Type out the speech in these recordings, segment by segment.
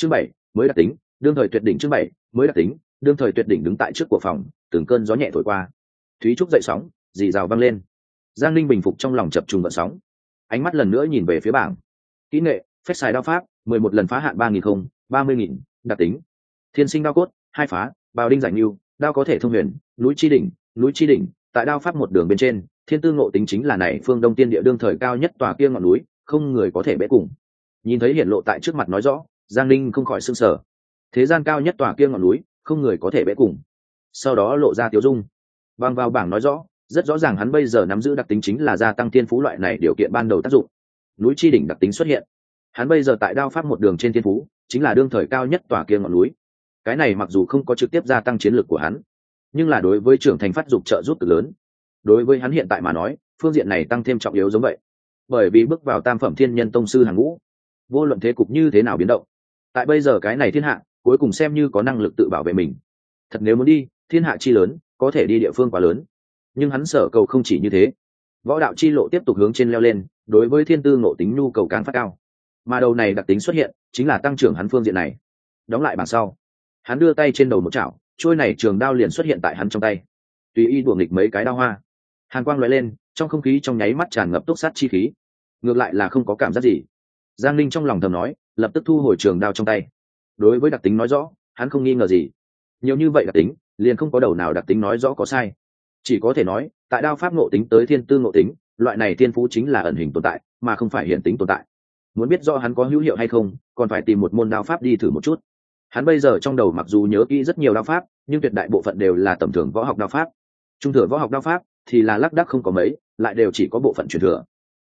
chương bảy, mới đặc tính, đương thời tuyệt đỉnh chương bảy, mới đặc tính, đương thời tuyệt đỉnh đứng tại trước của phòng, từng cơn gió nhẹ thổi qua. Thúy trúc dậy sóng, dì rào văng lên. Giang linh bình phục trong lòng chập trùng vận sóng. Ánh mắt lần nữa nhìn về phía bảng. Kỹ nghệ, phép xài đao pháp, mười một lần phá hạn ba nghìn không, ba mươi nghìn, đặc tính. Thiên sinh đao cốt, hai phá, bào đinh giải mưu đao có thể thông huyền, núi chi đỉnh, núi chi đỉnh, tại đao pháp một đường bên trên, thiên tư ngộ tính chính là này phương đông tiên địa đương thời cao nhất tòa kia ngọn núi, không người có thể bẽ cùng. Nhìn thấy hiển lộ tại trước mặt nói rõ giang linh không khỏi s ư n g sở thế gian cao nhất tòa kia ngọn núi, không người có thể bẽ cùng. Sau đó lộ ra tiếu dung. Bằng vào bảng nói rõ, rất rõ ràng hắn bây giờ nắm giữ đặc tính chính là gia tăng thiên phú loại này điều kiện ban đầu tác dụng. Núi chi đỉnh đặc tính xuất hiện. Hắn bây giờ tại đao pháp một đường trên thiên phú, chính là đương thời cao nhất tòa kia ngọn núi. Cái này mặc dù không có trực tiếp gia tăng chiến lược của hắn, nhưng là đối với trưởng thành phát dục trợ giúp cực lớn. Đối với hắn hiện tại mà nói, phương diện này tăng thêm trọng yếu giống vậy. Bởi vì bước vào tam phẩm thiên nhân tông sư hàng ngũ, vô luận thế cục như thế nào biến động tại bây giờ cái này thiên hạ, cuối cùng xem như có năng lực tự bảo vệ mình. Thật nếu muốn đi, thiên hạ chi lớn, có thể đi địa phương quá lớn. Nhưng hắn sở cầu không chỉ như thế. Võ đạo chi lộ tiếp tục hướng trên leo lên, đối với thiên tư ngộ tính nhu cầu càng phát cao. Mà đầu này đặc tính xuất hiện, chính là tăng trưởng hắn phương diện này. Đóng lại bảng sau, hắn đưa tay trên đầu một chảo, trôi này trường đao liền xuất hiện tại hắn trong tay. Tùy y đùa nghịch mấy cái đao hoa. Hàn quang loại lên, trong không khí trong nháy mắt tràn ngập túc sát chi khí. Ngược lại là không có cảm giác gì. Giang linh trong lòng thầm nói lập tức thu hồi trường đao trong tay. Đối với đặc tính nói rõ, hắn không nghi ngờ gì. Nhiều như vậy đặc tính, liền không có đầu nào đặc tính nói rõ có sai. Chỉ có thể nói, tại đao pháp ngộ tính tới thiên tư ngộ tính, loại này thiên phú chính là ẩn hình tồn tại, mà không phải hiện tính tồn tại. Muốn biết do hắn có hữu hiệu hay không, còn phải tìm một môn đao pháp đi thử một chút. Hắn bây giờ trong đầu mặc dù nhớ kỹ rất nhiều đao pháp, nhưng tuyệt đại bộ phận đều là tầm thường võ học đao pháp. Trung thừa võ học đao pháp thì là lác đác không có mấy, lại đều chỉ có bộ phận truyền thừa.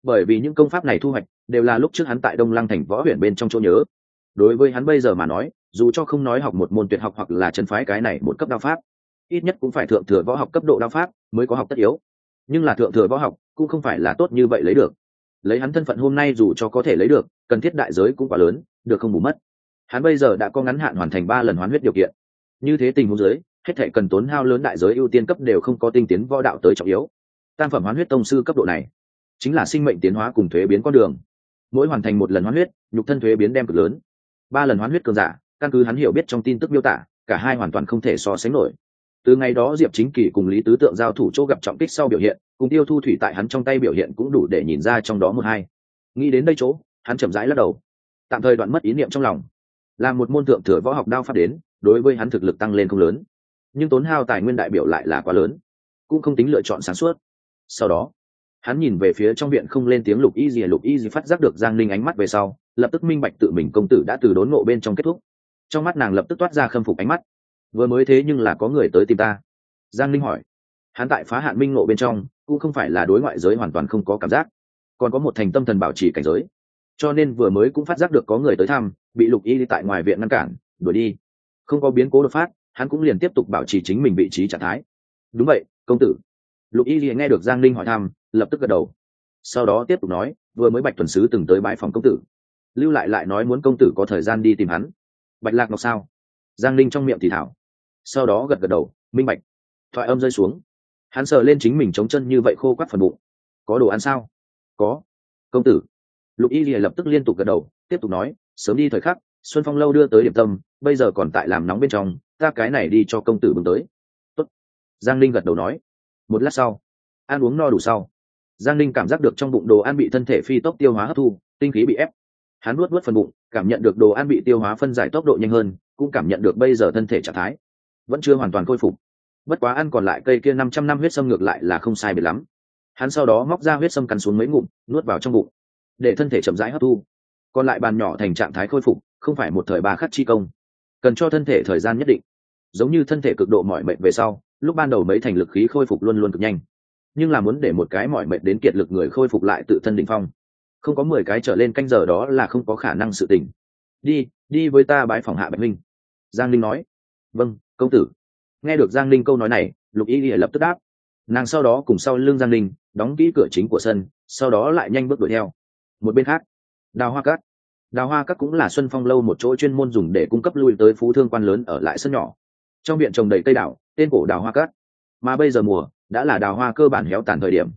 Bởi vì những công pháp này thu hoạch đều là lúc trước hắn tại đông lăng thành võ huyện bên trong chỗ nhớ. Đối với hắn bây giờ mà nói, dù cho không nói học một môn tuyệt học hoặc là chân phái cái này một cấp đao pháp, ít nhất cũng phải thượng thừa võ học cấp độ đao pháp mới có học tất yếu. Nhưng là thượng thừa võ học cũng không phải là tốt như vậy lấy được. Lấy hắn thân phận hôm nay dù cho có thể lấy được, cần thiết đại giới cũng quá lớn, được không bù mất. Hắn bây giờ đã có ngắn hạn hoàn thành ba lần hoán huyết điều kiện. Như thế tình huống giới hết thể cần tốn hao lớn đại giới ưu tiên cấp đều không có tinh tiến võ đạo tới trọng yếu. Tam phẩm hoán huyết tông sư cấp độ này, chính là sinh mệnh tiến hóa cùng thuế biến con đường mỗi hoàn thành một lần hoán huyết, nhục thân thuế biến đem cực lớn. Ba lần hoán huyết cường giả, căn cứ hắn hiểu biết trong tin tức miêu tả, cả hai hoàn toàn không thể so sánh nổi. Từ ngày đó diệp chính kỳ cùng lý tứ tượng giao thủ chỗ gặp trọng kích sau biểu hiện, cùng tiêu thu thủy tại hắn trong tay biểu hiện cũng đủ để nhìn ra trong đó một hai. Nghĩ đến đây chỗ, hắn chậm rãi lắc đầu. Tạm thời đoạn mất ý niệm trong lòng. Là một môn thượng thừa võ học đao pháp đến, đối với hắn thực lực tăng lên không lớn. Nhưng tốn hao tài nguyên đại biểu lại là quá lớn. Cũng không tính lựa chọn sáng suốt. Sau đó hắn nhìn về phía trong viện không lên tiếng lục y gì, lục y gì phát giác được giang ninh ánh mắt về sau, lập tức minh bạch tự mình công tử đã từ đốn ngộ bên trong kết thúc. Trong mắt nàng lập tức toát ra khâm phục ánh mắt. Vừa mới thế nhưng là có người tới tìm ta. Giang linh hỏi. Hắn tại phá hạn minh ngộ bên trong, cũng không phải là đối ngoại giới hoàn toàn không có cảm giác. Còn có một thành tâm thần bảo trì cảnh giới. Cho nên vừa mới cũng phát giác được có người tới thăm, bị lục y tại ngoài viện ngăn cản, đuổi đi. Không có biến cố đột phát, hắn cũng liền tiếp tục bảo trì chính mình vị trí trạng thái. Đúng vậy, công tử lục y nghe được giang linh hỏi thăm, lập tức gật đầu. Sau đó tiếp tục nói, vừa mới bạch tuần sứ từng tới bãi phòng công tử. Lưu lại lại nói muốn công tử có thời gian đi tìm hắn. Bạch lạc ngọc sao? Giang linh trong miệng thì thảo. Sau đó gật gật đầu, minh bạch. Thoại âm rơi xuống. Hắn sờ lên chính mình chống chân như vậy khô quắt phần bụng. Có đồ ăn sao? Có. Công tử. Lục y lìa lập tức liên tục gật đầu, tiếp tục nói, sớm đi thời khắc, xuân phong lâu đưa tới điểm tâm, bây giờ còn tại làm nóng bên trong, ta cái này đi cho công tử bưng tới. Tốt. giang linh gật đầu nói một lát sau, ăn uống no đủ sau, giang linh cảm giác được trong bụng đồ ăn bị thân thể phi tốc tiêu hóa hấp thu, tinh khí bị ép. Hắn nuốt nuốt phần bụng, cảm nhận được đồ ăn bị tiêu hóa phân giải tốc độ nhanh hơn, cũng cảm nhận được bây giờ thân thể trạng thái vẫn chưa hoàn toàn khôi phục. Bất quá ăn còn lại cây kia năm trăm năm huyết sâm ngược lại là không sai biệt lắm. Hắn sau đó móc ra huyết sâm cắn xuống mấy ngụm, nuốt vào trong bụng, để thân thể chậm rãi hấp thu. Còn lại bàn nhỏ thành trạng thái khôi phục, không phải một thời ba khắc chi công. Cần cho thân thể thời gian nhất định. Giống như thân thể cực độ mỏi mệt về sau lúc ban đầu mấy thành lực khí khôi phục luôn luôn cực nhanh, nhưng là muốn để một cái mọi mệnh đến kiệt lực người khôi phục lại tự thân định phong. Không có mười cái trở lên canh giờ đó là không có khả năng sự tỉnh. đi đi với ta bãi phòng hạ bạch minh. Giang linh nói. Vâng công tử. Nghe được giang linh câu nói này, lục y lập tức đáp. Nàng sau đó cùng sau lưng giang linh đóng kỹ cửa chính của sân, sau đó lại nhanh bước đuổi theo. Một bên khác, đào hoa cát đào hoa cát cũng là xuân phong lâu một chỗ chuyên môn dùng để cung cấp lui tới phú thương quan lớn ở lại sân nhỏ. Trong viện trồng đầy cây đào tên cổ đào hoa cát. Mà bây giờ mùa đã là đào hoa cơ bản héo tàn thời điểm.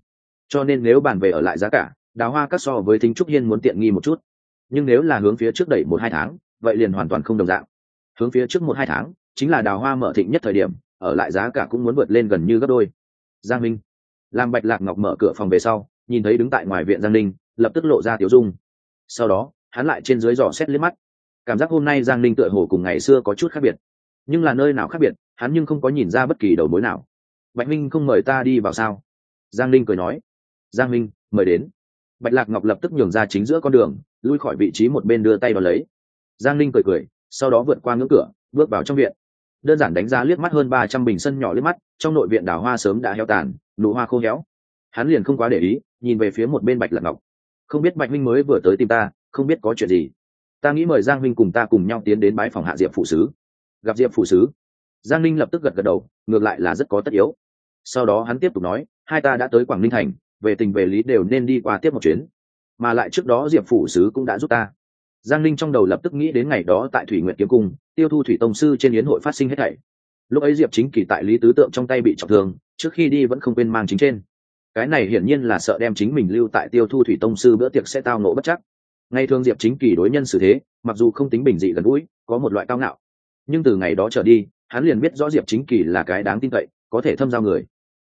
Cho nên nếu bàn về ở lại giá cả, đào hoa cát so với thính trúc hiên muốn tiện nghi một chút. Nhưng nếu là hướng phía trước đẩy một hai tháng, vậy liền hoàn toàn không đồng dạng. Hướng phía trước một hai tháng, chính là đào hoa mở thịnh nhất thời điểm, ở lại giá cả cũng muốn vượt lên gần như gấp đôi. Giang minh làm bạch lạc ngọc mở cửa phòng về sau, nhìn thấy đứng tại ngoài viện giang ninh, lập tức lộ ra tiểu dung. Sau đó, hắn lại trên dưới dò xét liếc mắt. Cảm giác hôm nay giang ninh tựa hồ cùng ngày xưa có chút khác biệt. Nhưng là nơi nào khác biệt hắn nhưng không có nhìn ra bất kỳ đầu mối nào. Bạch minh không mời ta đi vào sao? Giang linh cười nói. Giang minh, mời đến. Bạch lạc ngọc lập tức nhường ra chính giữa con đường, lui khỏi vị trí một bên đưa tay vào lấy. Giang linh cười cười, sau đó vượt qua ngưỡng cửa, bước vào trong viện. Đơn giản đánh giá liếc mắt hơn ba trăm bình sân nhỏ liếc mắt, trong nội viện đào hoa sớm đã heo tàn, nụ hoa khô héo. Hắn liền không quá để ý, nhìn về phía một bên bạch lạc ngọc. Không biết bạch minh mới vừa tới tìm ta, không biết có chuyện gì. Ta nghĩ mời giang minh cùng ta cùng nhau tiến đến bái phòng hạ diệp phụ sứ. Gặp diệp phụ sứ giang ninh lập tức gật gật đầu, ngược lại là rất có tất yếu. Sau đó hắn tiếp tục nói, hai ta đã tới quảng ninh thành, về tình về lý đều nên đi qua tiếp một chuyến. Mà lại trước đó diệp phủ sứ cũng đã giúp ta. Giang ninh trong đầu lập tức nghĩ đến ngày đó tại thủy nguyện kiếm cung, tiêu thu thủy tông sư trên yến hội phát sinh hết thảy. Lúc ấy diệp chính kỳ tại lý tứ tượng trong tay bị trọng thương, trước khi đi vẫn không quên mang chính trên. Cái này hiển nhiên là sợ đem chính mình lưu tại tiêu thu thủy tông sư bữa tiệc sẽ tao nổ bất chắc. Ngay thường diệp chính kỳ đối nhân xử thế, mặc dù không tính bình dị gần gũi, có một loại cao ngạo. Nhưng từ ngày đó trở đi hắn liền biết rõ diệp chính kỳ là cái đáng tin cậy, có thể thâm giao người.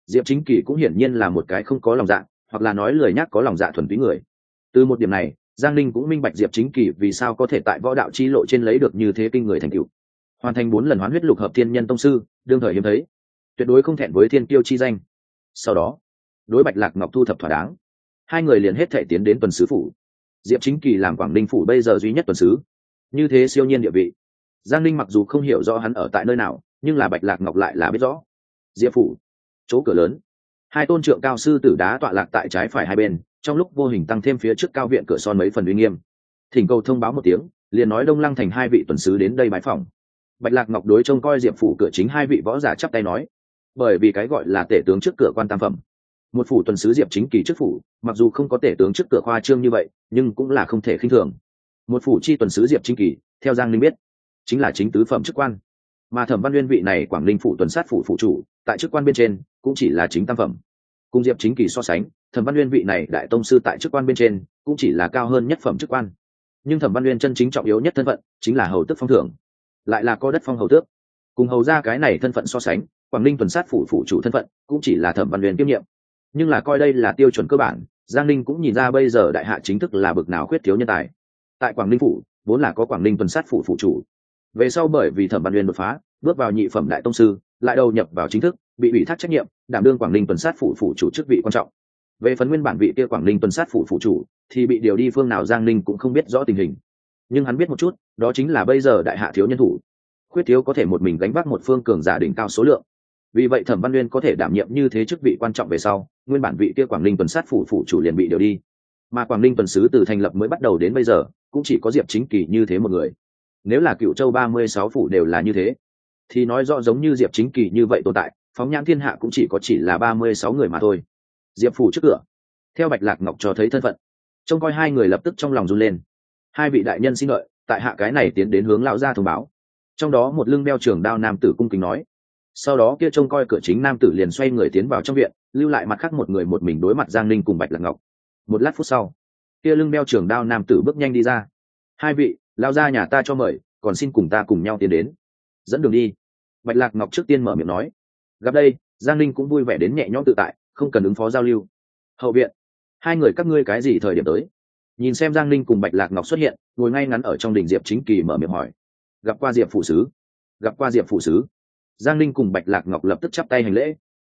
Diệp chính kỳ cũng hiển nhiên là một cái không có lòng dạ hoặc là nói lời nhắc có lòng dạ thuần túy người. Từ một điểm này, giang ninh cũng minh bạch diệp chính kỳ vì sao có thể tại võ đạo chi lộ trên lấy được như thế kinh người thành cựu hoàn thành bốn lần hoán huyết lục hợp thiên nhân tông sư, đương thời hiếm thấy. Tuyệt đối không thẹn với thiên Tiêu chi danh. Sau đó, đối bạch lạc ngọc thu thập thỏa đáng. Hai người liền hết thể tiến đến tuần sứ phủ. Diệp chính kỳ làm quảng ninh phủ bây giờ duy nhất tuần sứ. Như thế siêu nhiên địa vị giang Linh mặc dù không hiểu rõ hắn ở tại nơi nào, nhưng là bạch lạc ngọc lại là biết rõ. Diệp phủ, chỗ cửa lớn. Hai tôn trượng cao sư tử đá tọa lạc tại trái phải hai bên, trong lúc vô hình tăng thêm phía trước cao viện cửa son mấy phần uy nghiêm. Thỉnh cầu thông báo một tiếng, liền nói đông lăng thành hai vị tuần sứ đến đây bãi phòng. Bạch lạc ngọc đối trông coi diệp phủ cửa chính hai vị võ giả chắp tay nói, bởi vì cái gọi là tể tướng trước cửa quan tam phẩm. Một phủ tuần sứ diệp chính kỳ trước phủ, mặc dù không có tể tướng trước cửa khoa trương như vậy, nhưng cũng là không thể khinh thường. Một phủ chi tuần sứ diệp chính kỳ, theo giang linh biết chính là chính tứ phẩm chức quan. Mà thẩm văn uyên vị này quảng ninh phủ tuần sát phủ phụ chủ, tại chức quan bên trên, cũng chỉ là chính tam phẩm. Cùng diệp chính kỳ so sánh, thẩm văn uyên vị này đại tông sư tại chức quan bên trên, cũng chỉ là cao hơn nhất phẩm chức quan. Nhưng thẩm văn uyên chân chính trọng yếu nhất thân phận, chính là hầu tước phong thưởng. Lại là có đất phong hầu tước. Cùng hầu ra cái này thân phận so sánh, quảng ninh tuần sát phủ phụ chủ thân phận, cũng chỉ là thẩm văn uyên kiêm nhiệm. Nhưng là coi đây là tiêu chuẩn cơ bản, giang ninh cũng nhìn ra bây giờ đại hạ chính thức là bực nào khuyết thiếu nhân tài. Tại quảng ninh phủ, vốn là có quảng ninh tuần sát phủ phụ chủ về sau bởi vì thẩm văn uyên đột phá, bước vào nhị phẩm đại tông sư, lại đầu nhập vào chính thức, bị ủy thác trách nhiệm, đảm đương quảng ninh tuần sát phủ phủ chủ chức vị quan trọng. Về phần nguyên bản vị kia quảng ninh tuần sát phủ phủ chủ, thì bị điều đi phương nào giang ninh cũng không biết rõ tình hình. Nhưng hắn biết một chút, đó chính là bây giờ đại hạ thiếu nhân thủ. Khuyết thiếu có thể một mình gánh vác một phương cường giả đỉnh cao số lượng. Vì vậy thẩm văn uyên có thể đảm nhiệm như thế chức vị quan trọng về sau, nguyên bản vị kia quảng ninh tuần sát phủ phủ chủ liền bị điều đi. Mà quảng ninh tuần sứ từ thành lập mới bắt đầu đến bây giờ, cũng chỉ có diệp chính kỳ như thế một người nếu là cựu châu ba mươi sáu phủ đều là như thế, thì nói rõ giống như diệp chính kỳ như vậy tồn tại, phóng nhãn thiên hạ cũng chỉ có chỉ là ba mươi sáu người mà thôi. Diệp phủ trước cửa. Theo bạch lạc ngọc cho thấy thân phận, trông coi hai người lập tức trong lòng run lên. Hai vị đại nhân xin lợi tại hạ cái này tiến đến hướng lão gia thông báo. Trong đó một lưng đeo trường đao nam tử cung kính nói. Sau đó kia trông coi cửa chính nam tử liền xoay người tiến vào trong viện, lưu lại mặt khác một người một mình đối mặt giang ninh cùng bạch lạc ngọc. Một lát phút sau, kia lưng đeo trường đao nam tử bước nhanh đi ra. Hai vị lao ra nhà ta cho mời, còn xin cùng ta cùng nhau tiến đến. Dẫn đường đi. Bạch lạc ngọc trước tiên mở miệng nói. Gặp đây, giang linh cũng vui vẻ đến nhẹ nhõm tự tại, không cần ứng phó giao lưu. Hậu viện, hai người các ngươi cái gì thời điểm tới? Nhìn xem giang linh cùng bạch lạc ngọc xuất hiện, ngồi ngay ngắn ở trong đình diệp chính kỳ mở miệng hỏi. Gặp qua diệp phụ sứ. Gặp qua diệp phụ sứ. Giang linh cùng bạch lạc ngọc lập tức chắp tay hành lễ.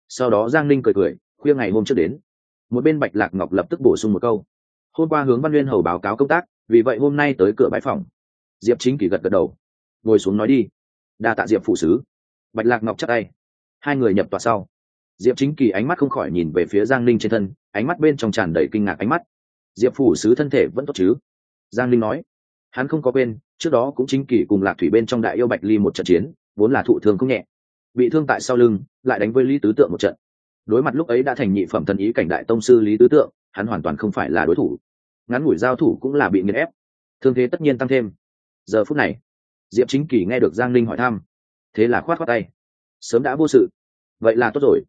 Sau đó giang linh cười cười, khuya ngày hôm trước đến. Một bên bạch lạc ngọc lập tức bổ sung một câu hôm qua hướng văn nguyên hầu báo cáo công tác, vì vậy hôm nay tới cửa bãi phòng. Diệp chính kỳ gật gật đầu. Ngồi xuống nói đi. Đa tạ diệp phụ sứ. Bạch lạc ngọc chắc tay. Hai người nhập tòa sau. Diệp chính kỳ ánh mắt không khỏi nhìn về phía giang linh trên thân, ánh mắt bên trong tràn đầy kinh ngạc ánh mắt. Diệp phủ sứ thân thể vẫn tốt chứ? Giang linh nói. Hắn không có bên trước đó cũng chính kỳ cùng lạc thủy bên trong đại yêu bạch ly một trận chiến, vốn là thụ thương không nhẹ. Bị thương tại sau lưng, lại đánh với lý tứ tượng một trận. Đối mặt lúc ấy đã thành nhị phẩm thần ý cảnh đại tông sư lý tứ tượng, hắn hoàn toàn không phải là đối thủ ngắn ngủi giao thủ cũng là bị nghiền ép. Thương thế tất nhiên tăng thêm. Giờ phút này, diệp chính kỳ nghe được giang linh hỏi thăm. Thế là khoát khoát tay. Sớm đã vô sự. Vậy là tốt rồi.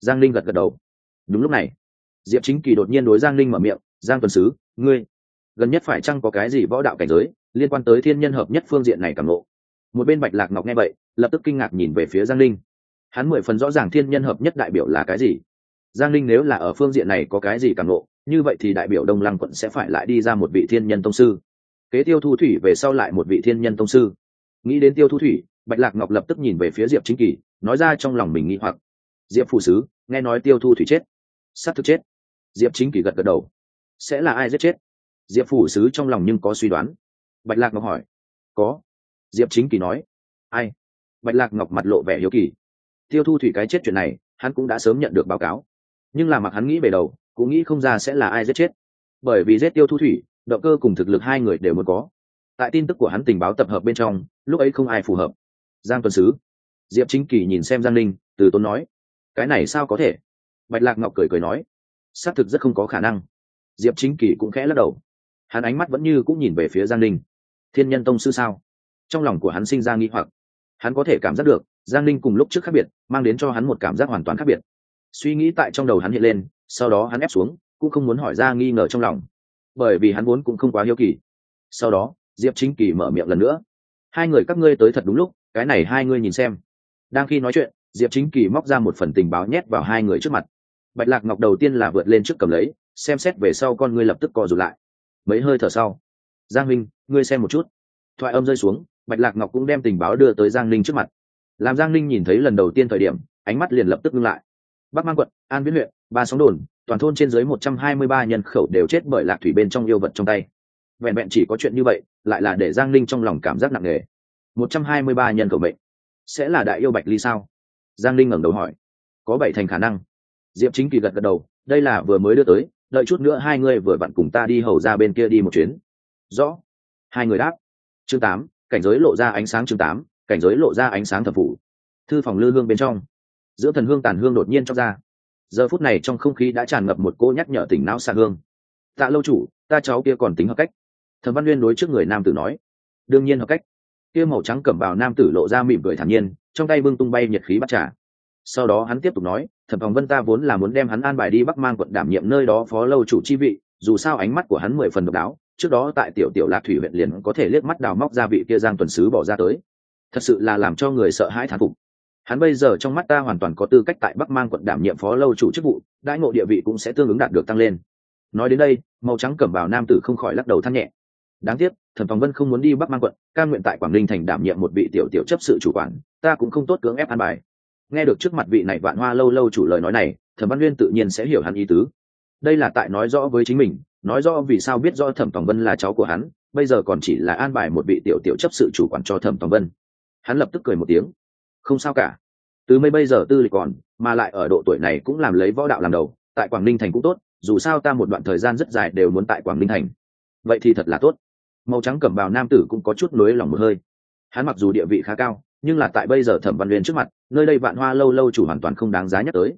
Giang linh gật gật đầu. Đúng lúc này, diệp chính kỳ đột nhiên đối giang linh mở miệng, giang tuần sứ, ngươi, gần nhất phải chăng có cái gì võ đạo cảnh giới liên quan tới thiên nhân hợp nhất phương diện này càng lộ? Một bên bạch lạc ngọc nghe vậy, lập tức kinh ngạc nhìn về phía giang linh hắn mười phần rõ ràng thiên nhân hợp nhất đại biểu là cái gì. Giang linh nếu là ở phương diện này có cái gì càng lộ như vậy thì đại biểu đông lăng quận sẽ phải lại đi ra một vị thiên nhân tông sư. Kế tiêu thu thủy về sau lại một vị thiên nhân tông sư. Nghĩ đến tiêu thu thủy, bạch lạc ngọc lập tức nhìn về phía diệp chính kỳ, nói ra trong lòng mình nghĩ hoặc. Diệp phụ sứ, nghe nói tiêu thu thủy chết. S á t thực chết. Diệp chính kỳ gật gật đầu. Sẽ là ai giết chết? Diệp phủ sứ trong lòng nhưng có suy đoán. Bạch lạc ngọc hỏi. Có. Diệp chính kỳ nói. Ai? Bạch lạc ngọc mặt lộ vẻ hiếu kỳ. Tiêu thu thủy cái chết chuyện này, hắn cũng đã sớm nhận được báo cáo. Nhưng là mặc hắn nghĩ về đầu cũng nghĩ không ra sẽ là ai giết chết. Bởi vì giết tiêu thu thủy, động cơ cùng thực lực hai người đều muốn có. Tại tin tức của hắn tình báo tập hợp bên trong, lúc ấy không ai phù hợp. Giang tuần sứ, diệp chính kỳ nhìn xem giang linh từ tốn nói, cái này sao có thể? Bạch lạc ngọc cười cười nói, xác thực rất không có khả năng. Diệp chính kỳ cũng khẽ lắc đầu. Hắn ánh mắt vẫn như cũng nhìn về phía giang linh thiên nhân tông sư sao? Trong lòng của hắn sinh ra nghi hoặc. Hắn có thể cảm giác được, giang linh cùng lúc trước khác biệt, mang đến cho hắn một cảm giác hoàn toàn khác biệt. Suy nghĩ tại trong đầu hắn hiện lên sau đó hắn ép xuống, cũng không muốn hỏi ra nghi ngờ trong lòng, bởi vì hắn vốn cũng không quá hiếu kỳ. Sau đó, diệp chính kỳ mở miệng lần nữa. Hai người các ngươi tới thật đúng lúc, cái này hai ngươi nhìn xem. Đang khi nói chuyện, diệp chính kỳ móc ra một phần tình báo nhét vào hai người trước mặt. Bạch lạc ngọc đầu tiên là vượt lên trước cầm lấy, xem xét về sau con ngươi lập tức co rụt lại. Mấy hơi thở sau, giang minh, ngươi xem một chút. Thoại âm rơi xuống, bạch lạc ngọc cũng đem tình báo đưa tới giang ninh trước mặt. Làm giang ninh nhìn thấy lần đầu tiên thời điểm, ánh mắt liền lập tức ngưng lại. Bắc mang quận, an viễn huyện ba sóng đồn toàn thôn trên dưới một trăm hai mươi ba nhân khẩu đều chết bởi lạc thủy bên trong yêu vật trong tay. Vẹn vẹn chỉ có chuyện như vậy lại là để giang Linh trong lòng cảm giác nặng nề. một trăm hai mươi ba nhân khẩu bệnh, sẽ là đại yêu bạch ly sao? Giang Linh ngẩng đầu hỏi. Có bảy thành khả năng. Diệp chính kỳ gật gật đầu đây là vừa mới đưa tới đợi chút nữa hai người vừa vặn cùng ta đi hầu ra bên kia đi một chuyến. Rõ. Hai người đáp. Chương tám cảnh giới lộ ra ánh sáng chương tám cảnh giới lộ ra ánh sáng thập phủ. Thư phòng lư hương bên trong. Giữa thần hương tàn hương đột nhiên trong ra giờ phút này trong không khí đã tràn ngập một cô nhắc nhở tỉnh não xa hương. Tạ lâu chủ, ta cháu kia còn tính hợp cách. Thẩm văn nguyên đối trước người nam tử nói. Đương nhiên hợp cách. Kia màu trắng cẩm bào nam tử lộ ra mỉm cười thản nhiên, trong tay bưng tung bay nhiệt khí bắt trả sau đó hắn tiếp tục nói, thẩm phòng vân ta vốn là muốn đem hắn an bài đi bắc mang quận đảm nhiệm nơi đó phó lâu chủ chi vị, dù sao ánh mắt của hắn mười phần độc đáo, trước đó tại tiểu tiểu lạc thủy huyện liền có thể liếc mắt đào móc ra vị kia giang tuần sứ bỏ ra tới. Thật sự là làm cho người sợ hãi thán phục hắn bây giờ trong mắt ta hoàn toàn có tư cách tại bắc mang quận đảm nhiệm phó lâu chủ chức vụ, đãi ngộ địa vị cũng sẽ tương ứng đạt được tăng lên. Nói đến đây, màu trắng cẩm bào nam tử không khỏi lắc đầu than nhẹ. Đáng tiếc, thần phòng vân không muốn đi bắc mang quận cam nguyện tại quảng ninh thành đảm nhiệm một vị tiểu tiểu chấp sự chủ quản, ta cũng không tốt cưỡng ép an bài. Nghe được trước mặt vị này vạn hoa lâu lâu chủ lời nói này thẩm văn nguyên tự nhiên sẽ hiểu hắn ý tứ. Đây là tại nói rõ với chính mình, nói rõ vì sao biết rõ thẩm tòng vân là cháu của hắn, bây giờ còn chỉ là an bài một vị tiểu tiểu chấp sự chủ quản cho thẩm tòng vân. Hắn lập tức cười một tiếng không sao cả. Từ mấy bây giờ tư lịch còn, mà lại ở độ tuổi này cũng làm lấy võ đạo làm đầu, tại quảng ninh thành cũng tốt, dù sao ta một đoạn thời gian rất dài đều muốn tại quảng ninh thành. Vậy thì thật là tốt. Màu trắng cẩm bào nam tử cũng có chút nối lòng một hơi. Hắn mặc dù địa vị khá cao, nhưng là tại bây giờ thẩm văn liên trước mặt, nơi đây vạn hoa lâu lâu chủ hoàn toàn không đáng giá nhắc tới.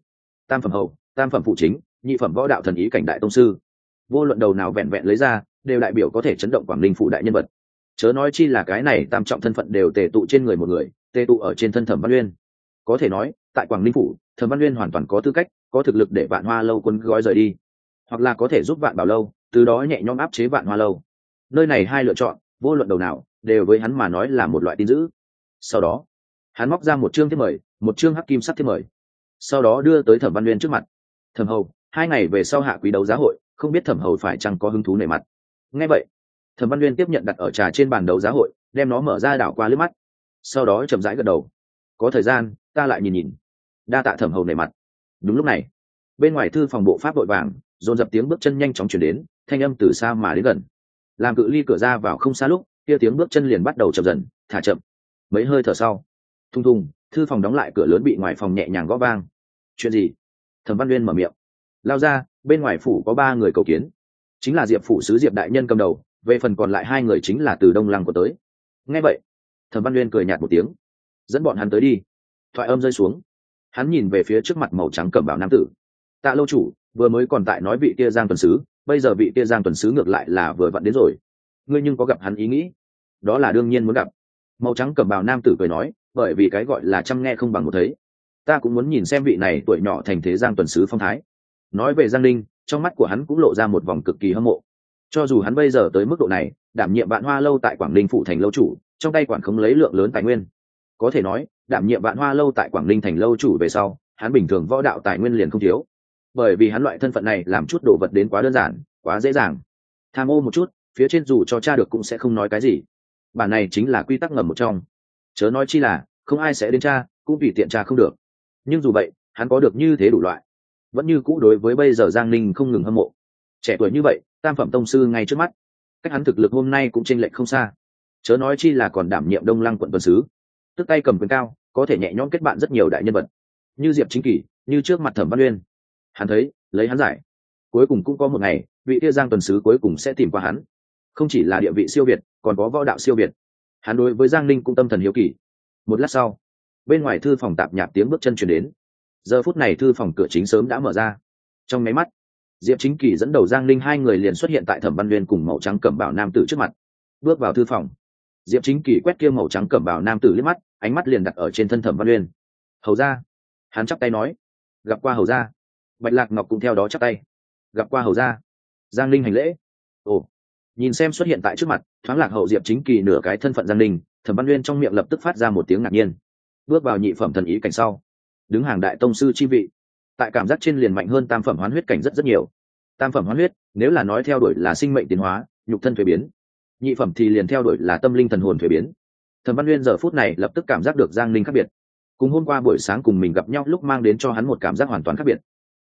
Tam phẩm hậu tam phẩm phụ chính, nhị phẩm võ đạo thần ý cảnh đại tông sư. Vô luận đầu nào vẹn vẹn lấy ra, đều đại biểu có thể chấn động quảng ninh phụ đại nhân vật chớ nói chi là cái này tam trọng thân phận đều tề tụ trên người một người, tề tụ ở trên thân thẩm văn uyên. Có thể nói, tại quảng ninh phủ, thẩm văn uyên hoàn toàn có tư cách, có thực lực để vạn hoa lâu quân gói rời đi. Hoặc là có thể giúp vạn bảo lâu, từ đó nhẹ nhõm áp chế vạn hoa lâu. Nơi này hai lựa chọn, vô luận đầu nào, đều với hắn mà nói là một loại tin dữ. Sau đó, hắn móc ra một chương thiết mời, một chương hắc kim sắt thiết mời. Sau đó đưa tới thẩm văn uyên trước mặt. Thẩm hầu, hai ngày về sau hạ quý đấu giá hội, không biết thẩm hầu phải chăng có hứng thú nề mặt? Ngay vậy thẩm văn uyên tiếp nhận đặt ở trà trên bàn đấu giá hội, đem nó mở ra đảo qua lướt mắt. Sau đó chậm rãi gật đầu. Có thời gian, ta lại nhìn nhìn. Đa tạ thẩm hầu nề mặt. Đúng lúc này, bên ngoài thư phòng bộ pháp vội vàng, dồn dập tiếng bước chân nhanh chóng chuyển đến, thanh âm từ xa mà đến gần. Làm cự ly cửa ra vào không xa lúc, kia tiếng bước chân liền bắt đầu chậm dần, thả chậm. Mấy hơi thở sau, thung thung, thư phòng đóng lại cửa lớn bị ngoài phòng nhẹ nhàng gõ vang. Chuyện gì? Thẩm văn uyên mở miệng. Lao ra, bên ngoài phủ có ba người cầu kiến. Chính là diệp phủ sứ diệp đại nhân cầm đầu về phần còn lại hai người chính là từ đông lăng của tới. Nghe vậy, thẩm văn uyên cười nhạt một tiếng, dẫn bọn hắn tới đi. Thoại âm rơi xuống, hắn nhìn về phía trước mặt màu trắng cẩm bảo nam tử. Tạ lâu chủ, vừa mới còn tại nói vị kia giang tuần sứ, bây giờ vị kia giang tuần sứ ngược lại là vừa vặn đến rồi. Ngươi nhưng có gặp hắn ý nghĩ? Đó là đương nhiên muốn gặp. Màu trắng cẩm bào nam tử cười nói, bởi vì cái gọi là chăm nghe không bằng một thấy. Ta cũng muốn nhìn xem vị này tuổi nhỏ thành thế giang tuần sứ phong thái. Nói về giang linh trong mắt của hắn cũng lộ ra một vòng cực kỳ hâm mộ cho dù hắn bây giờ tới mức độ này, đảm nhiệm vạn hoa lâu tại quảng ninh phụ thành lâu chủ, trong tay quản khống lấy lượng lớn tài nguyên. Có thể nói, đảm nhiệm vạn hoa lâu tại quảng ninh thành lâu chủ về sau, hắn bình thường võ đạo tài nguyên liền không thiếu. Bởi vì hắn loại thân phận này làm chút đồ vật đến quá đơn giản, quá dễ dàng. Tham ô một chút, phía trên dù cho cha được cũng sẽ không nói cái gì. Bản này chính là quy tắc ngầm một trong. Chớ nói chi là, không ai sẽ đến cha, cũng tùy tiện cha không được. Nhưng dù vậy, hắn có được như thế đủ loại. Vẫn như cũ đối với bây giờ giang ninh không ngừng hâm mộ. Trẻ tuổi như vậy tam phẩm tông sư ngay trước mắt. Cách hắn thực lực hôm nay cũng chênh lệch không xa. Chớ nói chi là còn đảm nhiệm đông lăng quận tuần sứ. Tức tay cầm quyền cao, có thể nhẹ nhõm kết bạn rất nhiều đại nhân vật. Như diệp chính kỷ như trước mặt thẩm văn uyên. Hắn thấy, lấy hắn giải. Cuối cùng cũng có một ngày, vị kia giang tuần sứ cuối cùng sẽ tìm qua hắn. Không chỉ là địa vị siêu việt, còn có võ đạo siêu việt. Hắn đối với giang ninh cũng tâm thần hiếu kỳ. Một lát sau, bên ngoài thư phòng tạp nhạp tiếng bước chân chuyển đến. Giờ phút này thư phòng cửa chính sớm đã mở ra. Trong máy mắt diệp chính kỳ dẫn đầu giang ninh hai người liền xuất hiện tại thẩm văn uyên cùng màu trắng cẩm bảo nam tử trước mặt. Bước vào thư phòng, diệp chính kỳ quét kia màu trắng cẩm bảo nam tử liếc mắt, ánh mắt liền đặt ở trên thân thẩm văn uyên. Hầu ra hắn chắp tay nói. Gặp qua hầu ra bạch lạc ngọc cũng theo đó chắp tay. Gặp qua hầu ra giang ninh hành lễ. Ồ. Nhìn xem xuất hiện tại trước mặt, thoáng lạc hậu diệp chính kỳ nửa cái thân phận giang ninh, thẩm văn uyên trong miệng lập tức phát ra một tiếng ngạc nhiên. Bước vào nhị phẩm thần ý cảnh sau. Đứng hàng đại tông sư chi vị tại cảm giác trên liền mạnh hơn tam phẩm hoán huyết cảnh rất rất nhiều. Tam phẩm hoán huyết, nếu là nói theo đuổi là sinh mệnh tiến hóa, nhục thân thuế biến, nhị phẩm thì liền theo đuổi là tâm linh thần hồn thuế biến. Thần văn Uyên giờ phút này lập tức cảm giác được giang linh khác biệt. Cùng hôm qua buổi sáng cùng mình gặp nhau lúc mang đến cho hắn một cảm giác hoàn toàn khác biệt.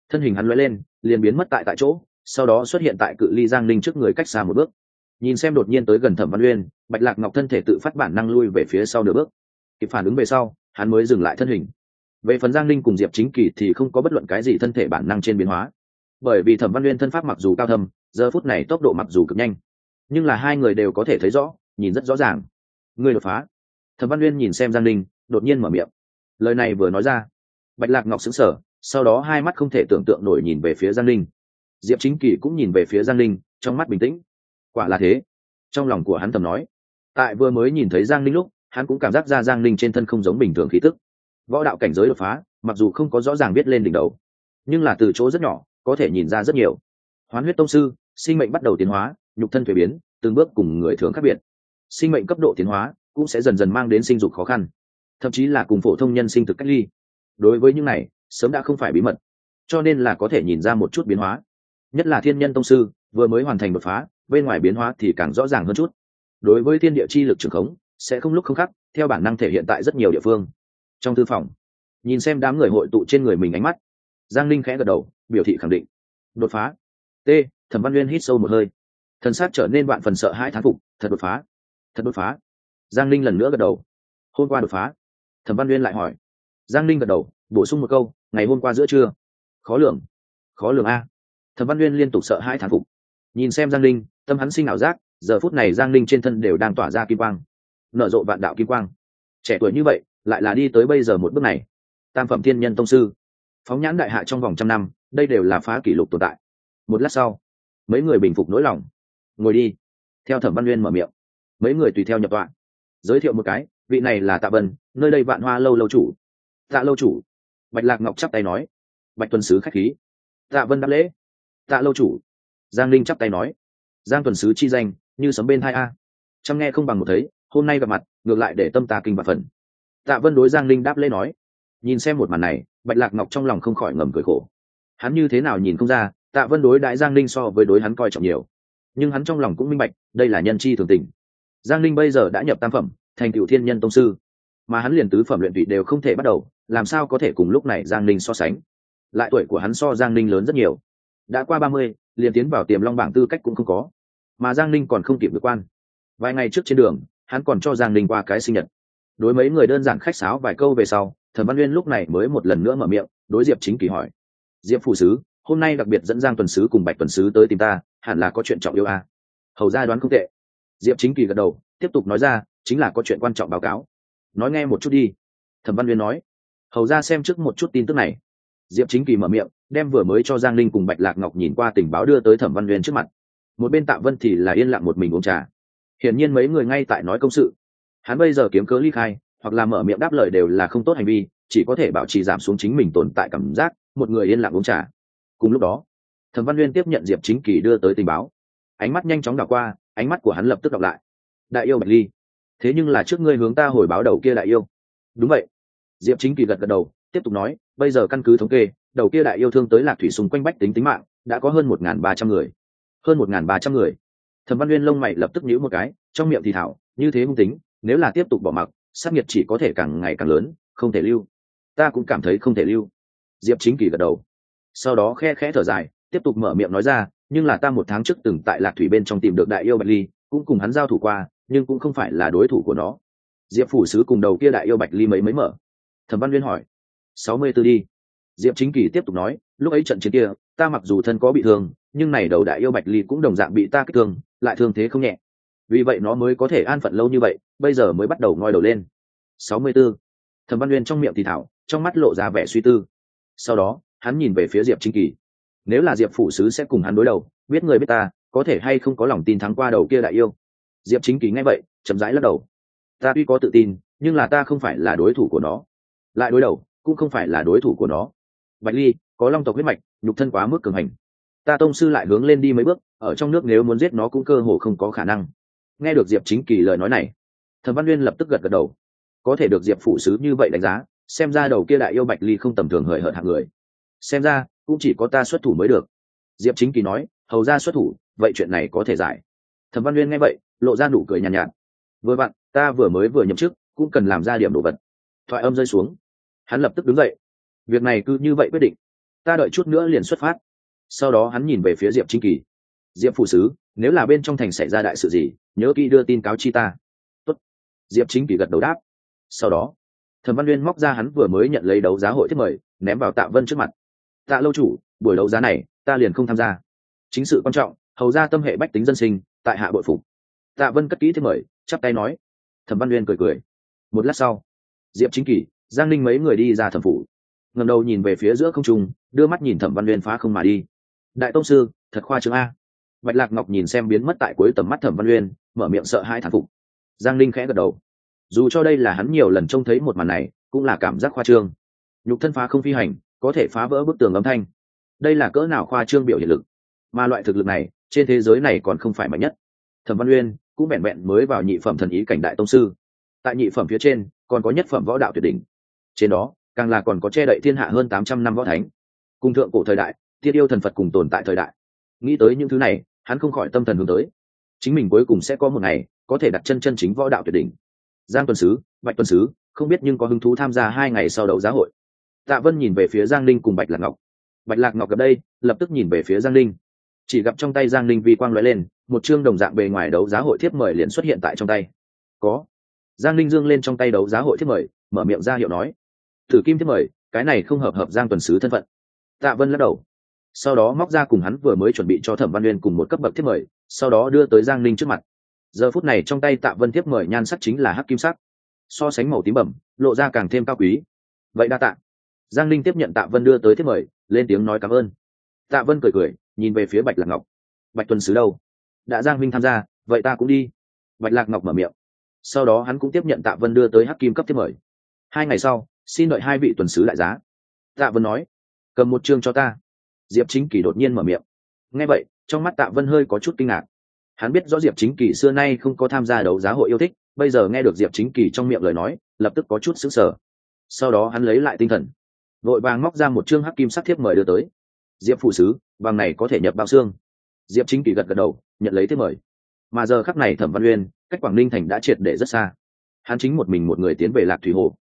Thân hình hắn l lên, liền biến mất tại tại chỗ, sau đó xuất hiện tại cự ly giang linh trước người cách xa một bước. Nhìn xem đột nhiên tới gần thẩm văn uyên, bạch lạc ngọc thân thể tự phát bản năng lui về phía sau nửa bước. Kịp phản ứng về sau, hắn mới dừng lại thân hình về phần giang linh cùng diệp chính kỳ thì không có bất luận cái gì thân thể bản năng trên biến hóa. Bởi vì thẩm văn nguyên thân pháp mặc dù cao thâm, giờ phút này tốc độ mặc dù cực nhanh, nhưng là hai người đều có thể thấy rõ, nhìn rất rõ ràng. Người đột phá. Thẩm văn nguyên nhìn xem giang linh đột nhiên mở miệng. Lời này vừa nói ra, bạch lạc ngọc xứng sở sau đó hai mắt không thể tưởng tượng nổi nhìn về phía giang linh diệp chính kỳ cũng nhìn về phía giang linh trong mắt bình tĩnh. Quả là thế. Trong lòng của hắn thầm nói, tại vừa mới nhìn thấy giang linh lúc, hắn cũng cảm giác ra giang linh trên thân không giống bình thường khí tức võ đạo cảnh giới đột phá, mặc dù không có rõ ràng biết lên đỉnh đầu, nhưng là từ chỗ rất nhỏ, có thể nhìn ra rất nhiều. Hoán huyết tông sư, sinh mệnh bắt đầu tiến hóa, nhục thân thuế biến, từng bước cùng người thường khác biệt. Sinh mệnh cấp độ tiến hóa cũng sẽ dần dần mang đến sinh dục khó khăn, thậm chí là cùng phổ thông nhân sinh thực cách ly. Đối với những này, sớm đã không phải bí mật, cho nên là có thể nhìn ra một chút biến hóa. Nhất là thiên nhân tông sư, vừa mới hoàn thành đột phá, bên ngoài biến hóa thì càng rõ ràng hơn chút. Đối với thiên địa chi lực trường khống, sẽ không lúc không khắc theo bản năng thể hiện tại rất nhiều địa phương trong thư phòng. Nhìn xem đám người hội tụ trên người mình ánh mắt, giang linh khẽ gật đầu, biểu thị khẳng định. Đột phá. T, thẩm văn nguyên hít sâu một hơi. Thần sát trở nên bạn phần sợ hai thán phục, thật đột phá. Thật đột phá. Giang linh lần nữa gật đầu. Hôm qua đột phá. Thẩm văn nguyên lại hỏi. Giang linh gật đầu, bổ sung một câu, ngày hôm qua giữa trưa. Khó lường. Khó lường a. Thẩm văn nguyên liên tục sợ hai thán phục. Nhìn xem giang linh tâm hắn sinh ảo giác, giờ phút này giang linh trên thân đều đang tỏa ra kim quang. Nở rộ vạn đạo kim quang. Trẻ tuổi như vậy lại là đi tới bây giờ một bước này. Tam phẩm thiên nhân tông sư. Phóng nhãn đại hạ trong vòng trăm năm, đây đều là phá kỷ lục tồn tại. Một lát sau, mấy người bình phục nỗi lòng. Ngồi đi. Theo thẩm văn uyên mở miệng. Mấy người tùy theo nhập tọa. Giới thiệu một cái, vị này là tạ vân, nơi đây vạn hoa lâu lâu chủ. Tạ lâu chủ. Bạch lạc ngọc chắp tay nói. Bạch tuần sứ khách khí. Tạ vân đáp lễ. Tạ lâu chủ. Giang linh chắp tay nói. Giang tuần sứ chi danh, như sấm bên hai a. Chăm nghe không bằng một thấy, hôm nay gặp mặt, ngược lại để tâm ta kinh và phần tạ vân đối giang linh đáp lễ nói, nhìn xem một màn này, bạch lạc ngọc trong lòng không khỏi ngầm cười khổ. Hắn như thế nào nhìn không ra, tạ vân đối Đại giang linh so với đối hắn coi trọng nhiều. Nhưng hắn trong lòng cũng minh bạch, đây là nhân chi thường tình. Giang linh bây giờ đã nhập tam phẩm, thành cựu thiên nhân tông sư. Mà hắn liền tứ phẩm luyện vị đều không thể bắt đầu, làm sao có thể cùng lúc này giang linh so sánh? Lại tuổi của hắn so giang linh lớn rất nhiều. Đã qua ba mươi, liền tiến vào tiềm long bảng tư cách cũng không có. Mà giang linh còn không kịp được quan. Vài ngày trước trên đường, hắn còn cho giang linh qua cái sinh nhật đối mấy người đơn giản khách sáo vài câu về sau, thẩm văn uyên lúc này mới một lần nữa mở miệng, đối diệp chính kỳ hỏi. Diệp phụ sứ, hôm nay đặc biệt dẫn giang tuần sứ cùng bạch tuần sứ tới tìm ta, hẳn là có chuyện trọng yêu à. hầu ra đoán không tệ. Diệp chính kỳ gật đầu, tiếp tục nói ra, chính là có chuyện quan trọng báo cáo. Nói nghe một chút đi. Thẩm văn uyên nói. Hầu ra xem trước một chút tin tức này. Diệp chính kỳ mở miệng, đem vừa mới cho giang linh cùng bạch lạc ngọc nhìn qua tình báo đưa tới thẩm văn uyên trước mặt. Một bên tạ vân thì là yên lặng một mình uống trà. Hiển nhiên mấy người ngay tại nói công sự hắn bây giờ kiếm cớ ly khai, hoặc là mở miệng đáp lời đều là không tốt hành vi, chỉ có thể bảo trì giảm xuống chính mình tồn tại cảm giác, một người yên lặng uống trà. Cùng lúc đó, thẩm văn uyên tiếp nhận diệp chính kỳ đưa tới tình báo. Ánh mắt nhanh chóng đảo qua, ánh mắt của hắn lập tức đọc lại. Đại yêu bạch ly, thế nhưng là trước ngươi hướng ta hồi báo đầu kia đại yêu. Đúng vậy. Diệp chính kỳ gật gật đầu, tiếp tục nói, bây giờ căn cứ thống kê, đầu kia đại yêu thương tới lạc thủy xung quanh bách tính tính mạng, đã có hơn một n g h n ba trăm người. Hơn một n g h n ba trăm người. Thẩm văn uyên lông mày lập tức nhíu một cái, trong miệng thì thảo, như thế hung tính nếu là tiếp tục bỏ mặc, sát nhiệt chỉ có thể càng ngày càng lớn, không thể lưu. Ta cũng cảm thấy không thể lưu. Diệp chính kỳ gật đầu. Sau đó khe khẽ thở dài, tiếp tục mở miệng nói ra, nhưng là ta một tháng trước từng tại lạc thủy bên trong tìm được đại yêu bạch ly, cũng cùng hắn giao thủ qua, nhưng cũng không phải là đối thủ của nó. Diệp phủ sứ cùng đầu kia đại yêu bạch ly mấy mấy mở. Thẩm văn liên hỏi, sáu mươi b ố đi. Diệp chính kỳ tiếp tục nói, lúc ấy trận chiến kia, ta mặc dù thân có bị thương, nhưng này đầu đại yêu bạch ly cũng đồng dạng bị ta kích thương, lại thương thế không nhẹ vì vậy nó mới có thể an phận lâu như vậy, bây giờ mới bắt đầu ngoi đầu lên. Sáu mươi b ố thẩm văn uyên trong miệng thì thảo, trong mắt lộ ra vẻ suy tư. Sau đó, hắn nhìn về phía diệp chính kỳ. Nếu là diệp phủ sứ sẽ cùng hắn đối đầu, biết người biết ta, có thể hay không có lòng tin thắng qua đầu kia đại yêu? Diệp chính kỳ nghe vậy, chậm rãi lắc đầu. Ta tuy có tự tin, nhưng là ta không phải là đối thủ của nó. Lại đối đầu, cũng không phải là đối thủ của nó. Bạch ly, có long tộc huyết mạch, nhục thân quá mức cường hành. Ta tông sư lại hướng lên đi mấy bước, ở trong nước nếu muốn giết nó cũng cơ hồ không có khả năng nghe được diệp chính kỳ lời nói này thần văn uyên lập tức gật gật đầu. Có thể được diệp phụ sứ như vậy đánh giá xem ra đầu kia đại yêu bạch ly không tầm thường hời hợt hạng người. Xem ra cũng chỉ có ta xuất thủ mới được. Diệp chính kỳ nói hầu ra xuất thủ vậy chuyện này có thể giải. Thẩm văn Uyên nghe vậy lộ ra nụ cười nhàn nhạt, nhạt. Vừa vặn ta vừa mới vừa nhậm chức cũng cần làm ra điểm đồ vật. Thoại âm rơi xuống. Hắn lập tức đứng dậy. Việc này cứ như vậy quyết định. Ta đợi chút nữa liền xuất phát. Sau đó hắn nhìn về phía diệp chính kỳ diệp phụ sứ nếu là bên trong thành xảy ra đại sự gì nhớ kỹ đưa tin cáo chi ta. Tốt. diệp chính kỳ gật đầu đáp. Sau đó thẩm văn uyên móc ra hắn vừa mới nhận lấy đấu giá hội thiết mời ném vào tạ vân trước mặt. Tạ lâu chủ buổi đấu giá này ta liền không tham gia. Chính sự quan trọng hầu ra tâm hệ bách tính dân sinh tại hạ bội phục. Tạ vân cất kỹ thiết mời chắp tay nói. Thẩm văn uyên cười cười. Một lát sau diệp chính kỳ, giang ninh mấy người đi ra thẩm phủ. Ngầm đầu nhìn về phía giữa không trung đưa mắt nhìn thẩm văn uyên phá không mà đi. Đại tông sư thật khoa trương a bạch lạc ngọc nhìn xem biến mất tại cuối tầm mắt thẩm văn uyên, mở miệng sợ hai thản phục. Giang ninh khẽ gật đầu. Dù cho đây là hắn nhiều lần trông thấy một màn này, cũng là cảm giác khoa trương. Nhục thân phá không phi hành, có thể phá vỡ bức tường âm thanh. Đây là cỡ nào khoa trương biểu hiện lực? Mà loại thực lực này, trên thế giới này còn không phải mạnh nhất. Thẩm văn uyên cũng vẹn vẹn mới vào nhị phẩm thần ý cảnh đại tông sư. Tại nhị phẩm phía trên, còn có nhất phẩm võ đạo tuyệt đỉnh. Trên đó, càng là còn có che đậy thiên hạ hơn tám trăm năm võ thánh. Cùng thượng cổ thời đại, thiên yêu thần phật cùng tồn tại thời đại. Nghĩ tới những thứ này hắn không khỏi tâm thần hướng tới. Chính mình cuối cùng sẽ có một ngày, có thể đặt chân chân chính võ đạo tuyệt đỉnh. Giang tuần sứ, bạch tuần sứ, không biết nhưng có hứng thú tham gia hai ngày sau đấu giá hội. Tạ vân nhìn về phía giang linh cùng bạch lạc ngọc. Bạch lạc ngọc gặp đây, lập tức nhìn về phía giang linh chỉ gặp trong tay giang linh vi quang lóe lên, một chương đồng dạng bề ngoài đấu giá hội thiếp mời liền xuất hiện tại trong tay. Có. Giang linh dương lên trong tay đấu giá hội thiếp mời, mở miệng ra hiệu nói. Thử kim thiếp mời, cái này không hợp hợp giang tuần sứ thân phận. Tạ vân lắc đầu sau đó móc ra cùng hắn vừa mới chuẩn bị cho thẩm văn uyên cùng một cấp bậc thiếp mời, sau đó đưa tới giang linh trước mặt. Giờ phút này trong tay tạ vân thiếp mời nhan sắc chính là hắc kim sắc, so sánh màu tím bẩm, lộ ra càng thêm cao quý. Vậy đa tạ. Giang linh tiếp nhận tạ vân đưa tới thiếp mời, lên tiếng nói cảm ơn. Tạ vân cười cười, nhìn về phía bạch lạc ngọc. Bạch tuần sứ đâu? Đã giang minh tham gia, vậy ta cũng đi. Bạch lạc ngọc mở miệng. Sau đó hắn cũng tiếp nhận tạ vân đưa tới hắc kim cấp thiếp mời. Hai ngày sau, xin đợi hai vị tuần sứ lại giá. Tạ vân nói, cầm một chương cho ta diệp chính kỳ đột nhiên mở miệng. Nghe vậy, trong mắt tạ vân hơi có chút kinh ngạc. Hắn biết rõ diệp chính kỳ xưa nay không có tham gia đấu giá hội yêu thích, bây giờ nghe được diệp chính kỳ trong miệng lời nói, lập tức có chút xứng sở sau đó hắn lấy lại tinh thần, vội vàng móc ra một chương hắc kim sắc thiếp mời đưa tới. Diệp phụ sứ vàng này có thể nhập bao xương. Diệp chính kỳ gật gật đầu, nhận lấy thiếp mời. Mà giờ khắc này thẩm văn uyên, cách quảng ninh thành đã triệt để rất xa. Hắn chính một mình một người tiến về lạc thủy hồ.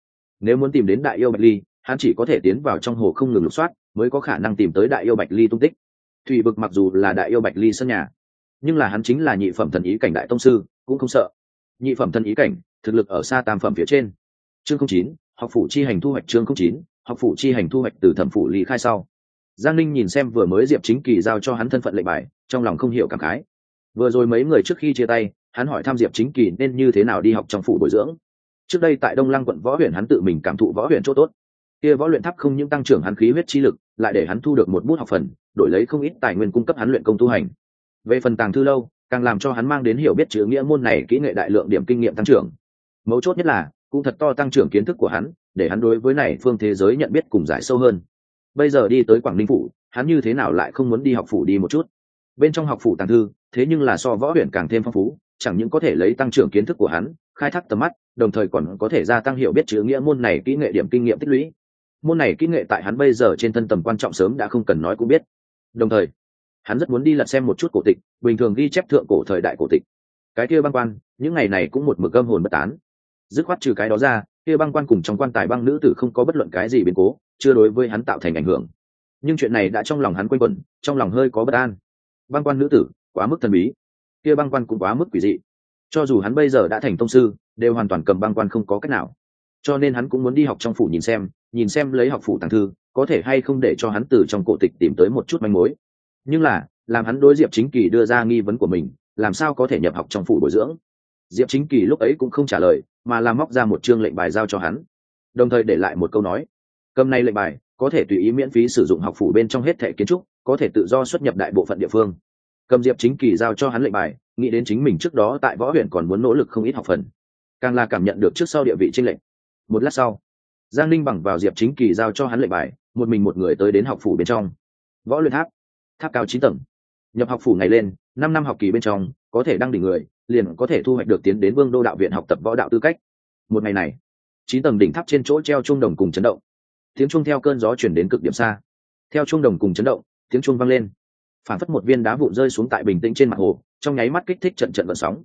Nếu muốn tìm đến đại yêu bạch ly, hắn chỉ có thể tiến vào trong hồ không ngừng lục soát mới có khả năng tìm tới đại yêu bạch ly tung tích. Thủy vực mặc dù là đại yêu bạch ly sân nhà, nhưng là hắn chính là nhị phẩm thần ý cảnh đại tông sư, cũng không sợ. Nhị phẩm thần ý cảnh, thực lực ở xa tam phẩm phía trên. Chương không chín, học phủ chi hành thu hoạch chương không chín, học phủ chi hành thu hoạch từ thẩm phủ lý khai sau. Giang ninh nhìn xem vừa mới diệp chính kỳ giao cho hắn thân phận lệnh bài, trong lòng không hiểu cảm khái. Vừa rồi mấy người trước khi chia tay, hắn hỏi tham diệp chính kỳ nên như thế nào đi học trong phủ bồi dưỡng. Trước đây tại đông lăng quận võ huyện hắn tự mình cảm thụ võ huyện chỗ tốt. Kia võ luyện tháp không những tăng trưởng hắn khí huyết chi lực lại để hắn thu được một bút học phần, đổi lấy không ít tài nguyên cung cấp hắn luyện công tu hành. Về phần tàng thư lâu, càng làm cho hắn mang đến hiểu biết chữ nghĩa môn này kỹ nghệ đại lượng điểm kinh nghiệm tăng trưởng. Mấu chốt nhất là, cũng thật to tăng trưởng kiến thức của hắn, để hắn đối với này phương thế giới nhận biết cùng giải sâu hơn. Bây giờ đi tới quảng ninh phủ, hắn như thế nào lại không muốn đi học phủ đi một chút? Bên trong học phủ tàng thư, thế nhưng là so võ huyện càng thêm phong phú, chẳng những có thể lấy tăng trưởng kiến thức của hắn, khai thác tầm mắt, đồng thời còn có thể gia tăng hiểu biết chữ nghĩa môn này kỹ nghệ điểm kinh nghiệm tích lũy môn này kỹ nghệ tại hắn bây giờ trên thân tầm quan trọng sớm đã không cần nói cũng biết. Đồng thời, hắn rất muốn đi lật xem một chút cổ tịch, bình thường ghi chép thượng cổ thời đại cổ tịch. Cái kia băng quan, những ngày này cũng một mực gâm hồn bất tán. Dứt khoát trừ cái đó ra, kia băng quan cùng trong quan tài băng nữ tử không có bất luận cái gì biến cố, chưa đối với hắn tạo thành ảnh hưởng. Nhưng chuyện này đã trong lòng hắn quanh quẩn, trong lòng hơi có bất an. Băng quan nữ tử, quá mức thần bí. Kia băng quan cũng quá mức quỷ dị. Cho dù hắn bây giờ đã thành tông sư, đều hoàn toàn cầm băng quan không có cách nào cho nên hắn cũng muốn đi học trong phủ nhìn xem nhìn xem lấy học phủ tàng thư, có thể hay không để cho hắn từ trong cổ tịch tìm tới một chút manh mối. Nhưng là, làm hắn đối diệp chính kỳ đưa ra nghi vấn của mình, làm sao có thể nhập học trong phủ bồi dưỡng? Diệp chính kỳ lúc ấy cũng không trả lời, mà làm móc ra một chương lệnh bài giao cho hắn. Đồng thời để lại một câu nói, cầm này lệnh bài, có thể tùy ý miễn phí sử dụng học phủ bên trong hết thẻ kiến trúc, có thể tự do xuất nhập đại bộ phận địa phương. Cầm diệp chính kỳ giao cho hắn lệnh bài, nghĩ đến chính mình trước đó tại võ huyện còn muốn nỗ lực không ít học phần. Càng là cảm nhận được trước sau địa vị tranh lệnh một lát sau, giang linh bằng vào diệp chính kỳ giao cho hắn lệnh bài, một mình một người tới đến học phủ bên trong. Võ luyện tháp tháp cao chín tầng. Nhập học phủ ngày lên, năm năm học kỳ bên trong, có thể đăng đỉnh người, liền có thể thu hoạch được tiến đến vương đô đạo viện học tập võ đạo tư cách. Một ngày này, chín tầng đỉnh tháp trên chỗ treo trung đồng cùng chấn động. Tiếng chuông theo cơn gió chuyển đến cực điểm xa. Theo chuông đồng cùng chấn động, tiếng chuông vang lên. Phản phất một viên đá vụn rơi xuống tại bình tĩnh trên mặt hồ, trong nháy mắt kích thích trận trận vận sóng.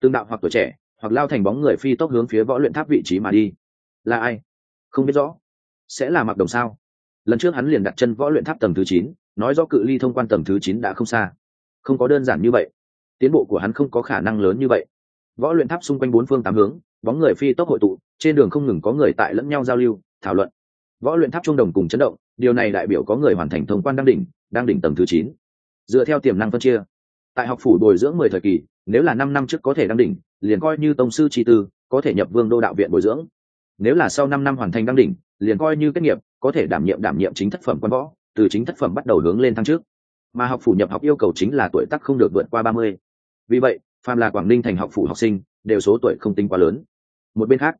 Tương đạo hoặc tuổi trẻ, hoặc lao thành bóng người phi tốc hướng phía võ luyện tháp vị trí mà đi là ai? Không biết rõ. Sẽ là mặc đồng sao? Lần trước hắn liền đặt chân võ luyện tháp tầng thứ chín, nói do cự ly thông quan tầng thứ chín đã không xa. Không có đơn giản như vậy. Tiến bộ của hắn không có khả năng lớn như vậy. Võ luyện tháp xung quanh bốn phương tám hướng, bóng người phi tốc hội tụ, trên đường không ngừng có người tại lẫn nhau giao lưu, thảo luận. Võ luyện tháp trung đồng cùng chấn động, điều này đại biểu có người hoàn thành thông quan đăng đỉnh, đang đỉnh tầng thứ chín. Dựa theo tiềm năng phân chia, tại học phủ bồi dưỡng mười thời kỳ, nếu là năm năm trước có thể đăng đỉnh, liền coi như tông sư chi tư, có thể nhập vương đô đạo viện bồi dưỡng nếu là sau năm năm hoàn thành đăng đỉnh, liền coi như kết nghiệp, có thể đảm nhiệm đảm nhiệm chính thất phẩm quan võ, từ chính thất phẩm bắt đầu hướng lên thăng trước. Mà học phủ nhập học yêu cầu chính là tuổi tác không được vượt qua ba mươi. Vì vậy, phàm là quảng ninh thành học phủ học sinh, đều số tuổi không tính quá lớn. Một bên khác,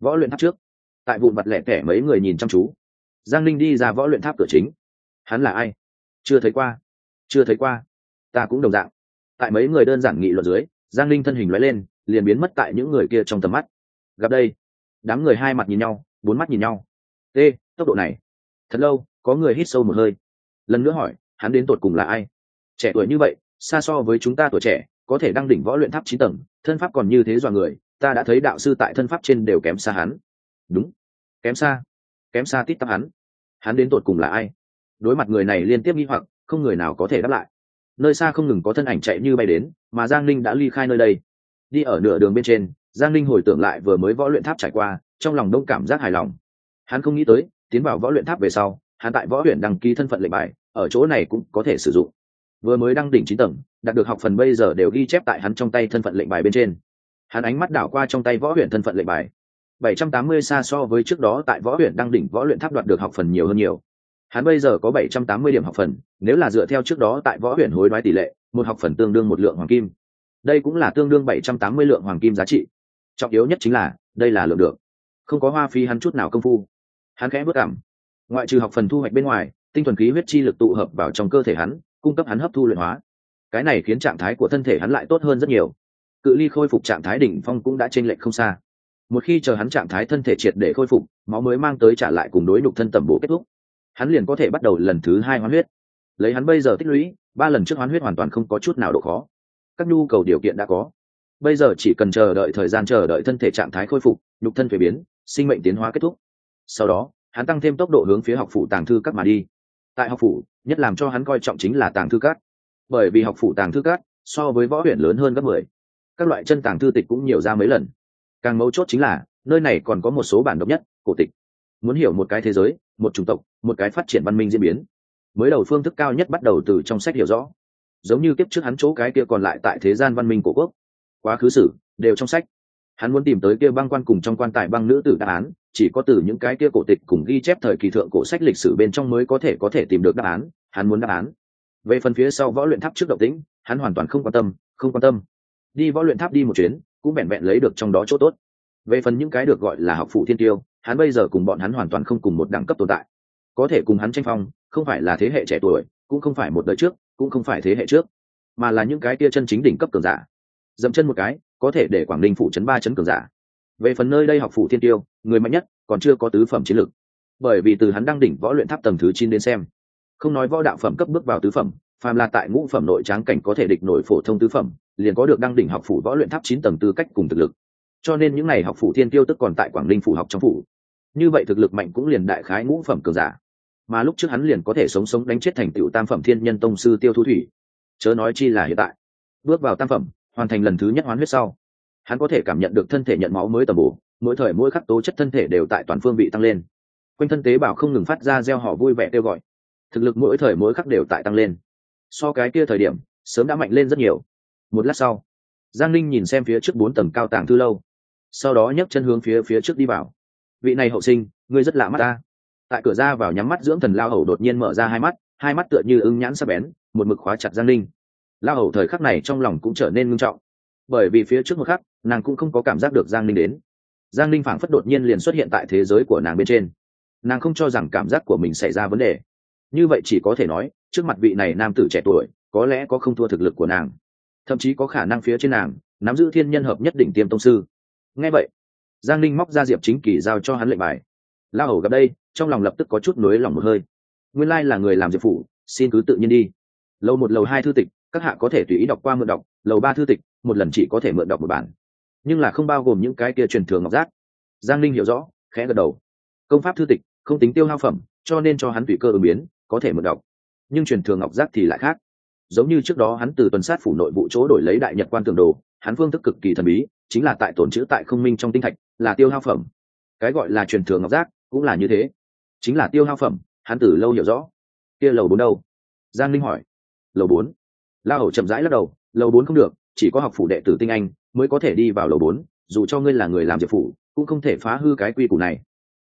võ luyện tháp trước. Tại vụn vật lẻ tẻ mấy người nhìn chăm chú. Giang linh đi ra võ luyện tháp cửa chính. Hắn là ai? Chưa thấy qua. Chưa thấy qua. Ta cũng đồng dạng. Tại mấy người đơn giản nghị luận dưới, giang linh thân hình loại lên, liền biến mất tại những người kia trong tầm mắt. Gặp đây đám người hai mặt nhìn nhau, bốn mắt nhìn nhau. T tốc độ này, thật lâu, có người hít sâu một hơi. Lần nữa hỏi, hắn đến tột cùng là ai? Trẻ tuổi như vậy, xa so với chúng ta tuổi trẻ, có thể đang đỉnh võ luyện tháp chín tầng, thân pháp còn như thế dọa người, ta đã thấy đạo sư tại thân pháp trên đều kém xa hắn. Đúng, kém xa kém xa tít tắp hắn. Hắn đến tột cùng là ai? Đối mặt người này liên tiếp nghi hoặc, không người nào có thể đáp lại. Nơi xa không ngừng có thân ảnh chạy như bay đến, mà giang linh đã ly khai nơi đây. Đi ở nửa đường bên trên giang linh hồi tưởng lại vừa mới võ luyện tháp trải qua, trong lòng đông cảm giác hài lòng. Hắn không nghĩ tới, tiến vào võ luyện tháp về sau, hắn tại võ luyện đăng ký thân phận lệnh bài, ở chỗ này cũng có thể sử dụng. Vừa mới đăng đỉnh chín tầng, đạt được học phần bây giờ đều ghi chép tại hắn trong tay thân phận lệnh bài bên trên. Hắn ánh mắt đảo qua trong tay võ luyện thân phận lệnh bài. Bảy trăm tám mươi xa so với trước đó tại võ luyện đăng đỉnh võ luyện tháp đoạt được học phần nhiều hơn nhiều. Hắn bây giờ có bảy trăm tám mươi điểm học phần, nếu là dựa theo trước đó tại võ luyện hối đoái tỷ lệ, một học phần tương đương một lượng hoàng kim. Đây cũng là tương đương bảy trăm tám mươi lượng hoàng kim giá trị trọng yếu nhất chính là, đây là lượng được. Không có hoa phi hắn chút nào công phu. Hắn khẽ bước cảm. Ngoại trừ học phần thu hoạch bên ngoài, tinh thuần khí huyết chi lực tụ hợp vào trong cơ thể hắn, cung cấp hắn hấp thu luyện hóa. Cái này khiến trạng thái của thân thể hắn lại tốt hơn rất nhiều. Cự ly khôi phục trạng thái đỉnh phong cũng đã chênh lệch không xa. Một khi chờ hắn trạng thái thân thể triệt để khôi phục, máu mới mang tới trả lại cùng đối đục thân tầm bổ kết thúc. Hắn liền có thể bắt đầu lần thứ hai hoán huyết. Lấy hắn bây giờ tích lũy, ba lần trước hoán huyết hoàn toàn không có chút nào độ khó. Các nhu cầu điều kiện đã có bây giờ chỉ cần chờ đợi thời gian chờ đợi thân thể trạng thái khôi phục, nhục thân thuế biến, sinh mệnh tiến hóa kết thúc. Sau đó, hắn tăng thêm tốc độ hướng phía học phủ tàng thư các mà đi. Tại học phủ, nhất làm cho hắn coi trọng chính là tàng thư các. Bởi vì học phủ tàng thư các so với võ huyện lớn hơn gấp mười. Các loại chân tàng thư tịch cũng nhiều ra mấy lần. Càng mấu chốt chính là, nơi này còn có một số bản độc nhất, cổ tịch. Muốn hiểu một cái thế giới, một chủng tộc, một cái phát triển văn minh diễn biến. Mới đầu phương thức cao nhất bắt đầu từ trong sách hiểu rõ. Giống như kiếp trước hắn chỗ cái kia còn lại tại thế gian văn minh cổ quốc quá khứ sử đều trong sách. Hắn muốn tìm tới kia băng quan cùng trong quan tài băng nữ tử đáp án, chỉ có từ những cái kia cổ tịch cùng ghi chép thời kỳ thượng cổ sách lịch sử bên trong mới có thể có thể tìm được đáp án, hắn muốn đáp án. Về phần phía sau võ luyện tháp trước động tĩnh, hắn hoàn toàn không quan tâm, không quan tâm. Đi võ luyện tháp đi một chuyến, cũng vẹn vẹn lấy được trong đó chỗ tốt. Về phần những cái được gọi là học phụ thiên tiêu, hắn bây giờ cùng bọn hắn hoàn toàn không cùng một đẳng cấp tồn tại. Có thể cùng hắn tranh phong, không phải là thế hệ trẻ tuổi, cũng không phải một đời trước, cũng không phải thế hệ trước, mà là những cái kia chân chính đỉnh cấp cường giả dậm chân một cái, có thể để quảng ninh phủ chấn ba chấn cường giả. Về phần nơi đây học phủ thiên tiêu, người mạnh nhất, còn chưa có tứ phẩm chiến lược. Bởi vì từ hắn đăng đỉnh võ luyện tháp tầng thứ chín đến xem, không nói võ đạo phẩm cấp bước vào tứ phẩm, phàm là tại ngũ phẩm nội tráng cảnh có thể địch nổi phổ thông tứ phẩm, liền có được đăng đỉnh học phủ võ luyện tháp chín tầng tư cách cùng thực lực. Cho nên những n à y học phủ thiên tiêu tức còn tại quảng ninh phủ học trong phủ. Như vậy thực lực mạnh cũng liền đại khái ngũ phẩm cường giả. Mà lúc trước hắn liền có thể sống sống đánh chết thành tựu tam phẩm thiên nhân tông sư tiêu thu thủy. Chớ nói chi là hiện tại. Bước vào tam phẩm hoàn thành lần thứ nhất hoán huyết sau. Hắn có thể cảm nhận được thân thể nhận máu mới tầm bổ, mỗi thời mỗi khắc tố chất thân thể đều tại toàn phương bị tăng lên. Quanh thân tế bào không ngừng phát ra gieo họ vui vẻ kêu gọi. Thực lực mỗi thời mỗi khắc đều tại tăng lên. So cái kia thời điểm, sớm đã mạnh lên rất nhiều. Một lát sau, giang ninh nhìn xem phía trước bốn tầng cao tàng thư lâu. Sau đó nhấc chân hướng phía phía trước đi vào. Vị này hậu sinh, ngươi rất lạ mắt ta. Tại cửa ra vào nhắm mắt dưỡng thần lao hầu đột nhiên mở ra hai mắt hai mắt tựa như ưng nhãn sắp bén, một mực khóa chặt giang ninh la hầu thời khắc này trong lòng cũng trở nên ngưng trọng. Bởi vì phía trước một khắc, nàng cũng không có cảm giác được giang ninh đến. Giang ninh phảng phất đột nhiên liền xuất hiện tại thế giới của nàng bên trên. Nàng không cho rằng cảm giác của mình xảy ra vấn đề. Như vậy chỉ có thể nói, trước mặt vị này nam tử trẻ tuổi, có lẽ có không thua thực lực của nàng. Thậm chí có khả năng phía trên nàng, nắm giữ thiên nhân hợp nhất định tiêm tông sư. Nghe vậy, giang ninh móc ra diệp chính kỳ giao cho hắn lệnh bài. La hầu gặp đây, trong lòng lập tức có chút nối lòng một hơi. Nguyên lai là người làm diệp phủ, xin cứ tự nhiên đi. Lâu một lầu hai thư tịch các hạ có thể tùy ý đọc qua mượn đọc, lầu ba thư tịch, một lần chỉ có thể mượn đọc một bản. Nhưng là không bao gồm những cái kia truyền thường ngọc giác. Giang Linh hiểu rõ, khẽ gật đầu. Công pháp thư tịch, không tính tiêu hao phẩm, cho nên cho hắn tùy cơ ứng biến, có thể mượn đọc. Nhưng truyền thường ngọc giác thì lại khác. Giống như trước đó hắn từ tuần sát phủ nội vụ chỗ đổi lấy đại nhật quan tường đồ, hắn phương thức cực kỳ thần bí, chính là tại tổn chữ tại không minh trong tinh thạch, là tiêu hao phẩm. Cái gọi là truyền thường ngọc giác, cũng là như thế. Chính là tiêu hao phẩm, hắn từ lâu hiểu rõ. Kia lầu bốn đâu? Giang linh hỏi. Lầu bốn la hầu chậm rãi lắc đầu, lầu bốn không được, chỉ có học phủ đệ tử tinh anh mới có thể đi vào lầu bốn, dù cho ngươi là người làm diệp phủ, cũng không thể phá hư cái quy củ này.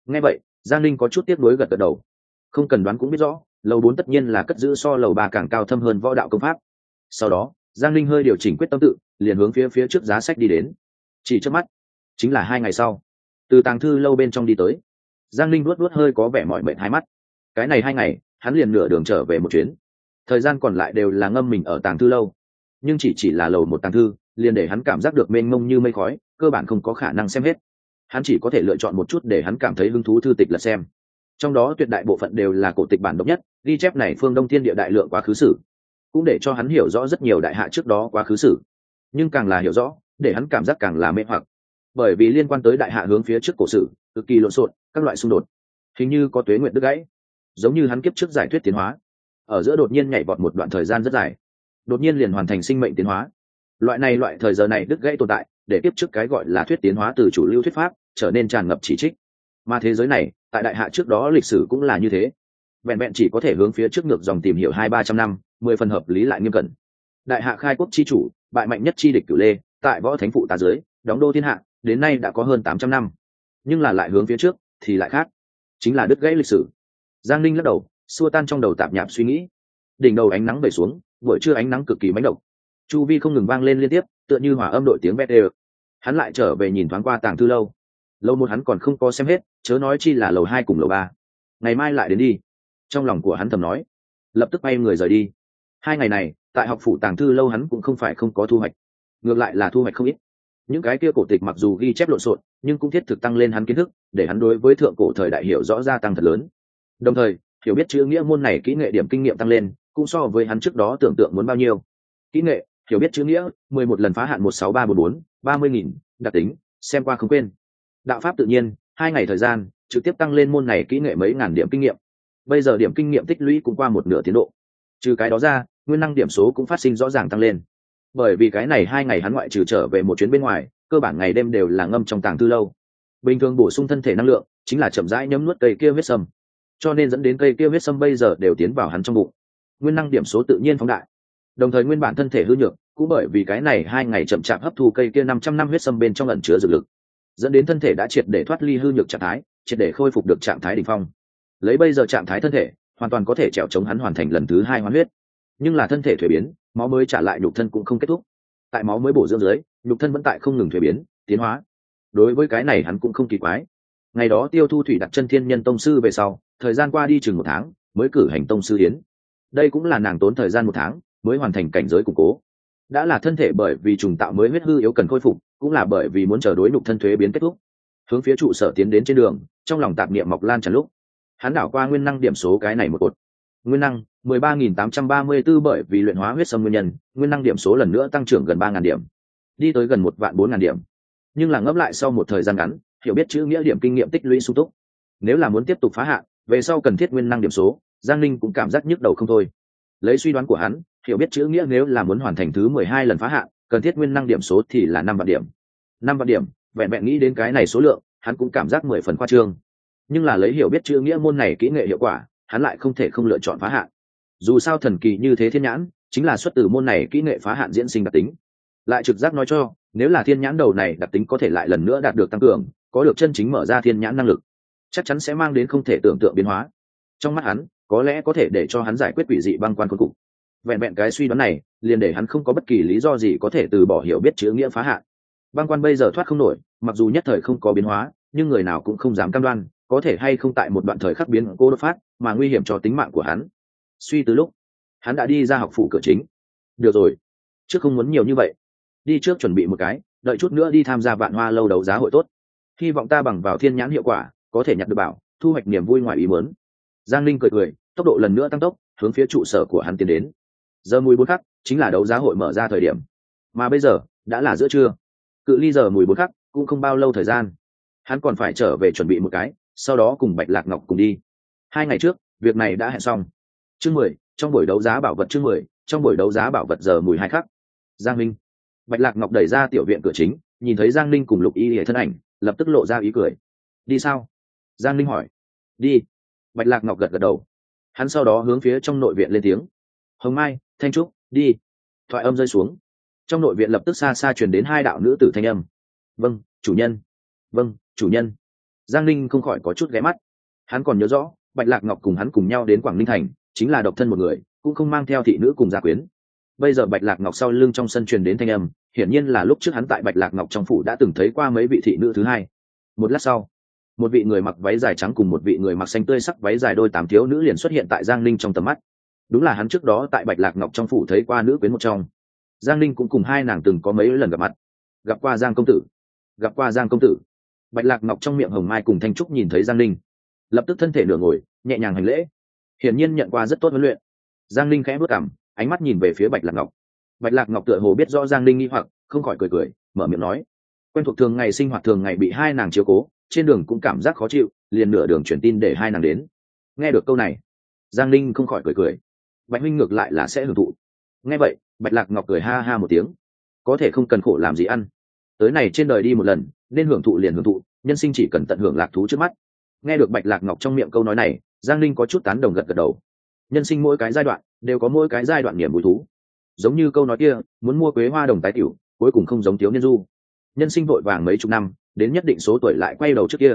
Nghe vậy, giang linh có chút tiếc nuối gật gật đầu. Không cần đoán cũng biết rõ, lầu bốn tất nhiên là cất giữ so lầu ba càng cao thâm hơn võ đạo công pháp. Sau đó, giang linh hơi điều chỉnh quyết tâm tự, liền hướng phía phía trước giá sách đi đến. Chỉ trước mắt, chính là hai ngày sau. Từ tàng thư lâu bên trong đi tới, giang linh luốt luốt hơi có vẻ mỏi mệt hai mắt. Cái này hai ngày, hắn liền nửa đường trở về một chuyến thời gian còn lại đều là ngâm mình ở tàng thư lâu. Nhưng chỉ chỉ là lầu một tàng thư, liền để hắn cảm giác được mênh mông như mây khói, cơ bản không có khả năng xem hết. Hắn chỉ có thể lựa chọn một chút để hắn cảm thấy hứng thú thư tịch là xem. Trong đó tuyệt đại bộ phận đều là cổ tịch bản độc nhất, ghi chép này phương đông thiên địa đại lượng quá khứ sử. Cũng để cho hắn hiểu rõ rất nhiều đại hạ trước đó quá khứ sử. Nhưng càng là hiểu rõ, để hắn cảm giác càng là mê hoặc. Bởi vì liên quan tới đại hạ hướng phía trước cổ sử, cực kỳ lộn xộn, các loại xung đột. Hình như có tuế nguyện đứt gãy. Giống như hắn kiếp trước giải thuyết tiến hóa ở giữa đột nhiên nhảy vọt một đoạn thời gian rất dài. Đột nhiên liền hoàn thành sinh mệnh tiến hóa. Loại này loại thời giờ này đứt gãy tồn tại, để tiếp trước cái gọi là thuyết tiến hóa từ chủ lưu thuyết pháp, trở nên tràn ngập chỉ trích. Mà thế giới này, tại đại hạ trước đó lịch sử cũng là như thế. Vẹn vẹn chỉ có thể hướng phía trước ngược dòng tìm hiểu hai ba trăm năm, mười phần hợp lý lại nghiêm cẩn. Đại hạ khai quốc chi chủ, bại mạnh nhất chi địch cửu lê, tại võ thánh phụ tá dưới, đóng đô thiên hạ, đến nay đã có hơn tám trăm năm. Nhưng là lại hướng phía trước, thì lại khác. Chính là đứt gãy lịch sử. Giang linh lắc đầu xua tan trong đầu tạp nhạp suy nghĩ. Đỉnh đầu ánh nắng về xuống, buổi trưa ánh nắng cực kỳ mãnh độc. Chu vi không ngừng vang lên liên tiếp, tựa như hỏa âm đội tiếng bét đều. Hắn lại trở về nhìn thoáng qua tàng thư lâu. Lâu một hắn còn không có xem hết, chớ nói chi là lầu hai cùng lầu ba. Ngày mai lại đến đi. Trong lòng của hắn thầm nói. Lập tức bay người rời đi. Hai ngày này, tại học phủ tàng thư lâu hắn cũng không phải không có thu hoạch. Ngược lại là thu hoạch không ít. Những cái kia cổ tịch mặc dù ghi chép lộn xộn, nhưng cũng thiết thực tăng lên hắn kiến thức, để hắn đối với thượng cổ thời đại hiểu rõ gia tăng thật lớn. Đồng thời hiểu biết chữ nghĩa môn này kỹ nghệ điểm kinh nghiệm tăng lên, cũng so với hắn trước đó tưởng tượng muốn bao nhiêu. Kỹ nghệ, hiểu biết chữ nghĩa, mười một lần phá hạn một sáu ba bốn bốn, ba mươi nghìn, đặc tính, xem qua không quên. Đạo pháp tự nhiên, hai ngày thời gian, trực tiếp tăng lên môn này kỹ nghệ mấy ngàn điểm kinh nghiệm. Bây giờ điểm kinh nghiệm tích lũy cũng qua một nửa tiến độ. Trừ cái đó ra, nguyên năng điểm số cũng phát sinh rõ ràng tăng lên. Bởi vì cái này hai ngày hắn ngoại trừ trở về một chuyến bên ngoài, cơ bản ngày đêm đều là ngâm trong tàng tư lâu. Bình thường bổ sung thân thể năng lượng, chính là chậm rãi nhấm nuốt cây kia huyết sâm cho nên dẫn đến cây kia huyết sâm bây giờ đều tiến vào hắn trong bụng. Nguyên năng điểm số tự nhiên phóng đại. Đồng thời nguyên bản thân thể hư nhược, cũng bởi vì cái này hai ngày chậm chạp hấp thu cây kia năm trăm năm huyết sâm bên trong ẩn chứa dược lực, dẫn đến thân thể đã triệt để thoát ly hư nhược trạng thái, triệt để khôi phục được trạng thái đ ỉ n h phong. Lấy bây giờ trạng thái thân thể, hoàn toàn có thể trèo chống hắn hoàn thành lần thứ hai hoán huyết. Nhưng là thân thể thuế biến, máu mới trả lại nhục thân cũng không kết thúc. Tại máu mới bổ dưỡng dưới, nhục thân vẫn tại không ngừng thuế biến, tiến hóa. Đối với cái này hắn cũng không kỳ quái. Ngày đó tiêu thu thủy đặt chân thiên nhân tông sư về sau thời gian qua đi chừng một tháng, mới cử hành tông sư hiến đây cũng là nàng tốn thời gian một tháng, mới hoàn thành cảnh giới củng cố. Đã là thân thể bởi vì trùng tạo mới huyết hư yếu cần khôi phục, cũng là bởi vì muốn chờ đối nhục thân thuế biến kết thúc. Hướng phía trụ sở tiến đến trên đường, trong lòng tạp niệm mọc lan tràn lúc. Hắn đảo qua nguyên năng điểm số cái này một cột. Nguyên năng 13.834 bởi vì luyện hóa huyết sâm nguyên nhân, nguyên năng điểm số lần nữa tăng trưởng gần 3.000 điểm. Đi tới gần một vạn 4.000 điểm. Nhưng là ngấp lại sau một thời gian ngắn, hiểu biết chữ nghĩa điểm kinh nghiệm tích lũy sung túc. Nếu là muốn tiếp tục phá hạn về sau cần thiết nguyên năng điểm số, giang ninh cũng cảm giác nhức đầu không thôi. Lấy suy đoán của hắn, hiểu biết chữ nghĩa nếu là muốn hoàn thành thứ mười hai lần phá hạn, cần thiết nguyên năng điểm số thì là năm vạn điểm. Năm vạn điểm, vẹn vẹn nghĩ đến cái này số lượng, hắn cũng cảm giác mười phần khoa trương. Nhưng là lấy hiểu biết chữ nghĩa môn này kỹ nghệ hiệu quả, hắn lại không thể không lựa chọn phá hạn. Dù sao thần kỳ như thế thiên nhãn, chính là xuất từ môn này kỹ nghệ phá hạn diễn sinh đặc tính. Lại trực giác nói cho, nếu là thiên nhãn đầu này đặc tính có thể lại lần nữa đạt được tăng cường, có được chân chính mở ra thiên nhãn năng lực chắc chắn sẽ mang đến không thể tưởng tượng biến hóa. Trong mắt hắn, có lẽ có thể để cho hắn giải quyết quỷ dị băng quan khôn cục vẹn vẹn cái suy đoán này, liền để hắn không có bất kỳ lý do gì có thể từ bỏ hiểu biết chữ nghĩa phá hạn. Băng quan bây giờ thoát không nổi, mặc dù nhất thời không có biến hóa, nhưng người nào cũng không dám cam đoan, có thể hay không tại một đoạn thời khắc biến cô đột phát mà nguy hiểm cho tính mạng của hắn. Suy từ lúc, hắn đã đi ra học phủ cửa chính. Được rồi, trước không muốn nhiều như vậy. Đi trước chuẩn bị một cái, đợi chút nữa đi tham gia vạn hoa lâu đấu giá hội tốt. Hy vọng ta bằng vào thiên nhãn hiệu quả có thể nhặt được bảo, thu hoạch niềm vui ngoài ý muốn. Giang linh cười cười, tốc độ lần nữa tăng tốc, hướng phía trụ sở của hắn tiến đến. Giờ mùi bốn khắc, chính là đấu giá hội mở ra thời điểm. Mà bây giờ, đã là giữa trưa. Cự ly giờ mùi bốn khắc, cũng không bao lâu thời gian. Hắn còn phải trở về chuẩn bị một cái, sau đó cùng bạch lạc ngọc cùng đi. Hai ngày trước, việc này đã hẹn xong. Chương mười, trong buổi đấu giá bảo vật chương mười, trong buổi đấu giá bảo vật giờ mùi hai khắc. Giang minh bạch lạc ngọc đẩy ra tiểu viện cửa chính, nhìn thấy giang ninh cùng lục y hệ thân ảnh, lập tức lộ ra ý cười. Đi sao? Giang Linh hỏi. Đi. Bạch lạc ngọc gật gật đầu. Hắn sau đó hướng phía trong nội viện lên tiếng. Hồng mai, thanh trúc, đi. Thoại âm rơi xuống. Trong nội viện lập tức xa xa truyền đến hai đạo nữ tử thanh âm. Vâng chủ nhân. Vâng chủ nhân. Giang Linh không khỏi có chút ghé mắt. Hắn còn nhớ rõ, bạch lạc ngọc cùng hắn cùng nhau đến quảng ninh thành, chính là độc thân một người, cũng không mang theo thị nữ cùng gia quyến. Bây giờ bạch lạc ngọc sau lưng trong sân truyền đến thanh âm, hiển nhiên là lúc trước hắn tại bạch lạc ngọc trong phủ đã từng thấy qua mấy vị thị nữ thứ hai. Một lát sau một vị người mặc váy dài trắng cùng một vị người mặc xanh tươi sắc váy dài đôi tám thiếu nữ liền xuất hiện tại giang ninh trong tầm mắt. Đúng là hắn trước đó tại bạch lạc ngọc trong phủ thấy qua nữ quyến một trong. Giang ninh cũng cùng hai nàng từng có mấy lần gặp mặt. Gặp qua giang công tử. Gặp qua giang công tử. Bạch lạc ngọc trong miệng hồng mai cùng thanh trúc nhìn thấy giang ninh. Lập tức thân thể nửa ngồi, nhẹ nhàng hành lễ. Hiển nhiên nhận qua rất tốt huấn luyện. Giang ninh khẽ bước cảm ánh mắt nhìn về phía bạch lạc ngọc. Bạch lạc ngọc tựa hồ biết rõ giang ninh nghi hoặc, không khỏi cười cười, mở miệng nói. Quen thuộc thường ngày sinh hoạt thường ngày bị hai nàng chiếu cố trên đường cũng cảm giác khó chịu, liền nửa đường chuyển tin để hai nàng đến. Nghe được câu này, giang ninh không khỏi cười cười. Bạch minh ngược lại là sẽ hưởng thụ. Nghe vậy, bạch lạc ngọc cười ha ha một tiếng. Có thể không cần khổ làm gì ăn. Tới này trên đời đi một lần, nên hưởng thụ liền hưởng thụ, nhân sinh chỉ cần tận hưởng lạc thú trước mắt. Nghe được bạch lạc ngọc trong miệng câu nói này, giang ninh có chút tán đồng gật gật đầu. Nhân sinh mỗi cái giai đoạn, đều có mỗi cái giai đoạn niềm vui thú. Giống như câu nói kia, muốn mua quế hoa đồng tái tiểu, cuối cùng không giống thiếu nhân du. Nhân sinh vội vàng mấy chục năm đến nhất định số tuổi lại quay đầu trước kia.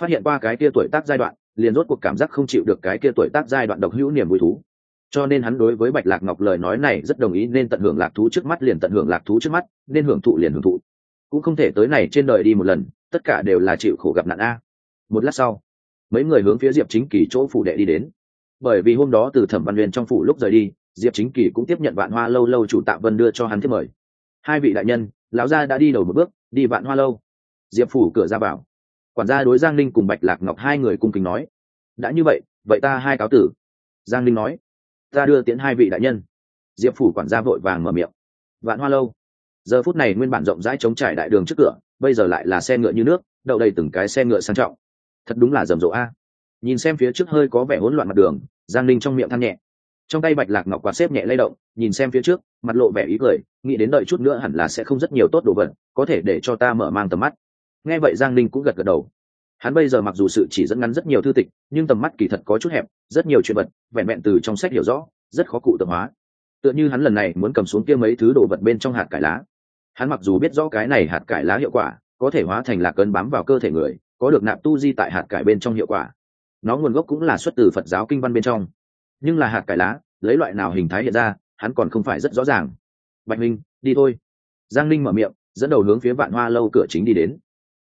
Phát hiện qua cái kia tuổi tác giai đoạn, liền rốt cuộc cảm giác không chịu được cái kia tuổi tác giai đoạn độc hữu niềm vui thú. Cho nên hắn đối với bạch lạc ngọc lời nói này rất đồng ý nên tận hưởng lạc thú trước mắt liền tận hưởng lạc thú trước mắt, nên hưởng thụ liền hưởng thụ. Cũng không thể tới này trên đời đi một lần, tất cả đều là chịu khổ gặp nạn a. Một lát sau, mấy người hướng phía diệp chính kỳ chỗ phủ đệ đi đến. Bởi vì hôm đó từ thẩm văn huyền trong phủ lúc rời đi, diệp chính kỳ cũng tiếp nhận vạn hoa lâu lâu chủ tạ vân đưa cho hắn thiết mời. Hai vị đại nhân, lão gia đã đi đầu một bước, đi vạn hoa lâu diệp phủ cửa ra bảo quản gia đối giang linh cùng bạch lạc ngọc hai người cung kính nói, đã như vậy vậy ta hai cáo tử. Giang linh nói, ta đưa tiễn hai vị đại nhân. Diệp phủ quản gia vội vàng mở miệng, vạn hoa lâu. Giờ phút này nguyên bản rộng rãi chống trải đại đường trước cửa, bây giờ lại là xe ngựa như nước, đậu đầy từng cái xe ngựa sang trọng. Thật đúng là rầm rộ a. Nhìn xem phía trước hơi có vẻ hỗn loạn mặt đường, giang linh trong miệng than nhẹ. Trong tay bạch lạc ngọc quạt xếp nhẹ lay động, nhìn xem phía trước, mặt lộ vẻ ý cười, nghĩ đến đợi chút nữa hẳn là sẽ không rất nhiều tốt đồ vật, có thể để cho ta mở mang tầm mắt nghe vậy giang Ninh cũng gật gật đầu. Hắn bây giờ mặc dù sự chỉ dẫn ngắn rất nhiều thư tịch, nhưng tầm mắt kỳ thật có chút hẹp, rất nhiều chuyện vật, vẹn vẹn từ trong sách hiểu rõ, rất khó cụ tượng hóa. Tựa như hắn lần này muốn cầm xuống kia mấy thứ đồ vật bên trong hạt cải lá. Hắn mặc dù biết rõ cái này hạt cải lá hiệu quả, có thể hóa thành lạc cân bám vào cơ thể người, có được nạp tu di tại hạt cải bên trong hiệu quả. Nó nguồn gốc cũng là xuất từ phật giáo kinh văn bên trong. Nhưng là hạt cải lá, lấy loại nào hình thái hiện ra, hắn còn không phải rất rõ ràng. Bạch minh, đi thôi. Giang Ninh mở miệng, dẫn đầu hướng phía vạn hoa lâu cửa chính đi đến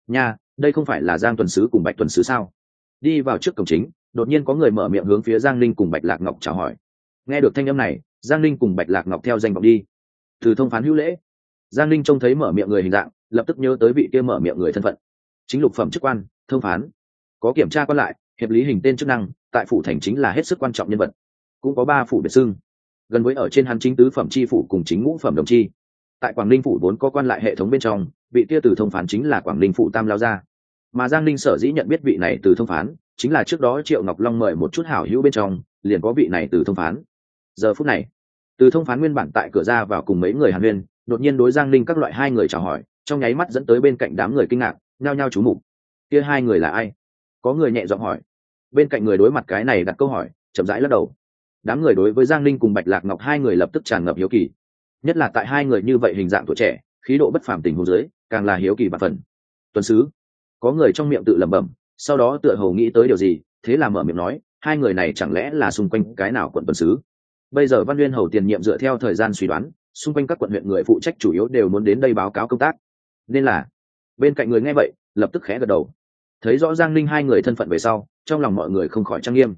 nha, đây không phải là giang tuần sứ cùng bạch tuần sứ sao? Đi vào trước cổng chính, đột nhiên có người mở miệng hướng phía giang linh cùng bạch lạc ngọc chào hỏi. Nghe được thanh âm này, giang ninh cùng bạch lạc ngọc theo danh vọng đi. Từ thông phán hữu lễ. Giang ninh trông thấy mở miệng người hình dạng, lập tức nhớ tới vị kia mở miệng người thân phận. Chính lục phẩm chức quan, thông phán. Có kiểm tra quan lại, hiệp lý hình tên chức năng, tại phủ thành chính là hết sức quan trọng nhân vật. Cũng có ba phủ biệt xưng. Gần với ở trên hắn chính tứ phẩm chi phủ cùng chính ngũ phẩm đồng chi tại quảng ninh phủ vốn có quan lại hệ thống bên trong, vị kia từ thông phán chính là quảng ninh phủ tam lao gia. Mà giang ninh sở dĩ nhận biết vị này từ thông phán, chính là trước đó triệu ngọc long mời một chút hảo hữu bên trong, liền có vị này từ thông phán. Giờ phút này, từ thông phán nguyên bản tại cửa ra vào cùng mấy người hàn huyên đột nhiên đối giang ninh các loại hai người chào hỏi, trong nháy mắt dẫn tới bên cạnh đám người kinh ngạc, nhao nhao chú mục. Kia hai người là ai? Có người nhẹ giọng hỏi. Bên cạnh người đối mặt cái này đặt câu hỏi, chậm rãi lắc đầu. Đám người đối với giang ninh cùng bạch lạc ngọc hai người lập tức tràn ngập hiếu kỳ nhất là tại hai người như vậy hình dạng tuổi trẻ, khí độ bất phàm tình hồ dưới, càng là hiếu kỳ bản phần. Tuần sứ, có người trong miệng tự lẩm bẩm, sau đó tựa hồ nghĩ tới điều gì, thế là mở miệng nói, hai người này chẳng lẽ là xung quanh cái nào quận tuần sứ? Bây giờ văn nguyên hầu tiền nhiệm dựa theo thời gian suy đoán, xung quanh các quận huyện người phụ trách chủ yếu đều muốn đến đây báo cáo công tác. Nên là, bên cạnh người nghe vậy, lập tức khẽ gật đầu. Thấy rõ giang ninh hai người thân phận về sau, trong lòng mọi người không khỏi trang nghiêm.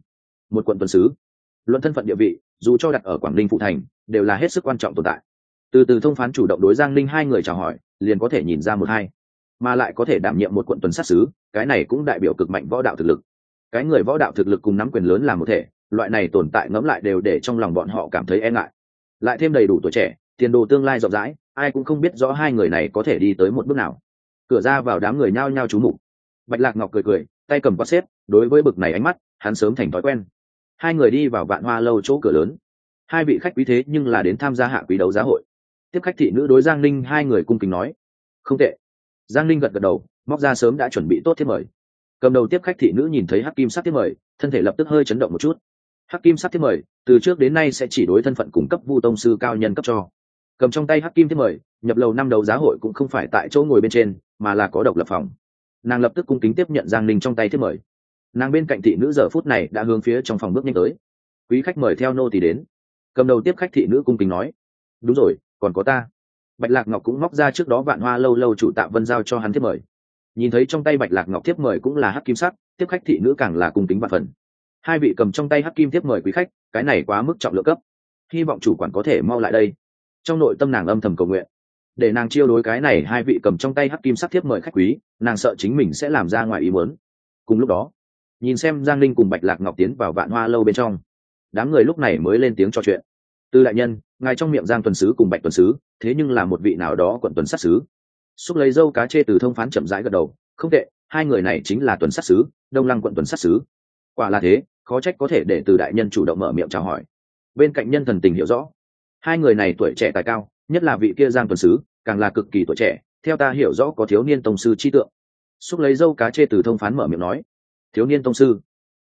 Một quận tuần sứ, luận thân phận địa vị, dù cho đặt ở quảng ninh phụ thành, đều là hết sức quan trọng tồn tại từ từ thông phán chủ động đối giang ninh hai người chào hỏi, liền có thể nhìn ra một hai. Mà lại có thể đảm nhiệm một quận tuần sát xứ cái này cũng đại biểu cực mạnh võ đạo thực lực. Cái người võ đạo thực lực cùng nắm quyền lớn là một thể, loại này tồn tại ngẫm lại đều để trong lòng bọn họ cảm thấy e ngại. Lại thêm đầy đủ tuổi trẻ, tiền đồ tương lai rộng rãi, ai cũng không biết rõ hai người này có thể đi tới một bước nào. Cửa ra vào đám người nhao nhao chú mục. Bạch lạc ngọc cười cười, tay cầm quát xếp, đối với bực này ánh mắt, hắn sớm thành thói quen. Hai người đi vào vạn hoa lâu chỗ cửa lớn. Hai vị khách quý thế nhưng là đến tham gia hạ quý đấu giá hội tiếp khách thị nữ đối giang ninh hai người cung kính nói, không tệ. Giang ninh gật gật đầu, móc ra sớm đã chuẩn bị tốt thiết mời. Cầm đầu tiếp khách thị nữ nhìn thấy hắc kim sắc thiết mời, thân thể lập tức hơi chấn động một chút. Hắc kim sắc thiết mời, từ trước đến nay sẽ chỉ đối thân phận cung cấp vu tông sư cao nhân cấp cho. Cầm trong tay hắc kim thiết mời, nhập lầu năm đầu giá hội cũng không phải tại chỗ ngồi bên trên, mà là có độc lập phòng. Nàng lập tức cung kính tiếp nhận giang ninh trong tay thiết mời. Nàng bên cạnh thị nữ giờ phút này đã hướng phía trong phòng bước nhanh tới. Quý khách mời theo nô tỳ đến. Cầm đầu tiếp khách thị nữ cung kính nói, đúng rồi còn có ta. Bạch lạc ngọc cũng móc ra trước đó vạn hoa lâu lâu chủ tạ vân giao cho hắn tiếp mời. Nhìn thấy trong tay bạch lạc ngọc tiếp mời cũng là hắc kim sắc, tiếp khách thị nữ càng là cung kính vạn phần. Hai vị cầm trong tay hắc kim tiếp mời quý khách, cái này quá mức trọng lượng cấp. Hy vọng chủ quản có thể mau lại đây. Trong nội tâm nàng âm thầm cầu nguyện. Để nàng chiêu đối cái này hai vị cầm trong tay hắc kim sắc tiếp mời khách quý, nàng sợ chính mình sẽ làm ra ngoài ý muốn. Cùng lúc đó, nhìn xem giang linh cùng bạch lạc ngọc tiến vào vạn hoa lâu bên trong. Đám người lúc này mới lên tiếng trò chuyện tư đại nhân, ngài trong miệng giang tuần sứ cùng bạch tuần sứ, thế nhưng là một vị nào đó quận tuần sát sứ. Xúc lấy dâu cá chê từ thông phán chậm rãi gật đầu, không tệ, hai người này chính là tuần sát sứ, đông lăng quận tuần sát sứ. Quả là thế, khó trách có thể để từ đại nhân chủ động mở miệng chào hỏi. Bên cạnh nhân thần tình hiểu rõ, hai người này tuổi trẻ tài cao, nhất là vị kia giang tuần sứ, càng là cực kỳ tuổi trẻ, theo ta hiểu rõ có thiếu niên tông sư chi tượng. Xúc lấy dâu cá chê từ thông phán mở miệng nói, thiếu niên tông sư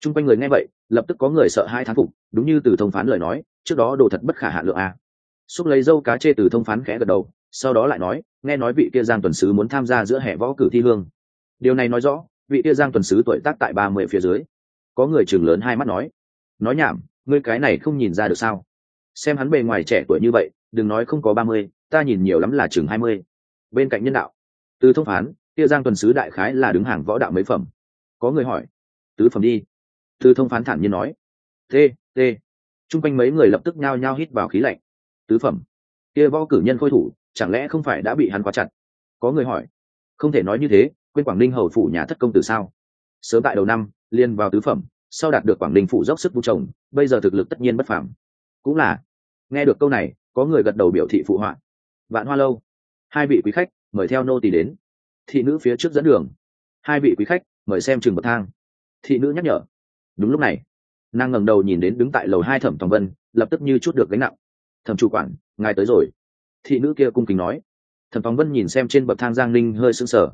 chung quanh người nghe vậy, lập tức có người sợ hai thán phục, đúng như từ thông phán lời nói, trước đó đồ thật bất khả hạ lượng a. Xúc lấy dâu cá chê từ thông phán khẽ gật đầu, sau đó lại nói, nghe nói vị kia giang tuần sứ muốn tham gia giữa hệ võ cử thi hương. Điều này nói rõ, vị kia giang tuần sứ tuổi tác tại ba mươi phía dưới. Có người chừng lớn hai mắt nói nói nhảm, ngươi cái này không nhìn ra được sao? Xem hắn bề ngoài trẻ tuổi như vậy, đừng nói không có ba mươi, ta nhìn nhiều lắm là chừng hai mươi. Bên cạnh nhân đạo, từ thông phán, kia giang tuần sứ đại khái là đứng hàng võ đạo mấy phẩm. Có người hỏi, tứ phẩm đi tư thông phán thản nhiên nói. T t chung quanh mấy người lập tức nhao nhao hít vào khí lạnh. Tứ phẩm. Kia võ cử nhân khôi thủ, chẳng lẽ không phải đã bị hắn khóa chặt? Có người hỏi. Không thể nói như thế, quên quảng ninh hầu phủ nhà thất công từ sao? Sớm tại đầu năm liên vào tứ phẩm, sau đạt được quảng ninh phủ dốc sức vụ chồng bây giờ thực lực tất nhiên bất phẳng cũng là. Nghe được câu này, có người gật đầu biểu thị phụ họa. Vạn hoa lâu. Hai vị quý khách, mời theo nô tỳ đến. Thị nữ phía trước dẫn đường. Hai vị quý khách, mời xem trường bậc thang. Thị nữ nhắc nhở đúng lúc này, nàng ngẩng đầu nhìn đến đứng tại lầu hai thẩm tòng vân, lập tức như chút được gánh nặng. Thẩm chủ quản, ngài tới rồi. Thị nữ kia cung kính nói. Thẩm tòng vân nhìn xem trên bậc thang giang ninh hơi sưng sờ.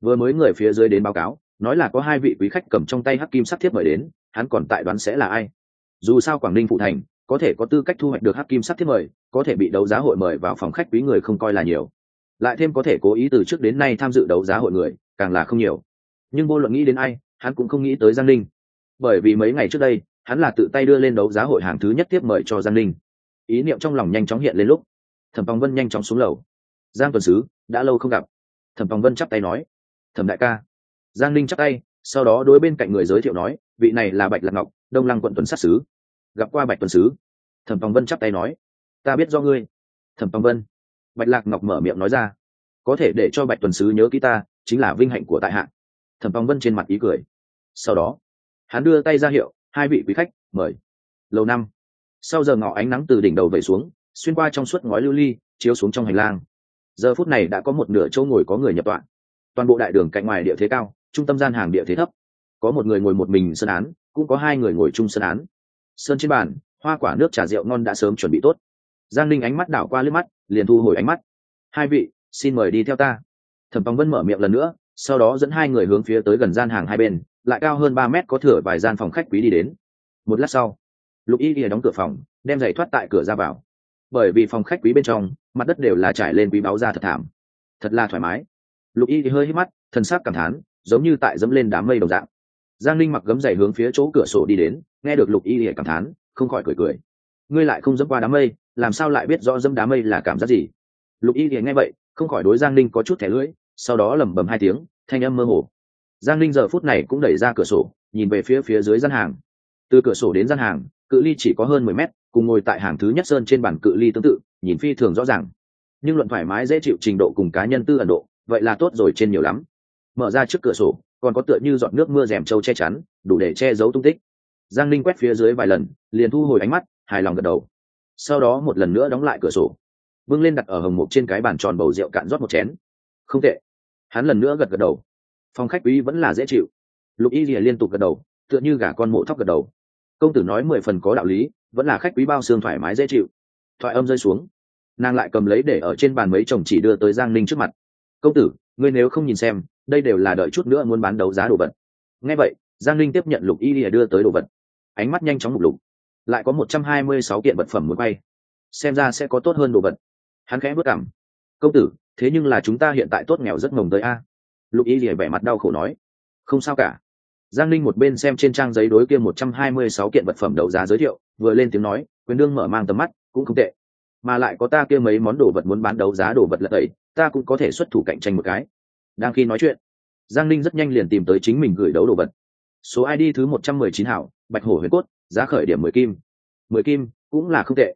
Vừa mới người phía dưới đến báo cáo, nói là có hai vị quý khách cầm trong tay hắc kim sắc thiếp mời đến, hắn còn tại đoán sẽ là ai. Dù sao quảng ninh phụ thành, có thể có tư cách thu hoạch được hắc kim sắc thiếp mời, có thể bị đấu giá hội mời vào phòng khách quý người không coi là nhiều. Lại thêm có thể cố ý từ trước đến nay tham dự đấu giá hội người, càng là không nhiều. Nhưng vô luận nghĩ đến ai, hắn cũng không nghĩ tới giang ninh bởi vì mấy ngày trước đây, hắn là tự tay đưa lên đấu giá hội hàng thứ nhất tiếp mời cho giang Linh ý niệm trong lòng nhanh chóng hiện lên lúc, thẩm phong vân nhanh chóng xuống lầu. Giang tuần sứ, đã lâu không gặp. Thẩm phong vân chắp tay nói, thẩm đại ca. Giang Linh chắp tay, sau đó đối bên cạnh người giới thiệu nói, vị này là bạch lạc ngọc, đông lăng quận tuần sát sứ. Gặp qua bạch tuần sứ. Thẩm phong vân chắp tay nói, ta biết do ngươi. Thẩm phong vân, bạch lạc ngọc mở miệng nói ra, có thể để cho bạch tuần sứ nhớ ký ta, chính là vinh hạnh của tại hạ. Thẩm phong vân trên mặt ý cười. Sau đó hắn đưa tay ra hiệu, hai vị quý khách, mời. Lâu năm. Sau giờ ngọ, ánh nắng từ đỉnh đầu về xuống, xuyên qua trong suốt ngói lưu ly, chiếu xuống trong hành lang. Giờ phút này đã có một nửa chỗ ngồi có người nhập tọa. Toàn bộ đại đường cạnh ngoài địa thế cao, trung tâm gian hàng địa thế thấp. Có một người ngồi một mình sơn án, cũng có hai người ngồi chung sơn án. Sơn trên bàn, hoa quả nước trà rượu ngon đã sớm chuẩn bị tốt. Giang linh ánh mắt đảo qua lướt mắt, liền thu hồi ánh mắt. Hai vị, xin mời đi theo ta. Thẩm phóng vân mở miệng lần nữa, sau đó dẫn hai người hướng phía tới gần gian hàng hai bên lại cao hơn ba mét có thửa vài gian phòng khách quý đi đến. Một lát sau, lục y ỉa đóng cửa phòng, đem giày thoát tại cửa ra vào. Bởi vì phòng khách quý bên trong, mặt đất đều là trải lên quý báo ra thật thảm. Thật là thoải mái. Lục y thì hơi hít mắt, thần sắc cảm thán, giống như tại dẫm lên đám mây đồng dạng. Giang linh mặc gấm giày hướng phía chỗ cửa sổ đi đến, nghe được lục y thì cảm thán, không khỏi cười cười. Ngươi lại không dẫm qua đám mây, làm sao lại biết rõ dẫm đám mây là cảm giác gì? Lục y thì nghe vậy, không khỏi đối giang linh có chút thẻ lưỡi, sau đó lẩm bẩm hai tiếng, thanh âm mơ hồ giang linh giờ phút này cũng đẩy ra cửa sổ, nhìn về phía phía dưới gian hàng. Từ cửa sổ đến gian hàng, cự ly chỉ có hơn mười mét, cùng ngồi tại hàng thứ nhất sơn trên bản cự ly tương tự, nhìn phi thường rõ ràng. Nhưng luận thoải mái dễ chịu trình độ cùng cá nhân tư ẩn độ, vậy là tốt rồi trên nhiều lắm. Mở ra trước cửa sổ, còn có tựa như dọn nước mưa rèm trâu che chắn, đủ để che giấu tung tích. Giang linh quét phía dưới vài lần, liền thu hồi ánh mắt, hài lòng gật đầu. Sau đó một lần nữa đóng lại cửa sổ. Bưng lên đặt ở hồng mục trên cái bàn tròn bầu rượu cạn rót một chén. Không tệ. Hắn lần nữa gật gật đầu phòng khách quý vẫn là dễ chịu. Lục y rìa liên tục gật đầu, tựa như gà con mộ thóc gật đầu. Công tử nói mười phần có đạo lý, vẫn là khách quý bao xương thoải mái dễ chịu. Thoại âm rơi xuống. Nàng lại cầm lấy để ở trên bàn mấy chồng chỉ đưa tới giang ninh trước mặt. Công tử, ngươi nếu không nhìn xem, đây đều là đợi chút nữa muốn bán đấu giá đồ vật. Ngay vậy, giang ninh tiếp nhận lục y lìa đưa tới đồ vật. Ánh mắt nhanh chóng mục lục. Lại có một trăm hai mươi sáu kiện vật phẩm muốn quay. Xem ra sẽ có tốt hơn đồ vật. Hắn khẽ bước cảm. Công tử, thế nhưng là chúng ta hiện tại tốt nghèo rất mồng tới a lục y lìa vẻ mặt đau khổ nói, không sao cả. Giang ninh một bên xem trên trang giấy đối kia một trăm hai mươi sáu kiện vật phẩm đấu giá giới thiệu, vừa lên tiếng nói, quyền đương mở mang tầm mắt, cũng không tệ. Mà lại có ta kia mấy món đồ vật muốn bán đấu giá đồ vật lật ấy ta cũng có thể xuất thủ cạnh tranh một cái. Đang khi nói chuyện, giang ninh rất nhanh liền tìm tới chính mình gửi đấu đồ vật. Số id thứ một trăm mười chín hảo, bạch hổ huyền cốt, giá khởi điểm mười kim. Mười kim cũng là không tệ.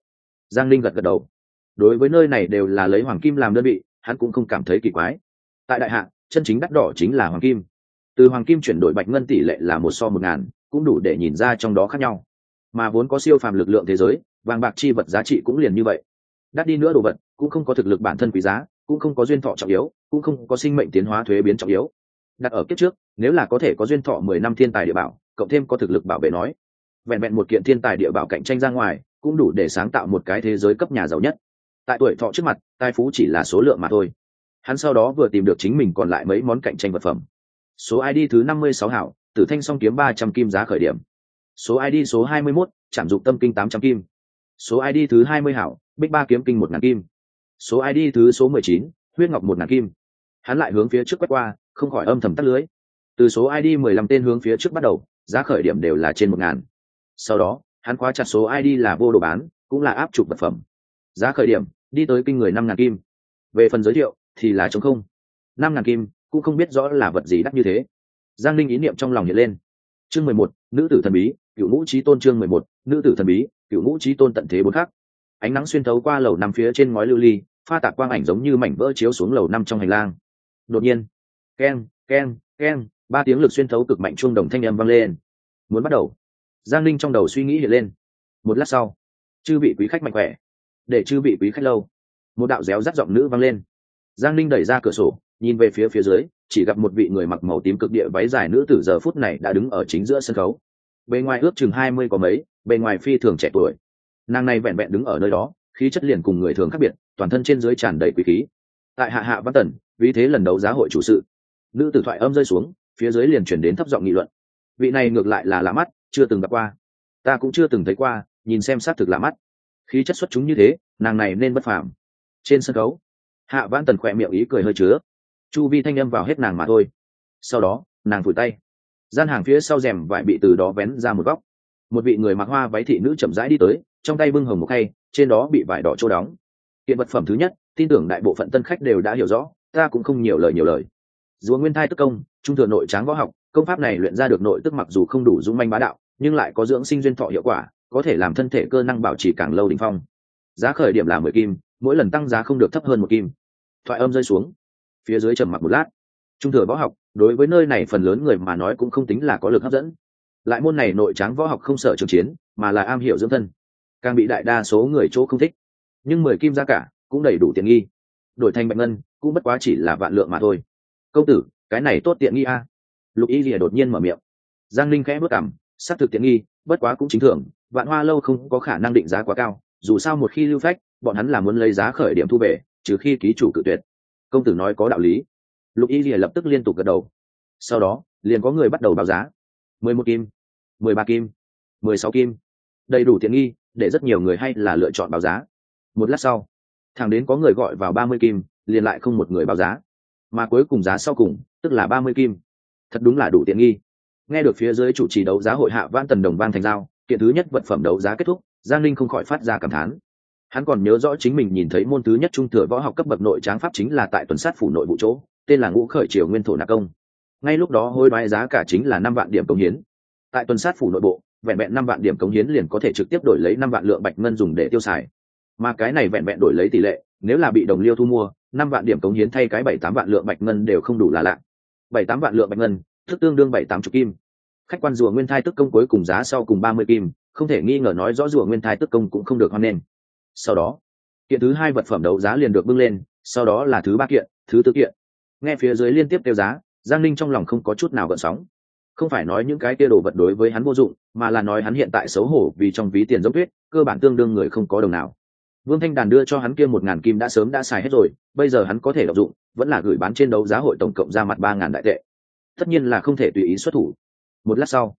Giang ninh gật gật đầu. Đối với nơi này đều là lấy hoàng kim làm đơn vị, hắn cũng không cảm thấy kỳ quái. Tại đại hạ chân chính đắt đỏ chính là hoàng kim. Từ hoàng kim chuyển đổi bạch ngân tỷ lệ là một so một ngàn, cũng đủ để nhìn ra trong đó khác nhau. Mà vốn có siêu phàm lực lượng thế giới, vàng bạc chi vật giá trị cũng liền như vậy. Đắt đi nữa đồ vật, cũng không có thực lực bản thân quý giá, cũng không có duyên thọ trọng yếu, cũng không có sinh mệnh tiến hóa thuế biến trọng yếu. Đặt ở kiếp trước, nếu là có thể có duyên thọ mười năm thiên tài địa bảo, cộng thêm có thực lực bảo vệ nói, vẹn vẹn một kiện thiên tài địa bảo cạnh tranh ra ngoài, cũng đủ để sáng tạo một cái thế giới cấp nhà giàu nhất. Tại tuổi thọ trước mặt, tài phú chỉ là số lượng mà thôi hắn sau đó vừa tìm được chính mình còn lại mấy món cạnh tranh vật phẩm. Số id thứ năm mươi sáu hảo, tử thanh song kiếm ba trăm kim giá khởi điểm. Số id số hai mươi mốt trảm dụng tâm kinh tám trăm kim. Số id thứ hai mươi hảo, bích ba kiếm kinh một ngàn kim. Số id thứ số mười chín, huyết ngọc một ngàn kim. Hắn lại hướng phía trước quét qua, không khỏi âm thầm tắt lưới. Từ số id mười lăm tên hướng phía trước bắt đầu, giá khởi điểm đều là trên một ngàn. Sau đó, hắn khóa chặt số id là vô đồ bán, cũng là áp chụp vật phẩm. Giá khởi điểm, đi tới kinh người năm ngàn kim. Về phần giới thiệu thì là chống không. Năm ngàn kim, cũng không biết rõ là vật gì đắt như thế. Giang linh ý niệm trong lòng hiện lên. Chương mười một, nữ tử thần bí, cựu ngũ trí tôn chương mười một, nữ tử thần bí, cựu ngũ trí tôn tận thế bốn khắc. Ánh nắng xuyên thấu qua lầu năm phía trên ngói lưu ly, pha tạc quang ảnh giống như mảnh vỡ chiếu xuống lầu năm trong hành lang. Đột nhiên, keng keng keng, ba tiếng lực xuyên thấu cực mạnh chuông đồng thanh âm vang lên. Muốn bắt đầu. Giang linh trong đầu suy nghĩ hiện lên. Một lát sau, chư vị quý khách mạnh khỏe. Để chư vị quý khách lâu. Một đạo réo rắt giọng nữ vang lên giang linh đẩy ra cửa sổ, nhìn về phía phía dưới, chỉ gặp một vị người mặc màu tím cực địa váy dài nữ tử giờ phút này đã đứng ở chính giữa sân khấu. Bề ngoài ước chừng hai mươi có mấy, bề ngoài phi thường trẻ tuổi. Nàng này vẹn vẹn đứng ở nơi đó, khí chất liền cùng người thường khác biệt, toàn thân trên dưới tràn đầy quý khí. Tại hạ hạ văn tần, vì thế lần đấu giá hội chủ sự, nữ tử thoại âm rơi xuống, phía dưới liền chuyển đến thấp giọng nghị luận. Vị này ngược lại là lạ mắt, chưa từng gặp qua. Ta cũng chưa từng thấy qua, nhìn xem xác thực lạ mắt. Khí chất xuất chúng như thế, nàng này nên bất phàm. Trên sân khấu hạ vãn tần khỏe miệng ý cười hơi chứa. Chu vi thanh âm vào hết nàng mà thôi. Sau đó, nàng phủi tay. Gian hàng phía sau rèm vải bị từ đó vén ra một góc. Một vị người mặc hoa váy thị nữ chậm rãi đi tới, trong tay bưng hồng một khay, trên đó bị vải đỏ trô đóng. Hiện vật phẩm thứ nhất, tin tưởng đại bộ phận tân khách đều đã hiểu rõ, ta cũng không nhiều lời nhiều lời. Dùa nguyên thai tức công, trung thừa nội tráng võ học, công pháp này luyện ra được nội tức mặc dù không đủ dung manh bá đạo, nhưng lại có dưỡng sinh duyên thọ hiệu quả, có thể làm thân thể cơ năng bảo trì càng lâu đỉnh phong. Giá khởi điểm là mười kim mỗi lần tăng giá không được thấp hơn một kim. Thoại âm rơi xuống. Phía dưới trầm mặc một lát. Trung thừa võ học, đối với nơi này phần lớn người mà nói cũng không tính là có lực hấp dẫn. Lại môn này nội tráng võ học không sợ trường chiến, mà là am hiểu dưỡng thân. Càng bị đại đa số người chỗ không thích. Nhưng mười kim giá cả cũng đầy đủ tiện nghi. Đổi thành bạch ngân, cũng bất quá chỉ là vạn lượng mà thôi. Công tử, cái này tốt tiện nghi a. Lục y lìa đột nhiên mở miệng. Giang linh khẽ bước cảm xác thực tiện nghi, bất quá cũng chính thường vạn hoa lâu không có khả năng định giá quá cao, dù sao một khi lưu phách bọn hắn là muốn lấy giá khởi điểm thu về, trừ khi ký chủ cự tuyệt. Công tử nói có đạo lý. Lục y lìa lập tức liên tục gật đầu. Sau đó, liền có người bắt đầu báo giá. Mười một kim, mười ba kim, mười sáu kim. Đầy đủ tiện nghi, để rất nhiều người hay là lựa chọn báo giá. Một lát sau, thẳng đến có người gọi vào ba mươi kim, liền lại không một người báo giá. Mà cuối cùng giá sau cùng, tức là ba mươi kim. Thật đúng là đủ tiện nghi. Nghe được phía dưới chủ trì đấu giá hội hạ văn tần đồng vang thành giao, kiện thứ nhất vật phẩm đấu giá kết thúc, giang linh không khỏi phát ra cảm thán hắn còn nhớ rõ chính mình nhìn thấy môn thứ nhất trung thừa võ học cấp bậc nội tráng pháp chính là tại tuần sát phủ nội vụ chỗ, tên là ngũ khởi triều nguyên thổ nạc công. Ngay lúc đó hối đoái giá cả chính là năm vạn điểm cống hiến. Tại tuần sát phủ nội bộ, vẹn vẹn năm vạn điểm cống hiến liền có thể trực tiếp đổi lấy năm vạn lượng bạch ngân dùng để tiêu xài. Mà cái này vẹn vẹn đổi lấy tỷ lệ, nếu là bị đồng liêu thu mua, năm vạn điểm cống hiến thay cái bảy tám vạn lượng bạch ngân đều không đủ là lạ. Bảy tám vạn lượng bạch ngân, tức tương đương bảy tám chục kim. Khách quan rùa nguyên thai tức công cuối cùng giá sau cùng ba mươi kim, không thể nghi ngờ nói rõ rùa nguyên thai tức công cũng không được hoan nghênh sau đó, kiện thứ hai vật phẩm đấu giá liền được bưng lên, sau đó là thứ ba kiện, thứ tư kiện. Nghe phía dưới liên tiếp tiêu giá, giang ninh trong lòng không có chút nào gợn sóng. Không phải nói những cái kia đồ vật đối với hắn vô dụng, mà là nói hắn hiện tại xấu hổ vì trong ví tiền giống tuyết, cơ bản tương đương người không có đồng nào. Vương thanh đàn đưa cho hắn kia một ngàn kim đã sớm đã xài hết rồi, bây giờ hắn có thể đọc dụng, vẫn là gửi bán trên đấu giá hội tổng cộng ra mặt ba ngàn đại tệ. Tất nhiên là không thể tùy ý xuất thủ. Một lát sau,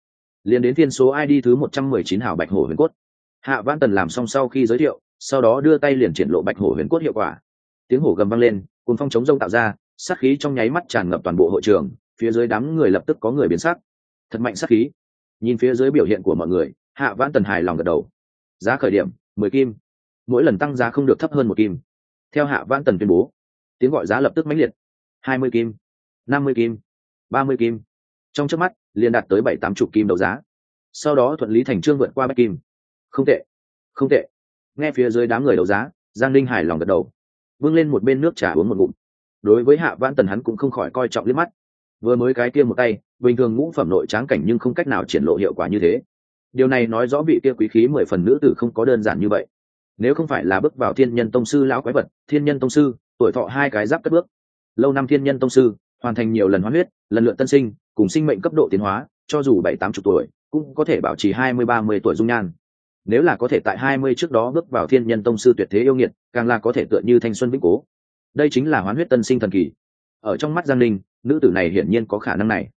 liền đến thiên số id thứ một trăm mười chín hảo bạch hổ huyền cốt. Hạ văn tần làm xong sau khi giới thiệu sau đó đưa tay liền triển lộ bạch hổ huyền cốt hiệu quả. Tiếng hổ gầm vang lên cùng phong chống rông tạo ra, sát khí trong nháy mắt tràn ngập toàn bộ hội trường, phía dưới đám người lập tức có người biến sắc. Thật mạnh sát khí. Nhìn phía dưới biểu hiện của mọi người, hạ vãn tần hài lòng gật đầu. Giá khởi điểm, mười kim. Mỗi lần tăng giá không được thấp hơn một kim. Theo hạ vãn tần tuyên bố, tiếng gọi giá lập tức mãnh liệt. Hai mươi kim, năm mươi kim, ba mươi kim. Trong trước mắt, liền đạt tới bảy tám chục kim đấu giá. Sau đó thuận lý thành trương vượt qua bách kim. Không tệ không tệ nghe phía dưới đám người đấu giá, giang linh hài lòng gật đầu. Vâng lên một bên nước trà uống một ngụm. Đối với hạ vãn tần hắn cũng không khỏi coi trọng liếc mắt. Vừa mới cái kia một tay, bình thường ngũ phẩm nội tráng cảnh nhưng không cách nào triển lộ hiệu quả như thế. Điều này nói rõ vị kia quý khí mười phần nữ tử không có đơn giản như vậy. Nếu không phải là bước vào thiên nhân tông sư lão quái vật, thiên nhân tông sư, tuổi thọ hai cái giáp cất bước. Lâu năm thiên nhân tông sư, hoàn thành nhiều lần hóa huyết, lần lượt tân sinh, cùng sinh mệnh cấp độ tiến hóa, cho dù bảy tám chục tuổi, cũng có thể bảo trì hai mươi ba mươi tuổi dung nhan nếu là có thể tại hai mươi trước đó bước vào thiên nhân tông sư tuyệt thế yêu nghiệt, càng là có thể tựa như thanh xuân vĩnh cố. Đây chính là hoán huyết tân sinh thần kỳ. Ở trong mắt giang ninh, nữ tử này hiển nhiên có khả năng này.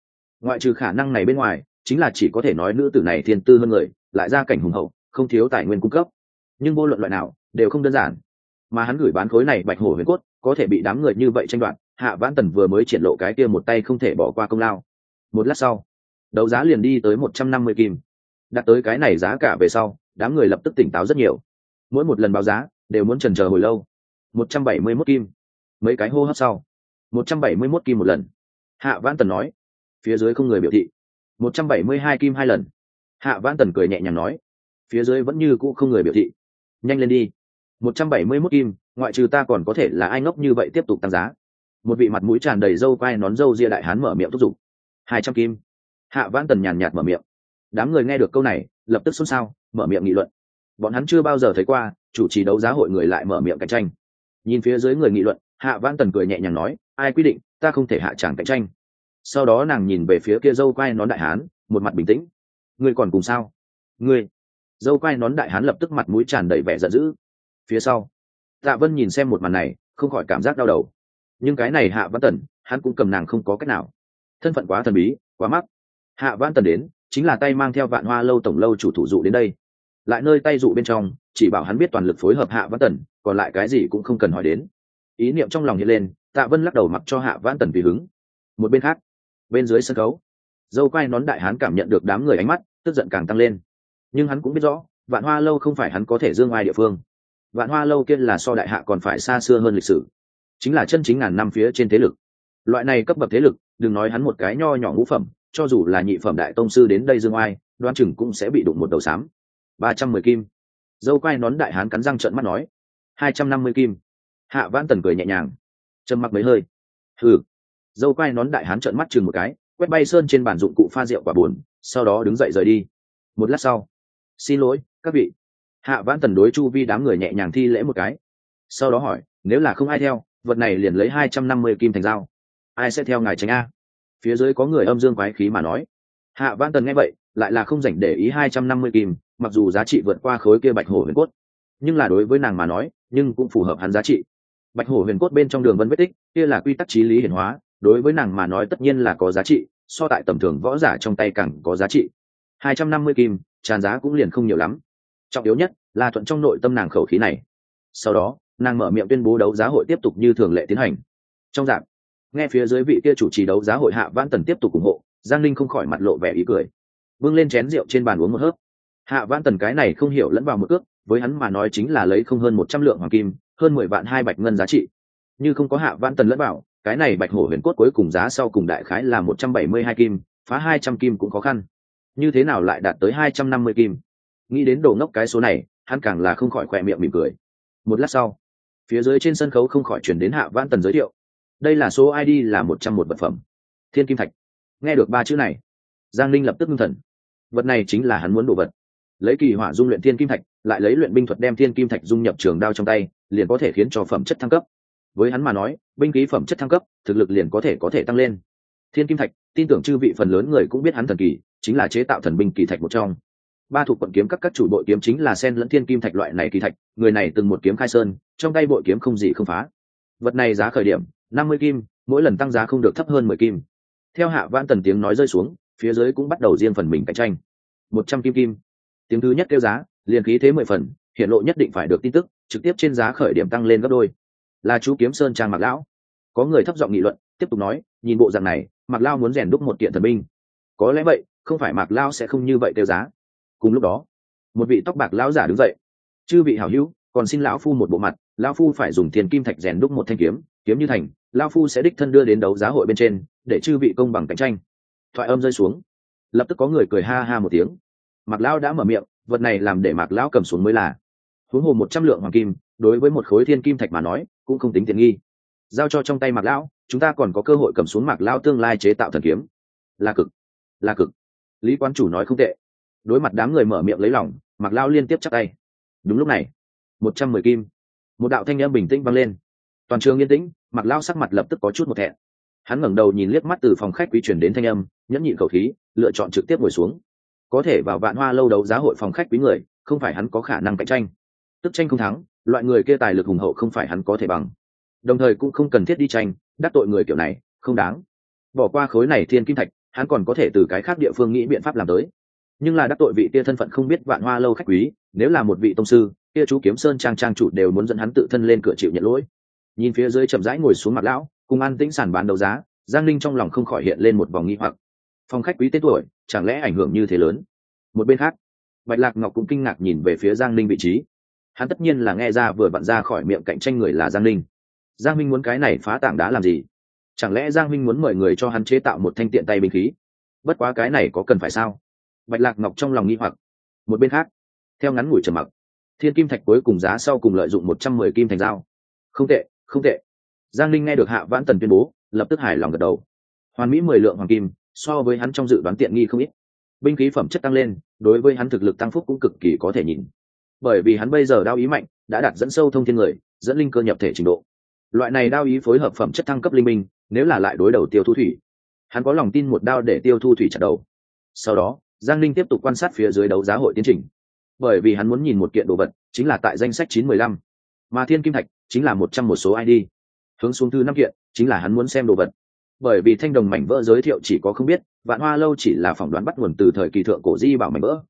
Ngoại trừ khả năng này bên ngoài, chính là chỉ có thể nói nữ tử này thiên tư hơn người, lại ra cảnh hùng hậu, không thiếu tài nguyên cung cấp. Nhưng vô luận loại nào, đều không đơn giản. Mà hắn gửi bán khối này bạch hổ huyền cốt, có thể bị đám người như vậy tranh đoạt, hạ vãn tần vừa mới triển lộ cái kia một tay không thể bỏ qua công lao. Một lát sau, đấu giá liền đi tới một trăm năm mươi kim. Đặt tới cái này giá cả về sau đám người lập tức tỉnh táo rất nhiều. Mỗi một lần báo giá đều muốn trần chờ hồi lâu. Một trăm bảy mươi mốt kim. Mấy cái hô hấp sau. Một trăm bảy mươi mốt kim một lần. Hạ vãn tần nói. Phía dưới không người biểu thị. Một trăm bảy mươi hai kim hai lần. Hạ vãn tần cười nhẹ nhàng nói. Phía dưới vẫn như cũ không người biểu thị. Nhanh lên đi. Một trăm bảy mươi mốt kim, ngoại trừ ta còn có thể là ai ngốc như vậy tiếp tục tăng giá. Một vị mặt mũi tràn đầy râu quai nón râu ria đại hán mở miệng thúc giục. Hai trăm kim. Hạ vãn tần nhàn nhạt mở miệng. Đám người nghe được câu này lập tức xôn xao, mở miệng nghị luận. Bọn hắn chưa bao giờ thấy qua, chủ trì đấu giá hội người lại mở miệng cạnh tranh. Nhìn phía dưới người nghị luận, hạ Văn tần cười nhẹ nhàng nói, ai quy định, ta không thể hạ tràng cạnh tranh. Sau đó nàng nhìn về phía kia dâu quai nón đại hán, một mặt bình tĩnh. Ngươi còn cùng sao? Ngươi. Dâu quai nón đại hán lập tức mặt mũi tràn đầy vẻ giận dữ. Phía sau, tạ vân nhìn xem một màn này, không khỏi cảm giác đau đầu. Nhưng cái này hạ văn tần, hắn cũng cầm nàng không có cách nào. Thân phận quá thần bí, quá mắc. Hạ văn tần đến chính là tay mang theo vạn hoa lâu tổng lâu chủ thủ dụ đến đây. Lại nơi tay dụ bên trong, chỉ bảo hắn biết toàn lực phối hợp hạ văn tần, còn lại cái gì cũng không cần hỏi đến. Ý niệm trong lòng hiện lên, tạ vân lắc đầu mặc cho hạ văn tần vì hứng. Một bên khác, bên dưới sân khấu, dâu quai nón đại hán cảm nhận được đám người ánh mắt, tức giận càng tăng lên. Nhưng hắn cũng biết rõ, vạn hoa lâu không phải hắn có thể dương ai địa phương. Vạn hoa lâu kia là so đại hạ còn phải xa xưa hơn lịch sử. Chính là chân chính ngàn năm phía trên thế lực. Loại này cấp bậc thế lực, đừng nói hắn một cái nho nhỏ ngũ phẩm cho dù là nhị phẩm đại tông sư đến đây dương oai đoan chừng cũng sẽ bị đụng một đầu xám ba trăm mười kim. Dâu quai nón đại hán cắn răng trợn mắt nói. Hai trăm năm mươi kim. Hạ vãn tần cười nhẹ nhàng. Trầm mặc mấy hơi. Thử dâu quai nón đại hán trợn mắt chừng một cái, quét bay sơn trên bàn dụng cụ pha rượu quả buồn sau đó đứng dậy rời đi. Một lát sau. Xin lỗi, các vị. Hạ vãn tần đối chu vi đám người nhẹ nhàng thi lễ một cái. Sau đó hỏi, nếu là không ai theo, vật này liền lấy hai trăm năm mươi kim thành dao. Ai sẽ theo ngài tránh a? Phía dưới có người âm dương quái khí mà nói. Hạ văn tần nghe vậy, lại là không dành để ý hai trăm năm mươi kim, mặc dù giá trị vượt qua khối kia bạch hổ huyền cốt. Nhưng là đối với nàng mà nói, nhưng cũng phù hợp hắn giá trị. Bạch hổ huyền cốt bên trong đường vân vết tích, kia là quy tắc trí lý hiển hóa, đối với nàng mà nói tất nhiên là có giá trị, so tại tầm thường võ giả trong tay càng có giá trị. hai trăm năm mươi kim, tràn giá cũng liền không nhiều lắm. Trọng yếu nhất là thuận trong nội tâm nàng khẩu khí này. Sau đó, nàng mở miệng tuyên bố đấu giá hội tiếp tục như thường lệ tiến hành. Trong dạng nghe phía dưới vị kia chủ trì đấu giá hội hạ vãn tần tiếp tục ủng hộ, giang linh không khỏi mặt lộ vẻ ý cười. Vâng lên chén rượu trên bàn uống một hớp. Hạ vãn tần cái này không hiểu lẫn vào một ước, với hắn mà nói chính là lấy không hơn một trăm lượng hoàng kim, hơn mười vạn hai bạch ngân giá trị. Như không có hạ vãn tần lẫn vào, cái này bạch hổ huyền cốt cuối cùng giá sau cùng đại khái là một trăm bảy mươi hai kim, phá hai trăm kim cũng khó khăn. Như thế nào lại đạt tới hai trăm năm mươi kim? Nghĩ đến đồ ngốc cái số này, hắn càng là không khỏi khỏe miệng mỉm cười. Một lát sau, phía dưới trên sân khấu không khỏi chuyển đến hạ vãn tần giới thiệu đây là số id là một trăm một vật phẩm. Thiên kim thạch. Nghe được ba chữ này, giang linh lập tức ngưng thần. Vật này chính là hắn muốn đồ vật. Lấy kỳ hỏa dung luyện thiên kim thạch, lại lấy luyện binh thuật đem thiên kim thạch dung nhập trường đao trong tay, liền có thể khiến cho phẩm chất thăng cấp. Với hắn mà nói, binh khí phẩm chất thăng cấp, thực lực liền có thể có thể tăng lên. Thiên kim thạch, tin tưởng chư vị phần lớn người cũng biết hắn thần kỳ, chính là chế tạo thần binh kỳ thạch một trong. Ba thuộc quận kiếm các các chủ bội kiếm chính là sen lẫn thiên kim thạch loại này kỳ thạch, người này từng một kiếm khai sơn, trong tay bội kiếm không gì không phá. Vật này giá khởi điểm năm mươi kim, mỗi lần tăng giá không được thấp hơn mười kim. Theo hạ vãn tần tiếng nói rơi xuống, phía dưới cũng bắt đầu riêng phần mình cạnh tranh. Một trăm kim kim. Tiếng thứ nhất kêu giá, liền khí thế mười phần, hiện lộ nhất định phải được tin tức, trực tiếp trên giá khởi điểm tăng lên gấp đôi. Là chú kiếm sơn trang mạc lão. Có người thấp giọng nghị luận, tiếp tục nói, nhìn bộ dạng này, mạc lao muốn rèn đúc một kiện thần binh. Có lẽ vậy, không phải mạc lao sẽ không như vậy kêu giá. Cùng lúc đó, một vị tóc bạc lão giả đứng dậy. Chư vị hảo hữu, còn xin lão phu một bộ mặt, lão phu phải dùng tiền kim thạch rèn đúc một thanh kiếm kiếm như thành lão phu sẽ đích thân đưa đến đấu giá hội bên trên, để chư vị công bằng cạnh tranh. Thoại âm rơi xuống. Lập tức có người cười ha ha một tiếng. Mạc lão đã mở miệng, vật này làm để mạc lão cầm xuống mới là. Huống hồ một trăm lượng hoàng kim, đối với một khối thiên kim thạch mà nói, cũng không tính tiện nghi. Giao cho trong tay mạc lão, chúng ta còn có cơ hội cầm xuống mạc lão tương lai chế tạo thần kiếm. Là cực là cực. Lý quan chủ nói không tệ. Đối mặt đám người mở miệng lấy lòng, mạc lão liên tiếp chắc tay. Đúng lúc này, một trăm mười kim. Một đạo thanh âm bình tĩnh vang lên toàn trường yên tĩnh mặc lao sắc mặt lập tức có chút một thẹn. Hắn ngẩng đầu nhìn liếc mắt từ phòng khách quý chuyển đến thanh âm, nhẫn nhịn khẩu khí, lựa chọn trực tiếp ngồi xuống. Có thể vào vạn hoa lâu đấu giá hội phòng khách quý người, không phải hắn có khả năng cạnh tranh. Tức tranh không thắng, loại người kia tài lực hùng hậu không phải hắn có thể bằng. Đồng thời cũng không cần thiết đi tranh, đắc tội người kiểu này, không đáng. Bỏ qua khối này thiên kim thạch, hắn còn có thể từ cái khác địa phương nghĩ biện pháp làm tới. Nhưng là đắc tội vị kia thân phận không biết vạn hoa lâu khách quý, nếu là một vị tông sư, kia chú kiếm sơn trang trang chủ đều muốn dẫn hắn tự thân lên cửa chịu nhận lỗi nhìn phía dưới chậm rãi ngồi xuống mặt lão, cùng an tĩnh sản bán đấu giá, giang linh trong lòng không khỏi hiện lên một vòng nghi hoặc. Phong khách quý tên tuổi, chẳng lẽ ảnh hưởng như thế lớn? Một bên khác, bạch lạc ngọc cũng kinh ngạc nhìn về phía giang linh vị trí. Hắn tất nhiên là nghe ra vừa vặn ra khỏi miệng cạnh tranh người là giang linh giang minh muốn cái này phá tảng đá làm gì? Chẳng lẽ giang minh muốn mời người cho hắn chế tạo một thanh tiện tay binh khí? Bất quá cái này có cần phải sao? Bạch lạc ngọc trong lòng nghi hoặc. Một bên khác, theo ngắn ngủi trầm mặc, thiên kim thạch cuối cùng giá sau cùng lợi dụng một trăm mười kim thành dao. Không tệ không tệ. Giang linh nghe được hạ vãn tần tuyên bố, lập tức hài lòng gật đầu. Hoàn mỹ mười lượng hoàng kim, so với hắn trong dự đoán tiện nghi không ít. Binh khí phẩm chất tăng lên, đối với hắn thực lực tăng phúc cũng cực kỳ có thể nhìn. Bởi vì hắn bây giờ đao ý mạnh, đã đạt dẫn sâu thông thiên người, dẫn linh cơ nhập thể trình độ. Loại này đao ý phối hợp phẩm chất thăng cấp linh minh, nếu là lại đối đầu tiêu thu thủy, hắn có lòng tin một đao để tiêu thu thủy chặt đầu. Sau đó, giang linh tiếp tục quan sát phía dưới đấu giá hội tiến trình. Bởi vì hắn muốn nhìn một kiện đồ vật, chính là tại danh sách chín mười lăm mà thiên kim thạch chính là một trăm một số id hướng xuống thứ năm kiện chính là hắn muốn xem đồ vật. Bởi vì thanh đồng mảnh vỡ giới thiệu chỉ có không biết, vạn hoa lâu chỉ là phỏng đoán bắt nguồn từ thời kỳ thượng cổ di bảo mảnh vỡ.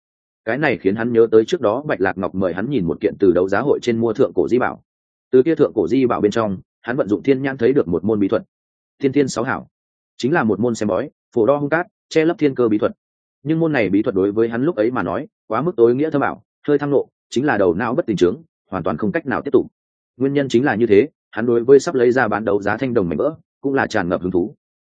Cái này khiến hắn nhớ tới trước đó bạch lạc ngọc mời hắn nhìn một kiện từ đấu giá hội trên mua thượng cổ di bảo. Từ kia thượng cổ di bảo bên trong, hắn vận dụng thiên nhãn thấy được một môn bí thuật. Thiên thiên sáu hảo. Chính là một môn xem bói, phổ đo hung cát, che lấp thiên cơ bí thuật. Nhưng môn này bí thuật đối với hắn lúc ấy mà nói, quá mức tối nghĩa thơ bảo hơi thăng lộ chính là đầu não bất tình trướng hoàn toàn không cách nào tiếp tục. Nguyên nhân chính là như thế, hắn đối với sắp lấy ra bán đấu giá thanh đồng mảnh vỡ, cũng là tràn ngập hứng thú.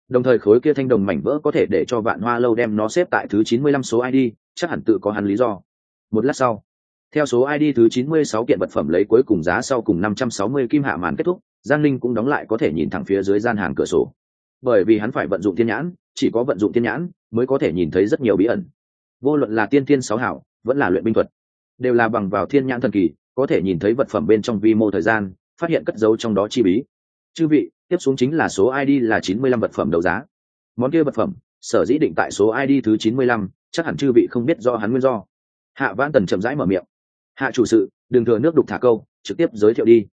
Đồng thời khối kia thanh đồng mảnh vỡ có thể để cho vạn hoa lâu đem nó xếp tại thứ chín mươi lăm số id chắc hẳn tự có hắn lý do. Một lát sau, theo số id thứ 96 kiện vật phẩm lấy cuối cùng giá sau cùng 560 kim hạ màn kết thúc, giang linh cũng đóng lại có thể nhìn thẳng phía dưới gian hàng cửa sổ. Bởi vì hắn phải vận dụng thiên nhãn, chỉ có vận dụng thiên nhãn mới có thể nhìn thấy rất nhiều bí ẩn. Vô luận là tiên thiên sáu hảo, vẫn là luyện binh thuật, đều là bằng vào thiên nhãn thần kỳ có thể nhìn thấy vật phẩm bên trong vi mô thời gian phát hiện cất dấu trong đó chi bí. Chư vị tiếp xuống chính là số id là 95 vật phẩm đấu giá. Món kia vật phẩm sở dĩ định tại số id thứ 95, chắc hẳn chư vị không biết do hắn nguyên do. Hạ vãn tần chậm rãi mở miệng. Hạ chủ sự đừng thừa nước đục thả câu trực tiếp giới thiệu đi.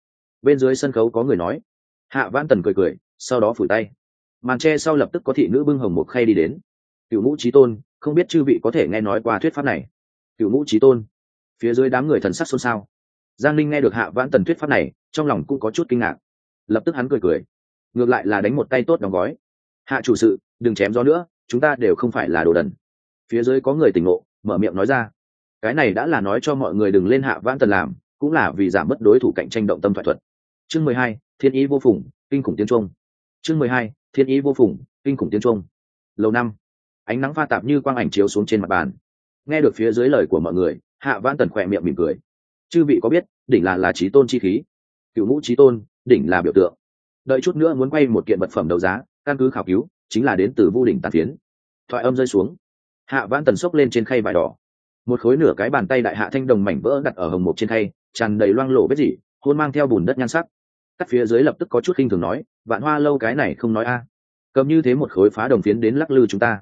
Bên dưới sân khấu có người nói. Hạ vãn tần cười cười sau đó phủi tay. Màn tre sau lập tức có thị nữ bưng hồng một khay đi đến. Cựu ngũ trí tôn không biết chư vị có thể nghe nói qua thuyết pháp này. Cựu ngũ trí tôn phía dưới đám người thần sắc xôn xao giang linh nghe được hạ vãn tần thuyết pháp này, trong lòng cũng có chút kinh ngạc. Lập tức hắn cười cười. Ngược lại là đánh một tay tốt đóng gói. Hạ chủ sự, đừng chém gió nữa, chúng ta đều không phải là đồ đần. Phía dưới có người tỉnh ngộ, mở miệng nói ra. Cái này đã là nói cho mọi người đừng lên hạ vãn tần làm, cũng là vì giảm bớt đối thủ cạnh tranh động tâm thoại thuật. Chương mười hai, thiên ý vô phùng, kinh khủng tiếng trung chương mười hai, thiên ý vô phùng, kinh khủng tiếng trung lâu năm. Ánh nắng pha tạp như quang ảnh chiếu xuống trên mặt bàn. Nghe được phía dưới lời của mọi người, hạ vãn tần khỏe miệng mỉm cười chư vị có biết, đỉnh là là trí tôn chi khí. Cựu ngũ trí tôn, đỉnh là biểu tượng. Đợi chút nữa muốn quay một kiện vật phẩm đấu giá, căn cứ khảo cứu, chính là đến từ vu đỉnh tàn phiến. Thoại âm rơi xuống. Hạ vãn tần xốc lên trên khay vải đỏ. Một khối nửa cái bàn tay đại hạ thanh đồng mảnh vỡ đặt ở hồng mục trên khay, tràn đầy loang lộ vết dỉ hôn mang theo bùn đất nhan sắc. Cắt phía dưới lập tức có chút khinh thường nói, vạn hoa lâu cái này không nói a. À. cầm như thế một khối phá đồng phiến đến lắc lư chúng ta.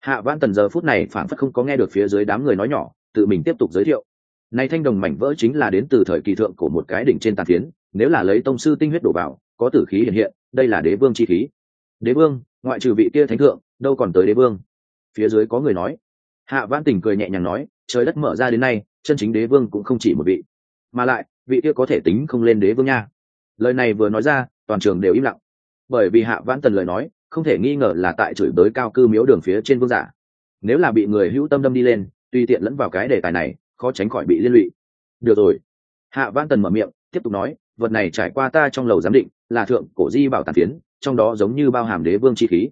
Hạ vãn tần giờ phút này phản phất không có nghe được phía dưới đám người nói nhỏ, tự mình tiếp tục giới thiệu này thanh đồng mảnh vỡ chính là đến từ thời kỳ thượng của một cái đỉnh trên tàn phiến, nếu là lấy tông sư tinh huyết đổ vào, có tử khí hiện hiện, đây là đế vương chi khí. Đế vương, ngoại trừ vị kia thánh thượng, đâu còn tới đế vương? Phía dưới có người nói. Hạ vãn tình cười nhẹ nhàng nói, trời đất mở ra đến nay, chân chính đế vương cũng không chỉ một vị. Mà lại, vị kia có thể tính không lên đế vương nha. Lời này vừa nói ra, toàn trường đều im lặng. Bởi vì hạ vãn tần lời nói, không thể nghi ngờ là tại chửi bới cao cư miếu đường phía trên vương giả. Nếu là bị người hữu tâm đâm đi lên, tùy tiện lẫn vào cái đề tài này khó tránh khỏi bị liên lụy. Được rồi. Hạ văn tần mở miệng, tiếp tục nói, vật này trải qua ta trong lầu giám định, là thượng cổ di bảo tàn phiến, trong đó giống như bao hàm đế vương chi khí.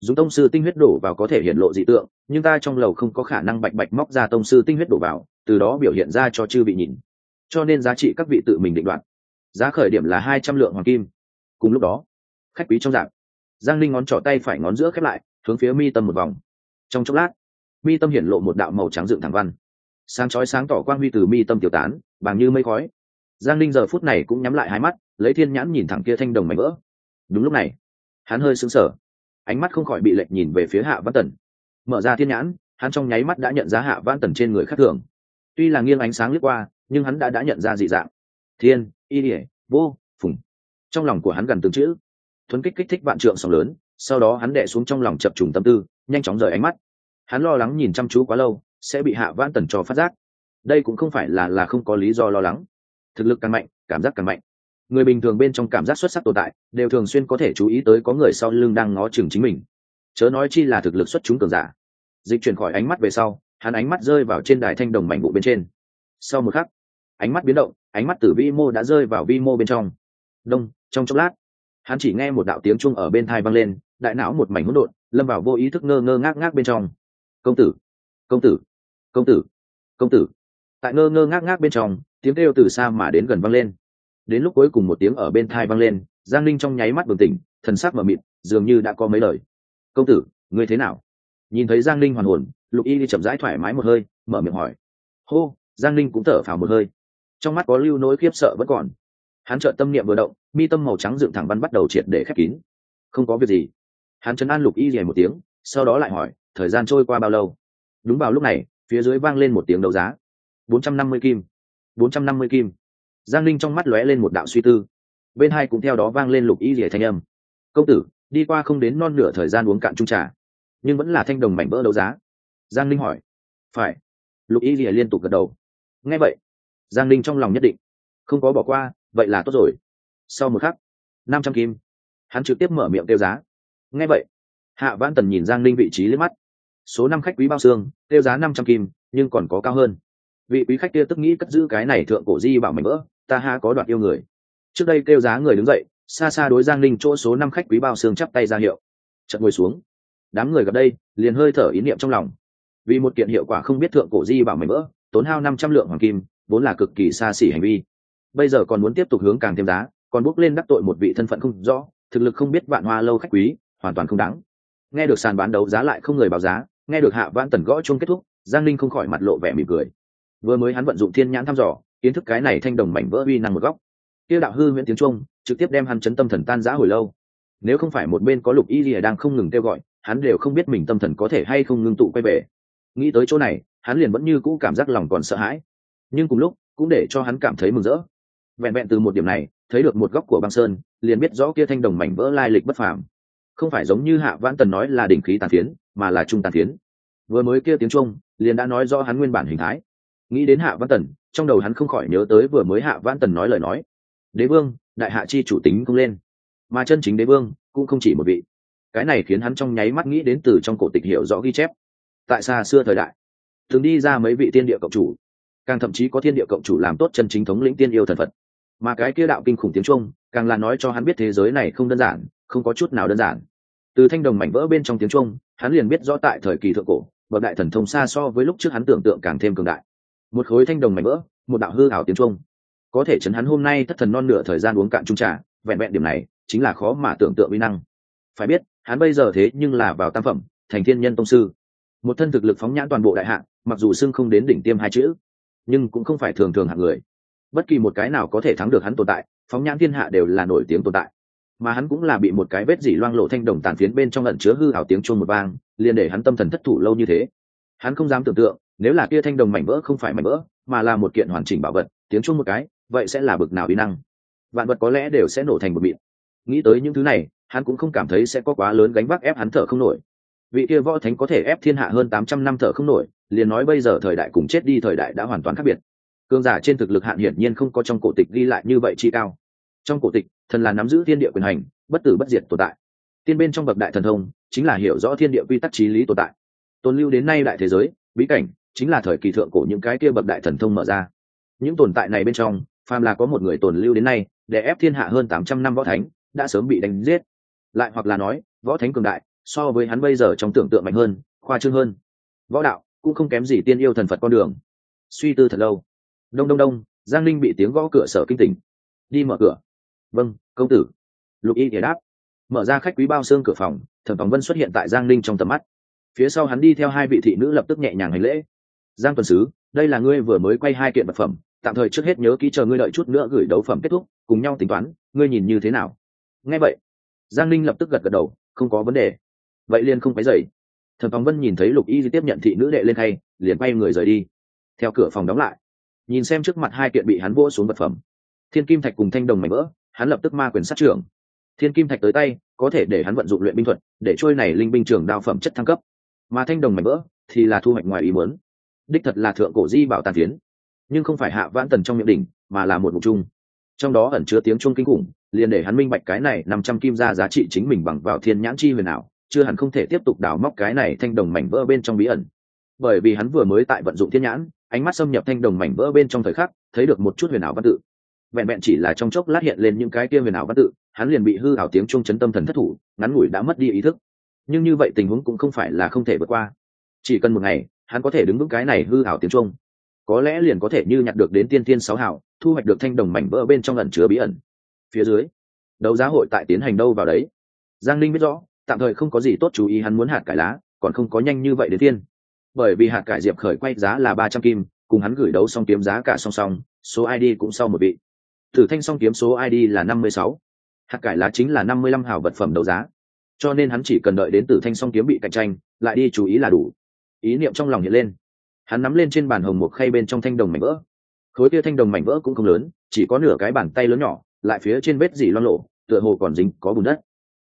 Dùng tông sư tinh huyết đổ vào có thể hiện lộ dị tượng, nhưng ta trong lầu không có khả năng bạch bạch móc ra tông sư tinh huyết đổ vào, từ đó biểu hiện ra cho chư bị nhìn. Cho nên giá trị các vị tự mình định đoạt. Giá khởi điểm là hai trăm lượng hoàng kim. Cùng lúc đó, khách quý trong dạng, giang linh ngón trỏ tay phải ngón giữa khép lại, hướng phía mi tâm một vòng. Trong chốc lát, mi tâm hiển lộ một đạo màu trắng dựng thẳng văn sáng chói sáng tỏ quang huy từ mi tâm tiểu tán bằng như mây khói. Giang linh giờ phút này cũng nhắm lại hai mắt, lấy thiên nhãn nhìn thẳng kia thanh đồng mảnh vỡ. Đúng lúc này, hắn hơi sững sờ. Ánh mắt không khỏi bị lệch nhìn về phía hạ văn tần. Mở ra thiên nhãn, hắn trong nháy mắt đã nhận ra hạ văn tần trên người khác thường. Tuy là nghiêng ánh sáng lướt qua, nhưng hắn đã đã nhận ra dị dạng. Thiên, y ỉa vô, phùng. Trong lòng của hắn gần từng chữ. Thuấn kích kích thích vạn trượng sóng lớn, sau đó hắn đệ xuống trong lòng chập trùng tâm tư, nhanh chóng rời ánh mắt. Hắn lo lắng nhìn chăm chú quá lâu sẽ bị hạ vãn tần cho phát giác. Đây cũng không phải là là không có lý do lo lắng. Thực lực càng mạnh, cảm giác càng mạnh. Người bình thường bên trong cảm giác xuất sắc tồn tại, đều thường xuyên có thể chú ý tới có người sau lưng đang ngó chừng chính mình. Chớ nói chi là thực lực xuất chúng cường giả. Dịch chuyển khỏi ánh mắt về sau, hắn ánh mắt rơi vào trên đài thanh đồng mảnh vụ bên trên. Sau một khắc, ánh mắt biến động, ánh mắt từ vi mô đã rơi vào vi mô bên trong. Đông, trong chốc lát, hắn chỉ nghe một đạo tiếng chung ở bên thai vang lên, đại não một mảnh hỗn độn, lâm vào vô ý thức ngơ ngơ ngác ngác bên trong. Công tử công tử công tử công tử. Tại ngơ ngơ ngác ngác bên trong, tiếng kêu từ xa mà đến gần vang lên. Đến lúc cuối cùng một tiếng ở bên thai vang lên, giang linh trong nháy mắt bừng tỉnh, thần sắc mờ mịt, dường như đã có mấy lời. Công tử, ngươi thế nào? Nhìn thấy giang linh hoàn hồn, lục y đi chậm rãi thoải mái một hơi, mở miệng hỏi. Hô, giang linh cũng thở phào một hơi. Trong mắt có lưu nỗi khiếp sợ vẫn còn. Hắn trợ tâm niệm vừa động, mi tâm màu trắng dựng thẳng văn bắt đầu triệt để khép kín. Không có việc gì. Hắn chấn an lục y dày một tiếng, sau đó lại hỏi, thời gian trôi qua bao lâu? Đúng vào lúc này phía dưới vang lên một tiếng đấu giá. Bốn trăm năm mươi kim. Bốn trăm năm mươi kim. Giang linh trong mắt lóe lên một đạo suy tư. Bên hai cũng theo đó vang lên lục y rỉa thanh âm. Công tử, đi qua không đến non nửa thời gian uống cạn trung trà, nhưng vẫn là thanh đồng mảnh vỡ đấu giá. Giang linh hỏi. Phải. Lục y rỉa liên tục gật đầu. Nghe vậy. Giang linh trong lòng nhất định. Không có bỏ qua, vậy là tốt rồi. Sau một khắc, năm trăm kim. Hắn trực tiếp mở miệng tiêu giá. Nghe vậy. Hạ vãn tần nhìn giang linh vị trí lên mắt số năm khách quý bao xương, tiêu giá năm trăm kim, nhưng còn có cao hơn. Vị quý khách kia tức nghĩ cất giữ cái này thượng cổ di bảo mảnh vỡ, ta ha có đoạn yêu người. Trước đây kêu giá người đứng dậy, xa xa đối giang linh chỗ số năm khách quý bao xương chắp tay ra hiệu. Chợt ngồi xuống. Đám người gặp đây, liền hơi thở ý niệm trong lòng. Vì một kiện hiệu quả không biết thượng cổ di bảo mảnh vỡ, tốn hao năm trăm lượng hoàng kim, vốn là cực kỳ xa xỉ hành vi. Bây giờ còn muốn tiếp tục hướng càng thêm giá, còn bước lên đắc tội một vị thân phận không rõ, thực lực không biết vạn hoa lâu khách quý, hoàn toàn không đáng. Nghe được sàn bán đấu giá lại không người báo giá nghe được hạ vãn tần gõ chung kết thúc, giang linh không khỏi mặt lộ vẻ mỉm cười. Vừa mới hắn vận dụng thiên nhãn thăm dò, kiến thức cái này thanh đồng mảnh vỡ uy năng một góc. Tiêu đạo hư nguyễn tiếng trung trực tiếp đem hắn chấn tâm thần tan giã hồi lâu. Nếu không phải một bên có lục y lìa đang không ngừng kêu gọi, hắn đều không biết mình tâm thần có thể hay không ngưng tụ quay về. Nghĩ tới chỗ này, hắn liền vẫn như cũ cảm giác lòng còn sợ hãi. Nhưng cùng lúc, cũng để cho hắn cảm thấy mừng rỡ. Vẹn vẹn từ một điểm này, thấy được một góc của băng sơn, liền biết rõ kia thanh đồng mảnh vỡ lai lịch bất phàm không phải giống như hạ vãn tần nói là đỉnh khí tàn phiến, mà là trung tàn phiến. Vừa mới kia tiếng trung liền đã nói rõ hắn nguyên bản hình thái. Nghĩ đến hạ vãn tần, trong đầu hắn không khỏi nhớ tới vừa mới hạ vãn tần nói lời nói. Đế vương, đại hạ chi chủ tính cũng lên. Mà chân chính đế vương, cũng không chỉ một vị. Cái này khiến hắn trong nháy mắt nghĩ đến từ trong cổ tịch hiểu rõ ghi chép. Tại xa xưa thời đại, thường đi ra mấy vị tiên địa cộng chủ. Càng thậm chí có thiên địa cộng chủ làm tốt chân chính thống lĩnh tiên yêu thần phật. Mà cái kia đạo kinh khủng tiếng trung càng là nói cho hắn biết thế giới này không đơn giản không có chút nào đơn giản. Từ thanh đồng mảnh vỡ bên trong tiếng trung hắn liền biết rõ tại thời kỳ thượng cổ, bậc đại thần thông xa so với lúc trước hắn tưởng tượng càng thêm cường đại. Một khối thanh đồng mảnh vỡ, một đạo hư ảo tiếng trung có thể chấn hắn hôm nay thất thần non nửa thời gian uống cạn trung trà, vẹn vẹn điểm này, chính là khó mà tưởng tượng uy năng. Phải biết, hắn bây giờ thế nhưng là vào tam phẩm, thành thiên nhân tông sư. Một thân thực lực phóng nhãn toàn bộ đại hạng mặc dù xưng không đến đỉnh tiêm hai chữ, nhưng cũng không phải thường thường hạng người. Bất kỳ một cái nào có thể thắng được hắn tồn tại, phóng nhãn thiên hạ đều là nổi tiếng tồn tại mà hắn cũng là bị một cái vết dỉ loang lộ thanh đồng tàn phiến bên trong lẩn chứa hư hảo tiếng chuông một vang, liền để hắn tâm thần thất thủ lâu như thế. Hắn không dám tưởng tượng, nếu là kia thanh đồng mảnh vỡ không phải mảnh vỡ, mà là một kiện hoàn chỉnh bảo vật, tiếng chuông một cái, vậy sẽ là bực nào uy năng? Vạn vật có lẽ đều sẽ nổ thành một mịn. Nghĩ tới những thứ này, hắn cũng không cảm thấy sẽ có quá lớn gánh vác ép hắn thở không nổi. Vị kia võ thánh có thể ép thiên hạ hơn tám trăm năm thở không nổi, liền nói bây giờ thời đại cùng chết đi thời đại đã hoàn toàn khác biệt. Cương giả trên thực lực hạn hiển nhiên không có trong cổ tịch ghi lại như vậy chi cao. Trong cổ tịch thần là nắm giữ thiên địa quyền hành, bất tử bất diệt tồn tại. Tiên bên trong bậc đại thần thông chính là hiểu rõ thiên địa quy tắc trí lý tồn tại. Tồn lưu đến nay đại thế giới, bí cảnh chính là thời kỳ thượng cổ những cái kia bậc đại thần thông mở ra. Những tồn tại này bên trong, phàm là có một người tồn lưu đến nay, để ép thiên hạ hơn tám trăm năm võ thánh, đã sớm bị đánh giết. Lại hoặc là nói, võ thánh cường đại, so với hắn bây giờ trong tưởng tượng mạnh hơn, khoa trương hơn. Võ đạo cũng không kém gì tiên yêu thần phật con đường. Suy tư thật lâu. Đông đông đông, giang linh bị tiếng gõ cửa sở kinh tỉnh. Đi mở cửa. Vâng công tử. Lục y để đáp. Mở ra khách quý bao xương cửa phòng, thẩm phóng vân xuất hiện tại giang ninh trong tầm mắt. Phía sau hắn đi theo hai vị thị nữ lập tức nhẹ nhàng hành lễ. Giang tuần sứ, đây là ngươi vừa mới quay hai kiện vật phẩm, tạm thời trước hết nhớ ký chờ ngươi đợi chút nữa gửi đấu phẩm kết thúc, cùng nhau tính toán, ngươi nhìn như thế nào? Nghe vậy. Giang ninh lập tức gật gật đầu, không có vấn đề. Vậy liền không phải dậy. Thẩm phóng vân nhìn thấy lục y tiếp nhận thị nữ đệ lên khay liền quay người rời đi. Theo cửa phòng đóng lại, nhìn xem trước mặt hai kiện bị hắn vỗ xuống vật phẩm. Thiên kim thạch cùng thanh đồng mảnh vỡ hắn lập tức ma quyền sát trưởng. Thiên kim thạch tới tay, có thể để hắn vận dụng luyện binh thuật, để trôi này linh binh trường đao phẩm chất thăng cấp. Mà thanh đồng mảnh vỡ, thì là thu hoạch ngoài ý muốn. Đích thật là thượng cổ di bảo tàn tiến nhưng không phải hạ vãn tần trong miệng đỉnh, mà là một mục chung trong đó ẩn chứa tiếng chuông kinh khủng, liền để hắn minh bạch cái này năm trăm kim ra giá trị chính mình bằng vào thiên nhãn chi huyền ảo, chưa hẳn không thể tiếp tục đào móc cái này thanh đồng mảnh vỡ bên trong bí ẩn. Bởi vì hắn vừa mới tại vận dụng thiên nhãn, ánh mắt xâm nhập thanh đồng mảnh vỡ bên trong thời khắc, thấy được một chút huyền ảo văn tự vẹn vẹn chỉ là trong chốc lát hiện lên những cái kia huyền ảo văn tự, hắn liền bị hư ảo tiếng chuông chấn tâm thần thất thủ, ngắn ngủi đã mất đi ý thức. Nhưng như vậy tình huống cũng không phải là không thể vượt qua. Chỉ cần một ngày, hắn có thể đứng vững cái này hư ảo tiếng chuông. Có lẽ liền có thể như nhặt được đến tiên tiên sáu hảo, thu hoạch được thanh đồng mảnh vỡ bên trong ẩn chứa bí ẩn. Phía dưới, đấu giá hội tại tiến hành đâu vào đấy? Giang linh biết rõ, tạm thời không có gì tốt chú ý hắn muốn hạt cải lá, còn không có nhanh như vậy đến tiên. Bởi vì hạt cải diệp khởi quay giá là ba trăm kim, cùng hắn gửi đấu xong kiếm giá cả song song, số id cũng sau một vị thử thanh song kiếm số id là năm mươi sáu. Hạt cải lá chính là năm mươi lăm hào vật phẩm đấu giá. Cho nên hắn chỉ cần đợi đến tử thanh song kiếm bị cạnh tranh, lại đi chú ý là đủ. Ý niệm trong lòng hiện lên. Hắn nắm lên trên bàn hồng một khay bên trong thanh đồng mảnh vỡ. Khối kia thanh đồng mảnh vỡ cũng không lớn, chỉ có nửa cái bàn tay lớn nhỏ, lại phía trên vết dỉ loang lộ tựa hồ còn dính có bùn đất.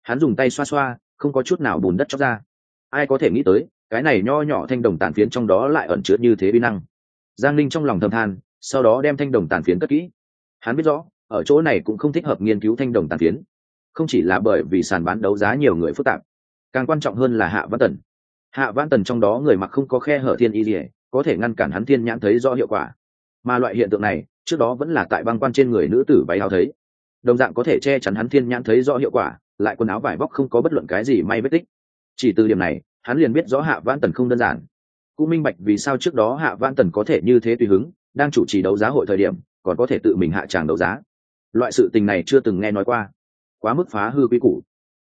Hắn dùng tay xoa xoa, không có chút nào bùn đất chóc ra. Ai có thể nghĩ tới, cái này nho nhỏ thanh đồng tàn phiến trong đó lại ẩn chứa như thế vi năng. Giang linh trong lòng thầm than, sau đó đem thanh đồng tàn phiến cất kỹ hắn biết rõ, ở chỗ này cũng không thích hợp nghiên cứu thanh đồng tàn phiến. Không chỉ là bởi vì sàn bán đấu giá nhiều người phức tạp, càng quan trọng hơn là hạ văn tần. Hạ văn tần trong đó người mặc không có khe hở thiên y dỉa có thể ngăn cản hắn thiên nhãn thấy rõ hiệu quả. Mà loại hiện tượng này, trước đó vẫn là tại băng quan trên người nữ tử váy áo thấy. Đồng dạng có thể che chắn hắn thiên nhãn thấy rõ hiệu quả, lại quần áo vải vóc không có bất luận cái gì may vết tích. Chỉ từ điểm này, hắn liền biết rõ hạ vãn tần không đơn giản. Cũng minh bạch vì sao trước đó hạ văn tần có thể như thế tùy hứng, đang chủ trì đấu giá hội thời điểm còn có thể tự mình hạ tràng đấu giá. Loại sự tình này chưa từng nghe nói qua. Quá mức phá hư quy củ.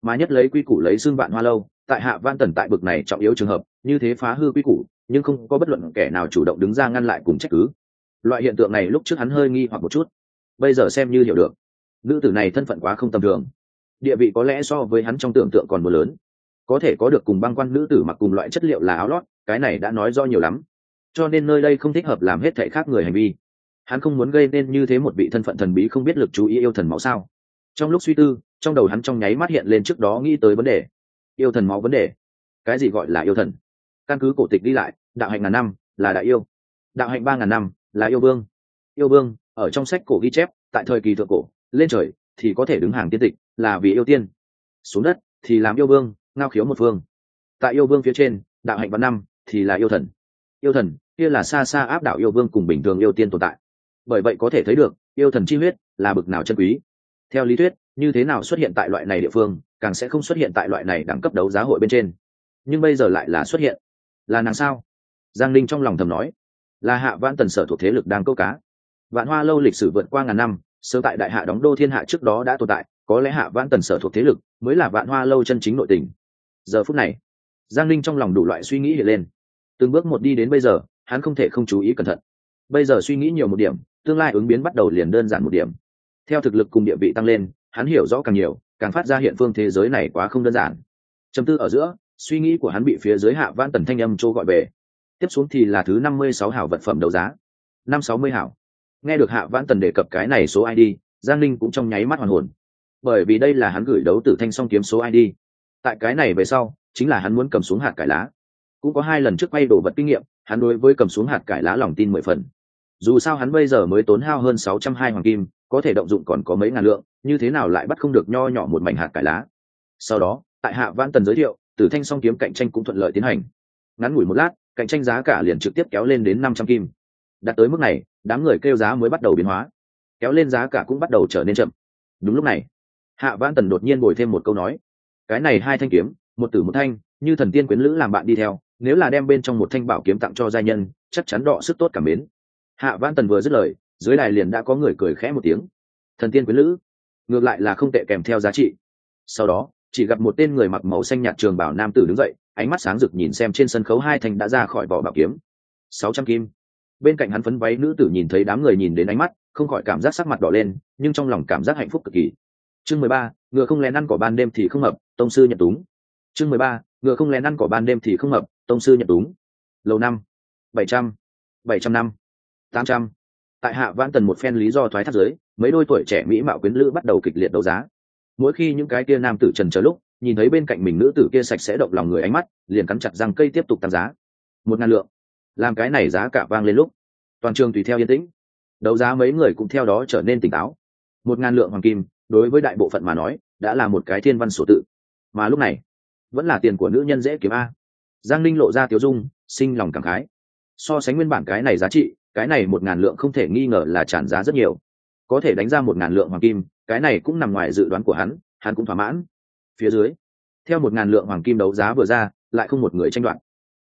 Mà nhất lấy quy củ lấy xương vạn hoa lâu, tại hạ văn tần tại bực này trọng yếu trường hợp, như thế phá hư quy củ, nhưng không có bất luận kẻ nào chủ động đứng ra ngăn lại cùng trách cứ. Loại hiện tượng này lúc trước hắn hơi nghi hoặc một chút. Bây giờ xem như hiểu được. Nữ tử này thân phận quá không tầm thường. Địa vị có lẽ so với hắn trong tưởng tượng còn một lớn. Có thể có được cùng băng quan nữ tử mặc cùng loại chất liệu là áo lót, cái này đã nói do nhiều lắm. Cho nên nơi đây không thích hợp làm hết thệ khác người hành vi hắn không muốn gây nên như thế một vị thân phận thần bí không biết lực chú ý yêu thần máu sao? Trong lúc suy tư, trong đầu hắn trong nháy mắt hiện lên trước đó nghĩ tới vấn đề. Yêu thần máu vấn đề. Cái gì gọi là yêu thần? Căn cứ cổ tịch đi lại, đạo hạnh ngàn năm là đại yêu. Đạo hạnh ba ngàn năm là yêu vương. Yêu vương, ở trong sách cổ ghi chép, tại thời kỳ thượng cổ, lên trời thì có thể đứng hàng tiên tịch, là vì yêu tiên. Xuống đất thì làm yêu vương, ngao khiếu một phương. Tại yêu vương phía trên, đạo hạnh văn năm thì là yêu thần. Yêu thần, kia là xa xa áp đảo yêu vương cùng bình thường yêu tiên tồn tại bởi vậy có thể thấy được, yêu thần chi huyết là bực nào chân quý. Theo lý thuyết, như thế nào xuất hiện tại loại này địa phương, càng sẽ không xuất hiện tại loại này đẳng cấp đấu giá hội bên trên. Nhưng bây giờ lại là xuất hiện. Là nàng sao? Giang linh trong lòng thầm nói. Là hạ vãn tần sở thuộc thế lực đang câu cá. Vạn hoa lâu lịch sử vượt qua ngàn năm sơ tại đại hạ đóng đô thiên hạ trước đó đã tồn tại, có lẽ hạ vãn tần sở thuộc thế lực mới là vạn hoa lâu chân chính nội tình. Giờ phút này, giang linh trong lòng đủ loại suy nghĩ hiện lên. Từng bước một đi đến bây giờ, hắn không thể không chú ý cẩn thận. Bây giờ suy nghĩ nhiều một điểm tương lai ứng biến bắt đầu liền đơn giản một điểm. Theo thực lực cùng địa vị tăng lên, hắn hiểu rõ càng nhiều, càng phát ra hiện phương thế giới này quá không đơn giản. Chấm tư ở giữa, suy nghĩ của hắn bị phía dưới hạ vãn tần thanh âm châu gọi về. Tiếp xuống thì là thứ năm mươi sáu hảo vật phẩm đấu giá. năm sáu mươi hảo. Nghe được hạ vãn tần đề cập cái này số id giang linh cũng trong nháy mắt hoàn hồn. Bởi vì đây là hắn gửi đấu tử thanh song kiếm số id tại cái này về sau, chính là hắn muốn cầm xuống hạt cải lá. Cũng có hai lần trước quay đồ vật kinh nghiệm, hắn đối với cầm xuống hạt cải lá lòng tin mười phần dù sao hắn bây giờ mới tốn hao hơn sáu trăm hai hoàng kim, có thể động dụng còn có mấy ngàn lượng, như thế nào lại bắt không được nho nhỏ một mảnh hạt cải lá? Sau đó, tại hạ vãn tần giới thiệu, tử thanh song kiếm cạnh tranh cũng thuận lợi tiến hành. Ngắn ngủi một lát, cạnh tranh giá cả liền trực tiếp kéo lên đến năm trăm kim. Đạt tới mức này, đám người kêu giá mới bắt đầu biến hóa. Kéo lên giá cả cũng bắt đầu trở nên chậm. Đúng lúc này, hạ vãn tần đột nhiên bồi thêm một câu nói. Cái này hai thanh kiếm, một tử một thanh, như thần tiên quyến lữ làm bạn đi theo, nếu là đem bên trong một thanh bảo kiếm tặng cho gia nhân, chắc chắn đọ sức tốt cảm mến hạ văn tần vừa dứt lời, dưới đài liền đã có người cười khẽ một tiếng. Thần tiên quyến lữ, ngược lại là không tệ kèm theo giá trị. Sau đó, chỉ gặp một tên người mặc màu xanh nhạt trường bảo nam tử đứng dậy, ánh mắt sáng rực nhìn xem trên sân khấu hai thành đã ra khỏi vỏ bảo kiếm. Sáu trăm kim. Bên cạnh hắn phấn váy nữ tử nhìn thấy đám người nhìn đến ánh mắt, không khỏi cảm giác sắc mặt đỏ lên, nhưng trong lòng cảm giác hạnh phúc cực kỳ. Chương mười ba, ngựa không lén ăn cỏ ban đêm thì không hợp, tông sư nhận túng. Chương mười ba, ngựa không lén ăn cỏ ban đêm thì không hợp, tông sư nhận túng. Lâu năm, bảy trăm bảy trăm năm tám trăm. Tại hạ vãn tần một phen lý do thoái thác giới, mấy đôi tuổi trẻ mỹ mạo quyến lữ bắt đầu kịch liệt đấu giá. Mỗi khi những cái kia nam tử trần chờ lúc, nhìn thấy bên cạnh mình nữ tử kia sạch sẽ động lòng người ánh mắt, liền cắn chặt răng cây tiếp tục tăng giá. Một ngàn lượng. Làm cái này giá cả vang lên lúc, toàn trường tùy theo yên tĩnh. Đấu giá mấy người cũng theo đó trở nên tỉnh táo. Một ngàn lượng hoàng kim, đối với đại bộ phận mà nói, đã là một cái thiên văn sổ tự. Mà lúc này, vẫn là tiền của nữ nhân dễ kiếm a. Giang linh lộ ra tiếu dung, sinh lòng cảm khái. So sánh nguyên bản cái này giá trị cái này một ngàn lượng không thể nghi ngờ là tràn giá rất nhiều. Có thể đánh ra một ngàn lượng hoàng kim, cái này cũng nằm ngoài dự đoán của hắn hắn cũng thỏa mãn. Phía dưới, theo một ngàn lượng hoàng kim đấu giá vừa ra, lại không một người tranh đoạt.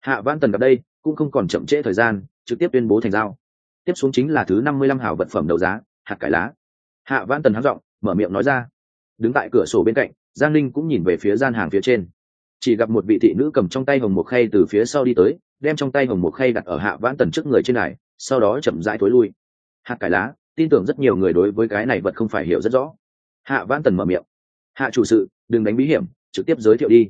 Hạ văn tần gặp đây, cũng không còn chậm trễ thời gian, trực tiếp tuyên bố thành giao. Tiếp xuống chính là thứ năm mươi lăm hào vật phẩm đấu giá, hạt cải lá. Hạ văn tần háng giọng, mở miệng nói ra. Đứng tại cửa sổ bên cạnh, giang linh cũng nhìn về phía gian hàng phía trên. Chỉ gặp một vị thị nữ cầm trong tay hồng một khay từ phía sau đi tới, đem trong tay hồng một khay đặt ở hạ vãn tần trước người trên này sau đó chậm rãi thối lui. Hạt cải lá, tin tưởng rất nhiều người đối với cái này vật không phải hiểu rất rõ. Hạ văn tần mở miệng. Hạ chủ sự, đừng đánh bí hiểm, trực tiếp giới thiệu đi.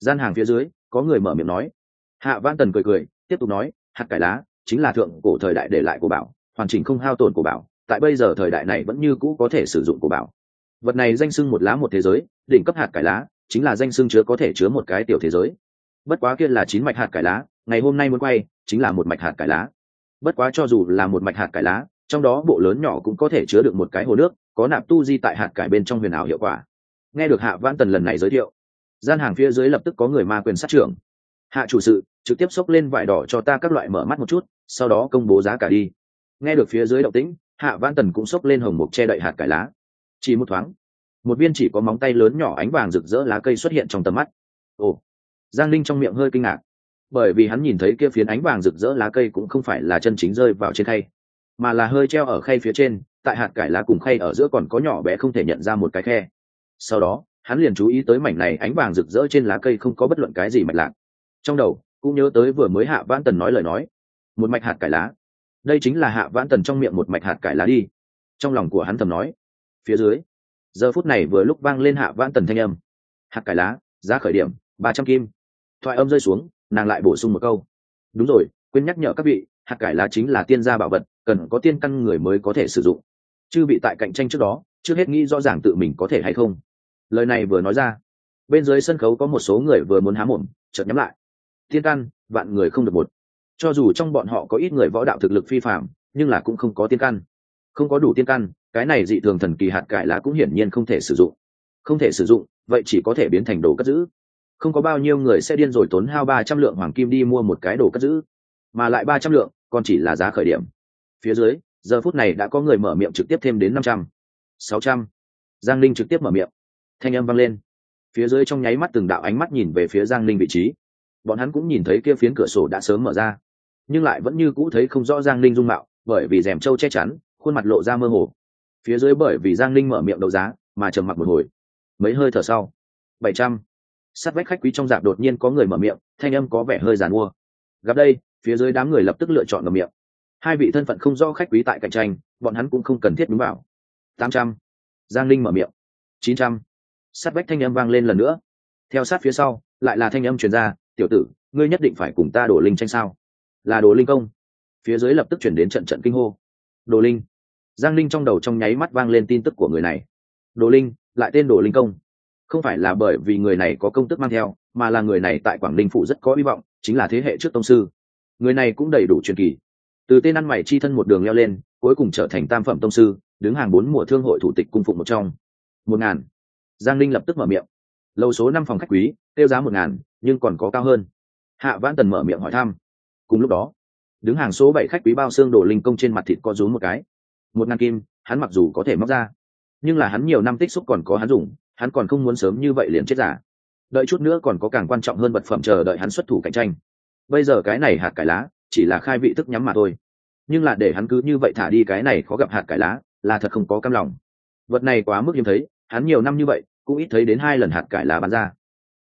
Gian hàng phía dưới, có người mở miệng nói. Hạ văn tần cười cười, tiếp tục nói, hạt cải lá chính là thượng cổ thời đại để lại của bảo, hoàn chỉnh không hao tổn của bảo, tại bây giờ thời đại này vẫn như cũ có thể sử dụng của bảo. Vật này danh sưng một lá một thế giới, đỉnh cấp hạt cải lá, chính là danh sưng chứa có thể chứa một cái tiểu thế giới. Bất quá kia là chín mạch hạt cải lá, ngày hôm nay muốn quay, chính là một mạch hạt cải lá bất quá cho dù là một mạch hạt cải lá, trong đó bộ lớn nhỏ cũng có thể chứa được một cái hồ nước, có nạp tu di tại hạt cải bên trong huyền ảo hiệu quả. Nghe được hạ vãn tần lần này giới thiệu, gian hàng phía dưới lập tức có người ma quyền sát trưởng. Hạ chủ sự, trực tiếp xốc lên vải đỏ cho ta các loại mở mắt một chút, sau đó công bố giá cả đi. Nghe được phía dưới động tĩnh, hạ vãn tần cũng xốc lên hồng mục che đậy hạt cải lá. Chỉ một thoáng, một viên chỉ có móng tay lớn nhỏ ánh vàng rực rỡ lá cây xuất hiện trong tầm mắt. Ồ, giang linh trong miệng hơi kinh ngạc bởi vì hắn nhìn thấy kia phiến ánh vàng rực rỡ lá cây cũng không phải là chân chính rơi vào trên khay, mà là hơi treo ở khay phía trên, tại hạt cải lá cùng khay ở giữa còn có nhỏ bé không thể nhận ra một cái khe. Sau đó, hắn liền chú ý tới mảnh này ánh vàng rực rỡ trên lá cây không có bất luận cái gì mạch lạc. Trong đầu, cũng nhớ tới vừa mới hạ vãn tần nói lời nói, một mạch hạt cải lá. Đây chính là hạ vãn tần trong miệng một mạch hạt cải lá đi. Trong lòng của hắn thầm nói. Phía dưới, giờ phút này vừa lúc vang lên hạ vãn tần thanh âm. Hạt cải lá, giá khởi điểm, ba trăm kim. Thoại âm rơi xuống nàng lại bổ sung một câu. Đúng rồi, quên nhắc nhở các vị, hạt cải lá chính là tiên gia bảo vật, cần có tiên căn người mới có thể sử dụng. Chư bị tại cạnh tranh trước đó, trước hết nghĩ rõ ràng tự mình có thể hay không. Lời này vừa nói ra, bên dưới sân khấu có một số người vừa muốn há mồm, chợt nhắm lại. Tiên căn, vạn người không được một. Cho dù trong bọn họ có ít người võ đạo thực lực phi phạm nhưng là cũng không có tiên căn. Không có đủ tiên căn, cái này dị thường thần kỳ hạt cải lá cũng hiển nhiên không thể sử dụng. Không thể sử dụng, vậy chỉ có thể biến thành đồ cất giữ không có bao nhiêu người sẽ điên rồi tốn hao ba trăm lượng hoàng kim đi mua một cái đồ cất giữ, mà lại ba trăm lượng, còn chỉ là giá khởi điểm. Phía dưới, giờ phút này đã có người mở miệng trực tiếp thêm đến năm trăm. sáu trăm. Giang linh trực tiếp mở miệng. Thanh âm vang lên. Phía dưới trong nháy mắt từng đạo ánh mắt nhìn về phía giang linh vị trí. Bọn hắn cũng nhìn thấy kia phiến cửa sổ đã sớm mở ra. Nhưng lại vẫn như cũ thấy không rõ giang linh dung mạo, bởi vì rèm trâu che chắn, khuôn mặt lộ ra mơ hồ. Phía dưới bởi vì giang linh mở miệng đấu giá, mà trầm mặc một hồi. Mấy hơi thở sau, bảy trăm sát vách khách quý trong dạp đột nhiên có người mở miệng, thanh âm có vẻ hơi giàn mua. Gặp đây, phía dưới đám người lập tức lựa chọn mở miệng. Hai vị thân phận không do khách quý tại cạnh tranh, bọn hắn cũng không cần thiết đúng vào tám trăm. Giang linh mở miệng. Chín trăm. Sát vách thanh âm vang lên lần nữa. Theo sát phía sau, lại là thanh âm truyền ra, tiểu tử, ngươi nhất định phải cùng ta đổ linh tranh sao? Là đồ linh công. Phía dưới lập tức chuyển đến trận trận kinh hô. Đồ linh. Giang linh trong đầu trong nháy mắt vang lên tin tức của người này. Đồ linh, lại tên đồ linh công không phải là bởi vì người này có công tức mang theo, mà là người này tại quảng ninh phủ rất có hy vọng, chính là thế hệ trước tông sư. Người này cũng đầy đủ truyền kỳ. Từ tên ăn mày chi thân một đường leo lên, cuối cùng trở thành tam phẩm tông sư, đứng hàng bốn mùa thương hội thủ tịch cung phụng một trong. Một ngàn. Giang linh lập tức mở miệng. Lâu số năm phòng khách quý, tiêu giá một ngàn, nhưng còn có cao hơn. Hạ vãn tần mở miệng hỏi thăm. Cùng lúc đó, đứng hàng số bảy khách quý bao xương đổ linh công trên mặt thịt có rúm một cái. Một ngàn kim, hắn mặc dù có thể móc ra, nhưng là hắn nhiều năm tích xúc còn có hắn dùng hắn còn không muốn sớm như vậy liền chết giả. Đợi chút nữa còn có càng quan trọng hơn vật phẩm chờ đợi hắn xuất thủ cạnh tranh. Bây giờ cái này hạt cải lá, chỉ là khai vị thức nhắm mà thôi. Nhưng là để hắn cứ như vậy thả đi cái này khó gặp hạt cải lá, là thật không có cam lòng. Vật này quá mức hiếm thấy, hắn nhiều năm như vậy, cũng ít thấy đến hai lần hạt cải lá bán ra.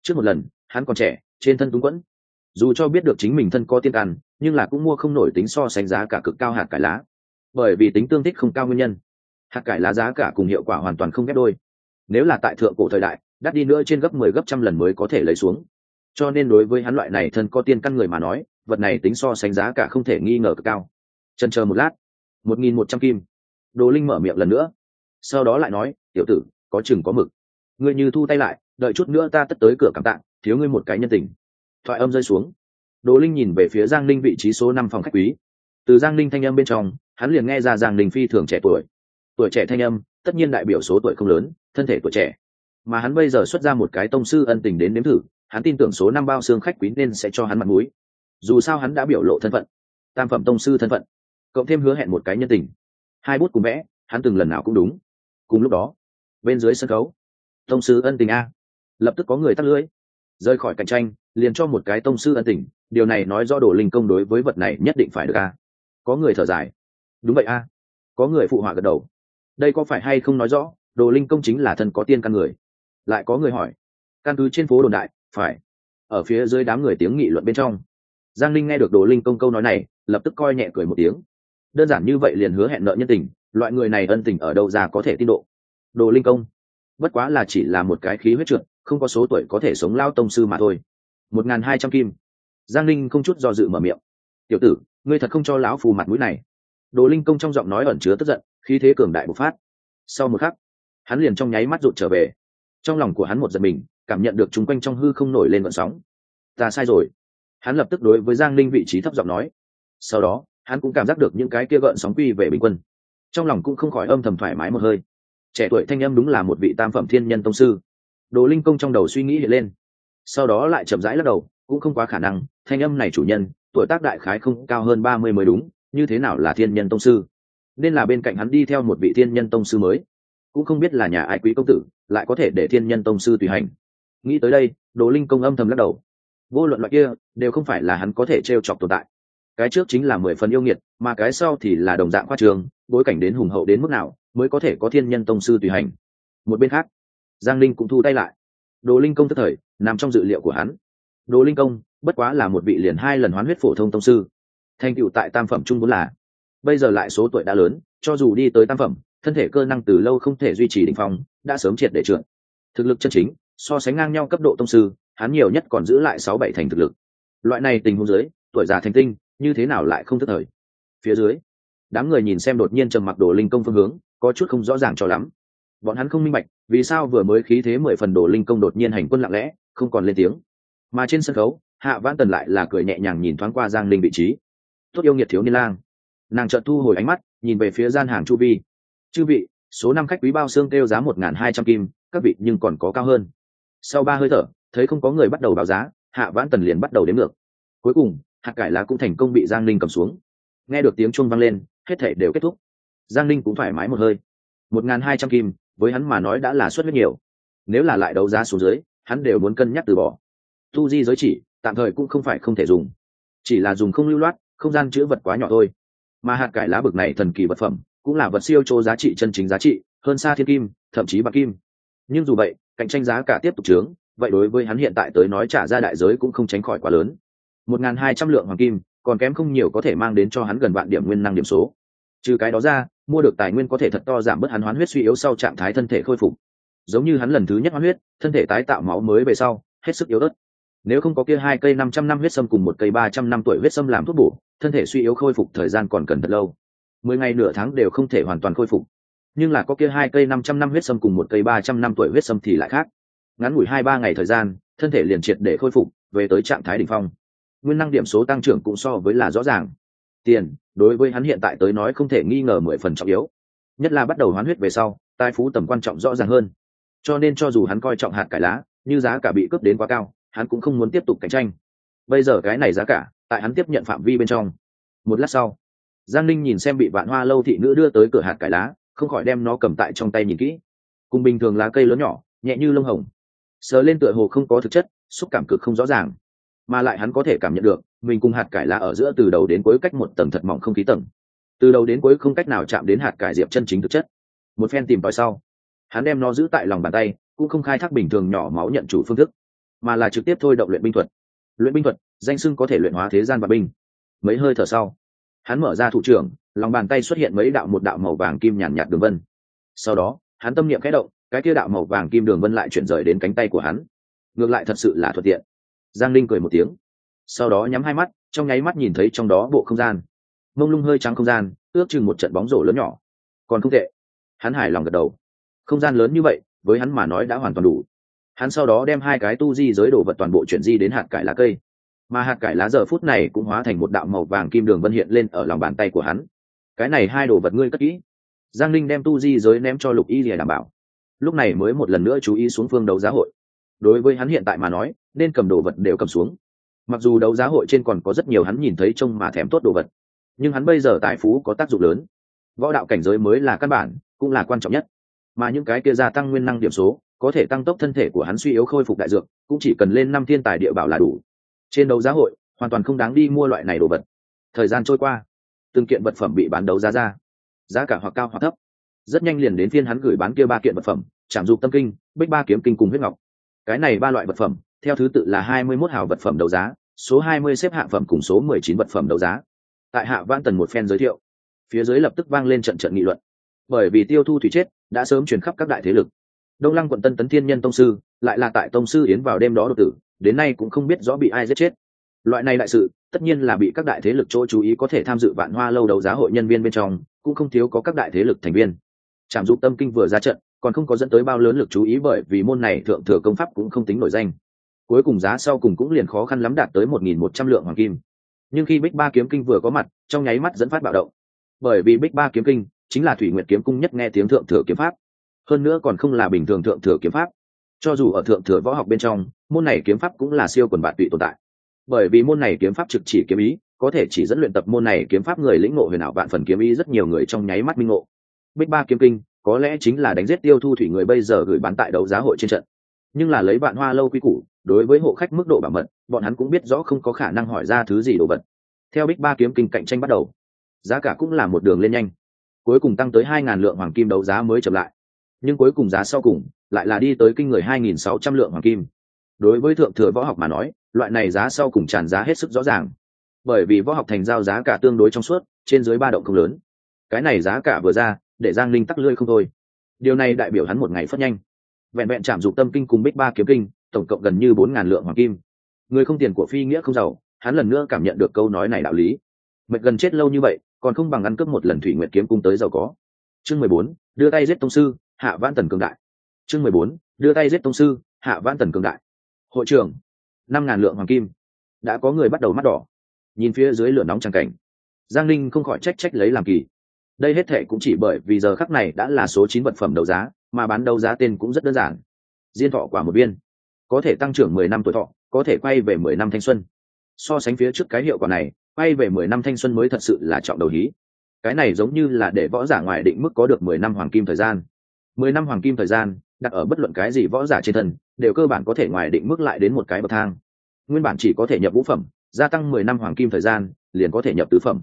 Trước một lần, hắn còn trẻ, trên thân túng quẫn. Dù cho biết được chính mình thân có tiên ăn nhưng là cũng mua không nổi tính so sánh giá cả cực cao hạt cải lá. Bởi vì tính tương thích không cao nguyên nhân. Hạt cải lá giá cả cùng hiệu quả hoàn toàn không ghép đôi nếu là tại thượng cổ thời đại, đắt đi nữa trên gấp mười 10 gấp trăm lần mới có thể lấy xuống. Cho nên đối với hắn loại này thân có tiên căn người mà nói, vật này tính so sánh giá cả không thể nghi ngờ cực cao. Chân chờ một lát, một nghìn một trăm kim. Đồ linh mở miệng lần nữa. Sau đó lại nói, tiểu tử, có chừng có mực. Ngươi như thu tay lại, đợi chút nữa ta tất tới cửa cảm tạng thiếu ngươi một cái nhân tình. Thoại âm rơi xuống. Đồ linh nhìn về phía giang linh vị trí số năm phòng khách quý. Từ giang linh thanh âm bên trong, hắn liền nghe ra giang linh phi thường trẻ tuổi. Tuổi trẻ thanh âm, tất nhiên đại biểu số tuổi không lớn thân thể tuổi trẻ. Mà hắn bây giờ xuất ra một cái tông sư ân tình đến nếm thử, hắn tin tưởng số năm bao xương khách quý nên sẽ cho hắn mặt mũi. Dù sao hắn đã biểu lộ thân phận, tam phẩm tông sư thân phận, cộng thêm hứa hẹn một cái nhân tình. Hai bút cùng vẽ, hắn từng lần nào cũng đúng. Cùng lúc đó, bên dưới sân khấu, tông sư ân tình a. Lập tức có người tắt lưỡi rời khỏi cạnh tranh, liền cho một cái tông sư ân tình. Điều này nói do đồ linh công đối với vật này nhất định phải được a. Có người thở dài. Đúng vậy a. Có người phụ họa gật đầu. Đây có phải hay không nói rõ? Đồ linh công chính là thân có tiên căn người. Lại có người hỏi, căn cứ trên phố đồn đại, phải, ở phía dưới đám người tiếng nghị luận bên trong. Giang linh nghe được đồ linh công câu nói này, lập tức coi nhẹ cười một tiếng. Đơn giản như vậy liền hứa hẹn nợ nhân tình, loại người này ân tình ở đâu ra có thể tin độ. Đồ linh công, bất quá là chỉ là một cái khí huyết trượt không có số tuổi có thể sống lao tông sư mà thôi. Một n g h n hai trăm kim. Giang linh không chút do dự mở miệng. Tiểu tử, ngươi thật không cho lão phù mặt mũi này. Đồ linh công trong giọng nói ẩn chứa tức giận khi thế cường đại bộc phát. Sau một khắc hắn liền trong nháy mắt rụt trở về. Trong lòng của hắn một giật mình, cảm nhận được chung quanh trong hư không nổi lên vận sóng. Ta sai rồi. Hắn lập tức đối với giang linh vị trí thấp giọng nói. Sau đó, hắn cũng cảm giác được những cái kia gợn sóng quy về bình quân. Trong lòng cũng không khỏi âm thầm thoải mái một hơi. Trẻ tuổi thanh âm đúng là một vị tam phẩm thiên nhân tông sư. Đồ linh công trong đầu suy nghĩ hiện lên. Sau đó lại chậm rãi lắc đầu, cũng không quá khả năng, thanh âm này chủ nhân, tuổi tác đại khái không cao hơn ba mươi mới đúng, như thế nào là thiên nhân tông sư? Nên là bên cạnh hắn đi theo một vị thiên nhân tông sư mới cũng không biết là nhà ai quý công tử, lại có thể để thiên nhân tông sư tùy hành. Nghĩ tới đây, đồ linh công âm thầm lắc đầu. Vô luận loại kia, đều không phải là hắn có thể t r e o chọc tồn tại. Cái trước chính là mười phần yêu nghiệt, mà cái sau thì là đồng dạng khoa trường, bối cảnh đến hùng hậu đến mức nào, mới có thể có thiên nhân tông sư tùy hành. Một bên khác, giang linh cũng thu tay lại. Đồ linh công tức thời, nằm trong dự liệu của hắn. Đồ linh công, bất quá là một vị liền hai lần hoán huyết phổ thông tông sư. Thành cựu tại tam phẩm trung vốn là. Bây giờ lại số tuổi đã lớn, cho dù đi tới tam phẩm thân thể cơ năng từ lâu không thể duy trì đỉnh phong, đã sớm triệt để trượt. Thực lực chân chính, so sánh ngang nhau cấp độ tông sư, hắn nhiều nhất còn giữ lại sáu bảy thành thực lực. Loại này tình huống dưới, tuổi già thành tinh, như thế nào lại không thất thời? Phía dưới, đám người nhìn xem đột nhiên trầm mặc đồ linh công phương hướng, có chút không rõ ràng cho lắm. Bọn hắn không minh bạch, vì sao vừa mới khí thế mười phần đồ linh công đột nhiên hành quân lặng lẽ, không còn lên tiếng. Mà trên sân khấu, hạ vãn tần lại là cười nhẹ nhàng nhìn thoáng qua giang linh vị trí. Tốt yêu nghiệt thiếu niên lang. Nàng chợt thu hồi ánh mắt, nhìn về phía gian hàng chu vi chư vị, số năm khách quý bao xương kêu giá một n g h n hai trăm kim, các vị nhưng còn có cao hơn. Sau ba hơi thở, thấy không có người bắt đầu báo giá, hạ vãn tần liền bắt đầu đếm ngược. Cuối cùng, hạt cải lá cũng thành công bị giang ninh cầm xuống. Nghe được tiếng chuông vang lên, hết thể đều kết thúc. Giang ninh cũng thoải mái một hơi. Một n g h n hai trăm kim, với hắn mà nói đã là suất rất nhiều. Nếu là lại đấu giá xuống dưới, hắn đều muốn cân nhắc từ bỏ. Tu di giới chỉ, tạm thời cũng không phải không thể dùng. Chỉ là dùng không lưu loát, không gian chữ vật quá nhỏ thôi. Mà hạt cải lá bực này thần kỳ vật phẩm cũng là vật siêu chỗ giá trị chân chính giá trị, hơn xa thiên kim, thậm chí bạc kim. Nhưng dù vậy, cạnh tranh giá cả tiếp tục trướng, vậy đối với hắn hiện tại tới nói trả ra đại giới cũng không tránh khỏi quá lớn. Một n g h n hai trăm lượng hoàng kim, còn kém không nhiều có thể mang đến cho hắn gần vạn điểm nguyên năng điểm số. Trừ cái đó ra, mua được tài nguyên có thể thật to giảm bớt hắn hoán huyết suy yếu sau trạng thái thân thể khôi phục. Giống như hắn lần thứ nhất hoán huyết, thân thể tái tạo máu mới về sau, hết sức yếu ớt. Nếu không có kia hai cây năm trăm năm huyết sâm cùng một cây ba trăm năm tuổi huyết sâm làm thuốc bổ, thân thể suy yếu khôi phục thời gian còn cần thật lâu mười ngày nửa tháng đều không thể hoàn toàn khôi phục. Nhưng là có kia hai cây năm trăm năm huyết sâm cùng một cây ba trăm năm tuổi huyết sâm thì lại khác. Ngắn ngủi hai ba ngày thời gian, thân thể liền triệt để khôi phục, về tới trạng thái đ ỉ n h phong. Nguyên năng điểm số tăng trưởng cũng so với là rõ ràng. Tiền, đối với hắn hiện tại tới nói không thể nghi ngờ mười phần trọng yếu. Nhất là bắt đầu hoán huyết về sau, tai phú tầm quan trọng rõ ràng hơn. Cho nên cho dù hắn coi trọng hạt cải lá, như giá cả bị cướp đến quá cao, hắn cũng không muốn tiếp tục cạnh tranh. Bây giờ cái này giá cả, tại hắn tiếp nhận phạm vi bên trong. Một lát sau giang ninh nhìn xem bị vạn hoa lâu thị nữ đưa tới cửa hạt cải lá, không khỏi đem nó cầm tại trong tay nhìn kỹ. Cùng bình thường lá cây lớn nhỏ, nhẹ như lông hồng. Sờ lên tựa hồ không có thực chất, xúc cảm cực không rõ ràng. Mà lại hắn có thể cảm nhận được, mình cùng hạt cải lá ở giữa từ đầu đến cuối cách một tầng thật mỏng không khí tầng. Từ đầu đến cuối không cách nào chạm đến hạt cải diệp chân chính thực chất. Một phen tìm tòi sau, hắn đem nó giữ tại lòng bàn tay, cũng không khai thác bình thường nhỏ máu nhận chủ phương thức, mà là trực tiếp thôi động luyện binh thuật. Luyện binh thuật, danh sưng có thể luyện hóa thế gian và binh. Mấy hơi thở sau hắn mở ra thủ trưởng, lòng bàn tay xuất hiện mấy đạo một đạo màu vàng kim nhàn nhạt đường vân. Sau đó, hắn tâm niệm khẽ động, cái kia đạo màu vàng kim đường vân lại chuyển rời đến cánh tay của hắn. Ngược lại thật sự là thuận tiện. Giang linh cười một tiếng. Sau đó nhắm hai mắt, trong nháy mắt nhìn thấy trong đó bộ không gian. Mông lung hơi trắng không gian, ước chừng một trận bóng rổ lớn nhỏ. Còn không tệ. Hắn hài lòng gật đầu. Không gian lớn như vậy, với hắn mà nói đã hoàn toàn đủ. Hắn sau đó đem hai cái tu di giới đồ vật toàn bộ chuyển di đến hạt cải lá cây mà hạt cải lá giờ phút này cũng hóa thành một đạo màu vàng kim đường vân hiện lên ở lòng bàn tay của hắn. Cái này hai đồ vật ngươi cất kỹ. Giang linh đem tu di giới ném cho lục y lìa đảm bảo. Lúc này mới một lần nữa chú ý xuống phương đấu giá hội. Đối với hắn hiện tại mà nói, nên cầm đồ vật đều cầm xuống. Mặc dù đấu giá hội trên còn có rất nhiều hắn nhìn thấy trông mà thèm tốt đồ vật, nhưng hắn bây giờ tài phú có tác dụng lớn. Võ đạo cảnh giới mới là căn bản, cũng là quan trọng nhất. Mà những cái kia gia tăng nguyên năng điểm số, có thể tăng tốc thân thể của hắn suy yếu khôi phục đại dược, cũng chỉ cần lên năm thiên tài địa bảo là đủ trên đấu giá hội, hoàn toàn không đáng đi mua loại này đồ vật. Thời gian trôi qua, từng kiện vật phẩm bị bán đấu giá ra. Giá cả hoặc cao hoặc thấp. Rất nhanh liền đến phiên hắn gửi bán kia ba kiện vật phẩm, trảm dục tâm kinh, bích ba kiếm kinh cùng huyết ngọc. Cái này ba loại vật phẩm, theo thứ tự là hai mươi mốt hào vật phẩm đấu giá, số hai mươi xếp hạng phẩm cùng số mười chín vật phẩm đấu giá. Tại hạ văn tần một phen giới thiệu, phía dưới lập tức vang lên trận trận nghị luận. Bởi vì tiêu thu thủy chết, đã sớm truyền khắp các đại thế lực đông lăng quận tân tấn thiên nhân tông sư, lại là tại tông sư yến vào đêm đó đột tử, đến nay cũng không biết rõ bị ai giết chết. Loại này đại sự, tất nhiên là bị các đại thế lực chỗ chú ý có thể tham dự vạn hoa lâu đấu giá hội nhân viên bên trong, cũng không thiếu có các đại thế lực thành viên. Trạm dục tâm kinh vừa ra trận, còn không có dẫn tới bao lớn lực chú ý bởi vì môn này thượng thừa công pháp cũng không tính nổi danh. Cuối cùng giá sau cùng cũng liền khó khăn lắm đạt tới một nghìn một trăm lượng hoàng kim. Nhưng khi bích ba kiếm kinh vừa có mặt, trong nháy mắt dẫn phát bạo động. Bởi vì bích ba kiếm kinh chính là thủy nguyệt kiếm cung nhất nghe tiếng thượng thừa kiếm pháp hơn nữa còn không là bình thường thượng thừa kiếm pháp. Cho dù ở thượng thừa võ học bên trong, môn này kiếm pháp cũng là siêu quần bạn tụy tồn tại. Bởi vì môn này kiếm pháp trực chỉ kiếm ý, có thể chỉ dẫn luyện tập môn này kiếm pháp người lĩnh ngộ huyền ảo vạn phần kiếm ý rất nhiều người trong nháy mắt minh ngộ. Bích ba kiếm kinh, có lẽ chính là đánh giết tiêu thu thủy người bây giờ gửi bán tại đấu giá hội trên trận. Nhưng là lấy bạn hoa lâu quy củ, đối với hộ khách mức độ bảo mật, bọn hắn cũng biết rõ không có khả năng hỏi ra thứ gì đồ vật. Theo bích ba kiếm kinh cạnh tranh bắt đầu, giá cả cũng là một đường lên nhanh. Cuối cùng tăng tới hai ngàn lượng hoàng kim đấu giá mới chậm lại nhưng cuối cùng giá sau cùng lại là đi tới kinh người hai nghìn sáu trăm lượng hoàng kim. Đối với thượng thừa võ học mà nói, loại này giá sau cùng tràn giá hết sức rõ ràng. Bởi vì võ học thành giao giá cả tương đối trong suốt, trên dưới ba động không lớn. Cái này giá cả vừa ra, để giang linh tắc lưỡi không thôi. Điều này đại biểu hắn một ngày phất nhanh. Vẹn vẹn chạm dục tâm kinh cùng bích ba kiếm kinh, tổng cộng gần như bốn ngàn lượng hoàng kim. Người không tiền của phi nghĩa không giàu, hắn lần nữa cảm nhận được câu nói này đạo lý. Mệt gần chết lâu như vậy, còn không bằng ăn cướp một lần thủy nguyện kiếm cung tới giàu có. Chương mười bốn, đưa tay giết tông sư hạ vãn tần cường đại. Chương mười bốn, đưa tay giết tông sư, hạ vãn tần cường đại. Hội trưởng, năm ngàn lượng hoàng kim. Đã có người bắt đầu mắt đỏ. Nhìn phía dưới lửa nóng trăng cảnh. Giang linh không khỏi trách trách lấy làm kỳ. Đây hết thệ cũng chỉ bởi vì giờ khắc này đã là số chín vật phẩm đấu giá, mà bán đấu giá tên cũng rất đơn giản. Diên thọ quả một viên. Có thể tăng trưởng mười năm tuổi thọ, có thể quay về mười năm thanh xuân. So sánh phía trước cái hiệu quả này, quay về mười năm thanh xuân mới thật sự là trọng đầu hí. Cái này giống như là để võ giả ngoài định mức có được mười năm hoàng kim thời gian mười năm hoàng kim thời gian, đặt ở bất luận cái gì võ giả trên thân, đều cơ bản có thể ngoài định mức lại đến một cái bậc thang. Nguyên bản chỉ có thể nhập vũ phẩm, gia tăng mười năm hoàng kim thời gian, liền có thể nhập tứ phẩm.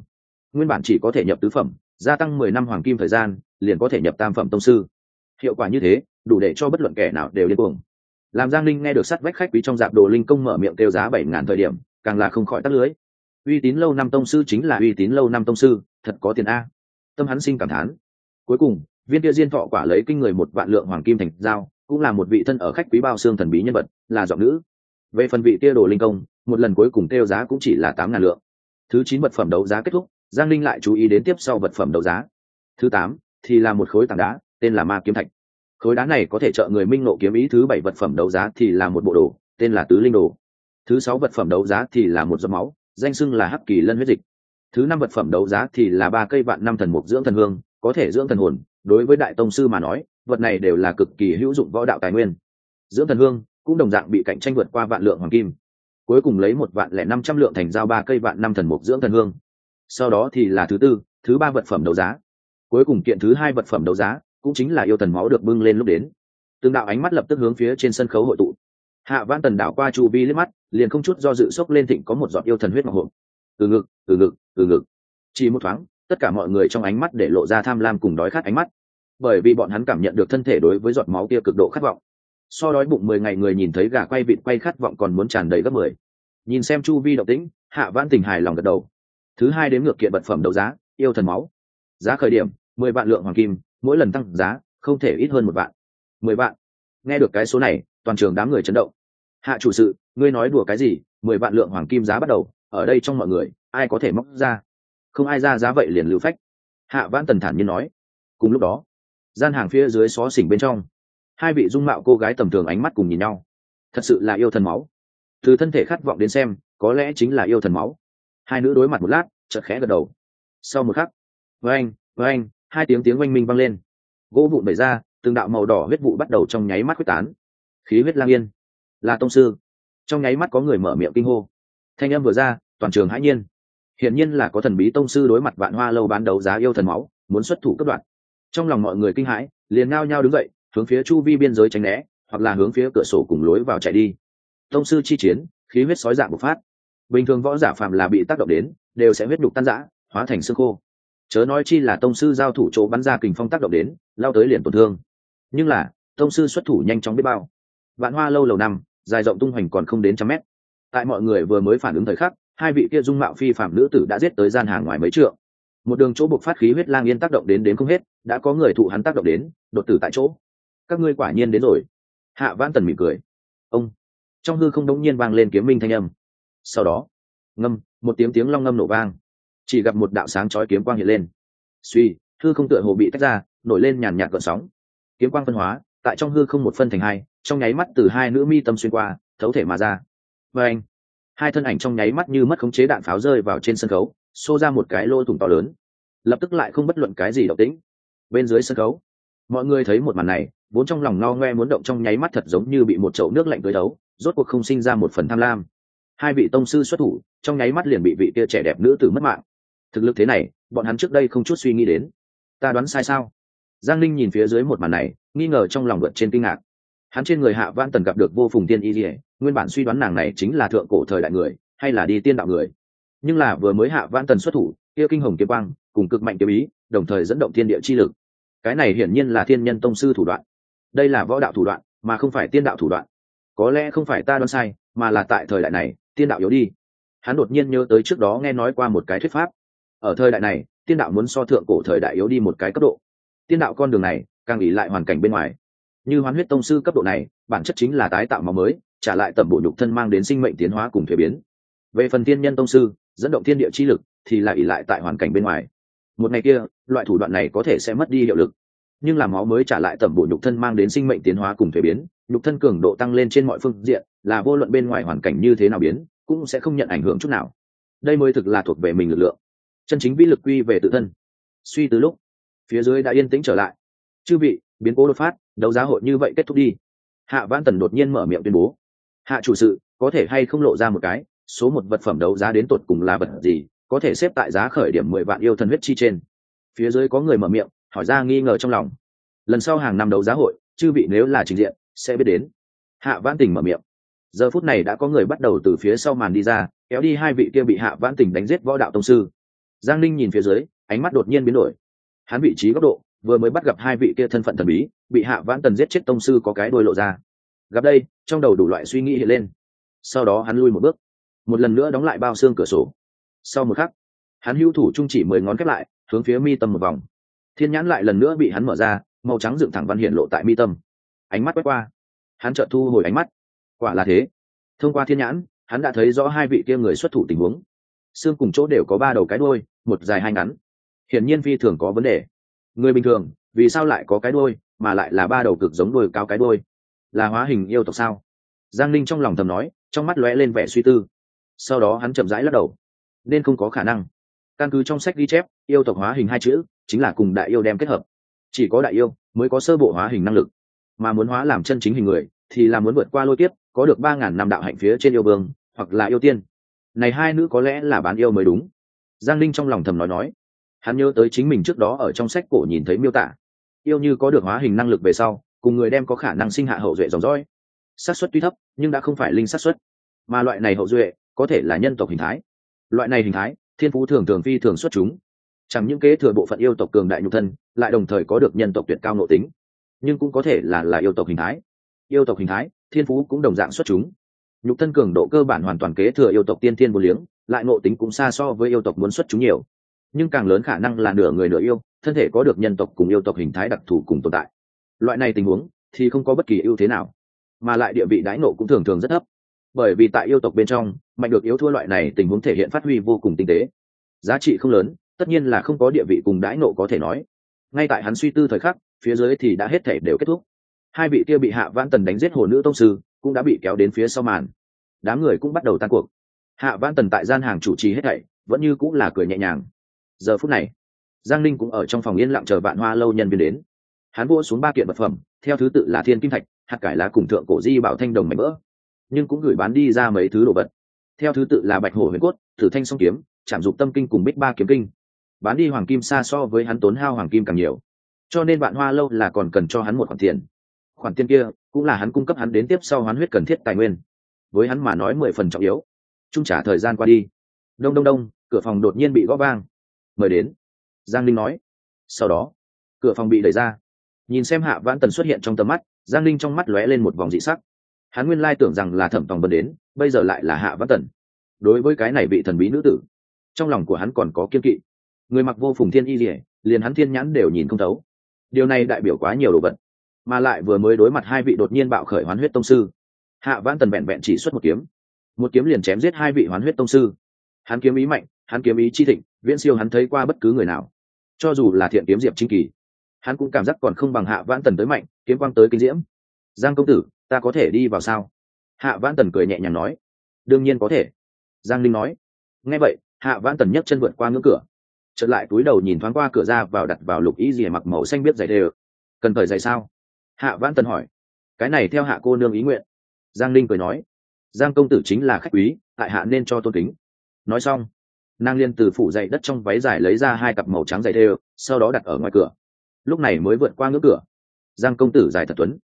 Nguyên bản chỉ có thể nhập tứ phẩm, gia tăng mười năm hoàng kim thời gian, liền có thể nhập tam phẩm tông sư. Hiệu quả như thế, đủ để cho bất luận kẻ nào đều điên cuồng. Làm giang linh nghe được sắt vách khách quý trong dạp đồ linh công mở miệng kêu giá bảy ngàn thời điểm, càng là không khỏi tắt lưới. Uy tín lâu năm tông sư chính là uy tín lâu năm tông sư, thật có tiền a. Tâm hắn sinh cảm thán. Cuối cùng viên kia diên thọ quả lấy kinh người một vạn lượng hoàng kim thành giao, cũng là một vị thân ở khách quý bao xương thần bí nhân vật, là giọng nữ. Về phần vị kia đồ linh công, một lần cuối cùng tiêu giá cũng chỉ là tám ngàn lượng. Thứ chín vật phẩm đấu giá kết thúc, giang linh lại chú ý đến tiếp sau vật phẩm đấu giá. Thứ tám, thì là một khối tảng đá, tên là ma kiếm thạch. Khối đá này có thể trợ người minh ngộ kiếm ý, thứ bảy vật phẩm đấu giá thì là một bộ đồ, tên là tứ linh đồ. Thứ sáu vật phẩm đấu giá thì là một giọt máu, danh xưng là hắc kỳ lân huyết dịch. Thứ năm vật phẩm đấu giá thì là ba cây vạn năm thần mục dưỡng thần hương có thể dưỡng thần hồn, đối với đại tông sư mà nói, vật này đều là cực kỳ hữu dụng võ đạo tài nguyên. Dưỡng thần hương cũng đồng dạng bị cạnh tranh vượt qua vạn lượng hoàng kim, cuối cùng lấy một vạn lẻ năm trăm lượng thành giao ba cây vạn năm thần mục dưỡng thần hương. Sau đó thì là thứ tư, thứ ba vật phẩm đấu giá. Cuối cùng kiện thứ hai vật phẩm đấu giá cũng chính là yêu thần máu được bưng lên lúc đến. Tương đạo ánh mắt lập tức hướng phía trên sân khấu hội tụ. Hạ văn tần đảo qua chu vi liếc mắt, liền không chút do dự sốc lên thịnh có một giọt yêu thần huyết ngọc hộp. Từ ngực từ ngực từ ngực. Chỉ một thoáng tất cả mọi người trong ánh mắt để lộ ra tham lam cùng đói khát ánh mắt. Bởi vì bọn hắn cảm nhận được thân thể đối với giọt máu kia cực độ khát vọng. So đói bụng mười ngày người nhìn thấy gà quay vịt quay khát vọng còn muốn tràn đầy gấp mười. Nhìn xem chu vi động tĩnh, hạ vãn tình hài lòng gật đầu. Thứ hai đến ngược kiện vật phẩm đấu giá, yêu thần máu. Giá khởi điểm, mười vạn lượng hoàng kim, mỗi lần tăng giá, không thể ít hơn một vạn. Mười vạn. Nghe được cái số này, toàn trường đám người chấn động. Hạ chủ sự, ngươi nói đùa cái gì? Mười vạn lượng hoàng kim giá bắt đầu, ở đây trong mọi người, ai có thể móc ra? Không ai ra giá vậy liền lưu phách. Hạ vãn tần thản nhiên nói. Cùng lúc đó, gian hàng phía dưới xó xỉnh bên trong, hai vị dung mạo cô gái tầm thường ánh mắt cùng nhìn nhau. Thật sự là yêu thần máu. Từ thân thể khát vọng đến xem, có lẽ chính là yêu thần máu. Hai nữ đối mặt một lát, chợt khẽ gật đầu. Sau một khắc với anh với anh hai tiếng tiếng oanh minh vang lên. Gỗ vụn bể ra, từng đạo màu đỏ huyết vụ bắt đầu trong nháy mắt quyết tán. Khí huyết lang yên. Là tông sư. Trong nháy mắt có người mở miệng kinh hô. Thanh âm vừa ra, toàn trường hãi nhiên hiển nhiên là có thần bí tông sư đối mặt vạn hoa lâu bán đấu giá yêu thần máu, muốn xuất thủ cấp đoạn trong lòng mọi người kinh hãi, liền ngao nhau đứng dậy, hướng phía chu vi biên giới tránh né, hoặc là hướng phía cửa sổ cùng lối vào chạy đi. Tông sư chi chiến, khí huyết sói dạng bộc phát. Bình thường võ giả phàm là bị tác động đến, đều sẽ huyết đục tan rã, hóa thành xương khô. Chớ nói chi là tông sư giao thủ chỗ bắn ra kình phong tác động đến, lao tới liền tổn thương. Nhưng là, tông sư xuất thủ nhanh chóng biết bao. Vạn hoa lâu lầu năm, dài rộng tung hoành còn không đến trăm mét. Tại mọi người vừa mới phản ứng thời khắc hai vị kia dung mạo phi phạm nữ tử đã giết tới gian hàng ngoài mấy trượng. Một đường chỗ buộc phát khí huyết lang yên tác động đến đến không hết, đã có người thụ hắn tác động đến, đột tử tại chỗ. Các ngươi quả nhiên đến rồi. Hạ vãn tần mỉm cười. Ông. Trong hư không đống nhiên vang lên kiếm minh thanh âm. Sau đó, ngâm, một tiếng tiếng long ngâm nổ vang. Chỉ gặp một đạo sáng chói kiếm quang hiện lên. Suy, hư không tựa hồ bị tách ra, nổi lên nhàn nhạt gợn sóng. Kiếm quang phân hóa, tại trong hư không một phân thành hai, trong nháy mắt từ hai nữ mi tâm xuyên qua, thấu thể mà ra. Và anh hai thân ảnh trong nháy mắt như mất khống chế đạn pháo rơi vào trên sân khấu, xô ra một cái lô thủng to lớn. Lập tức lại không bất luận cái gì động tĩnh. Bên dưới sân khấu, mọi người thấy một màn này, vốn trong lòng no ngoe muốn động trong nháy mắt thật giống như bị một chậu nước lạnh tới đấu rốt cuộc không sinh ra một phần tham lam. Hai vị tông sư xuất thủ, trong nháy mắt liền bị vị tia trẻ đẹp nữ tử mất mạng. Thực lực thế này, bọn hắn trước đây không chút suy nghĩ đến. Ta đoán sai sao? Giang linh nhìn phía dưới một màn này, nghi ngờ trong lòng vượt trên kinh ngạc hắn trên người hạ văn tần gặp được vô phùng tiên y dỉa nguyên bản suy đoán nàng này chính là thượng cổ thời đại người, hay là đi tiên đạo người. Nhưng là vừa mới hạ văn tần xuất thủ, kia kinh hồng kiếm quang, cùng cực mạnh kiếm ý, đồng thời dẫn động thiên địa chi lực. Cái này hiển nhiên là thiên nhân tông sư thủ đoạn. Đây là võ đạo thủ đoạn, mà không phải tiên đạo thủ đoạn. Có lẽ không phải ta đoán sai, mà là tại thời đại này, tiên đạo yếu đi. Hắn đột nhiên nhớ tới trước đó nghe nói qua một cái thuyết pháp. Ở thời đại này, tiên đạo muốn so thượng cổ thời đại yếu đi một cái cấp độ. Tiên đạo con đường này, càng ỉ lại hoàn cảnh bên ngoài như hoán huyết tông sư cấp độ này, bản chất chính là tái tạo máu mới, trả lại tầm bộ nhục thân mang đến sinh mệnh tiến hóa cùng thuế biến. Về phần thiên nhân tông sư, dẫn động thiên địa chi lực thì lại ỉ lại tại hoàn cảnh bên ngoài. Một ngày kia, loại thủ đoạn này có thể sẽ mất đi hiệu lực. Nhưng làm máu mới trả lại tầm bộ nhục thân mang đến sinh mệnh tiến hóa cùng thuế biến, nhục thân cường độ tăng lên trên mọi phương diện, là vô luận bên ngoài hoàn cảnh như thế nào biến, cũng sẽ không nhận ảnh hưởng chút nào. Đây mới thực là thuộc về mình lực lượng. Chân chính vĩ lực quy về tự thân. Suy từ lúc, phía dưới đã yên tĩnh trở lại. Chư vị, biến cố đột phát đấu giá hội như vậy kết thúc đi. Hạ văn tần đột nhiên mở miệng tuyên bố. Hạ chủ sự, có thể hay không lộ ra một cái, số một vật phẩm đấu giá đến tột cùng là vật gì, có thể xếp tại giá khởi điểm mười vạn yêu thần huyết chi trên. Phía dưới có người mở miệng, hỏi ra nghi ngờ trong lòng. Lần sau hàng năm đấu giá hội, chư vị nếu là trình diện, sẽ biết đến. Hạ vãn tình mở miệng. Giờ phút này đã có người bắt đầu từ phía sau màn đi ra, kéo đi hai vị kia bị hạ vãn tình đánh giết võ đạo tông sư. Giang ninh nhìn phía dưới, ánh mắt đột nhiên biến đổi. Hắn vị trí góc độ vừa mới bắt gặp hai vị kia thân phận thần bí, bị hạ vãn tần giết chết tông sư có cái đôi lộ ra. Gặp đây, trong đầu đủ loại suy nghĩ hiện lên. Sau đó hắn lui một bước, một lần nữa đóng lại bao xương cửa sổ. Sau một khắc, hắn hưu thủ trung chỉ mười ngón khép lại, hướng phía mi tâm một vòng. Thiên nhãn lại lần nữa bị hắn mở ra, màu trắng dựng thẳng văn hiện lộ tại mi tâm. Ánh mắt quét qua, hắn chợt thu hồi ánh mắt. Quả là thế. Thông qua thiên nhãn, hắn đã thấy rõ hai vị kia người xuất thủ tình huống. Xương cùng chỗ đều có ba đầu cái đôi một dài hai ngắn. Hiển nhiên phi thường có vấn đề người bình thường, vì sao lại có cái đôi mà lại là ba đầu cực giống đôi cao cái đôi là hóa hình yêu tộc sao? Giang linh trong lòng thầm nói, trong mắt lóe lên vẻ suy tư. Sau đó hắn chậm rãi lắc đầu. Nên không có khả năng. Căn cứ trong sách ghi chép, yêu tộc hóa hình hai chữ, chính là cùng đại yêu đem kết hợp. Chỉ có đại yêu mới có sơ bộ hóa hình năng lực. Mà muốn hóa làm chân chính hình người, thì là muốn vượt qua lôi kiếp, có được ba ngàn năm đạo hạnh phía trên yêu vương, hoặc là yêu tiên. Này hai nữ có lẽ là bán yêu mới đúng. Giang linh trong lòng thầm nói nói hắn nhớ tới chính mình trước đó ở trong sách cổ nhìn thấy miêu tả. Yêu như có được hóa hình năng lực về sau, cùng người đem có khả năng sinh hạ hậu duệ dòng dõi. Xác suất tuy thấp, nhưng đã không phải linh xác suất. Mà loại này hậu duệ, có thể là nhân tộc hình thái. Loại này hình thái, thiên phú thường thường phi thường xuất chúng. Chẳng những kế thừa bộ phận yêu tộc cường đại nhục thân, lại đồng thời có được nhân tộc tuyệt cao nội tính. Nhưng cũng có thể là là yêu tộc hình thái. Yêu tộc hình thái, thiên phú cũng đồng dạng xuất chúng. Nhục thân cường độ cơ bản hoàn toàn kế thừa yêu tộc tiên thiên vô liếng, lại nội tính cũng xa so với yêu tộc muốn xuất chúng nhiều nhưng càng lớn khả năng là nửa người nửa yêu, thân thể có được nhân tộc cùng yêu tộc hình thái đặc thù cùng tồn tại. Loại này tình huống thì không có bất kỳ ưu thế nào, mà lại địa vị đãi nộ cũng thường thường rất thấp. Bởi vì tại yêu tộc bên trong, mạnh được yếu thua loại này tình huống thể hiện phát huy vô cùng tinh tế. Giá trị không lớn, tất nhiên là không có địa vị cùng đãi nộ có thể nói. Ngay tại hắn suy tư thời khắc, phía dưới thì đã hết thể đều kết thúc. Hai vị kia bị hạ vãn tần đánh giết hồ nữ tông sư cũng đã bị kéo đến phía sau màn. Đám người cũng bắt đầu tan cuộc. Hạ vãn tần tại gian hàng chủ trì hết thảy, vẫn như cũng là cười nhẹ nhàng giờ phút này, giang linh cũng ở trong phòng yên lặng chờ vạn hoa lâu nhân viên đến. Hắn vua xuống ba kiện vật phẩm, theo thứ tự là thiên kim thạch, hạt cải lá cùng thượng cổ di bảo thanh đồng mảnh mỡ nhưng cũng gửi bán đi ra mấy thứ đồ vật. Theo thứ tự là bạch hổ huyền cốt, thử thanh song kiếm, chạm dục tâm kinh cùng bích ba kiếm kinh. Bán đi hoàng kim xa so với hắn tốn hao hoàng kim càng nhiều. Cho nên bạn hoa lâu là còn cần cho hắn một khoản tiền. Khoản tiền kia cũng là hắn cung cấp hắn đến tiếp sau hoán huyết cần thiết tài nguyên. Với hắn mà nói mười phần trọng yếu. Trung trả thời gian qua đi. Đông đông đông, cửa phòng đột nhiên bị gõ vang mời đến. Giang linh nói. Sau đó, cửa phòng bị đẩy ra. Nhìn xem hạ vãn tần xuất hiện trong tầm mắt, giang linh trong mắt lóe lên một vòng dị sắc. Hắn nguyên lai tưởng rằng là thẩm tòng vân đến, bây giờ lại là hạ vãn tần. Đối với cái này bị thần bí nữ tử, trong lòng của hắn còn có kiên kỵ. Người mặc vô phùng thiên y lỉa liền hắn thiên nhãn đều nhìn không thấu. Điều này đại biểu quá nhiều đồ vật. Mà lại vừa mới đối mặt hai vị đột nhiên bạo khởi hoán huyết tông sư. Hạ vãn tần vẹn vẹn chỉ xuất một kiếm. Một kiếm liền chém giết hai vị hoán huyết tông sư. Hắn kiếm ý mạnh, hắn kiếm ý chi thịnh viễn siêu hắn thấy qua bất cứ người nào. Cho dù là thiện kiếm diệp chính kỳ, hắn cũng cảm giác còn không bằng hạ vãn tần tới mạnh, kiếm quang tới kinh diễm. Giang công tử, ta có thể đi vào sao? Hạ vãn tần cười nhẹ nhàng nói. Đương nhiên có thể. Giang linh nói. Nghe vậy, hạ vãn tần nhấc chân vượt qua ngưỡng cửa. Trở lại túi đầu nhìn thoáng qua cửa ra vào đặt vào lục ý gì mặc màu xanh biết giày đều. Cần thời giày sao? Hạ vãn tần hỏi. Cái này theo hạ cô nương ý nguyện. Giang linh cười nói. Giang công tử chính là khách quý, tại hạ nên cho tôn kính. Nói xong nàng liên từ phủ dậy đất trong váy dài lấy ra hai cặp màu trắng dày đều sau đó đặt ở ngoài cửa. Lúc này mới vượt qua ngưỡng cửa. Giang công tử dài thật tuấn.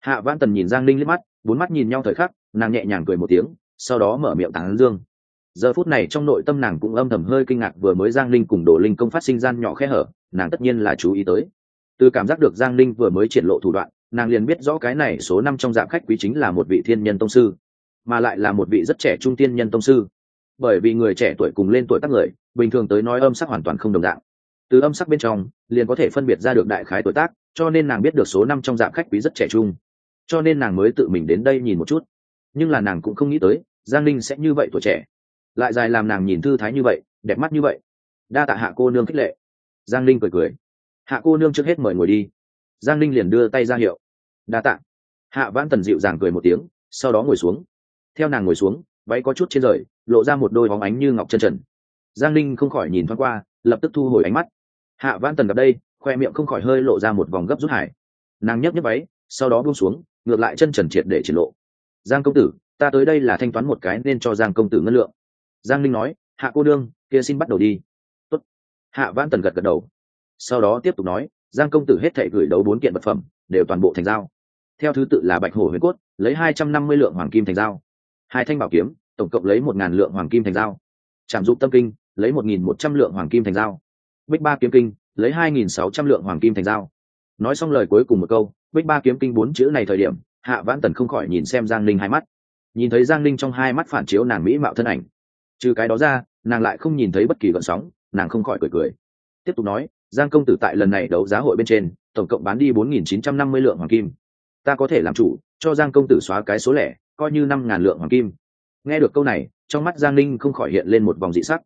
Hạ văn tần nhìn giang ninh liếc mắt, bốn mắt nhìn nhau thời khắc, nàng nhẹ nhàng cười một tiếng, sau đó mở miệng tán dương. Giờ phút này trong nội tâm nàng cũng âm thầm hơi kinh ngạc vừa mới giang linh cùng đồ linh công phát sinh gian nhỏ khe hở, nàng tất nhiên là chú ý tới. Từ cảm giác được giang linh vừa mới triển lộ thủ đoạn, nàng liền biết rõ cái này số năm trong dạng khách quý chính là một vị thiên nhân tông sư, mà lại là một vị rất trẻ trung tiên nhân tông sư bởi vì người trẻ tuổi cùng lên tuổi tác người, bình thường tới nói âm sắc hoàn toàn không đồng dạng. Từ âm sắc bên trong, liền có thể phân biệt ra được đại khái tuổi tác, cho nên nàng biết được số năm trong dạng khách quý rất trẻ trung. Cho nên nàng mới tự mình đến đây nhìn một chút. Nhưng là nàng cũng không nghĩ tới, giang Ninh sẽ như vậy tuổi trẻ. Lại dài làm nàng nhìn thư thái như vậy, đẹp mắt như vậy. Đa tạ hạ cô nương khích lệ. Giang Ninh cười cười. Hạ cô nương trước hết mời ngồi đi. Giang Ninh liền đưa tay ra hiệu. Đa tạ. Hạ vãn tần dịu dàng cười một tiếng, sau đó ngồi xuống. Theo nàng ngồi xuống váy có chút trên rời, lộ ra một đôi bóng ánh như ngọc chân trần. Giang ninh không khỏi nhìn thoáng qua, lập tức thu hồi ánh mắt. Hạ văn tần gặp đây, khoe miệng không khỏi hơi lộ ra một vòng gấp rút hải nàng nhấp nhấp váy, sau đó buông xuống, ngược lại chân trần triệt để triển lộ. Giang công tử, ta tới đây là thanh toán một cái nên cho giang công tử ngân lượng. Giang linh nói, hạ cô đương kia xin bắt đầu đi. Tốt. hạ văn tần gật gật đầu. Sau đó tiếp tục nói, giang công tử hết thể gửi đấu bốn kiện vật phẩm, đều toàn bộ thành giao. Theo thứ tự là bạch hổ huyền cốt, lấy hai trăm năm mươi lượng hoàng kim thành giao hai thanh bảo kiếm, tổng cộng lấy một ngàn lượng hoàng kim thành dao. trảm dụng tâm kinh, lấy một nghìn một trăm lượng hoàng kim thành dao. bích ba kiếm kinh, lấy hai nghìn sáu trăm lượng hoàng kim thành dao. nói xong lời cuối cùng một câu, bích ba kiếm kinh bốn chữ này thời điểm, hạ vãn tần không khỏi nhìn xem giang linh hai mắt nhìn thấy giang linh trong hai mắt phản chiếu nàng mỹ mạo thân ảnh trừ cái đó ra, nàng lại không nhìn thấy bất kỳ gợn sóng, nàng không khỏi cười cười tiếp tục nói, giang công tử tại lần này đấu giá hội bên trên, tổng cộng bán đi bốn nghìn chín trăm năm mươi lượng hoàng kim ta có thể làm chủ, cho giang công tử xóa cái số lẻ coi như năm ngàn lượng hoàng kim. Nghe được câu này, trong mắt giang ninh không khỏi hiện lên một vòng dị sắc.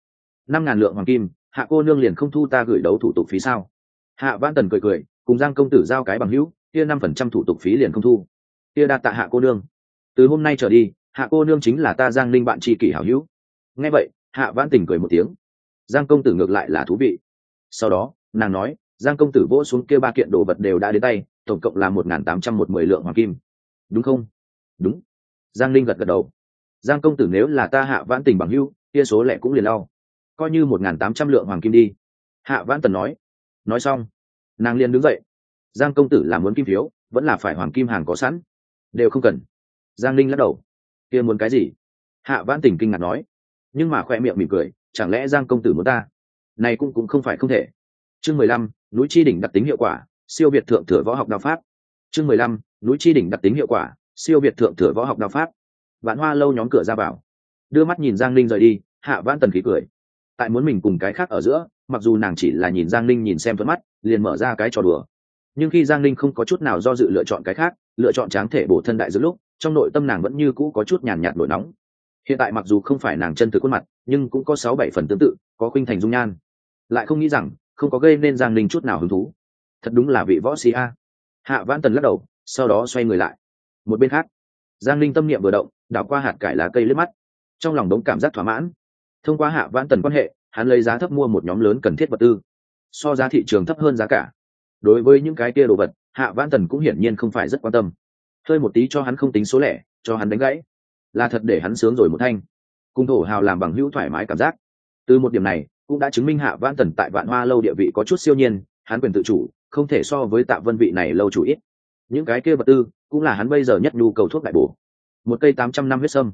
Năm ngàn lượng hoàng kim, hạ cô nương liền không thu ta gửi đấu thủ tục phí sao? Hạ văn tần cười cười, cùng giang công tử giao cái bằng hữu, kia năm phần trăm thủ tục phí liền không thu. Kia đạt tạ hạ cô nương. Từ hôm nay trở đi, hạ cô nương chính là ta giang ninh bạn tri kỷ hảo hữu. Nghe vậy, hạ văn tình cười một tiếng. Giang công tử ngược lại là thú vị. Sau đó, nàng nói, giang công tử vỗ xuống kia ba kiện đồ vật đều đã đến tay, tổng cộng là một n g h n tám trăm một mười lượng hoàng kim. Đúng không? Đúng giang linh gật gật đầu. Giang công tử nếu là ta hạ vãn tình bằng hưu kia số lẻ cũng liền lau. Coi như một n g h n tám trăm lượng hoàng kim đi. Hạ vãn tần nói. Nói xong, nàng liền đứng dậy. Giang công tử làm muốn kim phiếu, vẫn là phải hoàng kim hàng có sẵn. Đều không cần. Giang linh lắc đầu. Kia muốn cái gì? Hạ vãn tình kinh ngạc nói. Nhưng mà khoe miệng mỉm cười, chẳng lẽ giang công tử muốn ta? Này cũng cũng không phải không thể. Chương mười lăm, núi chi đỉnh đặc tính hiệu quả, siêu việt thượng thừa võ học đao pháp. Chương mười lăm, núi chi đỉnh đặc tính hiệu quả siêu việt thượng thừa võ học đao pháp. Vạn hoa lâu nhóm cửa ra vào. Đưa mắt nhìn giang linh rời đi, hạ vãn tần khí cười. Tại muốn mình cùng cái khác ở giữa, mặc dù nàng chỉ là nhìn giang linh nhìn xem thuận mắt, liền mở ra cái trò đùa. Nhưng khi giang linh không có chút nào do dự lựa chọn cái khác, lựa chọn tráng thể bổ thân đại giữa lúc, trong nội tâm nàng vẫn như cũ có chút nhàn nhạt nổi nóng. Hiện tại mặc dù không phải nàng chân thực khuôn mặt, nhưng cũng có sáu bảy phần tương tự, có khuynh thành dung nhan. Lại không nghĩ rằng, không có gây nên giang linh chút nào hứng thú. Thật đúng là vị võ sĩ a. Hạ vãn tần lắc đầu, sau đó xoay người lại một bên khác, giang linh tâm niệm vừa động, đảo qua hạt cải lá cây lướt mắt. Trong lòng đống cảm giác thỏa mãn. Thông qua hạ vãn tần quan hệ, hắn lấy giá thấp mua một nhóm lớn cần thiết vật tư. So giá thị trường thấp hơn giá cả. Đối với những cái kia đồ vật, hạ vãn tần cũng hiển nhiên không phải rất quan tâm. Hơi một tí cho hắn không tính số lẻ, cho hắn đánh gãy. Là thật để hắn sướng rồi một thanh. Cung thổ hào làm bằng hữu thoải mái cảm giác. Từ một điểm này, cũng đã chứng minh hạ vãn tần tại vạn hoa lâu địa vị có chút siêu nhiên, hắn quyền tự chủ, không thể so với tạ vân vị này lâu chủ ít. Những cái kia vật tư cũng là hắn bây giờ nhất nhu cầu thuốc đại bổ. Một cây tám trăm năm huyết sâm,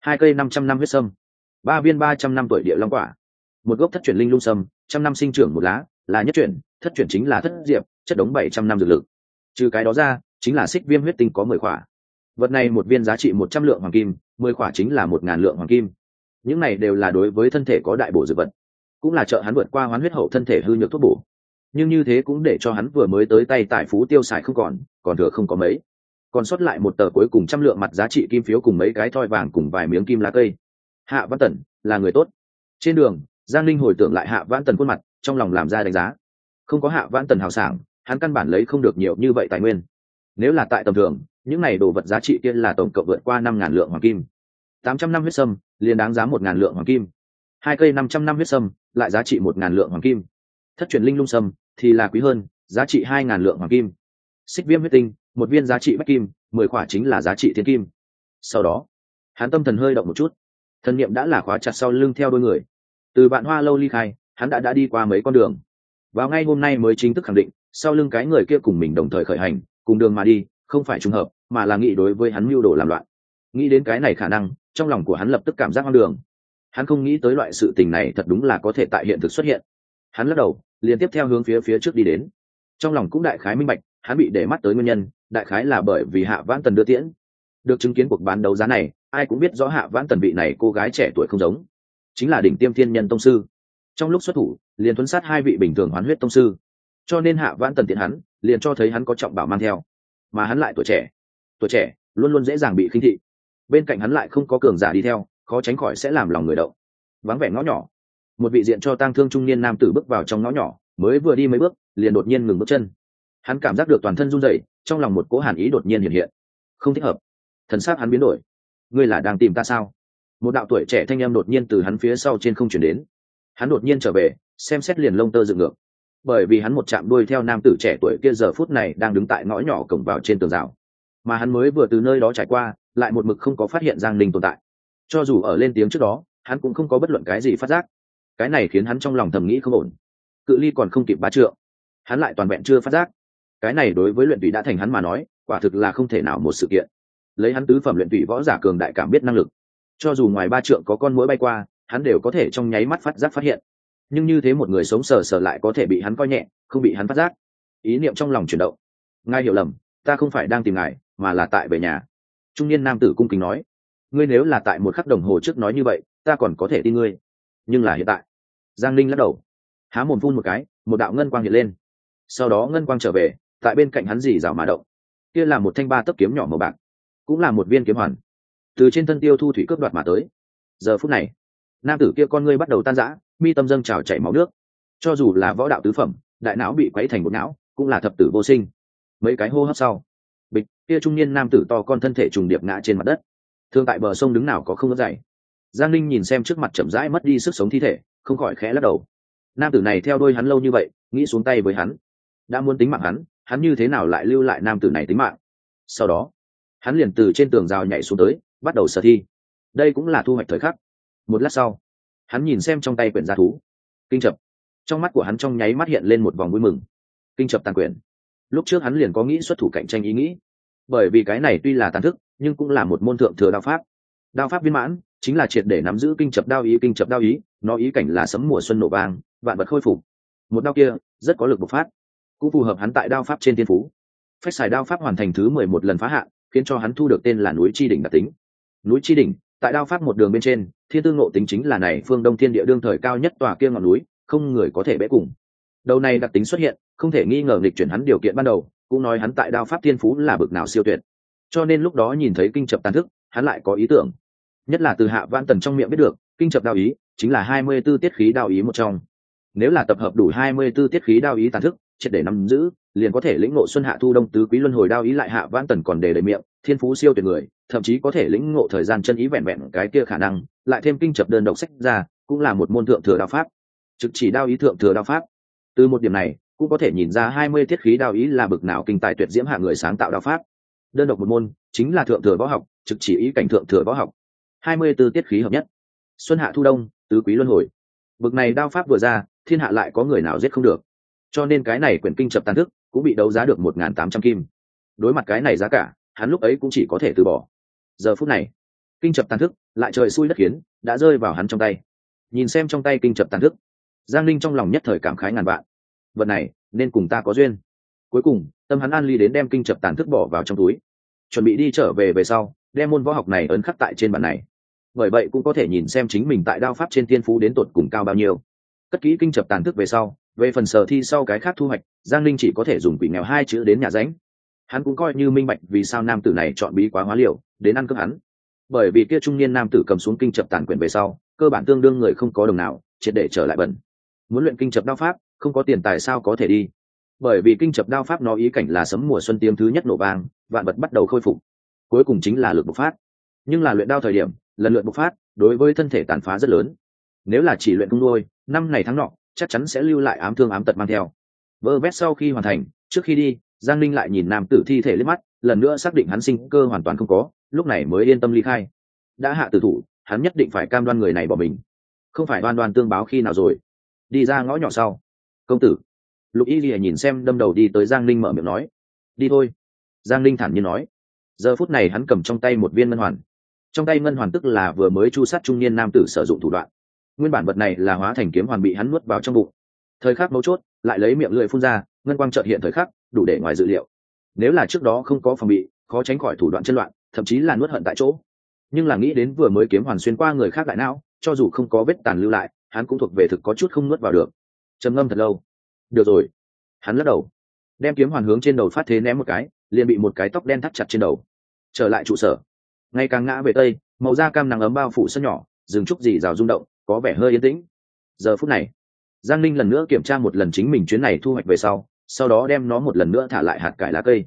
hai cây năm trăm năm huyết sâm, ba viên ba trăm năm tuổi địa long quả, một gốc thất chuyển linh lung sâm, trăm năm sinh trưởng một lá, là nhất chuyển, thất chuyển chính là thất diệp, chất đống bảy trăm năm dược lực. Trừ cái đó ra, chính là xích viêm huyết tinh có mười khỏa vật này một viên giá trị một trăm lượng hoàng kim, mười khỏa chính là một ngàn lượng hoàng kim. Những này đều là đối với thân thể có đại bổ dược vật, cũng là trợ hắn vượt qua hoán huyết hậu thân thể hư nhược thuốc bổ. Nhưng như thế cũng để cho hắn vừa mới tới tay tại phú tiêu xài không còn còn thừa không có mấy còn sót lại một tờ cuối cùng trăm lượng mặt giá trị kim phiếu cùng mấy cái thoi vàng cùng vài miếng kim lá cây. Hạ văn tần là người tốt. Trên đường, giang linh hồi tưởng lại hạ văn tần khuôn mặt, trong lòng làm ra đánh giá. Không có hạ văn tần hào sảng, hắn căn bản lấy không được nhiều như vậy tài nguyên. Nếu là tại tầm thường, những này đồ vật giá trị kia là tổng cộng vượt qua năm ngàn lượng hoàng kim. Tám trăm năm huyết sâm, liền đáng giá một ngàn lượng hoàng kim. Hai cây năm trăm năm huyết sâm, lại giá trị một ngàn lượng hoàng kim. Thất truyền linh lung sâm, thì là quý hơn, giá trị hai ngàn lượng hoàng kim. Xích viêm huyết tinh một viên giá trị bách kim, mười khỏa chính là giá trị thiên kim. Sau đó, hắn tâm thần hơi động một chút. Thần niệm đã là khóa chặt sau lưng theo đôi người. Từ bạn hoa lâu ly khai, hắn đã đã đi qua mấy con đường. Vào ngay hôm nay mới chính thức khẳng định, sau lưng cái người kia cùng mình đồng thời khởi hành, cùng đường mà đi, không phải trùng hợp, mà là nghĩ đối với hắn mưu đồ làm loạn. Nghĩ đến cái này khả năng, trong lòng của hắn lập tức cảm giác hoang đường. Hắn không nghĩ tới loại sự tình này thật đúng là có thể tại hiện thực xuất hiện. Hắn lắc đầu, liền tiếp theo hướng phía phía trước đi đến. Trong lòng cũng đại khái minh bạch hắn bị để mắt tới nguyên nhân, đại khái là bởi vì hạ vãn tần đưa tiễn. Được chứng kiến cuộc bán đấu giá này, ai cũng biết rõ hạ vãn tần vị này cô gái trẻ tuổi không giống. Chính là đỉnh tiêm thiên nhân tông sư. Trong lúc xuất thủ, liền tuấn sát hai vị bình thường hoán huyết tông sư. Cho nên hạ vãn tần tiện hắn, liền cho thấy hắn có trọng bảo mang theo. Mà hắn lại tuổi trẻ. Tuổi trẻ, luôn luôn dễ dàng bị khinh thị. Bên cạnh hắn lại không có cường giả đi theo, khó tránh khỏi sẽ làm lòng người động. Vắng vẻ ngõ nhỏ. Một vị diện cho tang thương trung niên nam tử bước vào trong ngõ nhỏ, mới vừa đi mấy bước, liền đột nhiên ngừng bước chân hắn cảm giác được toàn thân run rẩy, trong lòng một cỗ hàn ý đột nhiên hiện hiện. Không thích hợp. Thần xác hắn biến đổi. Ngươi là đang tìm ta sao? Một đạo tuổi trẻ thanh em đột nhiên từ hắn phía sau trên không chuyển đến. Hắn đột nhiên trở về, xem xét liền lông tơ dựng ngược. Bởi vì hắn một chạm đuôi theo nam tử trẻ tuổi kia giờ phút này đang đứng tại ngõ nhỏ cổng vào trên tường rào. Mà hắn mới vừa từ nơi đó trải qua, lại một mực không có phát hiện giang ninh tồn tại. Cho dù ở lên tiếng trước đó, hắn cũng không có bất luận cái gì phát giác. Cái này khiến hắn trong lòng thầm nghĩ không ổn. Cự ly còn không kịp bá trượng. Hắn lại toàn vẹn chưa phát giác cái này đối với luyện tụy đã thành hắn mà nói, quả thực là không thể nào một sự kiện. Lấy hắn tứ phẩm luyện tụy võ giả cường đại cảm biết năng lực, cho dù ngoài ba trượng có con mũi bay qua, hắn đều có thể trong nháy mắt phát giác phát hiện. Nhưng như thế một người sống sờ sờ lại có thể bị hắn coi nhẹ, không bị hắn phát giác. Ý niệm trong lòng chuyển động. Ngài hiểu lầm, ta không phải đang tìm ngài, mà là tại về nhà. Trung niên nam tử cung kính nói, ngươi nếu là tại một khắc đồng hồ trước nói như vậy, ta còn có thể tin ngươi. Nhưng là hiện tại. Giang linh lắc đầu. Há mồm phun một cái, một đạo ngân quang hiện lên. Sau đó ngân quang trở về tại bên cạnh hắn dì rào mà động. Kia là một thanh ba tấc kiếm nhỏ màu bạc, cũng là một viên kiếm hoàn. Từ trên thân tiêu thu thủy cướp đoạt mà tới. Giờ phút này, nam tử kia con ngươi bắt đầu tan rã, mi tâm dâng trào chảy máu nước. Cho dù là võ đạo tứ phẩm, đại não bị quấy thành một não, cũng là thập tử vô sinh. Mấy cái hô hấp sau, bịch, kia trung niên nam tử to con thân thể trùng điệp ngã trên mặt đất. Thương tại bờ sông đứng nào có không ngớt dậy. Giang linh nhìn xem trước mặt chậm rãi mất đi sức sống thi thể, không khỏi khẽ lắc đầu. Nam tử này theo đôi hắn lâu như vậy, nghĩ xuống tay với hắn. Đã muốn tính mạng hắn hắn như thế nào lại lưu lại nam tử này tính mạng? Sau đó, hắn liền từ trên tường rào nhảy xuống tới, bắt đầu sở thi. Đây cũng là thu hoạch thời khắc. Một lát sau, hắn nhìn xem trong tay quyển gia thú. Kinh chập. Trong mắt của hắn trong nháy mắt hiện lên một vòng vui mừng. Kinh chập tàn quyển. Lúc trước hắn liền có nghĩ xuất thủ cạnh tranh ý nghĩ. Bởi vì cái này tuy là tàn thức, nhưng cũng là một môn thượng thừa đao pháp. Đao pháp viên mãn, chính là triệt để nắm giữ kinh chập đao ý, kinh chập đao ý. Nó ý cảnh là sấm mùa xuân nổ vàng vạn vật khôi phục. Một đao kia, rất có lực bộc phát cũng phù hợp hắn tại đao pháp trên thiên phú. Phách xài đao pháp hoàn thành thứ mười một lần phá hạn, khiến cho hắn thu được tên là núi chi đỉnh đặc tính. Núi chi đỉnh, tại đao pháp một đường bên trên, thiên tương ngộ tính chính là này phương đông thiên địa đương thời cao nhất tòa kia ngọn núi, không người có thể bẽ cùng. Đầu này đặc tính xuất hiện, không thể nghi ngờ nghịch chuyển hắn điều kiện ban đầu, cũng nói hắn tại đao pháp thiên phú là bực nào siêu tuyệt. Cho nên lúc đó nhìn thấy kinh chập tàn thức, hắn lại có ý tưởng. Nhất là từ hạ văn tần trong miệng biết được, kinh chập đao ý chính là hai mươi 24 tiết khí đao ý một trong. Nếu là tập hợp đủ hai mươi 24 tiết khí đao ý tàn thức triệt để nắm giữ, liền có thể lĩnh ngộ xuân hạ thu đông tứ quý luân hồi đao ý lại hạ vãn tần còn đề đầy miệng, thiên phú siêu tuyệt người, thậm chí có thể lĩnh ngộ thời gian chân ý vẹn vẹn cái kia khả năng, lại thêm kinh chập đơn độc sách ra, cũng là một môn thượng thừa đao pháp. Trực chỉ đao ý thượng thừa đao pháp. Từ một điểm này, cũng có thể nhìn ra hai mươi tiết khí đao ý là bực nào kinh tài tuyệt diễm hạ người sáng tạo đao pháp. Đơn độc một môn, chính là thượng thừa võ học, trực chỉ ý cảnh thượng thừa võ học. Hai mươi 24 tiết khí hợp nhất. Xuân hạ thu đông, tứ quý luân hồi. Bực này đao pháp vừa ra, thiên hạ lại có người nào giết không được cho nên cái này quyển kinh chập tàn thức cũng bị đấu giá được một n tám trăm kim. Đối mặt cái này giá cả, hắn lúc ấy cũng chỉ có thể từ bỏ. Giờ phút này, kinh chập tàn thức lại trời xui đất khiến, đã rơi vào hắn trong tay. Nhìn xem trong tay kinh chập tàn thức, giang linh trong lòng nhất thời cảm khái ngàn vạn. Vật này, nên cùng ta có duyên. Cuối cùng, tâm hắn an ly đến đem kinh chập tàn thức bỏ vào trong túi. Chuẩn bị đi trở về về sau, đem môn võ học này ấn khắc tại trên bản này. Bởi vậy cũng có thể nhìn xem chính mình tại đao pháp trên thiên phú đến tột cùng cao bao nhiêu. Cất kỹ kinh chập tàn thức về sau về phần sở thi sau cái khác thu hoạch, giang linh chỉ có thể dùng quỷ nghèo hai chữ đến nhà ránh. Hắn cũng coi như minh bạch vì sao nam tử này chọn bí quá hóa liều, đến ăn cướp hắn. Bởi vì kia trung niên nam tử cầm xuống kinh chập tàn quyền về sau, cơ bản tương đương người không có đồng nào, triệt để trở lại bẩn. Muốn luyện kinh chập đao pháp, không có tiền tài sao có thể đi. Bởi vì kinh chập đao pháp nó ý cảnh là sấm mùa xuân tiêm thứ nhất nổ vàng vạn vật bắt đầu khôi phục. Cuối cùng chính là lực bộc phát. Nhưng là luyện đao thời điểm, lần lượt bộc phát, đối với thân thể tàn phá rất lớn. Nếu là chỉ luyện cung nuôi, năm này tháng nọ chắc chắn sẽ lưu lại ám thương ám tật mang theo. Vơ vét sau khi hoàn thành, trước khi đi, giang linh lại nhìn nam tử thi thể liếc mắt, lần nữa xác định hắn sinh cơ hoàn toàn không có, lúc này mới yên tâm ly khai. Đã hạ tử thủ, hắn nhất định phải cam đoan người này bỏ mình. Không phải đoan đoan tương báo khi nào rồi. Đi ra ngõ nhỏ sau. Công tử. Lục y lìa nhìn xem đâm đầu đi tới giang linh mở miệng nói. Đi thôi. Giang linh thản nhiên nói. Giờ phút này hắn cầm trong tay một viên ngân hoàn. Trong tay ngân hoàn tức là vừa mới chu sát trung niên nam tử sử dụng thủ đoạn nguyên bản vật này là hóa thành kiếm hoàn bị hắn nuốt vào trong bụng. Thời khắc mấu chốt, lại lấy miệng lưỡi phun ra, ngân quang trợt hiện thời khắc, đủ để ngoài dự liệu. Nếu là trước đó không có phòng bị, khó tránh khỏi thủ đoạn chân loạn, thậm chí là nuốt hận tại chỗ. Nhưng là nghĩ đến vừa mới kiếm hoàn xuyên qua người khác đại não, cho dù không có vết tàn lưu lại, hắn cũng thuộc về thực có chút không nuốt vào được. Trầm ngâm thật lâu. Được rồi. Hắn lắc đầu. Đem kiếm hoàn hướng trên đầu phát thế ném một cái, liền bị một cái tóc đen thắt chặt trên đầu. Trở lại trụ sở. Ngày càng ngã về tây, màu da cam nắng ấm bao phủ sân nhỏ dừng chút gì rào rung động có vẻ hơi yên tĩnh. Giờ phút này, giang ninh lần nữa kiểm tra một lần chính mình chuyến này thu hoạch về sau sau đó đem nó một lần nữa thả lại hạt cải lá cây.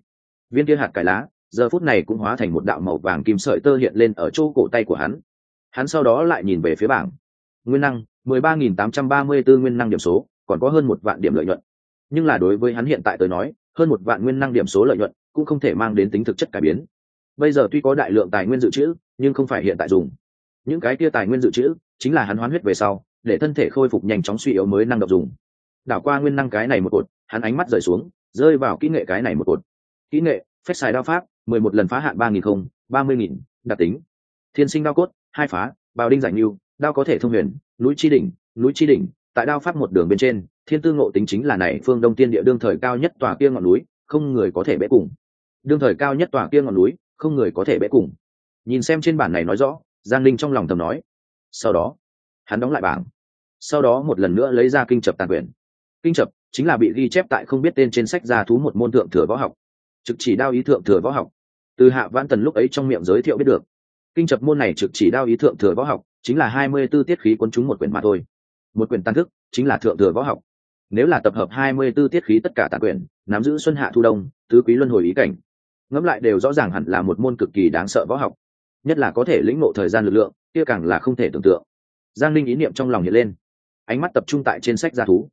Viên kia hạt cải lá, giờ phút này cũng hóa thành một đạo màu vàng kim sợi tơ hiện lên ở chỗ cổ tay của hắn. Hắn sau đó lại nhìn về phía bảng. Nguyên năng, mười ba nghìn tám trăm ba mươi bốn nguyên năng điểm số, còn có hơn một vạn điểm lợi nhuận. Nhưng là đối với hắn hiện tại tới nói, hơn một vạn nguyên năng điểm số lợi nhuận cũng không thể mang đến tính thực chất cải biến. Bây giờ tuy có đại lượng tài nguyên dự trữ, nhưng không phải hiện tại dùng. Những cái kia tài nguyên dự trữ chính là hắn hoán huyết về sau, để thân thể khôi phục nhanh chóng suy yếu mới năng động dùng. Đảo qua nguyên năng cái này một cột, hắn ánh mắt rời xuống, rơi vào kỹ nghệ cái này một cột. Kỹ nghệ phép xài đao pháp, mười một lần phá hạn ba nghìn không, ba mươi nghìn, đặc tính. Thiên sinh đao cốt, hai phá, bào đinh giải mưu đao có thể thông huyền, núi chi đỉnh, núi chi đỉnh, tại đao pháp một đường bên trên, thiên tư ngộ tính chính là này phương đông tiên địa đương thời cao nhất tòa kia ngọn núi, không người có thể bẽ cùng. Đương thời cao nhất tòa kia ngọn núi, không người có thể bẽ cùng. Nhìn xem trên bản này nói rõ, giang linh trong lòng thầm nói sau đó, hắn đóng lại bảng. Sau đó một lần nữa lấy ra kinh chập tàn quyền kinh chập chính là bị ghi chép tại không biết tên trên sách gia thú một môn thượng thừa võ học. Trực chỉ đao ý thượng thừa võ học. Từ hạ văn tần lúc ấy trong miệng giới thiệu biết được. Kinh chập môn này trực chỉ đao ý thượng thừa võ học, chính là hai mươi b ố tiết khí quân chúng một quyển mà thôi. Một quyển tàn thức, chính là thượng thừa võ học. Nếu là tập hợp hai mươi b ố tiết khí tất cả tàn quyển, nắm giữ xuân hạ thu đông, tứ quý luân hồi ý cảnh. Ngẫm lại đều rõ ràng hẳn là một môn cực kỳ đáng sợ võ học nhất là có thể lĩnh ngộ thời gian lực lượng, kia càng là không thể tưởng tượng. Giang linh ý niệm trong lòng hiện lên. Ánh mắt tập trung tại trên sách gia thú.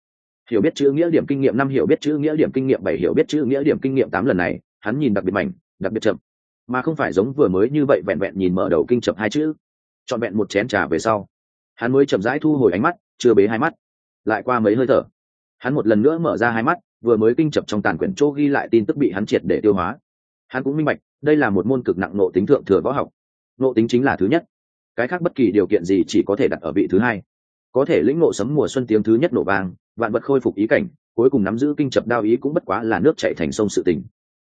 Hiểu biết chữ nghĩa điểm kinh nghiệm năm, hiểu biết chữ nghĩa điểm kinh nghiệm bảy, hiểu biết chữ nghĩa điểm kinh nghiệm tám lần này, hắn nhìn đặc biệt mảnh, đặc biệt chậm. Mà không phải giống vừa mới như vậy vẹn vẹn nhìn mở đầu kinh chậm hai chữ. Trọn vẹn một chén trà về sau, hắn mới chậm rãi thu hồi ánh mắt, chưa bế hai mắt. Lại qua mấy hơi thở, hắn một lần nữa mở ra hai mắt, vừa mới kinh chậm trong tàn quyển chỗ ghi lại tin tức bị hắn triệt để tiêu hóa. Hắn cũng minh bạch, đây là một môn cực nặng nộ tính thượng thừa võ học ngộ tính chính là thứ nhất. Cái khác bất kỳ điều kiện gì chỉ có thể đặt ở vị thứ hai. Có thể lĩnh ngộ sấm mùa xuân tiếng thứ nhất nổ vang, vạn vật khôi phục ý cảnh, cuối cùng nắm giữ kinh chập đao ý cũng bất quá là nước chạy thành sông sự tình.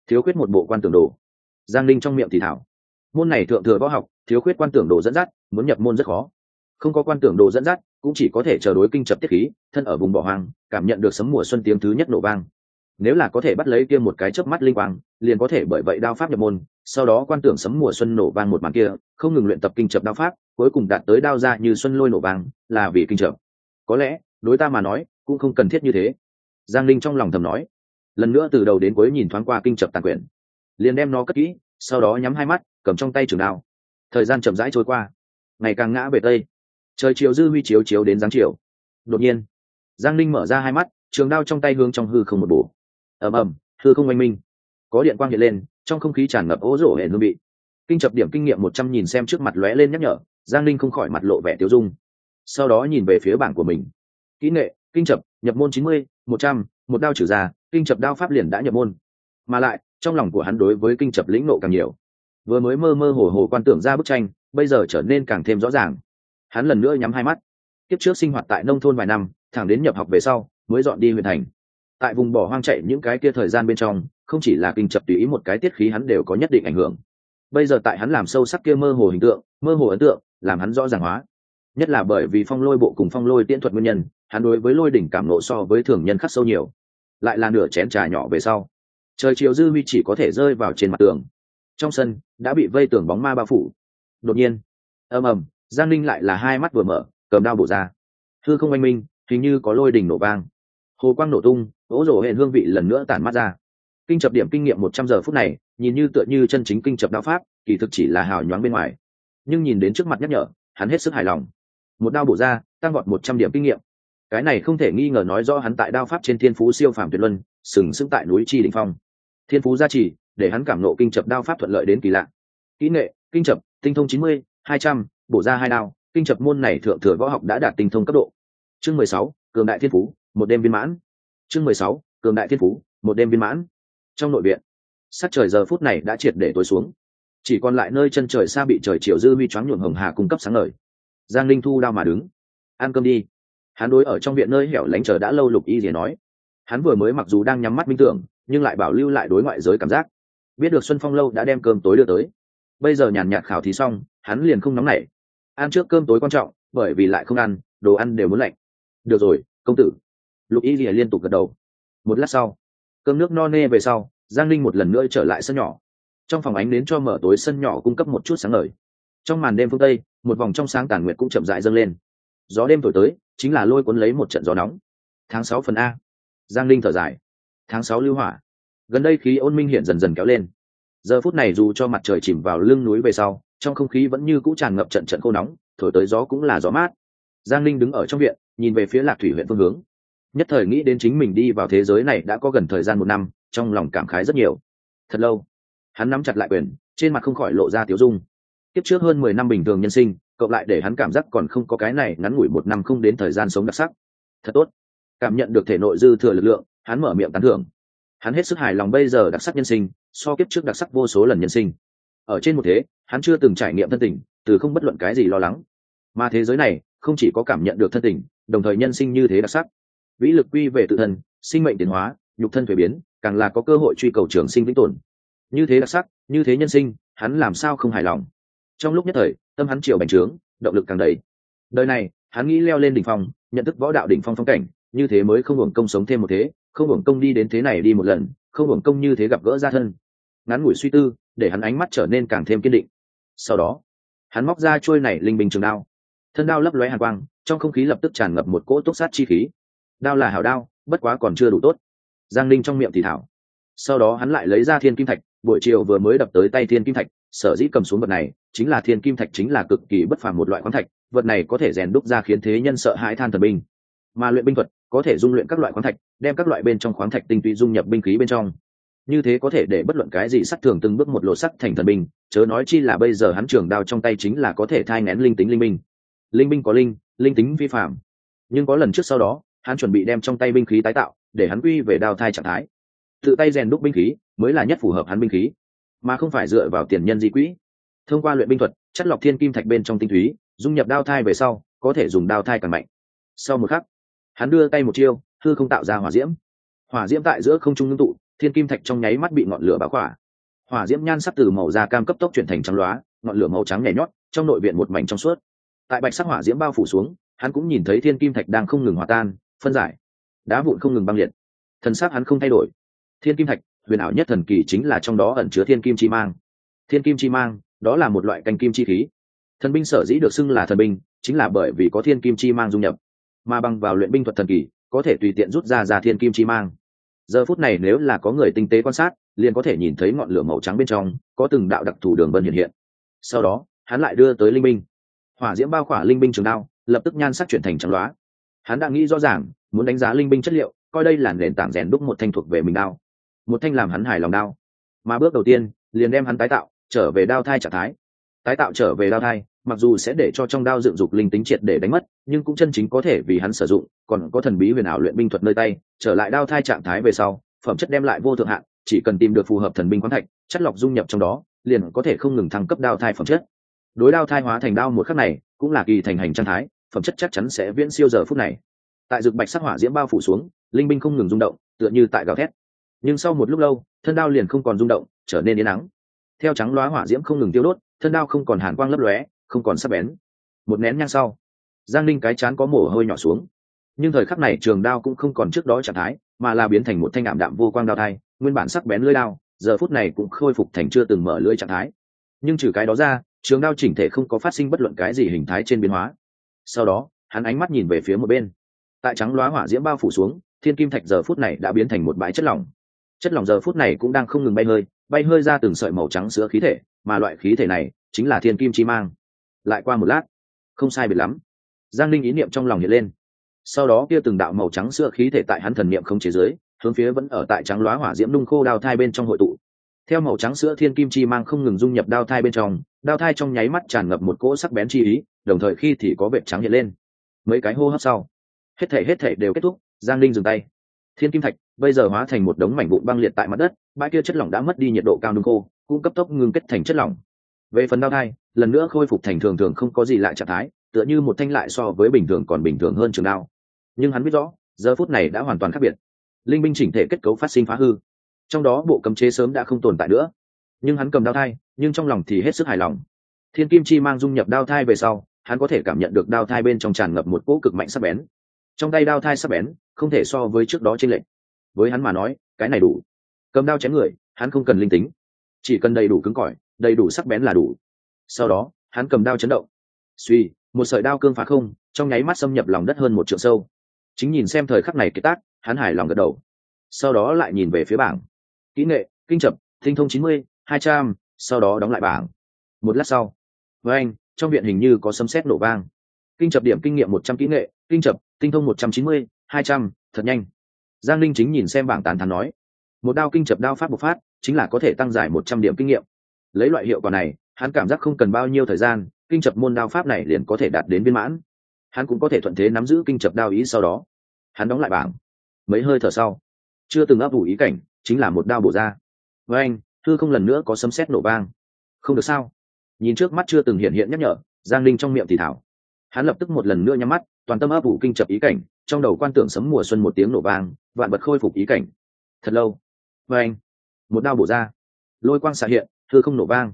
Thiếu khuyết một bộ quan tưởng đồ. Giang linh trong miệng thì thảo. Môn này thượng thừa võ học, thiếu khuyết quan tưởng đồ dẫn dắt, muốn nhập môn rất khó. Không có quan tưởng đồ dẫn dắt, cũng chỉ có thể chờ đối kinh chập tiết khí, thân ở vùng bỏ hoang, cảm nhận được sấm mùa xuân tiếng thứ nhất nổ vang nếu là có thể bắt lấy kia một cái chớp mắt linh quang, liền có thể bởi vậy đao pháp nhập môn, sau đó quan tưởng sấm mùa xuân nổ vang một màn kia, không ngừng luyện tập kinh chập đao pháp, cuối cùng đạt tới đao ra như xuân lôi nổ vang, là vì kinh chập. Có lẽ, đối ta mà nói, cũng không cần thiết như thế. Giang linh trong lòng thầm nói. Lần nữa từ đầu đến cuối nhìn thoáng qua kinh chập tàn quyển. Liền đem nó cất kỹ, sau đó nhắm hai mắt, cầm trong tay trường đao. Thời gian chậm rãi trôi qua. Ngày càng ngã về tây. Trời chiều dư huy chiếu chiếu đến giáng chiều. Đột nhiên, giang linh mở ra hai mắt, trường đao trong tay hướng trong hư không một bổ ầm ầm, hư không oanh minh. Có điện quang hiện lên, trong không khí tràn ngập ố rổ hệ hương vị. Kinh chập điểm kinh nghiệm một trăm nhìn xem trước mặt lóe lên nhắc nhở, giang linh không khỏi mặt lộ vẻ tiêu dung. Sau đó nhìn về phía bảng của mình. Kỹ nghệ, kinh chập, nhập môn chín mươi, một trăm, một đao trừ ra, kinh chập đao pháp liền đã nhập môn. Mà lại, trong lòng của hắn đối với kinh chập lĩnh nộ càng nhiều. Vừa mới mơ mơ hồ hồ quan tưởng ra bức tranh, bây giờ trở nên càng thêm rõ ràng. Hắn lần nữa nhắm hai mắt. Tiếp trước sinh hoạt tại nông thôn vài năm, thẳng đến nhập học về sau, mới dọn đi huyện thành tại vùng bỏ hoang chạy những cái kia thời gian bên trong, không chỉ là kinh chập tùy ý một cái tiết khí hắn đều có nhất định ảnh hưởng. Bây giờ tại hắn làm sâu sắc kia mơ hồ hình tượng, mơ hồ ấn tượng, làm hắn rõ ràng hóa. Nhất là bởi vì phong lôi bộ cùng phong lôi tiễn thuật nguyên nhân, hắn đối với lôi đỉnh cảm nộ so với thường nhân khắc sâu nhiều. Lại là nửa chén trà nhỏ về sau, trời chiều dư huy chỉ có thể rơi vào trên mặt tường. Trong sân, đã bị vây tường bóng ma bao phủ. Đột nhiên, ầm ầm, giang linh lại là hai mắt vừa mở, cầm đao bổ ra. Thư không oanh minh, hình như có lôi đỉnh nổ vang. Hồ quang nổ tung ố rổ hẹn hương vị lần nữa tản mắt ra. Kinh chập điểm kinh nghiệm một trăm giờ phút này, nhìn như tựa như chân chính kinh chập đạo pháp, kỳ thực chỉ là hào nhoáng bên ngoài. Nhưng nhìn đến trước mặt nhắc nhở, hắn hết sức hài lòng. Một đao bổ ra, tăng gọn một trăm điểm kinh nghiệm. Cái này không thể nghi ngờ nói do hắn tại đao pháp trên thiên phú siêu phàm tuyệt luân, sừng sững tại núi chi đình phong. Thiên phú gia trì, để hắn cảm nộ kinh chập đao pháp thuận lợi đến kỳ lạ. Kỹ nghệ, kinh chập, tinh thông chín mươi, hai trăm, bổ ra hai đao, kinh chập môn này thượng thừa võ học đã đạt tinh thông cấp độ. Chương mười sáu, cường đại thiên phú, một đêm viên mãn chương mười sáu, cường đại thiên phú, một đêm viên mãn. Trong nội viện, sắc trời giờ phút này đã triệt để tối xuống. Chỉ còn lại nơi chân trời xa bị trời chiều dư vi choáng nhuộm hồng hà cung cấp sáng ngời. Giang linh thu đao mà đứng. Ăn cơm đi. Hắn đối ở trong viện nơi hẻo lánh chờ đã lâu lục y rìa nói. Hắn vừa mới mặc dù đang nhắm mắt minh tưởng, nhưng lại bảo lưu lại đối ngoại giới cảm giác. Biết được xuân phong lâu đã đem cơm tối đưa tới. Bây giờ nhàn nhạt khảo thí xong, hắn liền không nóng nảy. Ăn trước cơm tối quan trọng, bởi vì lại không ăn, đồ ăn đều muốn lạnh. Được rồi, công tử lục y lìa liên tục gật đầu. Một lát sau, cơm nước no nê về sau, giang linh một lần nữa trở lại sân nhỏ. Trong phòng ánh đến cho mở tối sân nhỏ cung cấp một chút sáng ngời. Trong màn đêm phương tây, một vòng trong sáng tàn nguyệt cũng chậm rãi dâng lên. Gió đêm thổi tới, chính là lôi cuốn lấy một trận gió nóng. Tháng sáu phần a. Giang linh thở dài. Tháng sáu lưu hỏa. Gần đây khí ôn minh hiện dần dần kéo lên. Giờ phút này dù cho mặt trời chìm vào lưng núi về sau, trong không khí vẫn như cũ tràn ngập trận trận khô nóng, thổi tới gió cũng là gió mát. Giang linh đứng ở trong viện, nhìn về phía lạc thủy huyện phương hướng nhất thời nghĩ đến chính mình đi vào thế giới này đã có gần thời gian một năm, trong lòng cảm khái rất nhiều. Thật lâu, hắn nắm chặt lại quyền, trên mặt không khỏi lộ ra tiếu dung. Tiếp trước hơn mười năm bình thường nhân sinh, cộng lại để hắn cảm giác còn không có cái này ngắn ngủi một năm không đến thời gian sống đặc sắc. Thật tốt. Cảm nhận được thể nội dư thừa lực lượng, hắn mở miệng tán thưởng. Hắn hết sức hài lòng bây giờ đặc sắc nhân sinh, so kiếp trước đặc sắc vô số lần nhân sinh. Ở trên một thế, hắn chưa từng trải nghiệm thân tình, từ không bất luận cái gì lo lắng. Mà thế giới này, không chỉ có cảm nhận được thân tình, đồng thời nhân sinh như thế đặc sắc vĩ lực quy về tự thân, sinh mệnh tiến hóa, nhục thân thuế biến, càng là có cơ hội truy cầu trường sinh vĩnh tồn. Như thế đặc sắc, như thế nhân sinh, hắn làm sao không hài lòng? Trong lúc nhất thời, tâm hắn chiều bành trướng, động lực càng đầy. Đời này, hắn nghĩ leo lên đỉnh phong, nhận thức võ đạo đỉnh phong phong cảnh, như thế mới không hưởng công sống thêm một thế, không hưởng công đi đến thế này đi một lần, không hưởng công như thế gặp gỡ ra thân. Ngắn ngủi suy tư, để hắn ánh mắt trở nên càng thêm kiên định. Sau đó, hắn móc ra trôi này linh bình trường đao. Thân đao lấp lóe hàn quang, trong không khí lập tức tràn ngập một cỗ túc sát chi khí đao là hảo đao, bất quá còn chưa đủ tốt. Giang ninh trong miệng thì thảo. Sau đó hắn lại lấy ra thiên kim thạch, buổi chiều vừa mới đập tới tay thiên kim thạch, sở dĩ cầm xuống vật này, chính là thiên kim thạch chính là cực kỳ bất phàm một loại khoáng thạch, vật này có thể rèn đúc ra khiến thế nhân sợ hãi than thần binh. Mà luyện binh thuật, có thể dung luyện các loại khoáng thạch, đem các loại bên trong khoáng thạch tinh túy dung nhập binh khí bên trong. Như thế có thể để bất luận cái gì sắt thường từng bước một lộ sắt thành thần binh, chớ nói chi là bây giờ hắn trường đao trong tay chính là có thể thai ngén linh tính linh binh. Linh binh có linh linh tính vi phạm nhưng có lần trước sau đó hắn chuẩn bị đem trong tay binh khí tái tạo, để hắn quy về đao thai trạng thái. Tự tay rèn đúc binh khí mới là nhất phù hợp hắn binh khí, mà không phải dựa vào tiền nhân di quỹ. Thông qua luyện binh thuật, chất lọc thiên kim thạch bên trong tinh túy, dung nhập đao thai về sau, có thể dùng đao thai càng mạnh. Sau một khắc, hắn đưa tay một chiêu thư không tạo ra hỏa diễm. Hỏa diễm tại giữa không trung ngưng tụ, thiên kim thạch trong nháy mắt bị ngọn lửa báo khỏa. Hỏa diễm nhan sắc từ màu da cam cấp tốc chuyển thành trắng loá, ngọn lửa màu trắng nhảy nhót, trong nội viện một mảnh trong suốt. Tại bạch sắc hỏa diễm bao phủ xuống, hắn cũng nhìn thấy thiên kim thạch đang không ngừng hòa tan phân giải. Đá vụn không ngừng băng liệt. Thần sắc hắn không thay đổi. Thiên kim thạch, huyền ảo nhất thần kỳ chính là trong đó ẩn chứa thiên kim chi mang. Thiên kim chi mang, đó là một loại canh kim chi khí. Thần binh sở dĩ được xưng là thần binh, chính là bởi vì có thiên kim chi mang dung nhập. Mà bằng vào luyện binh thuật thần kỳ, có thể tùy tiện rút ra ra thiên kim chi mang. Giờ phút này nếu là có người tinh tế quan sát, liền có thể nhìn thấy ngọn lửa màu trắng bên trong, có từng đạo đặc thù đường vân hiện hiện. Sau đó, hắn lại đưa tới linh binh. Hỏa diễm bao khỏa linh binh trường đao, lập tức nhan sắc chuyển thành trắng loá hắn đã nghĩ rõ ràng, muốn đánh giá linh binh chất liệu, coi đây là nền tảng rèn đúc một thanh thuộc về mình đao. Một thanh làm hắn hài lòng đao. Mà bước đầu tiên, liền đem hắn tái tạo, trở về đao thai trạng thái. Tái tạo trở về đao thai, mặc dù sẽ để cho trong đao dựng dục linh tính triệt để đánh mất, nhưng cũng chân chính có thể vì hắn sử dụng, còn có thần bí huyền ảo luyện binh thuật nơi tay, trở lại đao thai trạng thái về sau, phẩm chất đem lại vô thượng hạn, chỉ cần tìm được phù hợp thần binh khoáng thạch, chất lọc dung nhập trong đó, liền có thể không ngừng thăng cấp đao thai phẩm chất. Đối đao thai hóa thành đao một khắc này, cũng là kỳ thành hành trang thái phẩm chất chắc chắn sẽ viễn siêu giờ phút này. Tại rực bạch sắc hỏa diễm bao phủ xuống, linh binh không ngừng rung động, tựa như tại gào thét. Nhưng sau một lúc lâu, thân đao liền không còn rung động, trở nên yên nắng theo trắng loá hỏa diễm không ngừng tiêu đốt, thân đao không còn hàn quang lấp lóe, không còn sắc bén. Một nén nhang sau, giang linh cái chán có mồ hôi nhỏ xuống. Nhưng thời khắc này trường đao cũng không còn trước đó trạng thái, mà là biến thành một thanh ảm đạm vô quang đao thai, nguyên bản sắc bén lưỡi đao, giờ phút này cũng khôi phục thành chưa từng mở lưỡi trạng thái. Nhưng trừ cái đó ra, trường đao chỉnh thể không có phát sinh bất luận cái gì hình thái trên biến hóa sau đó, hắn ánh mắt nhìn về phía một bên. Tại trắng loá hỏa diễm bao phủ xuống, thiên kim thạch giờ phút này đã biến thành một bãi chất lỏng. Chất lỏng giờ phút này cũng đang không ngừng bay hơi bay hơi ra từng sợi màu trắng sữa khí thể, mà loại khí thể này chính là thiên kim chi mang. Lại qua một lát, không sai biệt lắm. Giang linh ý niệm trong lòng hiện lên. Sau đó kia từng đạo màu trắng sữa khí thể tại hắn thần niệm không chế giới, hướng phía vẫn ở tại trắng loá hỏa diễm nung khô đao thai bên trong hội tụ. Theo màu trắng sữa thiên kim chi mang không ngừng dung nhập đao thai bên trong, đao thai trong nháy mắt tràn ngập một cỗ sắc bén chi ý đồng thời khi thì có vệt trắng hiện lên. Mấy cái hô hấp sau, hết thể hết thể đều kết thúc, giang linh dừng tay. Thiên kim thạch, bây giờ hóa thành một đống mảnh vụn băng liệt tại mặt đất, bãi kia chất lỏng đã mất đi nhiệt độ cao nung khô, cũng cấp tốc ngưng kết thành chất lỏng. Về phần đau thai, lần nữa khôi phục thành thường thường không có gì lại trạng thái, tựa như một thanh lại so với bình thường còn bình thường hơn trường đao. Nhưng hắn biết rõ, giờ phút này đã hoàn toàn khác biệt. Linh binh chỉnh thể kết cấu phát sinh phá hư. Trong đó bộ cấm chế sớm đã không tồn tại nữa. Nhưng hắn cầm đao thai, nhưng trong lòng thì hết sức hài lòng. Thiên kim chi mang dung nhập đao thai về sau hắn có thể cảm nhận được đao thai bên trong tràn ngập một cỗ cực mạnh sắc bén. Trong tay đao thai sắc bén, không thể so với trước đó trên lệnh với hắn mà nói, cái này đủ. Cầm đao chém người, hắn không cần linh tính. Chỉ cần đầy đủ cứng cỏi, đầy đủ sắc bén là đủ. Sau đó, hắn cầm đao chấn động. Suy, một sợi đao cương phá không, trong nháy mắt xâm nhập lòng đất hơn một trượng sâu. Chính nhìn xem thời khắc này kế tác, hắn hài lòng gật đầu. Sau đó lại nhìn về phía bảng. Kỹ nghệ, kinh chập thinh thông chín mươi, hai trăm, sau đó đóng lại bảng. Một lát sau. Với anh trong viện hình như có sấm sét nổ vang. Kinh chập điểm kinh nghiệm một trăm kỹ nghệ, kinh chập, tinh thông một trăm chín mươi, hai trăm, thật nhanh. Giang linh chính nhìn xem bảng tán thán nói, một đao kinh chập đao pháp bộc phát, chính là có thể tăng giải một trăm điểm kinh nghiệm. Lấy loại hiệu quả này, hắn cảm giác không cần bao nhiêu thời gian, kinh chập môn đao pháp này liền có thể đạt đến viên mãn. Hắn cũng có thể thuận thế nắm giữ kinh chập đao ý sau đó. Hắn đóng lại bảng. Mấy hơi thở sau, chưa từng ấp ủ ý cảnh, chính là một đao bổ ra. Với anh thư không lần nữa có sấm sét nổ vang. Không được sao? Nhìn trước mắt chưa từng hiện hiện nhắc nhở, giang linh trong miệng thì thảo hắn lập tức một lần nữa nhắm mắt, toàn tâm ấp ủ kinh chập ý cảnh, trong đầu quan tưởng sấm mùa xuân một tiếng nổ vang, vạn vật khôi phục ý cảnh. Thật lâu. Với anh, một đao bổ ra. Lôi quang xạ hiện thư không nổ vang.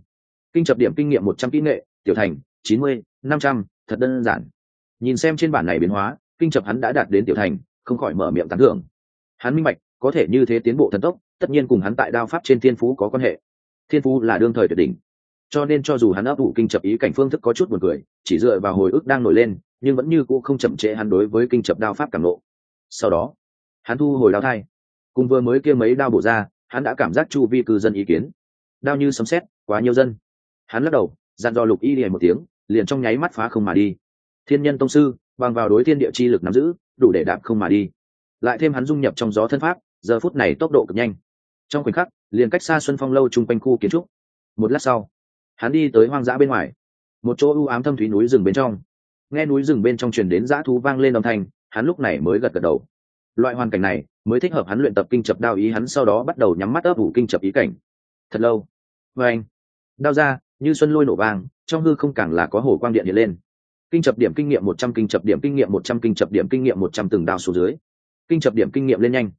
Kinh chập điểm kinh nghiệm một trăm kỹ nghệ, tiểu thành, chín mươi, năm trăm, thật đơn giản. Nhìn xem trên bản này biến hóa, kinh chập hắn đã đạt đến tiểu thành, không khỏi mở miệng tán thưởng. Hắn minh bạch, có thể như thế tiến bộ thần tốc, tất nhiên cùng hắn tại đao pháp trên thiên phú có quan hệ. Thiên phú là đương thời tuyệt đỉnh cho nên cho dù hắn ấp ủ kinh chập ý cảnh phương thức có chút buồn cười, chỉ dựa vào hồi ức đang nổi lên, nhưng vẫn như cũ không chậm trễ hắn đối với kinh chập đao pháp cảm nộ. Sau đó, hắn thu hồi đao thai. Cùng vừa mới kia mấy đao bổ ra, hắn đã cảm giác chu vi cư dân ý kiến. Đao như sấm xét quá nhiều dân. Hắn lắc đầu, dặn dò lục y liền một tiếng, liền trong nháy mắt phá không mà đi. Thiên nhân tông sư, bằng vào đối thiên địa chi lực nắm giữ, đủ để đạp không mà đi. Lại thêm hắn dung nhập trong gió thân pháp, giờ phút này tốc độ cực nhanh. Trong khoảnh khắc, liền cách xa xuân phong lâu chung quanh khu kiến trúc. Một lát sau hắn đi tới hoang dã bên ngoài. Một chỗ ưu ám thâm thúy núi rừng bên trong. Nghe núi rừng bên trong truyền đến dã thú vang lên âm thanh, hắn lúc này mới gật gật đầu. Loại hoàn cảnh này, mới thích hợp hắn luyện tập kinh chập đao ý, hắn sau đó bắt đầu nhắm mắt ấp ủ kinh chập ý cảnh. Thật lâu. Vê anh, đao ra, như xuân lôi nổ vang, trong hư không càng là có hồ quang điện hiện lên. Kinh chập điểm kinh nghiệm một trăm, kinh chập điểm kinh nghiệm một trăm, kinh chập điểm kinh nghiệm một trăm từng đao số dưới. Kinh chập điểm kinh nghiệm lên nhanh.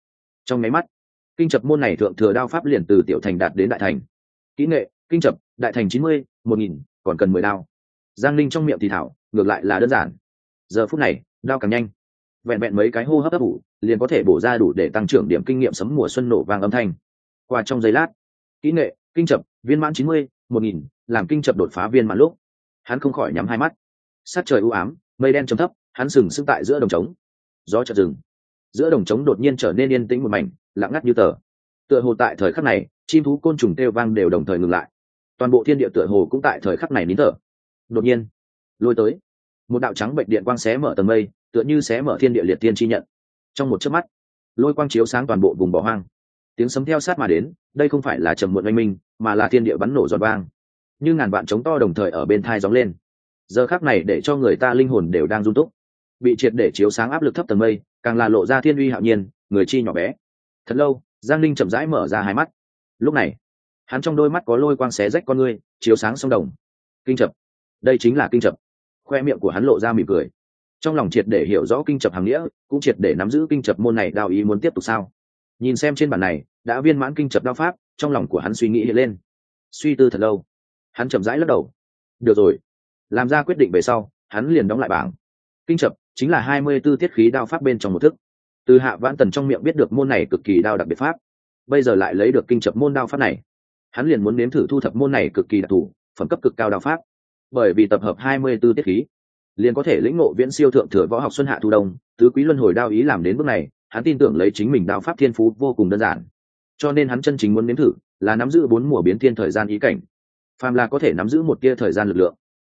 Trong máy mắt, kinh chập môn này thượng thừa đao pháp liền từ tiểu thành đạt đến đại thành. Kỹ nghệ kinh chập đại thành chín mươi, một nghìn, còn cần mười đao. Giang linh trong miệng thì thảo, ngược lại là đơn giản. Giờ phút này, đao càng nhanh. Vẹn vẹn mấy cái hô hấp ấp ủ liền có thể bổ ra đủ để tăng trưởng điểm kinh nghiệm sấm mùa xuân nổ vàng âm thanh. Qua trong giây lát, kỹ nghệ, kinh chập viên mãn chín mươi, một nghìn, làm kinh chập đột phá viên mãn lúc. Hắn không khỏi nhắm hai mắt. Sát trời u ám, mây đen chấm thấp, hắn sừng sững tại giữa đồng trống. Gió chợt rừng giữa đồng trống đột nhiên trở nên yên tĩnh một mảnh, lặng ngắt như tờ. Tựa hồ tại thời khắc này, chim thú côn trùng kêu vang đều đồng thời ngừng lại toàn bộ thiên địa tựa hồ cũng tại thời khắc này nín thở. Đột nhiên, lôi tới, một đạo trắng bệnh điện quang xé mở tầng mây, tựa như xé mở thiên địa liệt tiên chi nhận. Trong một chớp mắt, lôi quang chiếu sáng toàn bộ vùng bỏ hoang. Tiếng sấm theo sát mà đến, đây không phải là trầm muộn oanh minh, mà là thiên địa bắn nổ giọt vang. Như ngàn vạn trống to đồng thời ở bên thai gióng lên. Giờ khác này để cho người ta linh hồn đều đang run túc. Bị triệt để chiếu sáng áp lực thấp tầng mây, càng là lộ ra thiên uy hạo nhiên, người chi nhỏ bé. Thật lâu, giang linh chậm rãi mở ra hai mắt. Lúc này hắn trong đôi mắt có lôi quang xé rách con ngươi, chiếu sáng sông đồng. Kinh chập. Đây chính là kinh chập. Khoe miệng của hắn lộ ra mỉm cười. Trong lòng triệt để hiểu rõ kinh chập hàng nghĩa, cũng triệt để nắm giữ kinh chập môn này đao ý muốn tiếp tục sao. Nhìn xem trên bản này, đã viên mãn kinh chập đao pháp, trong lòng của hắn suy nghĩ hiện lên. Suy tư thật lâu. Hắn chậm rãi lắc đầu. Được rồi. Làm ra quyết định về sau, hắn liền đóng lại bảng. Kinh chập chính là hai mươi b ố tiết khí đao pháp bên trong một thức. Từ hạ vãn tần trong miệng biết được môn này cực kỳ đao đặc biệt pháp. Bây giờ lại lấy được kinh chập môn đao pháp này hắn liền muốn nếm thử thu thập môn này cực kỳ đặc thù, phẩm cấp cực cao đao pháp. Bởi vì tập hợp hai mươi b ố tiết khí, liền có thể lĩnh ngộ viễn siêu thượng thừa võ học xuân hạ thu đông, tứ quý luân hồi đao ý làm đến bước này, hắn tin tưởng lấy chính mình đao pháp thiên phú vô cùng đơn giản. Cho nên hắn chân chính muốn nếm thử là nắm giữ bốn mùa biến thiên thời gian ý cảnh. Phàm là có thể nắm giữ một tia thời gian lực lượng.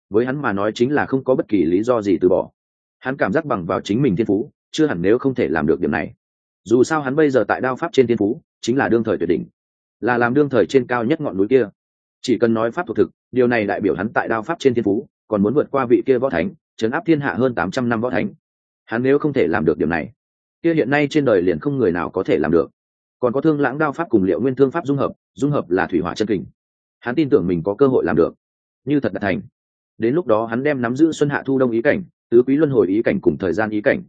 Với hắn mà nói chính là không có bất kỳ lý do gì từ bỏ. Hắn cảm giác bằng vào chính mình thiên phú, chưa hẳn nếu không thể làm được điểm này. Dù sao hắn bây giờ tại đao pháp trên thiên phú, chính là đương thời tuyệt đỉnh là làm đương thời trên cao nhất ngọn núi kia. Chỉ cần nói pháp thuộc thực, điều này đại biểu hắn tại đao pháp trên thiên phú, còn muốn vượt qua vị kia võ thánh, chấn áp thiên hạ hơn tám trăm năm võ thánh. Hắn nếu không thể làm được điều này, kia hiện nay trên đời liền không người nào có thể làm được. Còn có thương lãng đao pháp cùng liệu nguyên thương pháp dung hợp dung hợp là thủy hỏa chân kình. Hắn tin tưởng mình có cơ hội làm được. Như thật đạt thành. Đến lúc đó hắn đem nắm giữ xuân hạ thu đông ý cảnh, tứ quý luân hồi ý cảnh cùng thời gian ý cảnh,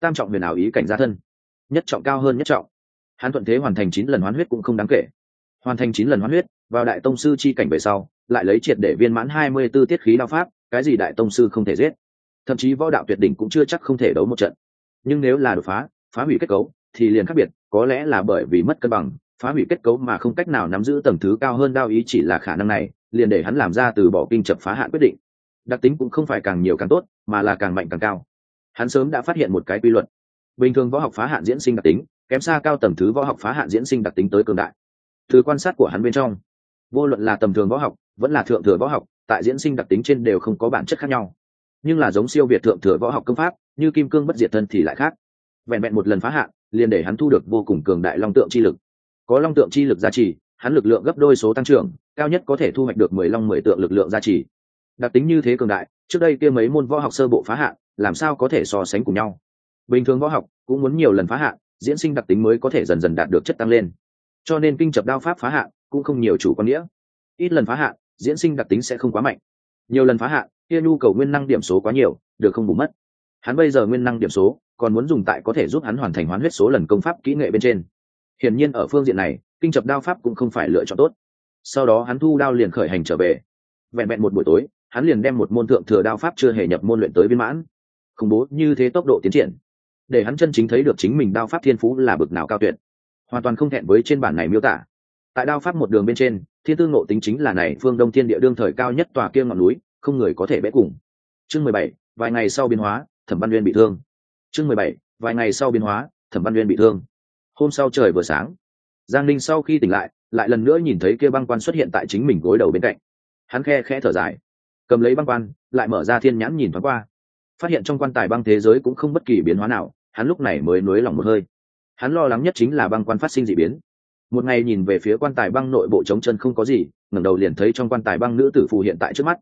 tam trọng huyền ảo ý cảnh gia thân. Nhất trọng cao hơn nhất trọng. Hắn thuận thế hoàn thành chín lần hoán huyết cũng không đáng kể hoàn thành chín lần hoán huyết, vào đại tông sư chi cảnh về sau, lại lấy triệt để viên mãn hai mươi 24 tiết khí đao pháp, cái gì đại tông sư không thể giết. Thậm chí võ đạo tuyệt đỉnh cũng chưa chắc không thể đấu một trận. Nhưng nếu là đột phá phá hủy kết cấu, thì liền khác biệt, có lẽ là bởi vì mất cân bằng, phá hủy kết cấu mà không cách nào nắm giữ tầng thứ cao hơn đao ý chỉ là khả năng này, liền để hắn làm ra từ bỏ kinh chập phá hạn quyết định. Đặc tính cũng không phải càng nhiều càng tốt, mà là càng mạnh càng cao. Hắn sớm đã phát hiện một cái quy luật. Bình thường võ học phá hạn diễn sinh đặc tính, kém xa cao tầng thứ võ học phá hạn diễn sinh đặc tính tới cường đại từ quan sát của hắn bên trong, vô luận là tầm thường võ học, vẫn là thượng thừa võ học, tại diễn sinh đặc tính trên đều không có bản chất khác nhau. Nhưng là giống siêu việt thượng thừa võ học công pháp, như kim cương bất diệt thân thì lại khác. Vẹn vẹn một lần phá hạn, liền để hắn thu được vô cùng cường đại long tượng chi lực. Có long tượng chi lực giá trị hắn lực lượng gấp đôi số tăng trưởng, cao nhất có thể thu hoạch được mười long mười tượng lực lượng giá trị đặc tính như thế cường đại, trước đây kia mấy môn võ học sơ bộ phá hạn, làm sao có thể so sánh cùng nhau? Bình thường võ học cũng muốn nhiều lần phá hạn, diễn sinh đặc tính mới có thể dần dần đạt được chất tăng lên cho nên kinh chập đao pháp phá hạn cũng không nhiều chủ quan nghĩa. Ít lần phá hạn, diễn sinh đặc tính sẽ không quá mạnh. Nhiều lần phá hạn, kia nhu cầu nguyên năng điểm số quá nhiều, được không bù mất. Hắn bây giờ nguyên năng điểm số, còn muốn dùng tại có thể giúp hắn hoàn thành hoán huyết số lần công pháp kỹ nghệ bên trên. Hiển nhiên ở phương diện này, kinh chập đao pháp cũng không phải lựa chọn tốt. Sau đó hắn thu đao liền khởi hành trở về. Vẹn vẹn một buổi tối, hắn liền đem một môn thượng thừa đao pháp chưa hề nhập môn luyện tới viên mãn. Khủng bố như thế tốc độ tiến triển. Để hắn chân chính thấy được chính mình đao pháp thiên phú là bực nào cao tuyệt hoàn toàn không thẹn với trên bản này miêu tả. Tại đao pháp một đường bên trên, thiên tư ngộ tính chính là này phương đông thiên địa đương thời cao nhất tòa kia ngọn núi, không người có thể bẽ cùng. Chương mười bảy, vài ngày sau biến hóa, thẩm văn uyên bị thương. Chương mười bảy, vài ngày sau biến hóa, thẩm văn uyên bị thương. Hôm sau trời vừa sáng, giang ninh sau khi tỉnh lại lại lần nữa nhìn thấy kia băng quan xuất hiện tại chính mình gối đầu bên cạnh. Hắn khe khẽ thở dài, cầm lấy băng quan, lại mở ra thiên nhãn nhìn thoáng qua. Phát hiện trong quan tài băng thế giới cũng không bất kỳ biến hóa nào, hắn lúc này mới nới lòng một hơi hắn lo lắng nhất chính là băng quan phát sinh d ị biến. Một ngày nhìn về phía quan tài băng nội bộ trống chân không có gì, ngẩng đầu liền thấy trong quan tài băng nữ tử phù hiện tại trước mắt.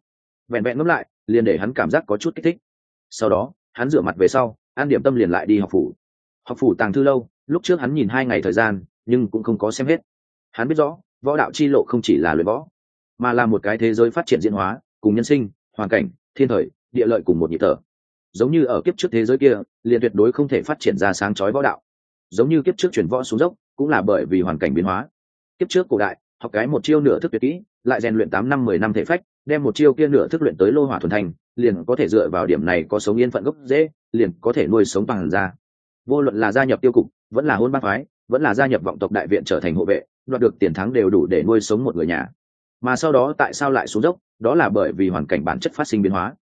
Vẹn vẹn ngẫm lại, liền để hắn cảm giác có chút kích thích. Sau đó, hắn rửa mặt về sau, an điểm tâm liền lại đi học phủ. Học phủ tàng thư lâu, lúc trước hắn nhìn hai ngày thời gian, nhưng cũng không có xem hết. Hắn biết rõ, võ đạo chi lộ không chỉ là luyện võ, mà là một cái thế giới phát triển diễn hóa, cùng nhân sinh, hoàn cảnh, thiên thời, địa lợi cùng một nhịp thở. Giống như ở kiếp trước thế giới kia, liền tuyệt đối không thể phát triển ra sáng chói võ đạo giống như kiếp trước chuyển võ xuống dốc, cũng là bởi vì hoàn cảnh biến hóa. Kiếp trước cổ đại, học cái một chiêu nửa thức tuyệt kỹ, lại rèn luyện tám năm mười năm thể phách, đem một chiêu kia nửa thức luyện tới lô hỏa thuần thành, liền có thể dựa vào điểm này có sống yên phận gốc dễ liền có thể nuôi sống bằng ra vô luận là gia nhập tiêu cục, vẫn là hôn bác phái, vẫn là gia nhập vọng tộc đại viện trở thành hộ vệ, đoạt được tiền thắng đều đủ để nuôi sống một người nhà. Mà sau đó tại sao lại xuống dốc? Đó là bởi vì hoàn cảnh bản chất phát sinh biến hóa.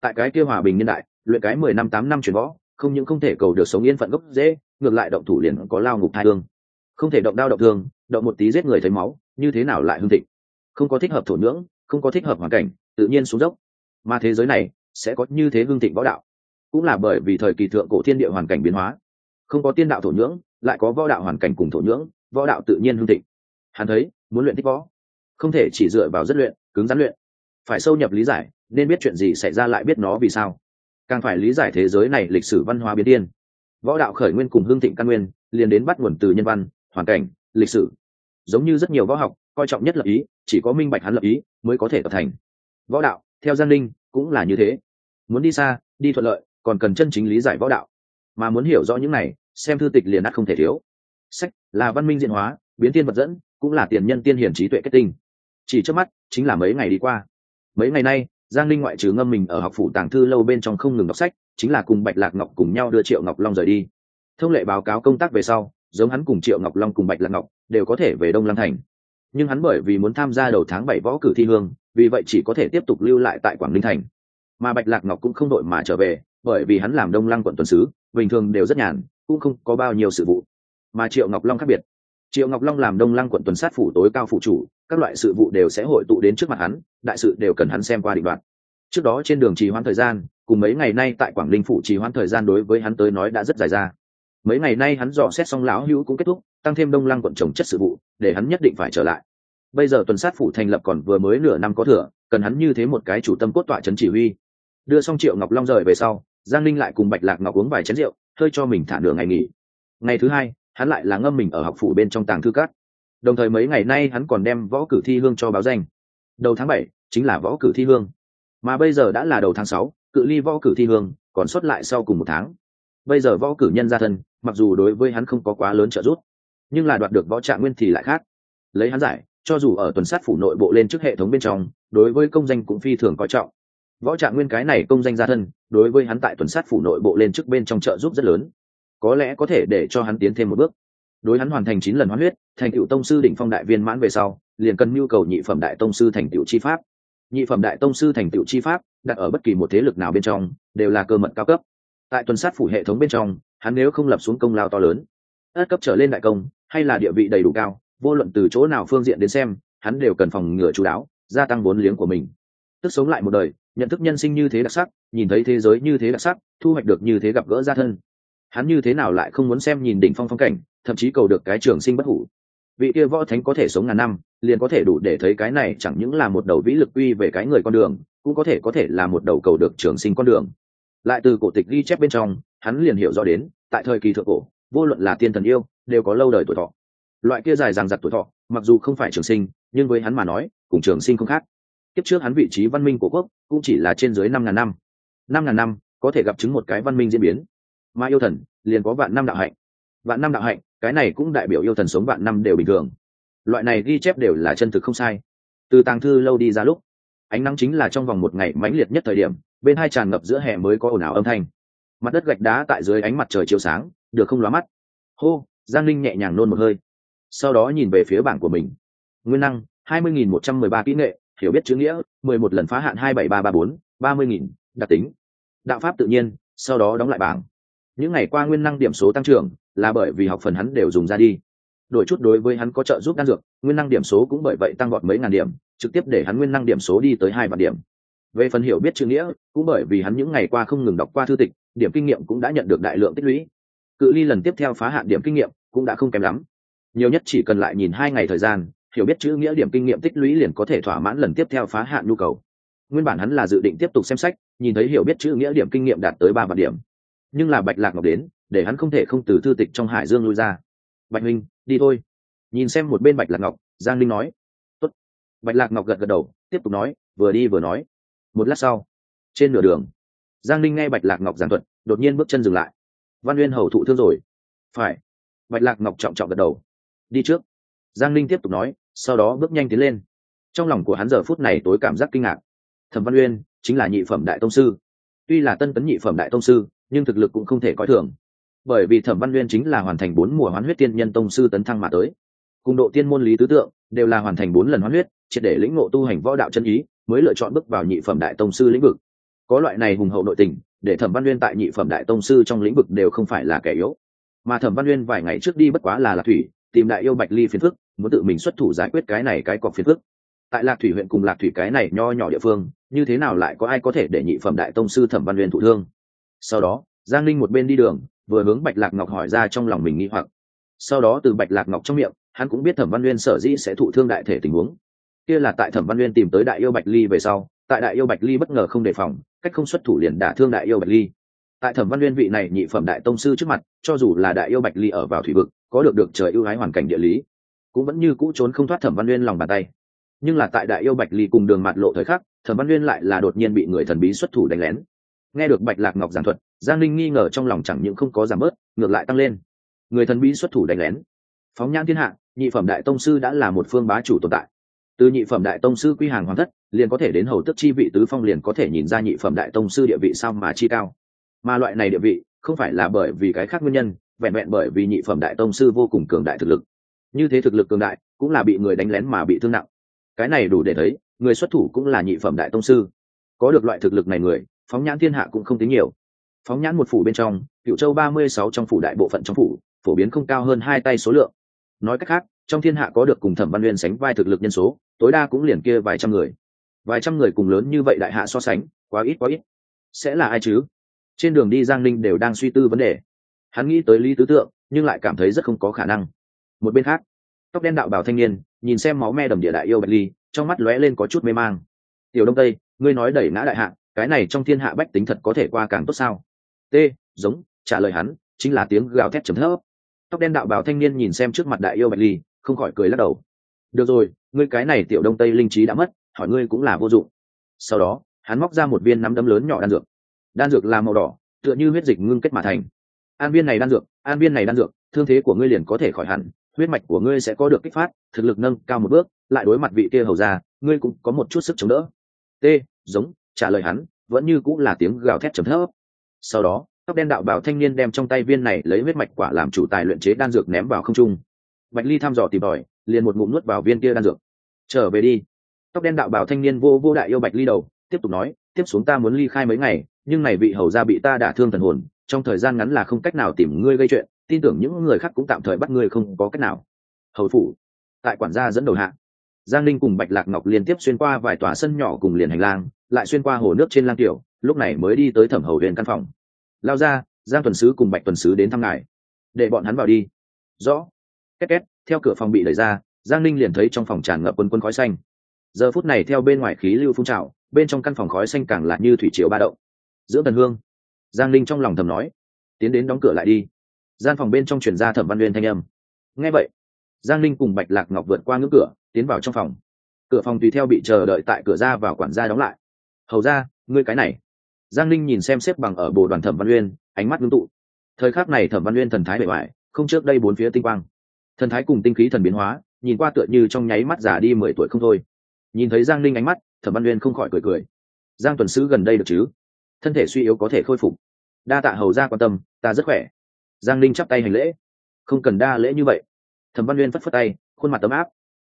Tại cái kia hòa bình niên đại, luyện cái mười năm tám năm chuyển võ, không những không thể cầu được sống yên phận gốc dễ ngược lại động thủ liền có lao ngục thai thương không thể động đao động thương, động một tí giết người thấy máu, như thế nào lại hương thịnh? Không có thích hợp thổ nhưỡng, không có thích hợp hoàn cảnh, tự nhiên xuống dốc. Mà thế giới này sẽ có như thế hương thịnh võ đạo. Cũng là bởi vì thời kỳ thượng cổ thiên địa hoàn cảnh biến hóa. Không có tiên đạo thổ nhưỡng, lại có võ đạo hoàn cảnh cùng thổ nhưỡng, võ đạo tự nhiên hương thịnh. Hắn thấy, muốn luyện thích võ. Không thể chỉ dựa vào rất luyện, cứng rắn luyện. Phải sâu nhập lý giải, nên biết chuyện gì xảy ra lại biết nó vì sao. Càng phải lý giải thế giới này lịch sử văn hóa biến tiên võ đạo khởi nguyên cùng hương thịnh căn nguyên, liền đến bắt nguồn từ nhân văn, hoàn cảnh, lịch sử. Giống như rất nhiều võ học, coi trọng nhất lập ý, chỉ có minh bạch hắn lập ý mới có thể tập thành. Võ đạo, theo gian linh cũng là như thế. Muốn đi xa, đi thuận lợi, còn cần chân chính lý giải võ đạo. Mà muốn hiểu rõ những này, xem thư tịch liền ắt không thể thiếu. Sách là văn minh diện hóa, biến tiên vật dẫn, cũng là tiền nhân tiên hiển trí tuệ kết tinh. Chỉ trước mắt, chính là mấy ngày đi qua. Mấy ngày nay, giang linh ngoại trừ ngâm mình ở học phủ tàng thư lâu bên trong không ngừng đọc sách chính là cùng bạch lạc ngọc cùng nhau đưa triệu ngọc long rời đi. Thông lệ báo cáo công tác về sau, giống hắn cùng triệu ngọc long cùng bạch lạc ngọc đều có thể về đông lăng thành. Nhưng hắn bởi vì muốn tham gia đầu tháng bảy võ cử thi hương, vì vậy chỉ có thể tiếp tục lưu lại tại quảng ninh thành. Mà bạch lạc ngọc cũng không đội mà trở về, bởi vì hắn làm đông lăng quận tuần sứ, bình thường đều rất nhàn, cũng không có bao nhiêu sự vụ. Mà triệu ngọc long khác biệt. Triệu ngọc long làm đông lăng quận tuần sát phủ tối cao phụ chủ, các loại sự vụ đều sẽ hội tụ đến trước mặt hắn, đại sự đều cần hắn xem qua định đoạn trước đó trên đường trì hoãn thời gian, cùng mấy ngày nay tại quảng ninh phủ trì hoãn thời gian đối với hắn tới nói đã rất dài ra. Mấy ngày nay hắn dò xét xong lão hữu cũng kết thúc, tăng thêm đông lăng quận trồng chất sự vụ, để hắn nhất định phải trở lại. Bây giờ tuần sát phủ thành lập còn vừa mới nửa năm có thừa, cần hắn như thế một cái chủ tâm cốt tọa trấn chỉ huy. Đưa xong triệu ngọc long rời về sau, giang linh lại cùng bạch lạc ngọc uống vài chén rượu, hơi cho mình thả nửa ngày nghỉ. Ngày thứ hai, hắn lại là ngâm mình ở học phủ bên trong tàng thư cát đồng thời mấy ngày nay hắn còn đem võ cử thi hương cho báo danh. Đầu tháng bảy, chính là võ cử thi hương mà bây giờ đã là đầu tháng sáu, cự ly võ cử thi hương, còn sót lại sau cùng một tháng. Bây giờ võ cử nhân ra thân, mặc dù đối với hắn không có quá lớn trợ giúp, nhưng là đoạt được võ trạng nguyên thì lại khác. Lấy hắn giải, cho dù ở tuần sát phủ nội bộ lên trước hệ thống bên trong, đối với công danh cũng phi thường coi trọng. Võ trạng nguyên cái này công danh gia thân, đối với hắn tại tuần sát phủ nội bộ lên trước bên trong trợ giúp rất lớn. Có lẽ có thể để cho hắn tiến thêm một bước. Đối hắn hoàn thành chín lần hoán huyết, thành cựu tông sư đỉnh phong đại viên mãn về sau, liền cần nhu cầu nhị phẩm đại tông sư thành cựu chi pháp nhị phẩm đại tông sư thành tựu chi pháp, đặt ở bất kỳ một thế lực nào bên trong, đều là cơ mật cao cấp. Tại tuần sát phủ hệ thống bên trong, hắn nếu không lập xuống công lao to lớn, ất cấp trở lên đại công, hay là địa vị đầy đủ cao, vô luận từ chỗ nào phương diện đến xem, hắn đều cần phòng ngừa chú đáo, gia tăng vốn liếng của mình. Tức sống lại một đời, nhận thức nhân sinh như thế đặc sắc, nhìn thấy thế giới như thế đặc sắc, thu hoạch được như thế gặp gỡ gia thân. Hắn như thế nào lại không muốn xem nhìn đỉnh phong phong cảnh, thậm chí cầu được cái trường sinh bất hủ vị kia võ thánh có thể sống ngàn năm, liền có thể đủ để thấy cái này chẳng những là một đầu vĩ lực uy về cái người con đường, cũng có thể có thể là một đầu cầu được trường sinh con đường. Lại từ cổ tịch ghi chép bên trong, hắn liền hiểu rõ đến, tại thời kỳ thượng cổ, vô luận là tiên thần yêu, đều có lâu đời tuổi thọ. Loại kia dài dằng dặc tuổi thọ, mặc dù không phải trường sinh, nhưng với hắn mà nói, cùng trường sinh không khác. Kiếp trước hắn vị trí văn minh của quốc, cũng chỉ là trên dưới năm ngàn năm. Năm ngàn năm, có thể gặp chứng một cái văn minh diễn biến. Mà yêu thần, liền có vạn năm đạo hạnh vạn năm đạo hạnh, cái này cũng đại biểu yêu thần sống vạn năm đều bình thường. Loại này ghi chép đều là chân thực không sai. Từ tàng thư lâu đi ra lúc, ánh nắng chính là trong vòng một ngày mãnh liệt nhất thời điểm, bên hai tràn ngập giữa hè mới có ồn ào âm thanh. Mặt đất gạch đá tại dưới ánh mặt trời chiếu sáng, được không lóa mắt. Hô, giang linh nhẹ nhàng nôn một hơi. Sau đó nhìn về phía bảng của mình. Nguyên năng, hai mươi nghìn một trăm mười ba kỹ nghệ, hiểu biết chữ nghĩa, mười một lần phá hạn hai bảy ba ba bốn, ba mươi nghìn, đặc tính. Đạo pháp tự nhiên, sau đó đóng lại bảng. Những ngày qua nguyên năng điểm số tăng trưởng là bởi vì học phần hắn đều dùng ra đi. Đổi chút đối với hắn có trợ giúp đan dược, nguyên năng điểm số cũng bởi vậy tăng gọn mấy ngàn điểm, trực tiếp để hắn nguyên năng điểm số đi tới hai vạn điểm. Về phần hiểu biết chữ nghĩa, cũng bởi vì hắn những ngày qua không ngừng đọc qua thư tịch, điểm kinh nghiệm cũng đã nhận được đại lượng tích lũy. Cự ly lần tiếp theo phá hạn điểm kinh nghiệm cũng đã không kém lắm. Nhiều nhất chỉ cần lại nhìn hai ngày thời gian, hiểu biết chữ nghĩa điểm kinh nghiệm tích lũy liền có thể thỏa mãn lần tiếp theo phá hạn nhu cầu. Nguyên bản hắn là dự định tiếp tục xem sách, nhìn thấy hiểu biết chữ nghĩa điểm kinh nghiệm đạt tới ba vạn điểm. Nhưng là bạch lạc ngọc đến để hắn không thể không từ thư tịch trong hải dương lui ra. Bạch minh, đi thôi. Nhìn xem một bên bạch lạc ngọc, giang linh nói. Tốt. bạch lạc ngọc gật gật đầu, tiếp tục nói, vừa đi vừa nói. Một lát sau, trên nửa đường, giang linh nghe bạch lạc ngọc giảng thuật, đột nhiên bước chân dừng lại. Văn uyên hầu thụ thương rồi. Phải. Bạch lạc ngọc trọng trọng gật đầu. Đi trước. Giang linh tiếp tục nói, sau đó bước nhanh tiến lên. Trong lòng của hắn giờ phút này tối cảm giác kinh ngạc. Thẩm văn uyên chính là nhị phẩm đại tông sư. Tuy là tân tấn nhị phẩm đại tông sư, nhưng thực lực cũng không thể coi thường bởi vì thẩm văn nguyên chính là hoàn thành bốn mùa hoán huyết tiên nhân tông sư tấn thăng mà tới. Cùng độ tiên môn lý tứ tượng đều là hoàn thành bốn lần hoán huyết, triệt để lĩnh ngộ tu hành võ đạo chân ý, mới lựa chọn bước vào nhị phẩm đại tông sư lĩnh vực. Có loại này hùng hậu nội tình, để thẩm văn nguyên tại nhị phẩm đại tông sư trong lĩnh vực đều không phải là kẻ yếu. Mà thẩm văn nguyên vài ngày trước đi bất quá là lạc thủy, tìm đại yêu bạch ly phiền phức, muốn tự mình xuất thủ giải quyết cái này cái cọc phiền phức. Tại lạc thủy huyện cùng lạc thủy cái này nho nhỏ địa phương, như thế nào lại có ai có thể để nhị phẩm đại tông sư thẩm văn nguyên thụ thương? Sau đó, giang linh một bên đi đường vừa hướng bạch lạc ngọc hỏi ra trong lòng mình nghi hoặc. Sau đó từ bạch lạc ngọc trong miệng, hắn cũng biết thẩm văn nguyên sở dĩ sẽ thụ thương đại thể tình huống. Kia là tại thẩm văn nguyên tìm tới đại yêu bạch ly về sau, tại đại yêu bạch ly bất ngờ không đề phòng, cách không xuất thủ liền đả thương đại yêu bạch ly. Tại thẩm văn nguyên vị này nhị phẩm đại tông sư trước mặt, cho dù là đại yêu bạch ly ở vào thủy vực, có được được trời ưu ái hoàn cảnh địa lý, cũng vẫn như cũ trốn không thoát thẩm văn nguyên lòng bàn tay. Nhưng là tại đại yêu bạch ly cùng đường mặt lộ thời khắc, thẩm văn nguyên lại là đột nhiên bị người thần bí xuất thủ đánh lén nghe được bạch lạc ngọc giảng thuật, giang linh nghi ngờ trong lòng chẳng những không có giảm bớt, ngược lại tăng lên. Người thần bí xuất thủ đánh lén. Phóng nhãn thiên hạ, nhị phẩm đại tông sư đã là một phương bá chủ tồn tại. Từ nhị phẩm đại tông sư quy hàng hoàng thất, liền có thể đến hầu tức chi vị tứ phong liền có thể nhìn ra nhị phẩm đại tông sư địa vị sao mà chi cao. Mà loại này địa vị, không phải là bởi vì cái khác nguyên nhân, vẹn vẹn bởi vì nhị phẩm đại tông sư vô cùng cường đại thực lực. Như thế thực lực cường đại, cũng là bị người đánh lén mà bị thương nặng. Cái này đủ để thấy, người xuất thủ cũng là nhị phẩm đại tông sư. Có được loại thực lực này người phóng nhãn thiên hạ cũng không tính nhiều. Phóng nhãn một phủ bên trong, cựu châu ba mươi sáu trong phủ đại bộ phận trong phủ, phổ biến không cao hơn hai tay số lượng. Nói cách khác, trong thiên hạ có được cùng thẩm văn uyên sánh vai thực lực nhân số, tối đa cũng liền kia vài trăm người. Vài trăm người cùng lớn như vậy đại hạ so sánh, quá ít quá ít. Sẽ là ai chứ? Trên đường đi giang ninh đều đang suy tư vấn đề. Hắn nghĩ tới lý tứ tượng, nhưng lại cảm thấy rất không có khả năng. Một bên khác, tóc đen đạo bảo thanh niên, nhìn xem máu me đầm địa đại yêu bạch ly, trong mắt lóe lên có chút mê mang. Tiểu đông tây, ngươi nói đẩy ngã đại hạ cái này trong thiên hạ bách tính thật có thể qua càng tốt sao? T, giống, trả lời hắn, chính là tiếng gào thét chấm thấp. Tóc đen đạo bào thanh niên nhìn xem trước mặt đại yêu bạch ly, không khỏi cười lắc đầu. Được rồi, ngươi cái này tiểu đông tây linh trí đã mất, hỏi ngươi cũng là vô dụng. Sau đó, hắn móc ra một viên nắm đấm lớn nhỏ đan dược. Đan dược là màu đỏ, tựa như huyết dịch ngưng kết mà thành. An viên này đan dược, an viên này đan dược, thương thế của ngươi liền có thể khỏi hẳn, huyết mạch của ngươi sẽ có được kích phát, thực lực nâng cao một bước, lại đối mặt vị kia hầu ra ngươi cũng có một chút sức chống đỡ. T, giống trả lời hắn, vẫn như cũng là tiếng gào thét chấm thấp. Sau đó, tóc đen đạo bảo thanh niên đem trong tay viên này lấy huyết mạch quả làm chủ tài luyện chế đan dược ném vào không trung. Bạch ly thăm dò tìm tòi, liền một ngụm nuốt vào viên kia đan dược. Trở về đi. Tóc đen đạo bảo thanh niên vô vô đại yêu bạch ly đầu, tiếp tục nói, tiếp xuống ta muốn ly khai mấy ngày, nhưng này vị hầu gia bị ta đả thương thần hồn, trong thời gian ngắn là không cách nào tìm ngươi gây chuyện, tin tưởng những người khác cũng tạm thời bắt ngươi không có cách nào. Hầu phủ. Tại quản gia dẫn đầu hạ, giang linh cùng bạch lạc ngọc liên tiếp xuyên qua vài tòa sân nhỏ cùng liền hành lang lại xuyên qua hồ nước trên lang tiểu, lúc này mới đi tới thẩm hầu huyền căn phòng. Lao ra, giang tuần sứ cùng bạch tuần sứ đến thăm ngài. Để bọn hắn vào đi. Rõ. Két két, theo cửa phòng bị đẩy ra, giang ninh liền thấy trong phòng tràn ngập quân quân khói xanh. Giờ phút này theo bên ngoài khí lưu phun trào, bên trong căn phòng khói xanh càng lại như thủy triều ba động. Giữa tần hương, giang ninh trong lòng thầm nói, tiến đến đóng cửa lại đi. Gian phòng bên trong chuyển ra thẩm văn uyên thanh âm. Nghe vậy. Giang ninh cùng bạch lạc ngọc vượt qua ngưỡng cửa, tiến vào trong phòng. Cửa phòng tùy theo bị chờ đợi tại cửa ra vào quản gia đóng lại hầu ra, ngươi cái này. Giang linh nhìn xem xếp bằng ở bồ đoàn thẩm văn uyên, ánh mắt ngưng tụ. Thời khắc này thẩm văn uyên thần thái bề ngoài, không trước đây bốn phía tinh quang. Thần thái cùng tinh khí thần biến hóa, nhìn qua tựa như trong nháy mắt già đi mười tuổi không thôi. Nhìn thấy giang linh ánh mắt, thẩm văn uyên không khỏi cười cười. Giang tuần sứ gần đây được chứ? Thân thể suy yếu có thể khôi phục. Đa tạ hầu ra quan tâm, ta rất khỏe. Giang linh chắp tay hành lễ. Không cần đa lễ như vậy. Thẩm văn uyên phất phất tay, khuôn mặt tấm áp.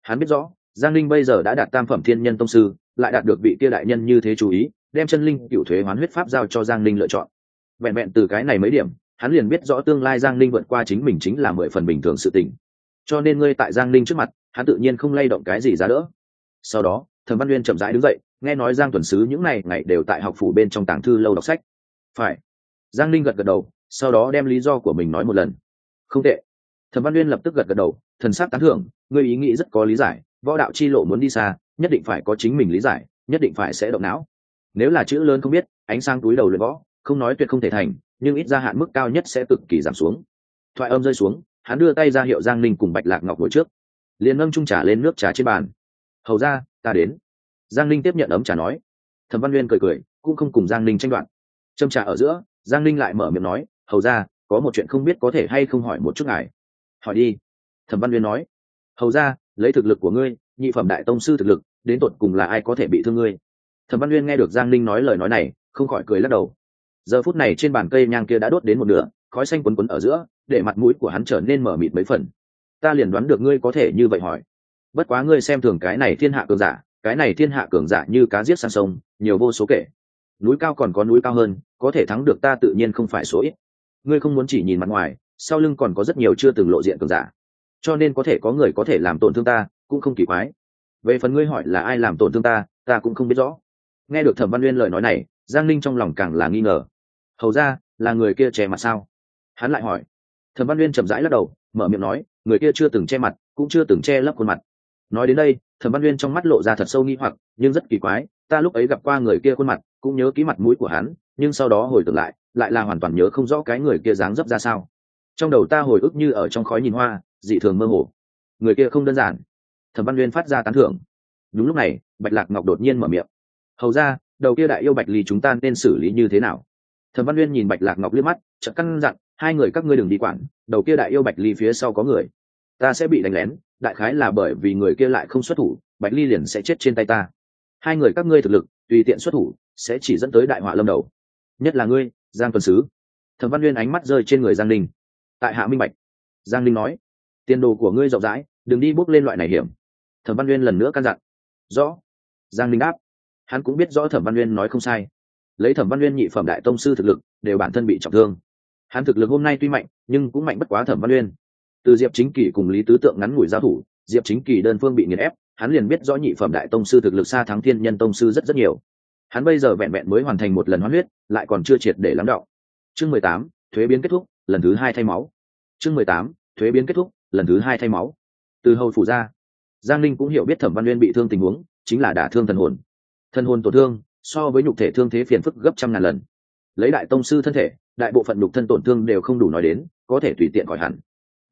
Hắn biết rõ, giang linh bây giờ đã đạt tam phẩm thiên nhân tông sư lại đạt được vị kia đại nhân như thế chú ý, đem chân linh cựu thuế hoán huyết pháp giao cho giang linh lựa chọn. Vẹn vẹn từ cái này mấy điểm, hắn liền biết rõ tương lai giang linh vượt qua chính mình chính là mười phần bình thường sự tình. Cho nên ngươi tại giang linh trước mặt, hắn tự nhiên không lay động cái gì ra đỡ. Sau đó, thẩm văn uyên chậm rãi đứng dậy, nghe nói giang tuần sứ những ngày ngày đều tại học phủ bên trong tàng thư lâu đọc sách. Phải. Giang linh gật gật đầu, sau đó đem lý do của mình nói một lần. Không tệ. Thẩm văn uyên lập tức gật gật đầu, thần sắc tán thưởng, ngươi ý nghĩ rất có lý giải, võ đạo chi lộ muốn đi xa nhất định phải có chính mình lý giải, nhất định phải sẽ động não. Nếu là chữ lớn không biết, ánh sang túi đầu luyện võ, không nói tuyệt không thể thành, nhưng ít ra hạn mức cao nhất sẽ cực kỳ giảm xuống. Thoại âm rơi xuống, hắn đưa tay ra hiệu giang linh cùng bạch lạc ngọc ngồi trước. Liền nâng trung trà lên nước trà trên bàn. Hầu ra ta đến. Giang linh tiếp nhận ấm trà nói. Thẩm văn nguyên cười cười, cũng không cùng giang linh tranh đoạn châm trà ở giữa, giang linh lại mở miệng nói, hầu ra có một chuyện không biết có thể hay không hỏi một chút ngài. Hỏi đi. Thẩm văn nguyên nói. Hầu ra lấy thực lực của ngươi nhị phẩm đại tông sư thực lực, đến tột cùng là ai có thể bị thương ngươi? Thẩm văn Uyên nghe được giang linh nói lời nói này, không khỏi cười lắc đầu. Giờ phút này trên bàn cây nhang kia đã đốt đến một nửa, khói xanh quấn quấn ở giữa, để mặt mũi của hắn trở nên mở mịt mấy phần. Ta liền đoán được ngươi có thể như vậy hỏi. Bất quá ngươi xem thường cái này thiên hạ cường giả, cái này thiên hạ cường giả như cá giết sang sông, nhiều vô số kể. Núi cao còn có núi cao hơn, có thể thắng được ta tự nhiên không phải số ít. Ngươi không muốn chỉ nhìn mặt ngoài, sau lưng còn có rất nhiều chưa từng lộ diện cường giả. Cho nên có thể có người có thể làm tổn thương ta cũng không kỳ quái. Về phần ngươi hỏi là ai làm tổn thương ta ta cũng không biết rõ. Nghe được thẩm văn uyên lời nói này, giang linh trong lòng càng là nghi ngờ. Hầu ra, là người kia che mặt sao? Hắn lại hỏi. Thẩm văn uyên chậm rãi lắc đầu, mở miệng nói, người kia chưa từng che mặt, cũng chưa từng che lấp khuôn mặt. Nói đến đây, thẩm văn uyên trong mắt lộ ra thật sâu nghi hoặc, nhưng rất kỳ quái, ta lúc ấy gặp qua người kia khuôn mặt, cũng nhớ ký mặt mũi của hắn, nhưng sau đó hồi tưởng lại lại là hoàn toàn nhớ không rõ cái người kia dáng dấp ra sao. Trong đầu ta hồi ức như ở trong khói nhìn hoa, dị thường mơ hồ. Người kia không đơn giản thẩm văn uyên phát ra tán thưởng. Đúng lúc này, bạch lạc ngọc đột nhiên mở miệng. Hầu ra, đầu kia đại yêu bạch ly chúng ta nên xử lý như thế nào? Thẩm văn uyên nhìn bạch lạc ngọc liếc mắt, chợt căn dặn, hai người các ngươi đừng đi quản, đầu kia đại yêu bạch ly phía sau có người. Ta sẽ bị đánh lén, đại khái là bởi vì người kia lại không xuất thủ, bạch ly liền sẽ chết trên tay ta. Hai người các ngươi thực lực, tùy tiện xuất thủ, sẽ chỉ dẫn tới đại họa lâm đầu. Nhất là ngươi, giang tuần sứ. Thẩm văn uyên ánh mắt rơi trên người giang linh tại hạ minh bạch, giang linh nói, tiền đồ của ngươi rộng rãi, đừng đi bước lên loại này hiểm thẩm văn uyên lần nữa căn dặn. Rõ. Giang linh đáp. Hắn cũng biết rõ thẩm văn uyên nói không sai. Lấy thẩm văn uyên nhị phẩm đại tông sư thực lực, đều bản thân bị trọng thương. Hắn thực lực hôm nay tuy mạnh, nhưng cũng mạnh bất quá thẩm văn uyên. Từ diệp chính kỳ cùng lý tứ tượng ngắn ngủi giao thủ, diệp chính kỳ đơn phương bị nghiền ép, hắn liền biết rõ nhị phẩm đại tông sư thực lực xa thắng thiên nhân tông sư rất rất nhiều. Hắn bây giờ vẹn vẹn mới hoàn thành một lần hoán huyết, lại còn chưa triệt để lắng đọng. Chương mười tám, thuế biến kết thúc, lần thứ hai thay máu. Chương mười tám, thuế biến kết thúc, lần thứ hai thay máu. Từ hầu phủ ra giang linh cũng hiểu biết thẩm văn uyên bị thương tình huống, chính là đả thương thần hồn. Thần hồn tổn thương, so với nhục thể thương thế phiền phức gấp trăm ngàn lần. Lấy đại tông sư thân thể, đại bộ phận nhục thân tổn thương đều không đủ nói đến, có thể tùy tiện khỏi hẳn.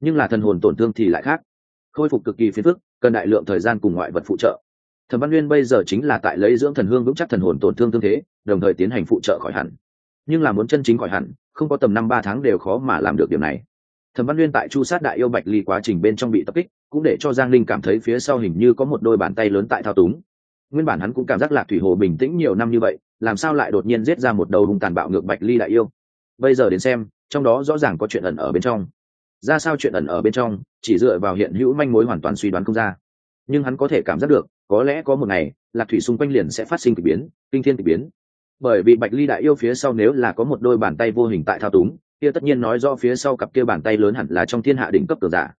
Nhưng là thần hồn tổn thương thì lại khác. Khôi phục cực kỳ phiền phức, cần đại lượng thời gian cùng ngoại vật phụ trợ. Thẩm văn nguyên bây giờ chính là tại lấy dưỡng thần hương vững chắc thần hồn tổn thương tương thế, đồng thời tiến hành phụ trợ khỏi hẳn. Nhưng là muốn chân chính khỏi hẳn, không có tầm năm ba tháng đều khó mà làm được điều này. Thẩm văn nguyên tại chu sát đại yêu bạch ly quá trình bên trong bị tập kích cũng để cho giang linh cảm thấy phía sau hình như có một đôi bàn tay lớn tại thao túng. Nguyên bản hắn cũng cảm giác lạc thủy hồ bình tĩnh nhiều năm như vậy, làm sao lại đột nhiên giết ra một đầu hung tàn bạo ngược bạch ly đại yêu? Bây giờ đến xem, trong đó rõ ràng có chuyện ẩn ở bên trong. Ra sao chuyện ẩn ở bên trong, chỉ dựa vào hiện hữu manh mối hoàn toàn suy đoán không ra. Nhưng hắn có thể cảm giác được, có lẽ có một ngày, lạc thủy xung quanh liền sẽ phát sinh k ỳ biến, kinh thiên k ỳ biến. Bởi vì bạch ly đại yêu phía sau nếu là có một đôi bàn tay vô hình tại thao túng, kia tất nhiên nói do phía sau cặp kia bàn tay lớn hẳn là trong thiên hạ đỉnh cấp cường giả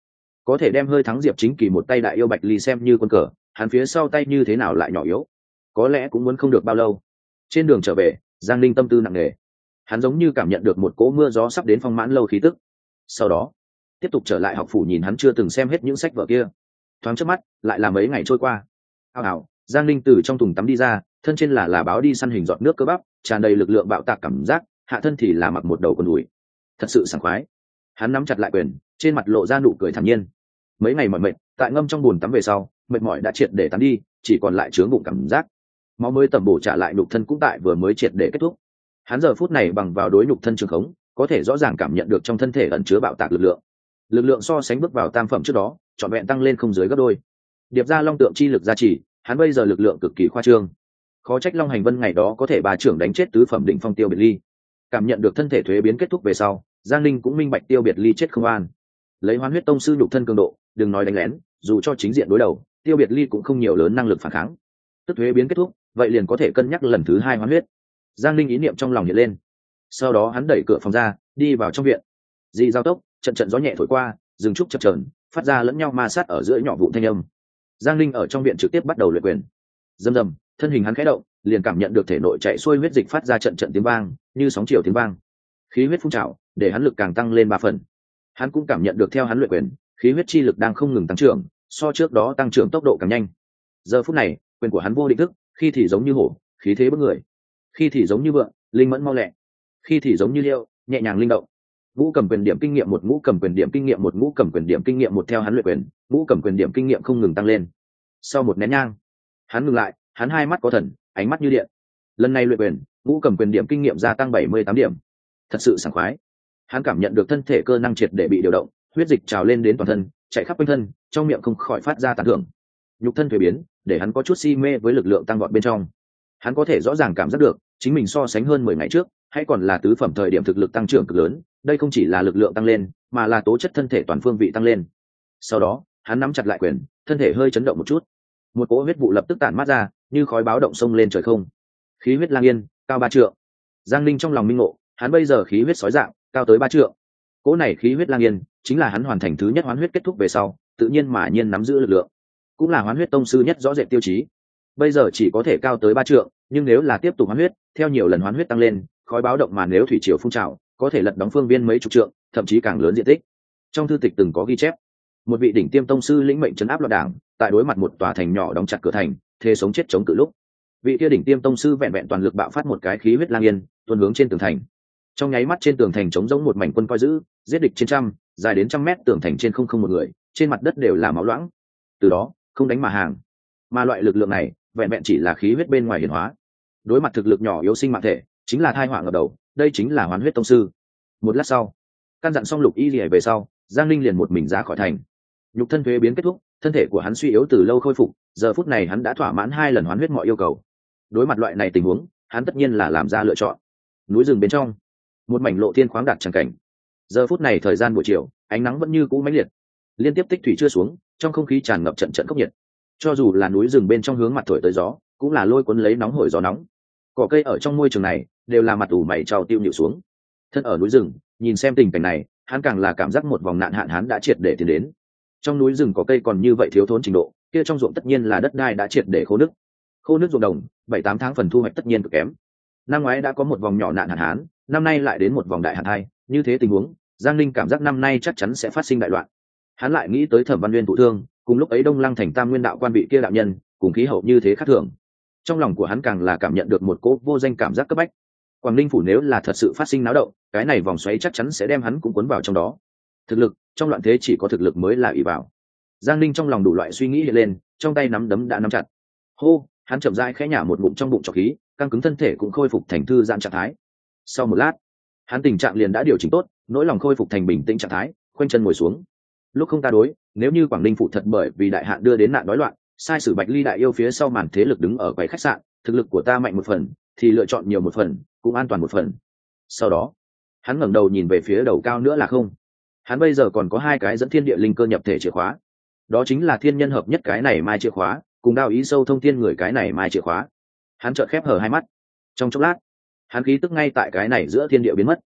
có thể đem hơi thắng diệp chính kỳ một tay đại yêu bạch ly xem như quân cờ, hắn phía sau tay như thế nào lại nhỏ yếu? Có lẽ cũng muốn không được bao lâu. Trên đường trở về, giang linh tâm tư nặng nề. Hắn giống như cảm nhận được một cỗ mưa gió sắp đến phong mãn lâu khí tức. Sau đó, tiếp tục trở lại học phủ nhìn hắn chưa từng xem hết những sách vở kia. Thoáng trước mắt, lại là mấy ngày trôi qua. Hào hào, giang linh từ trong thùng tắm đi ra, thân trên là là báo đi săn hình giọt nước cơ bắp, tràn đầy lực lượng bạo tạc cảm giác, hạ thân thì là mặc một đầu con đùi. Thật sự sảng khoái. Hắn nắm chặt lại quyền trên mặt lộ ra nụ cười thản nhiên. Mấy ngày mỏi mệt, tại ngâm trong bùn tắm về sau, mệt mỏi đã triệt để tắm đi, chỉ còn lại chướng bụng cảm giác. Máu mới tẩm bổ trả lại nhục thân cũng tại vừa mới triệt để kết thúc. Hắn giờ phút này bằng vào đối nhục thân trường khống, có thể rõ ràng cảm nhận được trong thân thể ẩn chứa bạo tạc lực lượng. Lực lượng so sánh bước vào tam phẩm trước đó, trọn vẹn tăng lên không dưới gấp đôi. Điệp ra long tượng chi lực gia trì, hắn bây giờ lực lượng cực kỳ khoa trương. Khó trách long hành vân ngày đó có thể bà trưởng đánh chết tứ phẩm định phong tiêu biệt ly. Cảm nhận được thân thể thuế biến kết thúc về sau, giang linh cũng minh bạch tiêu biệt ly chết không an lấy hoán huyết tông sư nhục thân cường độ, đừng nói đánh lén, dù cho chính diện đối đầu, tiêu biệt ly cũng không nhiều lớn năng lực phản kháng. Tức thuế biến kết thúc, vậy liền có thể cân nhắc lần thứ hai hoán huyết. Giang linh ý niệm trong lòng hiện lên. Sau đó hắn đẩy cửa phòng ra, đi vào trong viện. Di giao tốc, trận trận gió nhẹ thổi qua, rừng trúc chập trờn phát ra lẫn nhau ma sát ở giữa nhỏ vụ thanh âm. Giang linh ở trong viện trực tiếp bắt đầu luyện quyền. Dầm dầm, thân hình hắn khẽ động, liền cảm nhận được thể nội chạy xuôi huyết dịch phát ra trận trận tiếng vang, như sóng chiều tiếng vang. Khí huyết phun trào, để hắn lực càng tăng lên ba phần hắn cũng cảm nhận được theo hắn luyện quyền, khí huyết chi lực đang không ngừng tăng trưởng, so trước đó tăng trưởng tốc độ càng nhanh. Giờ phút này, quyền của hắn vô định thức, khi thì giống như hổ, khí thế bất người. Khi thì giống như vượng, linh mẫn mau lẹ. Khi thì giống như liêu nhẹ nhàng linh động. Ngũ cầm quyền điểm kinh nghiệm một, ngũ cầm quyền điểm kinh nghiệm một, ngũ cầm quyền điểm kinh nghiệm một theo hắn luyện quyền, ngũ cầm quyền điểm kinh nghiệm không ngừng tăng lên. Sau một nén nhang, hắn ngừng lại, hắn hai mắt có thần, ánh mắt như điện. Lần này luyện quyền, ngũ cầm quyền điểm kinh nghiệm gia tăng bảy mươi tám điểm. Thật sự sảng khoái hắn cảm nhận được thân thể cơ năng triệt để bị điều động, huyết dịch trào lên đến toàn thân, chạy khắp quanh thân, trong miệng không khỏi phát ra tàn thưởng. Nhục thân thuế biến, để hắn có chút si mê với lực lượng tăng vọt bên trong. Hắn có thể rõ ràng cảm giác được, chính mình so sánh hơn mười ngày trước, hay còn là tứ phẩm thời điểm thực lực tăng trưởng cực lớn, đây không chỉ là lực lượng tăng lên, mà là tố chất thân thể toàn phương vị tăng lên. Sau đó, hắn nắm chặt lại quyền, thân thể hơi chấn động một chút. Một cỗ huyết vụ lập tức tản mát ra, như khói báo động sông lên trời không. Khí huyết lang yên, cao ba trượng. Giang linh trong lòng minh ngộ, hắn bây giờ khí huyết sói dạng cao tới ba trượng. Cỗ này khí huyết lang yên chính là hắn hoàn thành thứ nhất hoán huyết kết thúc về sau, tự nhiên mà nhiên nắm giữ lực lượng. Cũng là hoán huyết tông sư nhất rõ rệt tiêu chí. Bây giờ chỉ có thể cao tới ba trượng, nhưng nếu là tiếp tục hoán huyết, theo nhiều lần hoán huyết tăng lên, khói báo động mà nếu thủy triều phun trào, có thể lật đóng phương viên mấy chục trượng, thậm chí càng lớn diện tích. Trong thư tịch từng có ghi chép, một vị đỉnh tiêm tông sư lĩnh mệnh chấn áp loạn đảng, tại đối mặt một tòa thành nhỏ đóng chặt cửa thành thế sống chết chống cự lúc. Vị kia đỉnh tiêm tông sư vẹn vẹn toàn lực bạo phát một cái khí huyết lang yên, tuôn hướng trên tường thành trong nháy mắt trên tường thành chống giống một mảnh quân coi giữ, giết địch trên trăm, dài đến trăm mét tường thành trên không không một người, trên mặt đất đều là máu loãng. Từ đó, không đánh mà hàng. Mà loại lực lượng này, vẹn vẹn chỉ là khí huyết bên ngoài hiển hóa. Đối mặt thực lực nhỏ yếu sinh mạng thể, chính là thai họa ngập đầu, đây chính là hoán huyết tông sư. Một lát sau, căn dặn xong lục y lìa về sau, giang linh liền một mình ra khỏi thành. Nhục thân thuế biến kết thúc, thân thể của hắn suy yếu từ lâu khôi phục, giờ phút này hắn đã thỏa mãn hai lần hoán huyết mọi yêu cầu. Đối mặt loại này tình huống, hắn tất nhiên là làm ra lựa chọn. Núi rừng bên trong một mảnh lộ thiên khoáng đạt tràng cảnh. Giờ phút này thời gian buổi chiều, ánh nắng vẫn như cũ mãnh liệt. Liên tiếp tích thủy chưa xuống, trong không khí tràn ngập trận trận khốc nhiệt. Cho dù là núi rừng bên trong hướng mặt thổi tới gió, cũng là lôi cuốn lấy nóng hổi gió nóng. Cỏ cây ở trong môi trường này, đều là mặt ủ mày trào tiêu nhịu xuống. Thân ở núi rừng, nhìn xem tình cảnh này, hắn càng là cảm giác một vòng nạn hạn hắn đã triệt để tiến đến. Trong núi rừng có cây còn như vậy thiếu thốn trình độ, kia trong ruộng tất nhiên là đất đai đã triệt để khô nước khô nước ruộng đồng, bảy tám tháng phần thu hoạch tất nhiên cực kém năm ngoái đã có một vòng nhỏ nạn hạn hán, năm nay lại đến một vòng đại hạn thai như thế tình huống, giang linh cảm giác năm nay chắc chắn sẽ phát sinh đại loạn. Hắn lại nghĩ tới thẩm văn nguyên thụ thương, cùng lúc ấy đông lăng thành tam nguyên đạo quan bị kia đạo nhân, cùng khí hậu như thế khác thường. Trong lòng của hắn càng là cảm nhận được một cỗ vô danh cảm giác cấp bách. Quảng ninh phủ nếu là thật sự phát sinh náo động, cái này vòng xoáy chắc chắn sẽ đem hắn cũng cuốn vào trong đó. Thực lực, trong loạn thế chỉ có thực lực mới là ỷ vào. Giang ninh trong lòng đủ loại suy nghĩ hiện lên, trong tay nắm đấm đã nắm chặt. Hô, hắn chậm rãi khẽ nhả một bụng trong bụng trọc khí căng cứng thân thể cũng khôi phục thành thư giãn trạng thái. Sau một lát, hắn tình trạng liền đã điều chỉnh tốt, nỗi lòng khôi phục thành bình tĩnh trạng thái, khoanh chân ngồi xuống. Lúc không ta đối, nếu như quảng ninh phụ thật bởi vì đại hạn đưa đến nạn đói loạn, sai sử bạch ly đại yêu phía sau màn thế lực đứng ở quầy khách sạn, thực lực của ta mạnh một phần, thì lựa chọn nhiều một phần, cũng an toàn một phần. Sau đó, hắn ngẩng đầu nhìn về phía đầu cao nữa là không. Hắn bây giờ còn có hai cái dẫn thiên địa linh cơ nhập thể chìa khóa. Đó chính là thiên nhân hợp nhất cái này mai chìa khóa, cùng đao ý sâu thông thiên người cái này mai chìa khóa hắn chợt khép hở hai mắt. Trong chốc lát, hắn khí tức ngay tại cái này giữa thiên địa biến mất.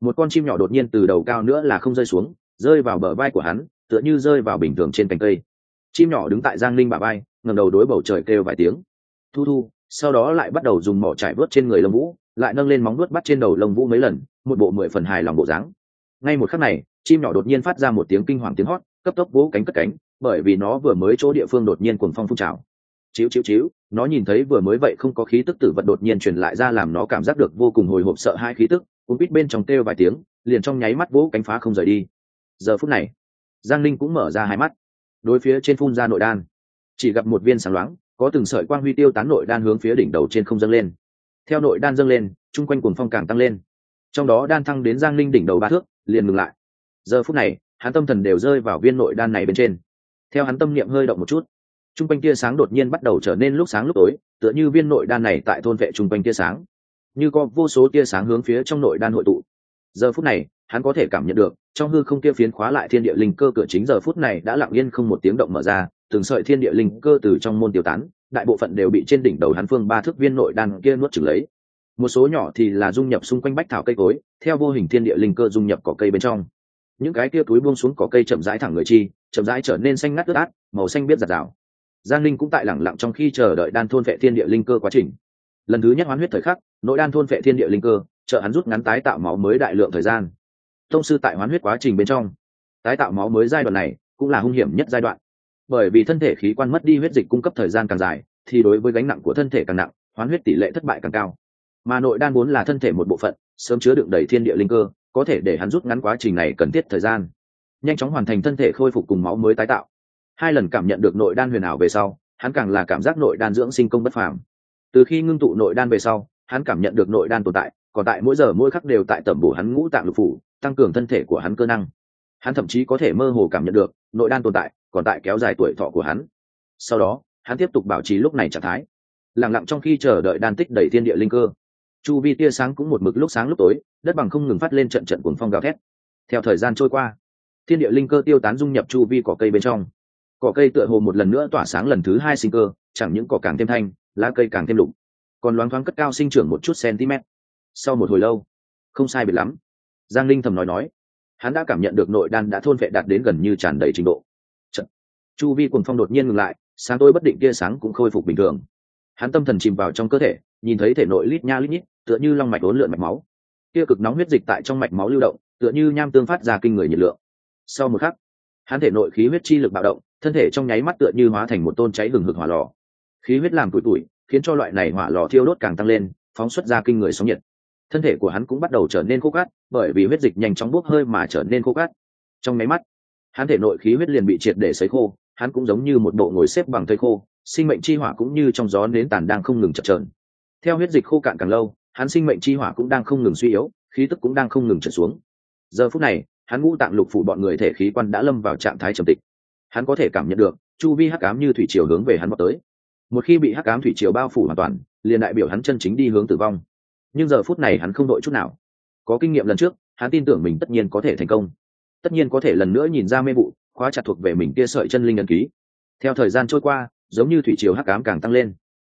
Một con chim nhỏ đột nhiên từ đầu cao nữa là không rơi xuống, rơi vào bờ vai của hắn, tựa như rơi vào bình thường trên cành cây. Chim nhỏ đứng tại giang linh bà vai ngầm đầu đối bầu trời kêu vài tiếng. Thu thu, sau đó lại bắt đầu dùng mỏ trải vớt trên người lông vũ, lại nâng lên móng vuốt bắt trên đầu lông vũ mấy lần, một bộ mười phần hài lòng bộ dáng. Ngay một khắc này, chim nhỏ đột nhiên phát ra một tiếng kinh hoàng tiếng hót, cấp tốc vỗ cánh cất cánh, bởi vì nó vừa mới chỗ địa phương đột nhiên cuồng phong phun trào chiếu chiếu chiếu, nó nhìn thấy vừa mới vậy không có khí tức tử vật đột nhiên truyền lại ra làm nó cảm giác được vô cùng hồi hộp sợ hai khí tức cũng biết bên trong kêu vài tiếng, liền trong nháy mắt vỗ cánh phá không rời đi. Giờ phút này, giang linh cũng mở ra hai mắt. Đối phía trên phun ra nội đan. Chỉ gặp một viên sáng loáng, có từng sợi quang huy tiêu tán nội đan hướng phía đỉnh đầu trên không dâng lên. Theo nội đan dâng lên, chung quanh cuồng phong càng tăng lên. Trong đó đan thăng đến giang linh đỉnh đầu ba thước, liền ngừng lại. Giờ phút này, hắn tâm thần đều rơi vào viên nội đan này bên trên. Theo hắn tâm niệm hơi động một chút Trung quanh tia sáng đột nhiên bắt đầu trở nên lúc sáng lúc tối, tựa như viên nội đan này tại thôn vệ Trung quanh tia sáng. Như có vô số tia sáng hướng phía trong nội đan hội tụ. Giờ phút này, hắn có thể cảm nhận được, trong hư không kia phiến khóa lại thiên địa linh cơ cửa chính giờ phút này đã lặng yên không một tiếng động mở ra, từng sợi thiên địa linh cơ từ trong môn tiêu tán, đại bộ phận đều bị trên đỉnh đầu hắn phương ba thước viên nội đan kia nuốt chửng lấy. Một số nhỏ thì là dung nhập xung quanh bách thảo cây cối, theo vô hình thiên địa linh cơ dung nhập cỏ cây bên trong. Những cái kia túi buông xuống cỏ cây chậm rãi thẳng người chi, chậm rãi trở nên xanh ngắt ướt át, màu xanh biết giạt rào giang linh cũng tại lẳng lặng trong khi chờ đợi đan thôn vệ thiên địa linh cơ quá trình. Lần thứ nhất hoán huyết thời khắc, nội đan thôn vệ thiên địa linh cơ, trợ hắn rút ngắn tái tạo máu mới đại lượng thời gian. Thông sư tại hoán huyết quá trình bên trong, tái tạo máu mới giai đoạn này cũng là hung hiểm nhất giai đoạn. Bởi vì thân thể khí quan mất đi huyết dịch cung cấp thời gian càng dài, thì đối với gánh nặng của thân thể càng nặng, hoán huyết tỷ lệ thất bại càng cao. Mà nội đan vốn là thân thể một bộ phận, sớm chứa đựng đầy thiên địa linh cơ, có thể để hắn rút ngắn quá trình này cần thiết thời gian. Nhanh chóng hoàn thành thân thể khôi phục cùng máu mới tái tạo hai lần cảm nhận được nội đan huyền ảo về sau, hắn càng là cảm giác nội đan dưỡng sinh công bất phàm. Từ khi ngưng tụ nội đan về sau, hắn cảm nhận được nội đan tồn tại, còn tại mỗi giờ mỗi khắc đều tại tẩm bổ hắn ngũ tạng lục phủ, tăng cường thân thể của hắn cơ năng. Hắn thậm chí có thể mơ hồ cảm nhận được, nội đan tồn tại còn tại kéo dài tuổi thọ của hắn. Sau đó, hắn tiếp tục bảo trì lúc này trạng thái. Lẳng lặng trong khi chờ đợi đan tích đẩy thiên địa linh cơ. Chu vi tia sáng cũng một mực lúc sáng lúc tối, đất bằng không ngừng phát lên trận trận cuồng phong gào thét. Theo thời gian trôi qua, thiên địa linh cơ tiêu tán dung nhập chu vi cỏ cây bên trong cỏ cây tựa hồ một lần nữa tỏa sáng lần thứ hai sinh cơ, chẳng những cỏ càng thêm thanh, lá cây càng thêm lục còn loáng thoáng cất cao sinh trưởng một chút cm sau một hồi lâu, không sai biệt lắm. Giang linh thầm nói nói, hắn đã cảm nhận được nội đan đã thôn vệ đạt đến gần như tràn đầy trình độ. Chật. chu vi cuồng phong đột nhiên ngừng lại, sáng tôi bất định tia sáng cũng khôi phục bình thường. Hắn tâm thần chìm vào trong cơ thể, nhìn thấy thể nội lít nha lít nhít, tựa như long mạch ốn lượn mạch máu. Kia cực nóng huyết dịch tại trong mạch máu lưu động, tựa như nham tương phát ra kinh người nhiệt lượng. Sau một khắc, hắn thể nội khí huyết chi lực bạo động thân thể trong nháy mắt tựa như hóa thành một tôn cháy hừng hực hỏa lò. Khí huyết làm tủi tủi, khiến cho loại này hỏa lò thiêu đốt càng tăng lên, phóng xuất ra kinh người sóng nhiệt. Thân thể của hắn cũng bắt đầu trở nên khô cát, bởi vì huyết dịch nhanh chóng bốc hơi mà trở nên khô cát. Trong nháy mắt, hắn thể nội khí huyết liền bị triệt để sấy khô, hắn cũng giống như một bộ ngồi xếp bằng thây khô, sinh mệnh chi hỏa cũng như trong gió nến tàn đang không ngừng chập trờn theo huyết dịch khô cạn càng lâu, hắn sinh mệnh chi hỏa cũng đang không ngừng suy yếu, khí tức cũng đang không ngừng trở xuống. Giờ phút này, hắn ngũ tạng lục phủ bọn người thể khí quan đã lâm vào trạng thái trầm tịch hắn có thể cảm nhận được, chu vi hắc ám như thủy triều hướng về hắn vào tới. Một khi bị hắc ám thủy triều bao phủ hoàn toàn, liền đại biểu hắn chân chính đi hướng tử vong. Nhưng giờ phút này hắn không đội chút nào. Có kinh nghiệm lần trước, hắn tin tưởng mình tất nhiên có thể thành công. Tất nhiên có thể lần nữa nhìn ra mê vụ, khóa chặt thuộc về mình kia sợi chân linh ấn ký. Theo thời gian trôi qua, giống như thủy triều hắc ám càng tăng lên.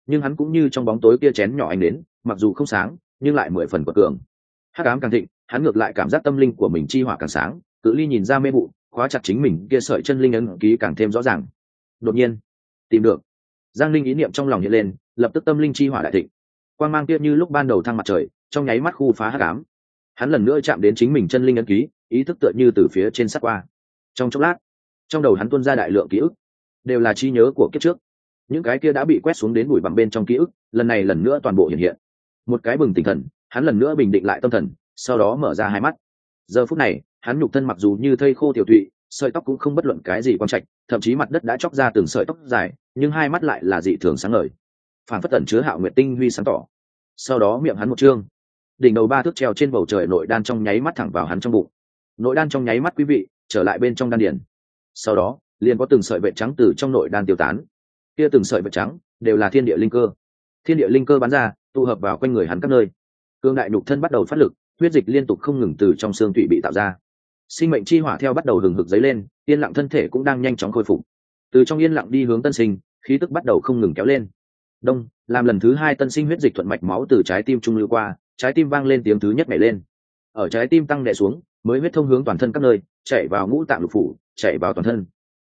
Nhưng hắn cũng như trong bóng tối kia chén nhỏ anh đến, mặc dù không sáng, nhưng lại mười phần bậc cường. Hắc ám càng thịnh, hắn ngược lại cảm giác tâm linh của mình chi hỏa càng sáng, cự ly nhìn ra mê vụ khóa chặt chính mình, kia sợi chân linh ấn ký càng thêm rõ ràng. Đột nhiên, tìm được. Giang linh ý niệm trong lòng hiện lên, lập tức tâm linh chi hỏa đại thịnh. Quan mang kia như lúc ban đầu thăng mặt trời, trong nháy mắt khu phá hắc ám. Hắn lần nữa chạm đến chính mình chân linh ấn ký, ý thức tựa như từ phía trên sắt qua. Trong chốc lát, trong đầu hắn tuôn ra đại lượng ký ức, đều là chi nhớ của kiếp trước. Những cái kia đã bị quét xuống đến bụi bằng bên trong ký ức, lần này lần nữa toàn bộ hiện hiện. Một cái bừng tỉnh thần, hắn lần nữa bình định lại tâm thần, sau đó mở ra hai mắt. Giờ phút này hắn nhục thân mặc dù như thây khô tiểu thụy, sợi tóc cũng không bất luận cái gì quan trạch thậm chí mặt đất đã chóc ra từng sợi tóc dài nhưng hai mắt lại là dị thường sáng ngời. Phản phất tẩn chứa hạo nguyện tinh huy sáng tỏ. Sau đó miệng hắn một chương đỉnh đầu ba thước treo trên bầu trời nội đan trong nháy mắt thẳng vào hắn trong bụng. Nội đan trong nháy mắt quý vị trở lại bên trong đan điển sau đó liền có từng sợi vệ trắng từ trong nội đan tiêu tán. Kia từng sợi vệ trắng đều là thiên địa linh cơ. Thiên địa linh cơ bắn ra tụ hợp vào quanh người hắn các nơi. Cương đại nhục thân bắt đầu phát lực huyết dịch liên tục không ngừng từ trong xương tụy bị tạo ra sinh mệnh chi hỏa theo bắt đầu hừng hực dấy lên, yên lặng thân thể cũng đang nhanh chóng khôi phục. Từ trong yên lặng đi hướng tân sinh, khí tức bắt đầu không ngừng kéo lên. Đông, làm lần thứ hai tân sinh huyết dịch thuận mạch máu từ trái tim trung lưu qua, trái tim vang lên tiếng thứ nhất nhảy lên. Ở trái tim tăng đè xuống, mới huyết thông hướng toàn thân các nơi chạy vào ngũ tạng lục phủ chạy vào toàn thân.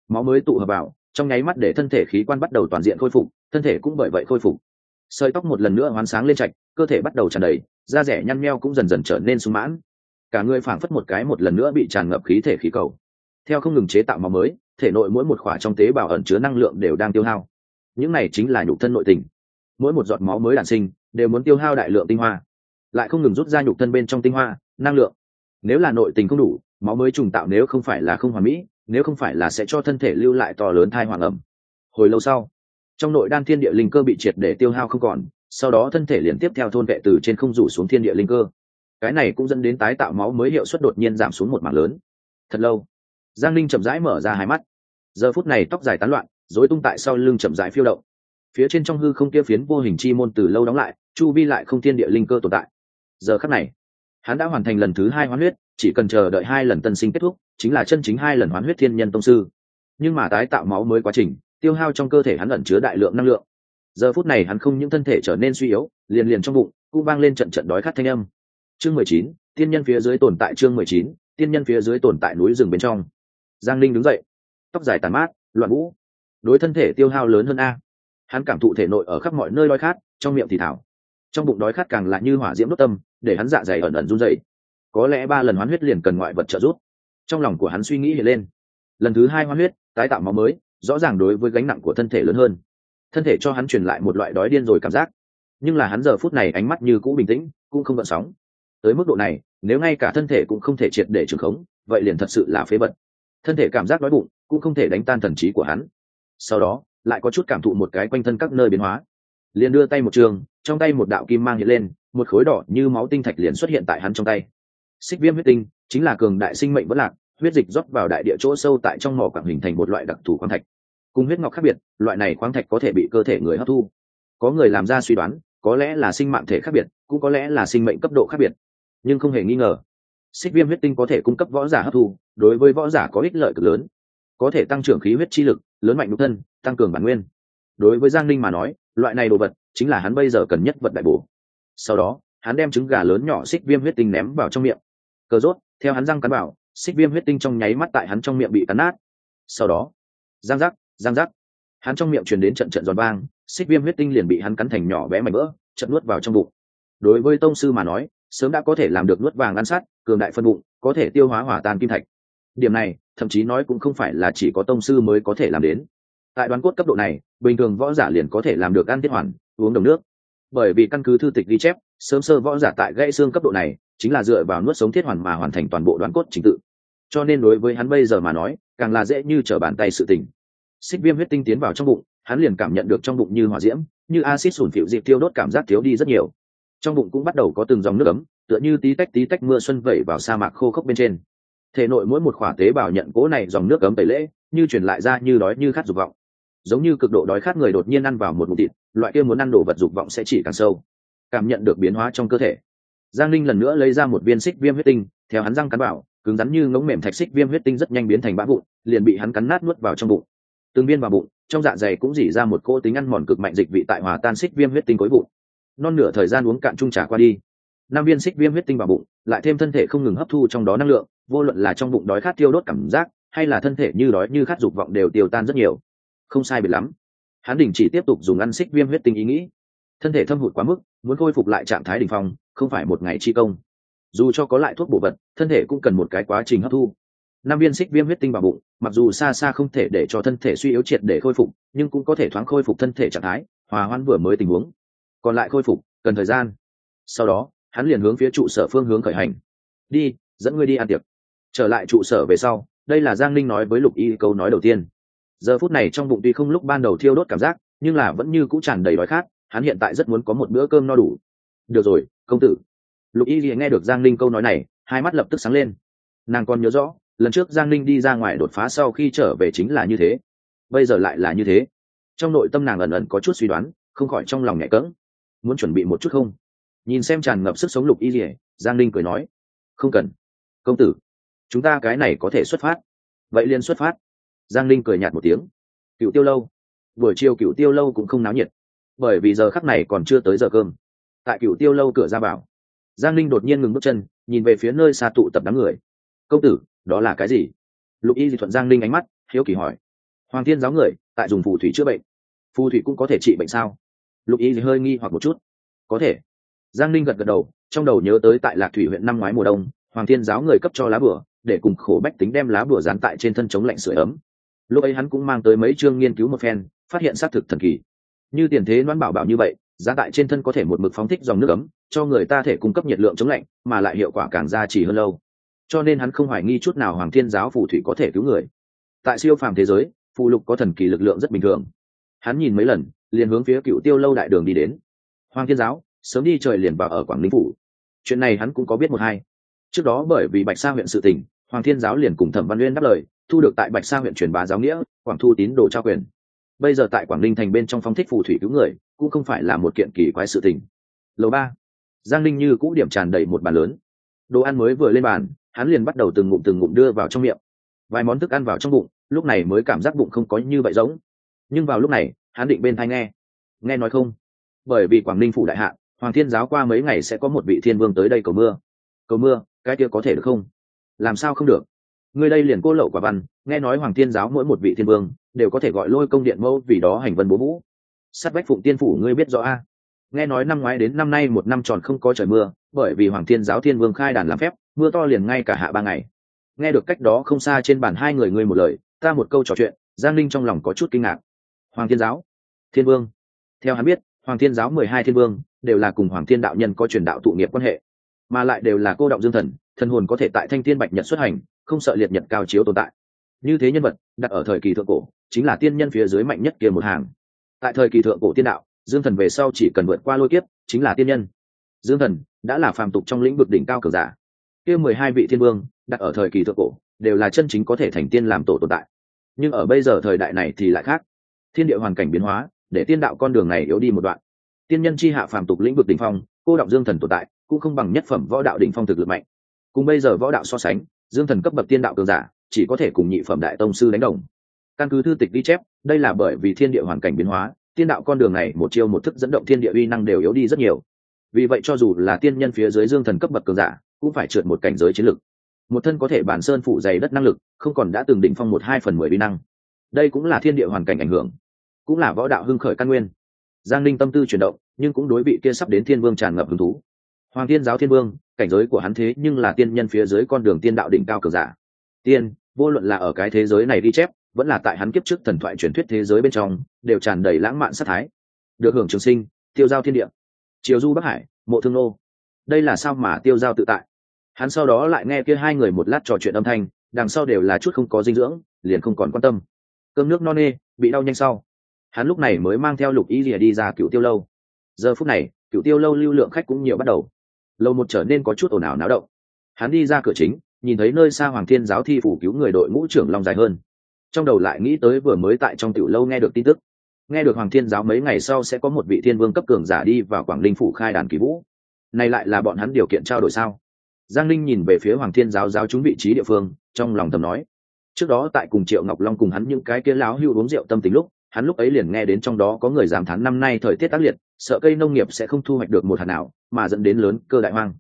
Máu mới tụ hợp vào, trong nháy mắt để thân thể khí quan bắt đầu toàn diện khôi phục, thân thể cũng bởi vậy khôi phục. Sợi tóc một lần nữa hoán sáng lên chạch cơ thể bắt đầu tràn đầy, da rẻ nhăn meo cũng dần dần trở nên sung mãn cả người phảng phất một cái một lần nữa bị tràn ngập khí thể khí cầu. Theo không ngừng chế tạo máu mới, thể nội mỗi một khỏa trong tế bào ẩn chứa năng lượng đều đang tiêu hao. Những này chính là nhục thân nội tình. Mỗi một giọt máu mới đản sinh, đều muốn tiêu hao đại lượng tinh hoa. Lại không ngừng rút ra nhục thân bên trong tinh hoa, năng lượng. Nếu là nội tình không đủ, máu mới trùng tạo nếu không phải là không hoàn mỹ, nếu không phải là sẽ cho thân thể lưu lại to lớn thai hoàng ẩm. Hồi lâu sau, trong nội đan thiên địa linh cơ bị triệt để tiêu hao không còn, sau đó thân thể liền tiếp theo thôn vệ từ trên không rủ xuống thiên địa linh cơ cái này cũng dẫn đến tái tạo máu mới hiệu suất đột nhiên giảm xuống một mảng lớn. Thật lâu, giang linh chậm rãi mở ra hai mắt. Giờ phút này tóc dài tán loạn, rối tung tại sau lưng chậm rãi phiêu động. Phía trên trong hư không kia phiến vô hình chi môn từ lâu đóng lại, chu vi lại không thiên địa linh cơ tồn tại. Giờ khắc này, hắn đã hoàn thành lần thứ hai hoán huyết, chỉ cần chờ đợi hai lần tân sinh kết thúc, chính là chân chính hai lần hoán huyết thiên nhân tông sư. Nhưng mà tái tạo máu mới quá trình, tiêu hao trong cơ thể hắn ẩn chứa đại lượng năng lượng. Giờ phút này hắn không những thân thể trở nên suy yếu, liền liền trong bụng, cũng vang lên trận trận đói khát thanh âm chương mười chín, tiên nhân phía dưới tồn tại chương mười chín, tiên nhân phía dưới tồn tại núi rừng bên trong. Giang linh đứng dậy, tóc dài tàn mát, loạn vũ. Đối thân thể tiêu hao lớn hơn a. Hắn cảm thụ thể nội ở khắp mọi nơi đói khát, trong miệng thì thảo. Trong bụng đói khát càng lại như hỏa diễm đốt tâm, để hắn dạ dày ẩn ẩn run dậy có lẽ ba lần hoán huyết liền cần ngoại vật trợ giúp. Trong lòng của hắn suy nghĩ hiện lên. Lần thứ hai hoán huyết, tái tạo máu mới, rõ ràng đối với gánh nặng của thân thể lớn hơn. Thân thể cho hắn truyền lại một loại đói điên rồi cảm giác. Nhưng là hắn giờ phút này ánh mắt như cũ bình tĩnh, cũng không gợn sóng tới mức độ này, nếu ngay cả thân thể cũng không thể triệt để trừng khống, vậy liền thật sự là phế vật. Thân thể cảm giác đói bụng, cũng không thể đánh tan thần trí của hắn. Sau đó, lại có chút cảm thụ một cái quanh thân các nơi biến hóa. Liền đưa tay một trường, trong tay một đạo kim mang hiện lên, một khối đỏ như máu tinh thạch liền xuất hiện tại hắn trong tay. Xích viêm huyết tinh, chính là cường đại sinh mệnh vẫn lạc, huyết dịch rót vào đại địa chỗ sâu tại trong mỏ quảng hình thành một loại đặc thù khoáng thạch. Cùng huyết ngọc khác biệt, loại này khoáng thạch có thể bị cơ thể người hấp thu. Có người làm ra suy đoán, có lẽ là sinh mạng thể khác biệt, cũng có lẽ là sinh mệnh cấp độ khác biệt nhưng không hề nghi ngờ. Xích viêm huyết tinh có thể cung cấp võ giả hấp thu, đối với võ giả có ích lợi cực lớn. Có thể tăng trưởng khí huyết chi lực, lớn mạnh nhục thân, tăng cường bản nguyên. Đối với giang linh mà nói, loại này đồ vật chính là hắn bây giờ cần nhất vật đại bổ. Sau đó, hắn đem trứng gà lớn nhỏ xích viêm huyết tinh ném vào trong miệng. Cờ rốt, theo hắn răng cắn vào, xích viêm huyết tinh trong nháy mắt tại hắn trong miệng bị cắn nát. Sau đó giang giác giang giác hắn trong miệng truyền đến trận trận giòn vang, xích viêm huyết tinh liền bị hắn cắn thành nhỏ bé mảnh vỡ trận nuốt vào trong bụng. Đối với tông sư mà nói sớm đã có thể làm được nuốt vàng ăn sát, cường đại phân bụng, có thể tiêu hóa hỏa tan kim thạch. Điểm này, thậm chí nói cũng không phải là chỉ có tông sư mới có thể làm đến. Tại đoán cốt cấp độ này, bình thường võ giả liền có thể làm được ăn tiết hoàn, uống đồng nước. Bởi vì căn cứ thư tịch ghi chép, sớm sơ võ giả tại gãy xương cấp độ này, chính là dựa vào nuốt sống thiết hoàn mà hoàn thành toàn bộ đoán cốt trình tự. Cho nên đối với hắn bây giờ mà nói, càng là dễ như trở bàn tay sự tình. Xích viêm huyết tinh tiến vào trong bụng, hắn liền cảm nhận được trong bụng như hỏa diễm, như acid sủn phịu dịp tiêu đốt cảm giác thiếu đi rất nhiều trong bụng cũng bắt đầu có từng dòng nước ấm, tựa như tí tách tí tách mưa xuân vẩy vào sa mạc khô khốc bên trên. Thể nội mỗi một khỏa tế bào nhận cố này dòng nước ấm tẩy lễ, như truyền lại ra như đói như khát dục vọng. Giống như cực độ đói khát người đột nhiên ăn vào một mụn thịt, loại kia muốn ăn đồ vật dục vọng sẽ chỉ càng sâu. Cảm nhận được biến hóa trong cơ thể. Giang linh lần nữa lấy ra một viên xích viêm huyết tinh, theo hắn răng cắn vào, cứng rắn như ngống mềm thạch xích viêm huyết tinh rất nhanh biến thành bã vụn, liền bị hắn cắn nát nuốt vào trong bụng. Từng viên vào bụng, trong dạ dày cũng dỉ ra một cô tính ăn mòn cực mạnh dịch vị tại hòa tan xích viêm huyết tinh cối bụng non nửa thời gian uống cạn chung trà qua đi. Nam viên xích viêm huyết tinh vào bụng, lại thêm thân thể không ngừng hấp thu trong đó năng lượng, vô luận là trong bụng đói khát tiêu đốt cảm giác, hay là thân thể như đói như khát dục vọng đều tiêu tan rất nhiều. Không sai biệt lắm. Hắn đình chỉ tiếp tục dùng ăn xích viêm huyết tinh ý nghĩ. Thân thể thâm hụt quá mức, muốn khôi phục lại trạng thái đ ỉ n h phong, không phải một ngày chi công. Dù cho có lại thuốc bổ vật, thân thể cũng cần một cái quá trình hấp thu. Năm viên xích viêm huyết tinh vào bụng, mặc dù xa xa không thể để cho thân thể suy yếu triệt để khôi phục, nhưng cũng có thể thoáng khôi phục thân thể trạng thái, hòa hoãn vừa mới tình huống còn lại khôi phục, cần thời gian. Sau đó, hắn liền hướng phía trụ sở phương hướng khởi hành. Đi, dẫn ngươi đi ăn tiệc. Trở lại trụ sở về sau, đây là giang linh nói với lục y câu nói đầu tiên. Giờ phút này trong bụng tuy không lúc ban đầu thiêu đốt cảm giác, nhưng là vẫn như cũ tràn đầy đói khát, hắn hiện tại rất muốn có một bữa cơm no đủ. Được rồi, công tử. Lục y nghe được giang ninh câu nói này, hai mắt lập tức sáng lên. Nàng còn nhớ rõ, lần trước giang ninh đi ra ngoài đột phá sau khi trở về chính là như thế. Bây giờ lại là như thế. Trong nội tâm nàng ẩn ẩn có chút suy đoán, không khỏi trong lòng nhẹ cỡng muốn chuẩn bị một chút không? Nhìn xem tràn ngập sức sống lục y dỉa giang linh cười nói, không cần, công tử, chúng ta cái này có thể xuất phát. Vậy liền xuất phát. Giang linh cười nhạt một tiếng, cựu tiêu lâu, buổi chiều cựu tiêu lâu cũng không náo nhiệt, bởi vì giờ khắc này còn chưa tới giờ cơm. Tại cựu tiêu lâu cửa ra vào, giang linh đột nhiên ngừng bước chân, nhìn về phía nơi xa tụ tập đám người. Công tử, đó là cái gì? Lục y di thuận giang linh ánh mắt, hiếu kỳ hỏi. Hoàng thiên giáo người, tại dùng phù thủy chữa bệnh. Phù thủy cũng có thể trị bệnh sao? Lục y gì hơi nghi hoặc một chút. Có thể. Giang ninh gật gật đầu, trong đầu nhớ tới tại lạc thủy huyện năm ngoái mùa đông, hoàng thiên giáo người cấp cho lá bửa để cùng khổ bách tính đem lá bửa dán tại trên thân chống lạnh sửa ấm. Lúc ấy hắn cũng mang tới mấy chương nghiên cứu một phen, phát hiện xác thực thần kỳ. Như tiền thế đoán bảo bảo như vậy giá tại trên thân có thể một mực phóng thích dòng nước ấm, cho người ta thể cung cấp nhiệt lượng chống lạnh, mà lại hiệu quả càng gia trì hơn lâu. Cho nên hắn không hoài nghi chút nào hoàng thiên giáo phù thủy có thể cứu người. Tại siêu phàm thế giới, phù lục có thần kỳ lực lượng rất bình thường. Hắn nhìn mấy lần liền hướng phía cựu tiêu lâu đại đường đi đến. Hoàng thiên giáo, sớm đi trời liền vào ở quảng ninh phủ. Chuyện này hắn cũng có biết một hai. Trước đó bởi vì bạch sa huyện sự tỉnh hoàng thiên giáo liền cùng thẩm văn uyên đáp lời, thu được tại bạch sa huyện truyền bá giáo nghĩa, quảng thu tín đồ trao quyền. Bây giờ tại quảng ninh thành bên trong phong thích phù thủy cứu người, cũng không phải là một kiện kỳ quái sự tình. Lầu ba, giang ninh như cũ điểm tràn đầy một bàn lớn. Đồ ăn mới vừa lên bàn, hắn liền bắt đầu từng ngụm từng ngụm đưa vào trong miệng. Vài món thức ăn vào trong bụng, lúc này mới cảm giác bụng không có như vậy giống. Nhưng vào lúc này hắn định bên thai nghe. Nghe nói không? Bởi vì quảng ninh phủ đại hạ, hoàng thiên giáo qua mấy ngày sẽ có một vị thiên vương tới đây cầu mưa. Cầu mưa, cái kia có thể được không? Làm sao không được? Người đây liền cô lậu quả văn, nghe nói hoàng thiên giáo mỗi một vị thiên vương đều có thể gọi lôi công điện mẫu vì đó hành vân bố vũ. Sát bách phụng tiên phủ ngươi biết rõ a? Nghe nói năm ngoái đến năm nay một năm tròn không có trời mưa, bởi vì hoàng thiên giáo thiên vương khai đàn làm phép, mưa to liền ngay cả hạ ba ngày. Nghe được cách đó không xa trên bàn hai người ngươi một lời, ta một câu trò chuyện, giang linh trong lòng có chút kinh ngạc hoàng thiên giáo, thiên vương. Theo hắn biết, hoàng thiên giáo mười hai thiên vương đều là cùng hoàng thiên đạo nhân có truyền đạo tụ nghiệp quan hệ, mà lại đều là cô động dương thần thần hồn có thể tại thanh thiên bạch nhật xuất hành, không sợ liệt nhật cao chiếu tồn tại. Như thế nhân vật, đặt ở thời kỳ thượng cổ, chính là tiên nhân phía dưới mạnh nhất kia một hàng. Tại thời kỳ thượng cổ tiên đạo, dương thần về sau chỉ cần vượt qua lôi kiếp, chính là tiên nhân. Dương thần đã là phàm tục trong lĩnh vực đỉnh cao cường giả. Kia mười hai vị thiên vương, đặt ở thời kỳ thượng cổ, đều là chân chính có thể thành tiên làm tổ tồn tại. Nhưng ở bây giờ thời đại này thì lại khác thiên địa hoàn cảnh biến hóa, để tiên đạo con đường này yếu đi một đoạn. Tiên nhân chi hạ phàm tục lĩnh vực đỉnh phong, cô đọng dương thần tồn tại, cũng không bằng nhất phẩm võ đạo đỉnh phong thực lực mạnh. Cùng bây giờ võ đạo so sánh, dương thần cấp bậc tiên đạo cường giả, chỉ có thể cùng nhị phẩm đại tông sư đánh đồng. Căn cứ thư tịch ghi chép, đây là bởi vì thiên địa hoàn cảnh biến hóa, tiên đạo con đường này một chiêu một thức dẫn động thiên địa uy năng đều yếu đi rất nhiều. Vì vậy cho dù là tiên nhân phía dưới dương thần cấp bậc cường giả, cũng phải trượt một cảnh giới chiến lực. Một thân có thể bản sơn phụ dày đất năng lực, không còn đã từng đỉnh phong một hai phần mười uy năng đây cũng là thiên địa hoàn cảnh ảnh hưởng, cũng là võ đạo hưng khởi căn nguyên. Giang linh tâm tư chuyển động, nhưng cũng đối vị kia sắp đến thiên vương tràn ngập hứng thú. Hoàng thiên giáo thiên vương, cảnh giới của hắn thế nhưng là tiên nhân phía dưới con đường tiên đạo đỉnh cao cường giả. Tiên, vô luận là ở cái thế giới này đi chép, vẫn là tại hắn kiếp trước thần thoại truyền thuyết thế giới bên trong, đều tràn đầy lãng mạn sát thái. Được hưởng trường sinh, tiêu giao thiên địa. Triều du bắc hải, mộ thương nô. Đây là sao mà tiêu giao tự tại? Hắn sau đó lại nghe kia hai người một lát trò chuyện âm thanh, đằng sau đều là chút không có dinh dưỡng, liền không còn quan tâm cơm nước no nê, bị đau nhanh sau. Hắn lúc này mới mang theo lục y rìa đi ra cựu tiêu lâu. Giờ phút này cựu tiêu lâu lưu lượng khách cũng nhiều bắt đầu. Lâu một trở nên có chút ồn ào náo động. Hắn đi ra cửa chính, nhìn thấy nơi xa hoàng thiên giáo thi phủ cứu người đội ngũ trưởng long dài hơn. Trong đầu lại nghĩ tới vừa mới tại trong tiểu lâu nghe được tin tức. Nghe được hoàng thiên giáo mấy ngày sau sẽ có một vị thiên vương cấp cường giả đi vào quảng ninh phủ khai đàn kỳ vũ. Này lại là bọn hắn điều kiện trao đổi sao? Giang linh nhìn về phía hoàng thiên giáo giáo chúng vị trí địa phương, trong lòng tầm nói trước đó tại cùng triệu ngọc long cùng hắn những cái kia láo hưu uống rượu tâm tính lúc, hắn lúc ấy liền nghe đến trong đó có người giảm thán năm nay thời tiết tác liệt, sợ cây nông nghiệp sẽ không thu hoạch được một hạt nào, mà dẫn đến lớn cơ đại hoang.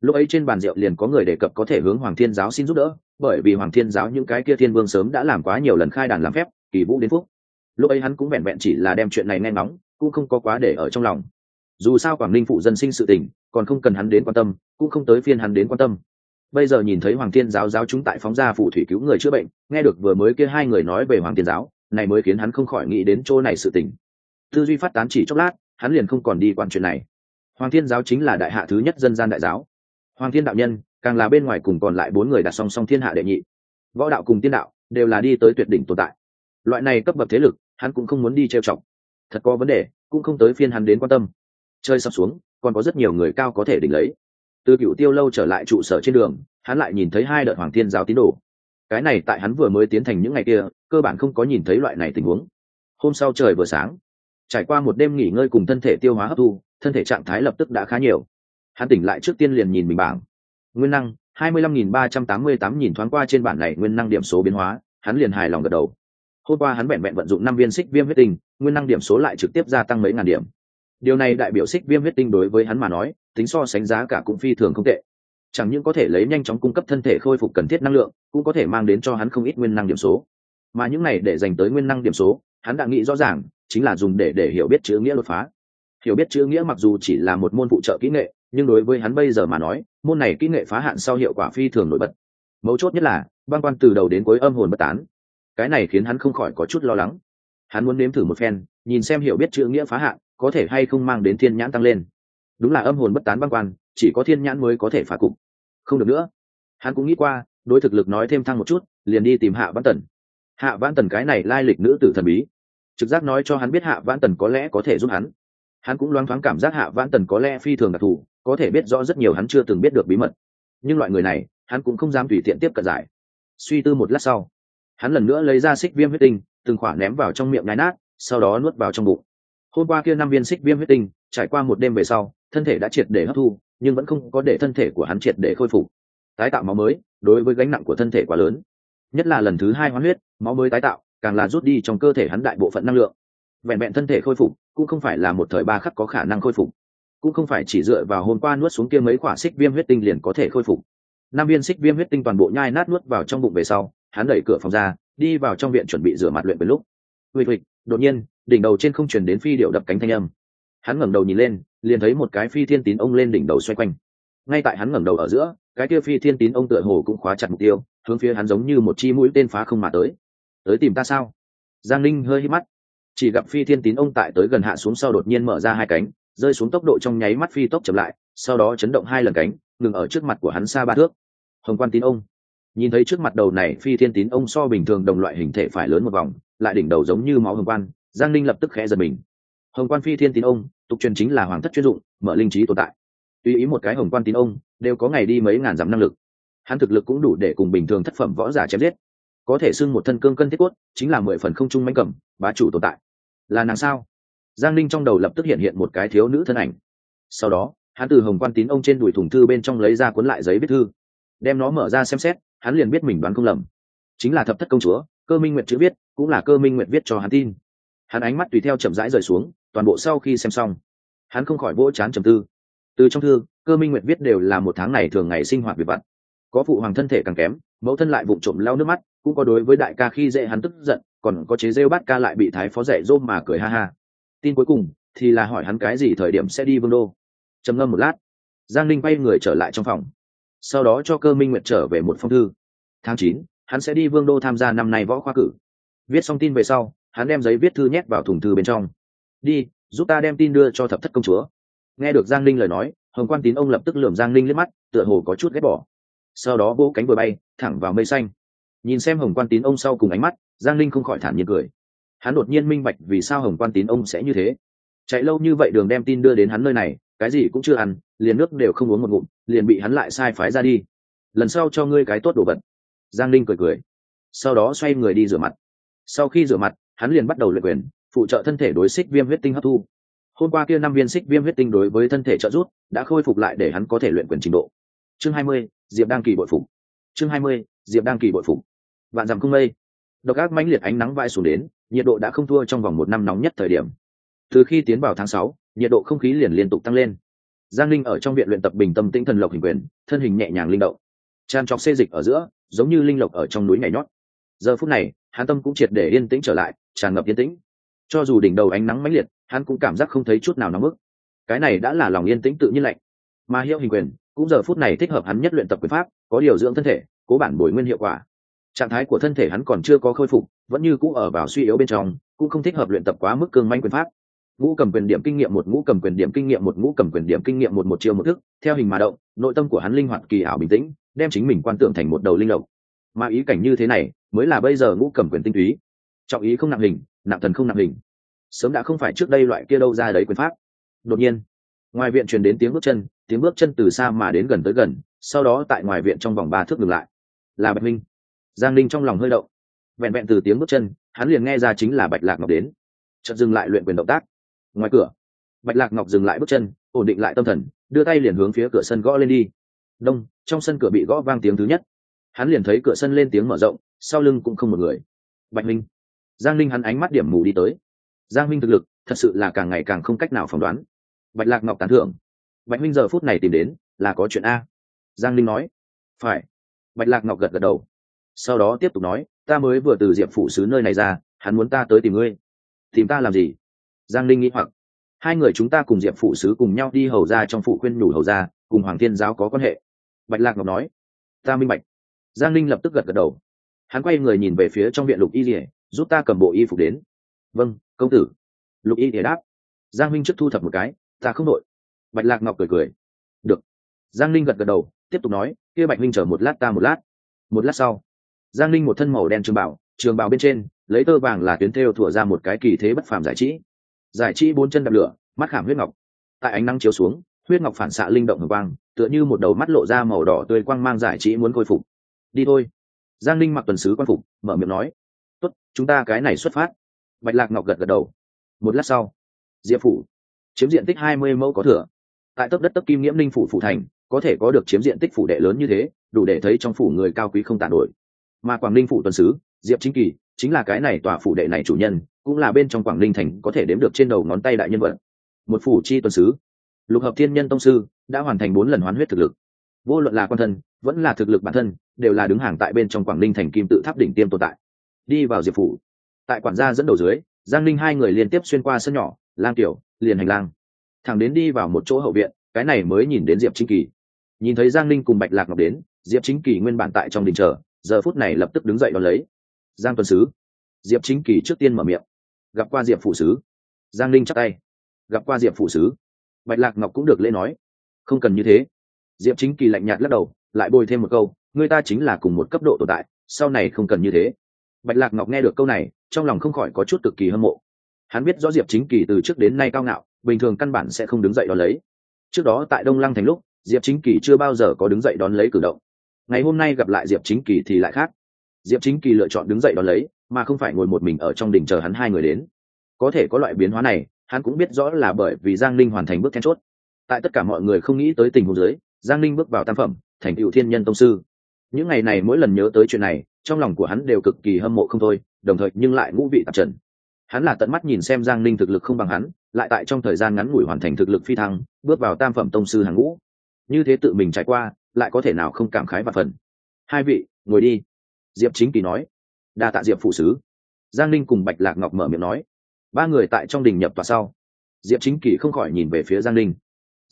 Lúc ấy trên bàn rượu liền có người đề cập có thể hướng hoàng thiên giáo xin giúp đỡ, bởi vì hoàng thiên giáo những cái kia thiên vương sớm đã làm quá nhiều lần khai đàn làm phép, kỳ vũ đến phúc. Lúc ấy hắn cũng vẹn vẹn chỉ là đem chuyện này nghe ngóng, cũng không có quá để ở trong lòng. Dù sao quảng ninh phụ dân sinh sự tình, còn không cần hắn đến quan tâm, cũng không tới phiên hắn đến quan tâm bây giờ nhìn thấy hoàng thiên giáo giáo chúng tại phóng ra phụ thủy cứu người chữa bệnh, nghe được vừa mới kia hai người nói về hoàng thiên giáo, này mới khiến hắn không khỏi nghĩ đến chỗ này sự tình. Tư duy phát tán chỉ chốc lát, hắn liền không còn đi quan chuyện này. Hoàng thiên giáo chính là đại hạ thứ nhất dân gian đại giáo. Hoàng thiên đạo nhân, càng là bên ngoài cùng còn lại bốn người đặt song song thiên hạ đệ nhị. Võ đạo cùng tiên đạo đều là đi tới tuyệt đỉnh tồn tại. Loại này cấp bậc thế lực, hắn cũng không muốn đi trêu chọc. Thật có vấn đề, cũng không tới phiên hắn đến quan tâm. Chơi sập xuống, còn có rất nhiều người cao có thể đỉnh lấy từ cựu tiêu lâu trở lại trụ sở trên đường, hắn lại nhìn thấy hai đợt hoàng thiên giáo tín đồ. Cái này tại hắn vừa mới tiến thành những ngày kia, cơ bản không có nhìn thấy loại này tình huống. Hôm sau trời vừa sáng, trải qua một đêm nghỉ ngơi cùng thân thể tiêu hóa hấp thu, thân thể trạng thái lập tức đã khá nhiều. Hắn tỉnh lại trước tiên liền nhìn mình bảng. Nguyên năng, hai mươi lăm nghìn ba trăm tám mươi tám nhìn thoáng qua trên bản này nguyên năng điểm số biến hóa, hắn liền hài lòng gật đầu. Hôm qua hắn vẹn vẹn vận dụng năm viên xích viêm huyết tinh, nguyên năng điểm số lại trực tiếp gia tăng mấy ngàn điểm điều này đại biểu xích viêm huyết tinh đối với hắn mà nói, tính so sánh giá cả cũng phi thường không tệ. Chẳng những có thể lấy nhanh chóng cung cấp thân thể khôi phục cần thiết năng lượng, cũng có thể mang đến cho hắn không ít nguyên năng điểm số. Mà những này để dành tới nguyên năng điểm số, hắn đã nghĩ rõ ràng, chính là dùng để để hiểu biết chữ nghĩa đột phá. Hiểu biết chữ nghĩa mặc dù chỉ là một môn phụ trợ kỹ nghệ, nhưng đối với hắn bây giờ mà nói, môn này kỹ nghệ phá hạn sau hiệu quả phi thường nổi bật. Mấu chốt nhất là, băng quan từ đầu đến cuối âm hồn bất tán. Cái này khiến hắn không khỏi có chút lo lắng. Hắn muốn nếm thử một phen, nhìn xem hiểu biết chữ nghĩa phá hạn có thể hay không mang đến thiên nhãn tăng lên. Đúng là âm hồn bất tán băng quan, chỉ có thiên nhãn mới có thể phá cục. Không được nữa. Hắn cũng nghĩ qua, đối thực lực nói thêm thăng một chút, liền đi tìm hạ văn tần. Hạ văn tần cái này lai lịch nữ tử thần bí. Trực giác nói cho hắn biết hạ văn tần có lẽ có thể giúp hắn. Hắn cũng loáng thoáng cảm giác hạ văn tần có lẽ phi thường đặc thù, có thể biết rõ rất nhiều hắn chưa từng biết được bí mật. Nhưng loại người này, hắn cũng không dám tùy tiện tiếp cận giải. Suy tư một lát sau, hắn lần nữa lấy ra xích viêm huyết tinh, từng khỏa ném vào trong miệng nái nát, sau đó nuốt vào trong bụng hôm qua kia năm viên xích viêm huyết tinh, trải qua một đêm về sau, thân thể đã triệt để hấp thu, nhưng vẫn không có để thân thể của hắn triệt để khôi phục. Tái tạo máu mới, đối với gánh nặng của thân thể quá lớn. Nhất là lần thứ hai hoán huyết, máu mới tái tạo, càng là rút đi trong cơ thể hắn đại bộ phận năng lượng. Vẹn vẹn thân thể khôi phục, cũng không phải là một thời ba khắc có khả năng khôi phục. Cũng không phải chỉ dựa vào hôm qua nuốt xuống kia mấy quả xích viêm huyết tinh liền có thể khôi phục. Năm viên xích viêm huyết tinh toàn bộ nhai nát nuốt vào trong bụng về sau, hắn đẩy cửa phòng ra, đi vào trong viện chuẩn bị rửa mặt luyện với lúc. Huỵch huỵch đột nhiên đỉnh đầu trên không chuyển đến phi điệu đập cánh thanh âm. Hắn ngẩng đầu nhìn lên, liền thấy một cái phi thiên tín ông lên đỉnh đầu xoay quanh. Ngay tại hắn ngẩng đầu ở giữa, cái kia phi thiên tín ông tựa hồ cũng khóa chặt mục tiêu, hướng phía hắn giống như một chi mũi tên phá không mà tới. Tới tìm ta sao? Giang ninh hơi hít mắt. Chỉ gặp phi thiên tín ông tại tới gần hạ xuống sau đột nhiên mở ra hai cánh, rơi xuống tốc độ trong nháy mắt phi tốc chậm lại, sau đó chấn động hai lần cánh, ngừng ở trước mặt của hắn xa ba thước. Hồng quan tín ông. Nhìn thấy trước mặt đầu này phi thiên tín ông so bình thường đồng loại hình thể phải lớn một vòng, lại đỉnh đầu giống như máu hồng quan giang ninh lập tức khẽ giật mình. Hồng quan phi thiên tín ông, tục truyền chính là hoàng thất chuyên dụng, mở linh trí tồn tại. Tuy ý một cái hồng quan tín ông, đều có ngày đi mấy ngàn dặm năng lực. Hắn thực lực cũng đủ để cùng bình thường thất phẩm võ giả chém giết. Có thể xưng một thân cương cân thiết cốt, chính là mười phần không trung manh cầm, bá chủ tồn tại. Là nàng sao? Giang ninh trong đầu lập tức hiện hiện một cái thiếu nữ thân ảnh. Sau đó, hắn từ hồng quan tín ông trên đùi thùng thư bên trong lấy ra cuốn lại giấy viết thư. Đem nó mở ra xem xét, hắn liền biết mình đoán không lầm. Chính là thập thất công chúa, cơ minh nguyệt chữ viết, cũng là cơ minh nguyệt viết cho hắn tin hắn ánh mắt tùy theo chậm rãi rời xuống, toàn bộ sau khi xem xong, hắn không khỏi vỗ chán trầm tư. Từ trong thư, cơ minh nguyệt viết đều là một tháng này thường ngày sinh hoạt việc vặt. Có phụ hoàng thân thể càng kém, mẫu thân lại vụng trộm lau nước mắt, cũng có đối với đại ca khi dễ hắn tức giận, còn có chế rêu bát ca lại bị thái phó rẻ dôm mà cười ha ha. Tin cuối cùng, thì là hỏi hắn cái gì thời điểm sẽ đi vương đô. Trầm ngâm một lát, giang linh bay người trở lại trong phòng. Sau đó cho cơ minh nguyệt trở về một phong thư. Tháng chín, hắn sẽ đi vương đô tham gia năm nay võ khoa cử. Viết xong tin về sau hắn đem giấy viết thư nhét vào thùng thư bên trong. Đi, giúp ta đem tin đưa cho thập thất công chúa. Nghe được giang linh lời nói, hồng quan tín ông lập tức lườm giang linh liếc mắt, tựa hồ có chút ghét bỏ. Sau đó vỗ cánh vừa bay, thẳng vào mây xanh. Nhìn xem hồng quan tín ông sau cùng ánh mắt, giang linh không khỏi thản nhiên cười. Hắn đột nhiên minh bạch vì sao hồng quan tín ông sẽ như thế. Chạy lâu như vậy đường đem tin đưa đến hắn nơi này, cái gì cũng chưa ăn, liền nước đều không uống một ngụm, liền bị hắn lại sai phái ra đi. Lần sau cho ngươi cái tốt đồ vật. Giang linh cười cười. Sau đó xoay người đi rửa mặt. Sau khi rửa mặt hắn liền bắt đầu luyện quyền, phụ trợ thân thể đối xích viêm huyết tinh hấp thu. Hôm qua kia năm viên xích viêm huyết tinh đối với thân thể trợ rút đã khôi phục lại để hắn có thể luyện quyền trình độ. Chương hai mươi, diệp đang kỳ bội phục. Chương hai mươi, diệp đang kỳ bội phục. Vạn dặm không mây. Độc ác mãnh liệt ánh nắng vai xuống đến, nhiệt độ đã không thua trong vòng một năm nóng nhất thời điểm. Từ khi tiến vào tháng sáu, nhiệt độ không khí liền liên tục tăng lên. Giang linh ở trong viện luyện tập bình tâm tĩnh thần lộc hình quyền, thân hình nhẹ nhàng linh động. Tràn trọc xê dịch ở giữa, giống như linh lộc ở trong núi nhảy nhót. Giờ phút này hắn tâm cũng triệt để yên tĩnh trở lại, tràn ngập yên tĩnh. Cho dù đỉnh đầu ánh nắng mãnh liệt, hắn cũng cảm giác không thấy chút nào nóng bức. Cái này đã là lòng yên tĩnh tự nhiên lạnh. Mà hiệu hình quyền, cũng giờ phút này thích hợp hắn nhất luyện tập quyền pháp, có điều dưỡng thân thể, cố bản bồi nguyên hiệu quả. Trạng thái của thân thể hắn còn chưa có khôi phục, vẫn như cũ ở vào suy yếu bên trong, cũng không thích hợp luyện tập quá mức cương manh quyền pháp. Ngũ cầm quyền điểm kinh nghiệm một, ngũ cầm quyền điểm kinh nghiệm một, ngũ cầm quyền điểm kinh nghiệm một một chiêu một thức, theo hình mà động, nội tâm của hắn linh hoạt, kỳ ảo, bình tĩnh, đem chính mình quan tưởng thành một đầu linh lộc mà ý cảnh như thế này mới là bây giờ ngũ cầm quyền tinh túy. Trọng ý không nặng hình, nặng thần không nặng hình. Sớm đã không phải trước đây loại kia đâu ra đấy quyền pháp. Đột nhiên, ngoài viện truyền đến tiếng bước chân, tiếng bước chân từ xa mà đến gần tới gần, sau đó tại ngoài viện trong vòng ba thước ngừng lại. Là bạch minh. Giang linh trong lòng hơi động. Vẹn vẹn từ tiếng bước chân, hắn liền nghe ra chính là bạch lạc ngọc đến. Chợt dừng lại luyện quyền động tác. Ngoài cửa, bạch lạc ngọc dừng lại bước chân, ổn định lại tâm thần, đưa tay liền hướng phía cửa sân gõ lên đi. Đông, trong sân cửa bị gõ vang tiếng thứ nhất hắn liền thấy cửa sân lên tiếng mở rộng, sau lưng cũng không một người. Bạch minh, giang linh hắn ánh mắt điểm mù đi tới. Giang minh thực lực, thật sự là càng ngày càng không cách nào phỏng đoán. Bạch lạc ngọc tán thưởng. Bạch minh giờ phút này tìm đến, là có chuyện a. Giang linh nói. Phải. Bạch lạc ngọc gật gật đầu. Sau đó tiếp tục nói, ta mới vừa từ diệp phủ sứ nơi này ra, hắn muốn ta tới tìm ngươi. Tìm ta làm gì? Giang linh nghĩ hoặc. Hai người chúng ta cùng diệp phụ sứ cùng nhau đi hầu ra trong phụ khuyên nhủ hầu ra, cùng hoàng thiên giáo có quan hệ. Bạch lạc ngọc nói. Ta minh bạch giang linh lập tức gật gật đầu. Hắn quay người nhìn về phía trong viện lục y rỉa giúp ta cầm bộ y phục đến. Vâng công tử. Lục y rỉa đáp. Giang minh trước thu thập một cái, ta không đội. Bạch lạc ngọc cười cười. Được. Giang linh gật gật đầu, tiếp tục nói, kia bạch minh chờ một lát ta một lát. Một lát sau, giang linh một thân màu đen trường bảo trường bảo bên trên, lấy tơ vàng là tuyến thêu thủa ra một cái kỳ thế bất phàm giải trí. Giải trí bốn chân đập lửa, mắt khảm huyết ngọc. Tại ánh nắng chiếu xuống, huyết ngọc phản xạ linh động hồng quang, tựa như một đầu mắt lộ ra màu đỏ tươi quang mang giải trí muốn khôi phục đi thôi. Giang linh mặc tuần sứ quan phục, mở miệng nói. Tốt, chúng ta cái này xuất phát. Bạch lạc ngọc gật gật đầu. Một lát sau, diệp phủ, chiếm diện tích hai mươi mẫu có thừa. Tại tấp đất tấp kim nghiễm linh phủ phủ thành, có thể có được chiếm diện tích phủ đệ lớn như thế, đủ để thấy trong phủ người cao quý không tàn đổi mà quảng ninh phủ tuần sứ, diệp chính kỳ, chính là cái này tòa phủ đệ này chủ nhân, cũng là bên trong quảng ninh thành có thể đếm được trên đầu ngón tay đại nhân vật. Một phủ chi tuần sứ, lục hợp thiên nhân tông sư, đã hoàn thành bốn lần hoán huyết thực lực. Vô luận là quan thân vẫn là thực lực bản thân, đều là đứng hàng tại bên trong quảng ninh thành kim tự tháp đỉnh tiêm tồn tại. Đi vào diệp phủ, tại quản gia dẫn đầu dưới, giang ninh hai người liên tiếp xuyên qua sân nhỏ, lang tiểu, liền hành lang. Thẳng đến đi vào một chỗ hậu viện, cái này mới nhìn đến diệp chính kỳ. Nhìn thấy giang ninh cùng bạch lạc ngọc đến, diệp chính kỳ nguyên bản tại trong đình chờ, giờ phút này lập tức đứng dậy đón lấy. Giang tuần sứ. Diệp chính kỳ trước tiên mở miệng. Gặp qua diệp phụ sứ. Giang ninh chắc tay. Gặp qua diệp phụ sứ. Bạch lạc ngọc cũng được lễ nói. Không cần như thế diệp chính kỳ lạnh nhạt lắc đầu, lại bồi thêm một câu, người ta chính là cùng một cấp độ tồn tại, sau này không cần như thế. Bạch lạc ngọc nghe được câu này, trong lòng không khỏi có chút cực kỳ hâm mộ. Hắn biết rõ diệp chính kỳ từ trước đến nay cao ngạo, bình thường căn bản sẽ không đứng dậy đón lấy. Trước đó tại đông lăng thành lúc, diệp chính kỳ chưa bao giờ có đứng dậy đón lấy cử động. Ngày hôm nay gặp lại diệp chính kỳ thì lại khác. Diệp chính kỳ lựa chọn đứng dậy đón lấy, mà không phải ngồi một mình ở trong đình chờ hắn hai người đến. Có thể có loại biến hóa này, hắn cũng biết rõ là bởi vì giang linh hoàn thành bước then chốt. Tại tất cả mọi người không nghĩ tới tình huống dưới giang linh bước vào tam phẩm, thành cựu thiên nhân tông sư. Những ngày này mỗi lần nhớ tới chuyện này, trong lòng của hắn đều cực kỳ hâm mộ không thôi, đồng thời nhưng lại ngũ vị tạp trần. Hắn là tận mắt nhìn xem giang linh thực lực không bằng hắn, lại tại trong thời gian ngắn ngủi hoàn thành thực lực phi thăng, bước vào tam phẩm tông sư hàng ngũ. Như thế tự mình trải qua, lại có thể nào không cảm khái và phần. Hai vị, ngồi đi. Diệp chính kỳ nói. Đa tạ diệp phụ sứ. Giang linh cùng bạch lạc ngọc mở miệng nói. Ba người tại trong đình nhập tòa sau. Diệp chính kỳ không khỏi nhìn về phía giang linh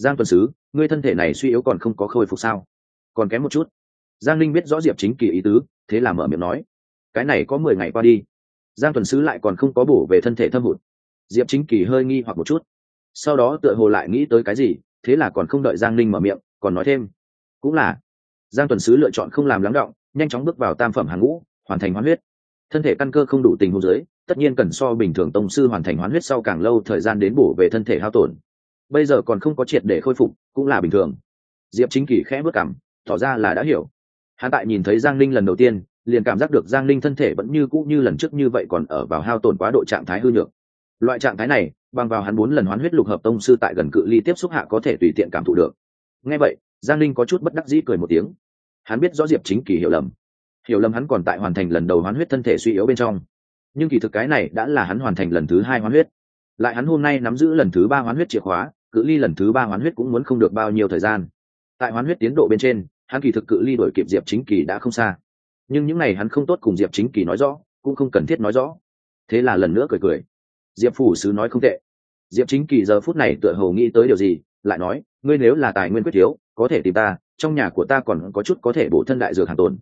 giang tuần sứ ngươi thân thể này suy yếu còn không có khôi phục sao? Còn kém một chút. Giang linh biết rõ diệp chính kỳ ý tứ, thế là mở miệng nói, cái này có mười ngày qua đi. Giang tuần sứ lại còn không có bổ về thân thể thâm hụt. Diệp chính kỳ hơi nghi hoặc một chút. Sau đó tựa hồ lại nghĩ tới cái gì, thế là còn không đợi giang linh mở miệng, còn nói thêm. Cũng là, giang tuần sứ lựa chọn không làm lắng động, nhanh chóng bước vào tam phẩm hàng ngũ, hoàn thành hoán huyết. Thân thể căn cơ không đủ tình huống dưới, tất nhiên cần so bình thường tông sư hoàn thành hoán huyết sau càng lâu thời gian đến bổ về thân thể hao tổn bây giờ còn không có triệt để khôi phục, cũng là bình thường. Diệp chính kỳ khẽ bước cảm, tỏ ra là đã hiểu. Hắn tại nhìn thấy giang linh lần đầu tiên, liền cảm giác được giang linh thân thể vẫn như cũ như lần trước như vậy còn ở vào hao tổn quá độ trạng thái hư nhược. Loại trạng thái này, bằng vào hắn bốn lần hoán huyết lục hợp tông sư tại gần cự ly tiếp xúc hạ có thể tùy tiện cảm thụ được. Ngay vậy, giang linh có chút bất đắc dĩ cười một tiếng. Hắn biết rõ diệp chính kỳ hiểu lầm. Hiểu lầm hắn còn tại hoàn thành lần đầu hoán huyết thân thể suy yếu bên trong. Nhưng kỳ thực cái này đã là hắn hoàn thành lần thứ hai hoán huyết. Lại hắn hôm nay nắm giữ lần thứ ba hoán huyết chìa khóa cự ly lần thứ ba hoán huyết cũng muốn không được bao nhiêu thời gian. Tại hoán huyết tiến độ bên trên, hắn kỳ thực cự ly đổi kịp diệp chính kỳ đã không xa. Nhưng những n à y hắn không tốt cùng diệp chính kỳ nói rõ, cũng không cần thiết nói rõ. Thế là lần nữa cười cười. Diệp phủ sứ nói không tệ. Diệp chính kỳ giờ phút này tựa hồ nghĩ tới điều gì, lại nói, ngươi nếu là tài nguyên quyết thiếu, có thể tìm ta, trong nhà của ta còn có chút có thể bổ thân đại dược hàng tồn.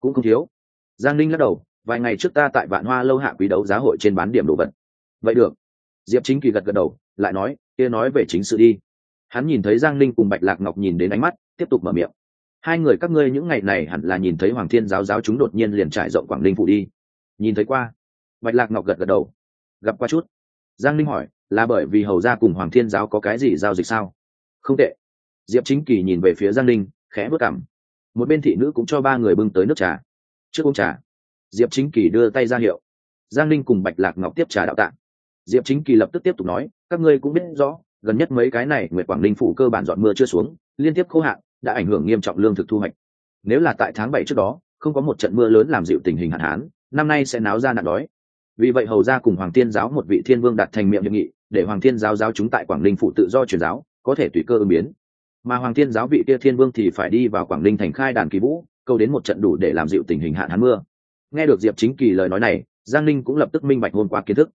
Cũng không thiếu. Giang ninh lắc đầu, vài ngày trước ta tại vạn hoa lâu hạ quý đấu giá hội trên bán điểm đồ vật. Vậy được. Diệp chính kỳ gật gật đầu, lại nói kia nói về chính sự đi. Hắn nhìn thấy giang Linh cùng bạch lạc ngọc nhìn đến ánh mắt, tiếp tục mở miệng. Hai người các ngươi những ngày này hẳn là nhìn thấy hoàng thiên giáo giáo chúng đột nhiên liền trải rộng quảng ninh phụ đi. Nhìn thấy qua. Bạch lạc ngọc gật gật đầu. Gặp qua chút. Giang linh hỏi, là bởi vì hầu ra cùng hoàng thiên giáo có cái gì giao dịch sao? Không tệ. Diệp chính kỳ nhìn về phía giang linh khẽ bước cảm một bên thị nữ cũng cho ba người bưng tới nước trà. Trước uống trà. Diệp chính kỳ đưa tay ra hiệu. Giang linh cùng bạch lạc ngọc tiếp trà đạo tạng diệp chính kỳ lập tức tiếp tục nói các ngươi cũng biết rõ, gần nhất mấy cái này nguyệt quảng ninh phủ cơ bản dọn mưa chưa xuống, liên tiếp khô hạn, đã ảnh hưởng nghiêm trọng lương thực thu hoạch. Nếu là tại tháng bảy trước đó, không có một trận mưa lớn làm dịu tình hình hạn hán, năm nay sẽ náo ra nạn đói. Vì vậy hầu ra cùng hoàng thiên giáo một vị thiên vương đặt thành miệng hiệp nghị, để hoàng thiên giáo giáo chúng tại quảng ninh phụ tự do truyền giáo, có thể tùy cơ ứng biến. Mà hoàng thiên giáo vị kia thiên vương thì phải đi vào quảng ninh thành khai đàn kỳ vũ, câu đến một trận đủ để làm dịu tình hình hạn hán mưa. Nghe được diệp chính kỳ lời nói này, giang ninh cũng lập tức minh bạch hôn qua kiến thức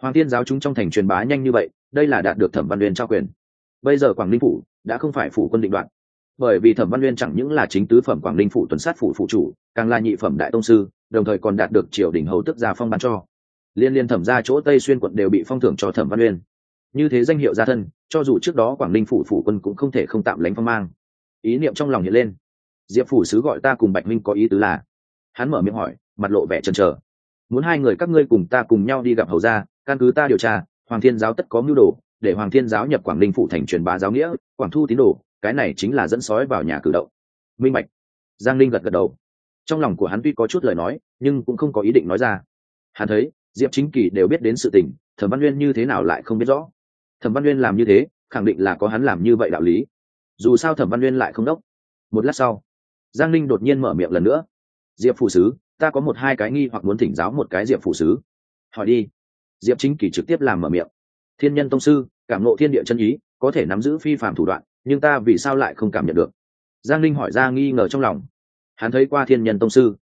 hoàng thiên giáo chúng trong thành truyền bá nhanh như vậy, đây là đạt được thẩm văn uyên trao quyền. Bây giờ quảng ninh phủ đã không phải phủ quân định đoạn bởi vì thẩm văn uyên chẳng những là chính tứ phẩm quảng ninh phủ tuần sát phủ phụ chủ, càng là nhị phẩm đại tông sư, đồng thời còn đạt được triều đình hầu tức gia phong ban cho. Liên liên thẩm ra chỗ tây xuyên quận đều bị phong thưởng cho thẩm văn uyên. Như thế danh hiệu gia thân, cho dù trước đó quảng ninh phủ phủ quân cũng không thể không tạm lánh phong mang. Ý niệm trong lòng hiện lên. Diệp phủ sứ gọi ta cùng bạch minh có ý tứ là? Hắn mở miệng hỏi, mặt lộ vẻ chần chờ. Muốn hai người các ngươi cùng ta cùng nhau đi gặp hầu gia căn cứ ta điều tra, hoàng thiên giáo tất có mưu đồ, để hoàng thiên giáo nhập quảng ninh phụ thành truyền bá giáo nghĩa, quảng thu tín đồ, cái này chính là dẫn sói vào nhà cử động. Minh bạch. Giang linh gật gật đầu. Trong lòng của hắn tuy có chút lời nói, nhưng cũng không có ý định nói ra. Hắn thấy, diệp chính kỳ đều biết đến sự tình, thẩm văn nguyên như thế nào lại không biết rõ. Thẩm văn nguyên làm như thế, khẳng định là có hắn làm như vậy đạo lý. Dù sao thẩm văn nguyên lại không đốc. Một lát sau, giang linh đột nhiên mở miệng lần nữa. Diệp phụ sứ, ta có một hai cái nghi hoặc muốn thỉnh giáo một cái diệp phụ sứ. Hỏi đi diệp chính kỳ trực tiếp làm mở miệng. Thiên nhân tông sư, cảm nộ thiên địa chân ý, có thể nắm giữ phi phạm thủ đoạn, nhưng ta vì sao lại không cảm nhận được? Giang linh hỏi ra nghi ngờ trong lòng. Hắn thấy qua thiên nhân tông sư.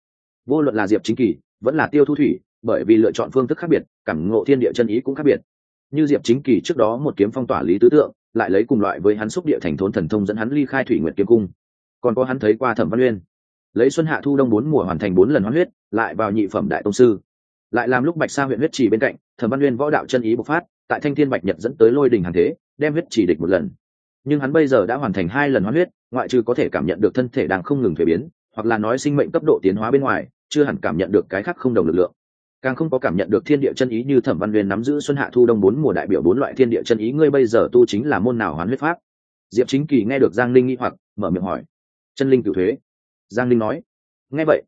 Vô luận là diệp chính kỳ, vẫn là tiêu thu thủy, bởi vì lựa chọn phương thức khác biệt, cảm ngộ thiên địa chân ý cũng khác biệt. Như diệp chính kỳ trước đó một kiếm phong tỏa lý tứ tượng, lại lấy cùng loại với hắn xúc địa thành thốn thần thông dẫn hắn ly khai thủy nguyện kiếm cung. Còn có hắn thấy qua thẩm văn uyên. Lấy xuân hạ thu đông bốn mùa hoàn thành bốn lần hoán huyết, lại vào nhị phẩm đại tông sư lại làm lúc bạch sa huyện huyết trì bên cạnh, thẩm văn uyên võ đạo chân ý bộc phát, tại thanh thiên bạch nhật dẫn tới lôi đình hàng thế, đem huyết trì địch một lần. Nhưng hắn bây giờ đã hoàn thành hai lần hoán huyết, ngoại trừ có thể cảm nhận được thân thể đang không ngừng thuế biến, hoặc là nói sinh mệnh cấp độ tiến hóa bên ngoài, chưa hẳn cảm nhận được cái khác không đồng lực lượng. Càng không có cảm nhận được thiên địa chân ý như thẩm văn uyên nắm giữ xuân hạ thu đông bốn mùa đại biểu bốn loại thiên địa chân ý, ngươi bây giờ tu chính là môn nào hoán huyết pháp? Diệp chính kỳ nghe được giang linh nghĩ hoặc, mở miệng hỏi. Chân linh cựu thuế. Giang linh nói. Nghe vậy,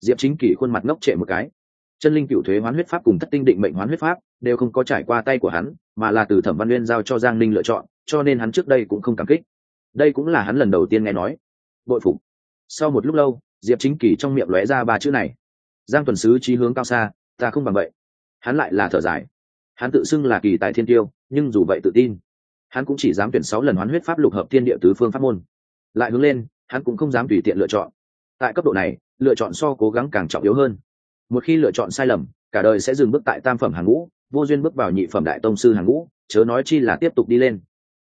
diệp chính kỳ khuôn mặt ngốc trệ một cái chân linh cựu thuế hoán huyết pháp cùng thất tinh định mệnh hoán huyết pháp đều không có trải qua tay của hắn, mà là từ thẩm văn nguyên giao cho giang ninh lựa chọn, cho nên hắn trước đây cũng không cảm kích. Đây cũng là hắn lần đầu tiên nghe nói. Bội phục. Sau một lúc lâu, diệp chính kỳ trong miệng lóe ra ba chữ này. Giang tuần sứ trí hướng cao xa, ta không bằng vậy. Hắn lại là thở dài. Hắn tự xưng là kỳ tài thiên tiêu, nhưng dù vậy tự tin. Hắn cũng chỉ dám tuyển sáu lần hoán huyết pháp lục hợp thiên địa tứ phương pháp môn. Lại hướng lên, hắn cũng không dám tùy tiện lựa chọn. Tại cấp độ này, lựa chọn so cố gắng càng trọng yếu hơn một khi lựa chọn sai lầm, cả đời sẽ dừng bước tại tam phẩm hàng ngũ, vô duyên bước vào nhị phẩm đại tông sư hàng ngũ, chớ nói chi là tiếp tục đi lên.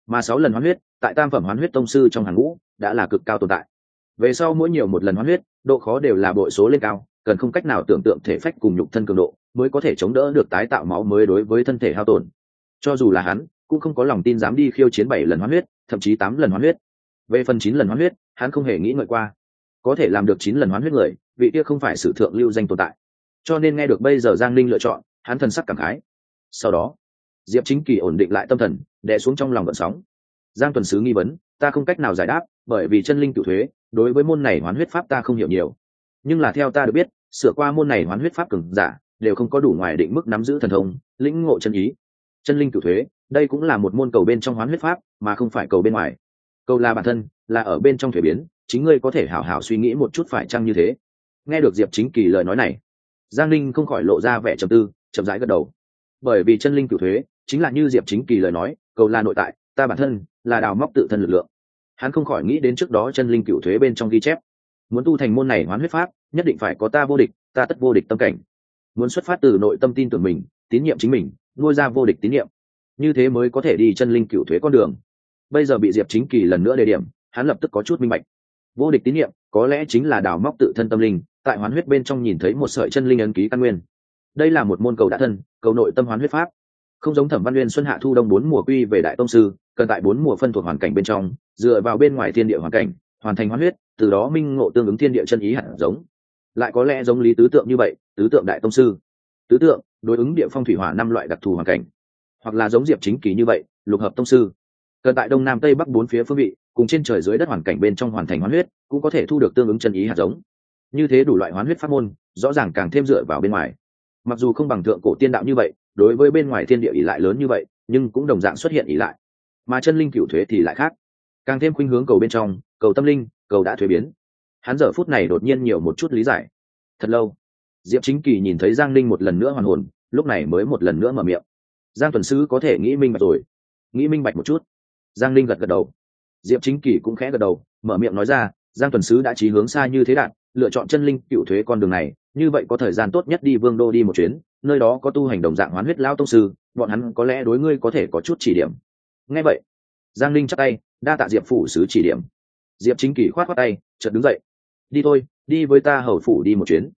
Mà sáu lần hoán huyết, tại tam phẩm hoán huyết tông sư trong hàng ngũ, đã là cực cao tồn tại. Về sau mỗi nhiều một lần hoán huyết, độ khó đều là bội số lên cao, cần không cách nào tưởng tượng thể phách cùng nhục thân cường độ, mới có thể chống đỡ được tái tạo máu mới đối với thân thể hao tổn. Cho dù là hắn, cũng không có lòng tin dám đi khiêu chiến bảy lần hoán huyết, thậm chí tám lần hoán huyết. Về phần chín lần hoán huyết, hắn không hề nghĩ ngợi qua. Có thể làm được chín lần hoán huyết người, vị kia không phải sử thượng lưu danh tồn tại cho nên nghe được bây giờ giang ninh lựa chọn, hắn thần sắc cảm khái. Sau đó, diệp chính kỳ ổn định lại tâm thần, đè xuống trong lòng vận sóng. Giang tuần sứ nghi vấn, ta không cách nào giải đáp, bởi vì chân linh cựu thuế, đối với môn này hoán huyết pháp ta không hiểu nhiều. Nhưng là theo ta được biết, sửa qua môn này hoán huyết pháp cường giả, đều không có đủ ngoài định mức nắm giữ thần thông, lĩnh ngộ chân ý. Chân linh cựu thuế, đây cũng là một môn cầu bên trong hoán huyết pháp, mà không phải cầu bên ngoài. Cầu là bản thân, là ở bên trong thuế biến, chính ngươi có thể hảo hảo suy nghĩ một chút phải chăng như thế. Nghe được diệp chính kỳ lời nói này giang linh không khỏi lộ ra vẻ trầm tư, chậm rãi gật đầu. Bởi vì chân linh cửu thuế, chính là như diệp chính kỳ lời nói, cầu là nội tại, ta bản thân là đào móc tự thân lực lượng. Hắn không khỏi nghĩ đến trước đó chân linh cửu thuế bên trong ghi chép. Muốn tu thành môn này hoán huyết pháp, nhất định phải có ta vô địch, ta tất vô địch tâm cảnh. Muốn xuất phát từ nội tâm tin tưởng mình, tín nhiệm chính mình, nuôi ra vô địch tín nhiệm. Như thế mới có thể đi chân linh cựu thuế con đường. Bây giờ bị diệp chính kỳ lần nữa đề điểm, hắn lập tức có chút minh bạch vô địch tín nhiệm, có lẽ chính là đào móc tự thân tâm linh, tại hoán huyết bên trong nhìn thấy một sợi chân linh ấn ký căn nguyên. Đây là một môn cầu đã thân, cầu nội tâm hoán huyết pháp. Không giống thẩm văn nguyên xuân hạ thu đông bốn mùa quy về đại tông sư, cần tại bốn mùa phân thuộc hoàn cảnh bên trong, dựa vào bên ngoài thiên địa hoàn cảnh, hoàn thành hoán huyết, từ đó minh ngộ tương ứng thiên địa chân ý hẳn giống. Lại có lẽ giống lý tứ tượng như vậy, tứ tượng đại tông sư. Tứ tượng, đối ứng địa phong thủy hỏa năm loại đặc thù hoàn cảnh. Hoặc là giống diệp chính kỳ như vậy, lục hợp tông sư. Cần tại đông nam tây bắc bốn phía phương vị cùng trên trời dưới đất hoàn cảnh bên trong hoàn thành hoán huyết, cũng có thể thu được tương ứng chân ý hạt giống. Như thế đủ loại hoán huyết pháp môn, rõ ràng càng thêm dựa vào bên ngoài. Mặc dù không bằng thượng cổ tiên đạo như vậy, đối với bên ngoài thiên địa ỷ lại lớn như vậy, nhưng cũng đồng dạng xuất hiện ỷ lại. Mà chân linh cựu thuế thì lại khác. Càng thêm khuynh hướng cầu bên trong, cầu tâm linh, cầu đã thuế biến. Hắn giờ phút này đột nhiên nhiều một chút lý giải. Thật lâu, diệp chính kỳ nhìn thấy giang linh một lần nữa hoàn hồn, lúc này mới một lần nữa mở miệng. Giang tuần sứ có thể nghĩ minh bạch rồi. Nghĩ minh bạch một chút. Giang linh gật gật đầu diệp chính kỳ cũng khẽ gật đầu, mở miệng nói ra, giang tuần sứ đã trí hướng xa như thế đạt lựa chọn chân linh cựu thuế con đường này, như vậy có thời gian tốt nhất đi vương đô đi một chuyến, nơi đó có tu hành đồng dạng hoán huyết lao tông sư, bọn hắn có lẽ đối ngươi có thể có chút chỉ điểm. Ngay vậy, giang linh chắc tay, đa tạ diệp phủ sứ chỉ điểm. Diệp chính kỳ khoát khoát tay, chợt đứng dậy. Đi thôi, đi với ta hầu phủ đi một chuyến.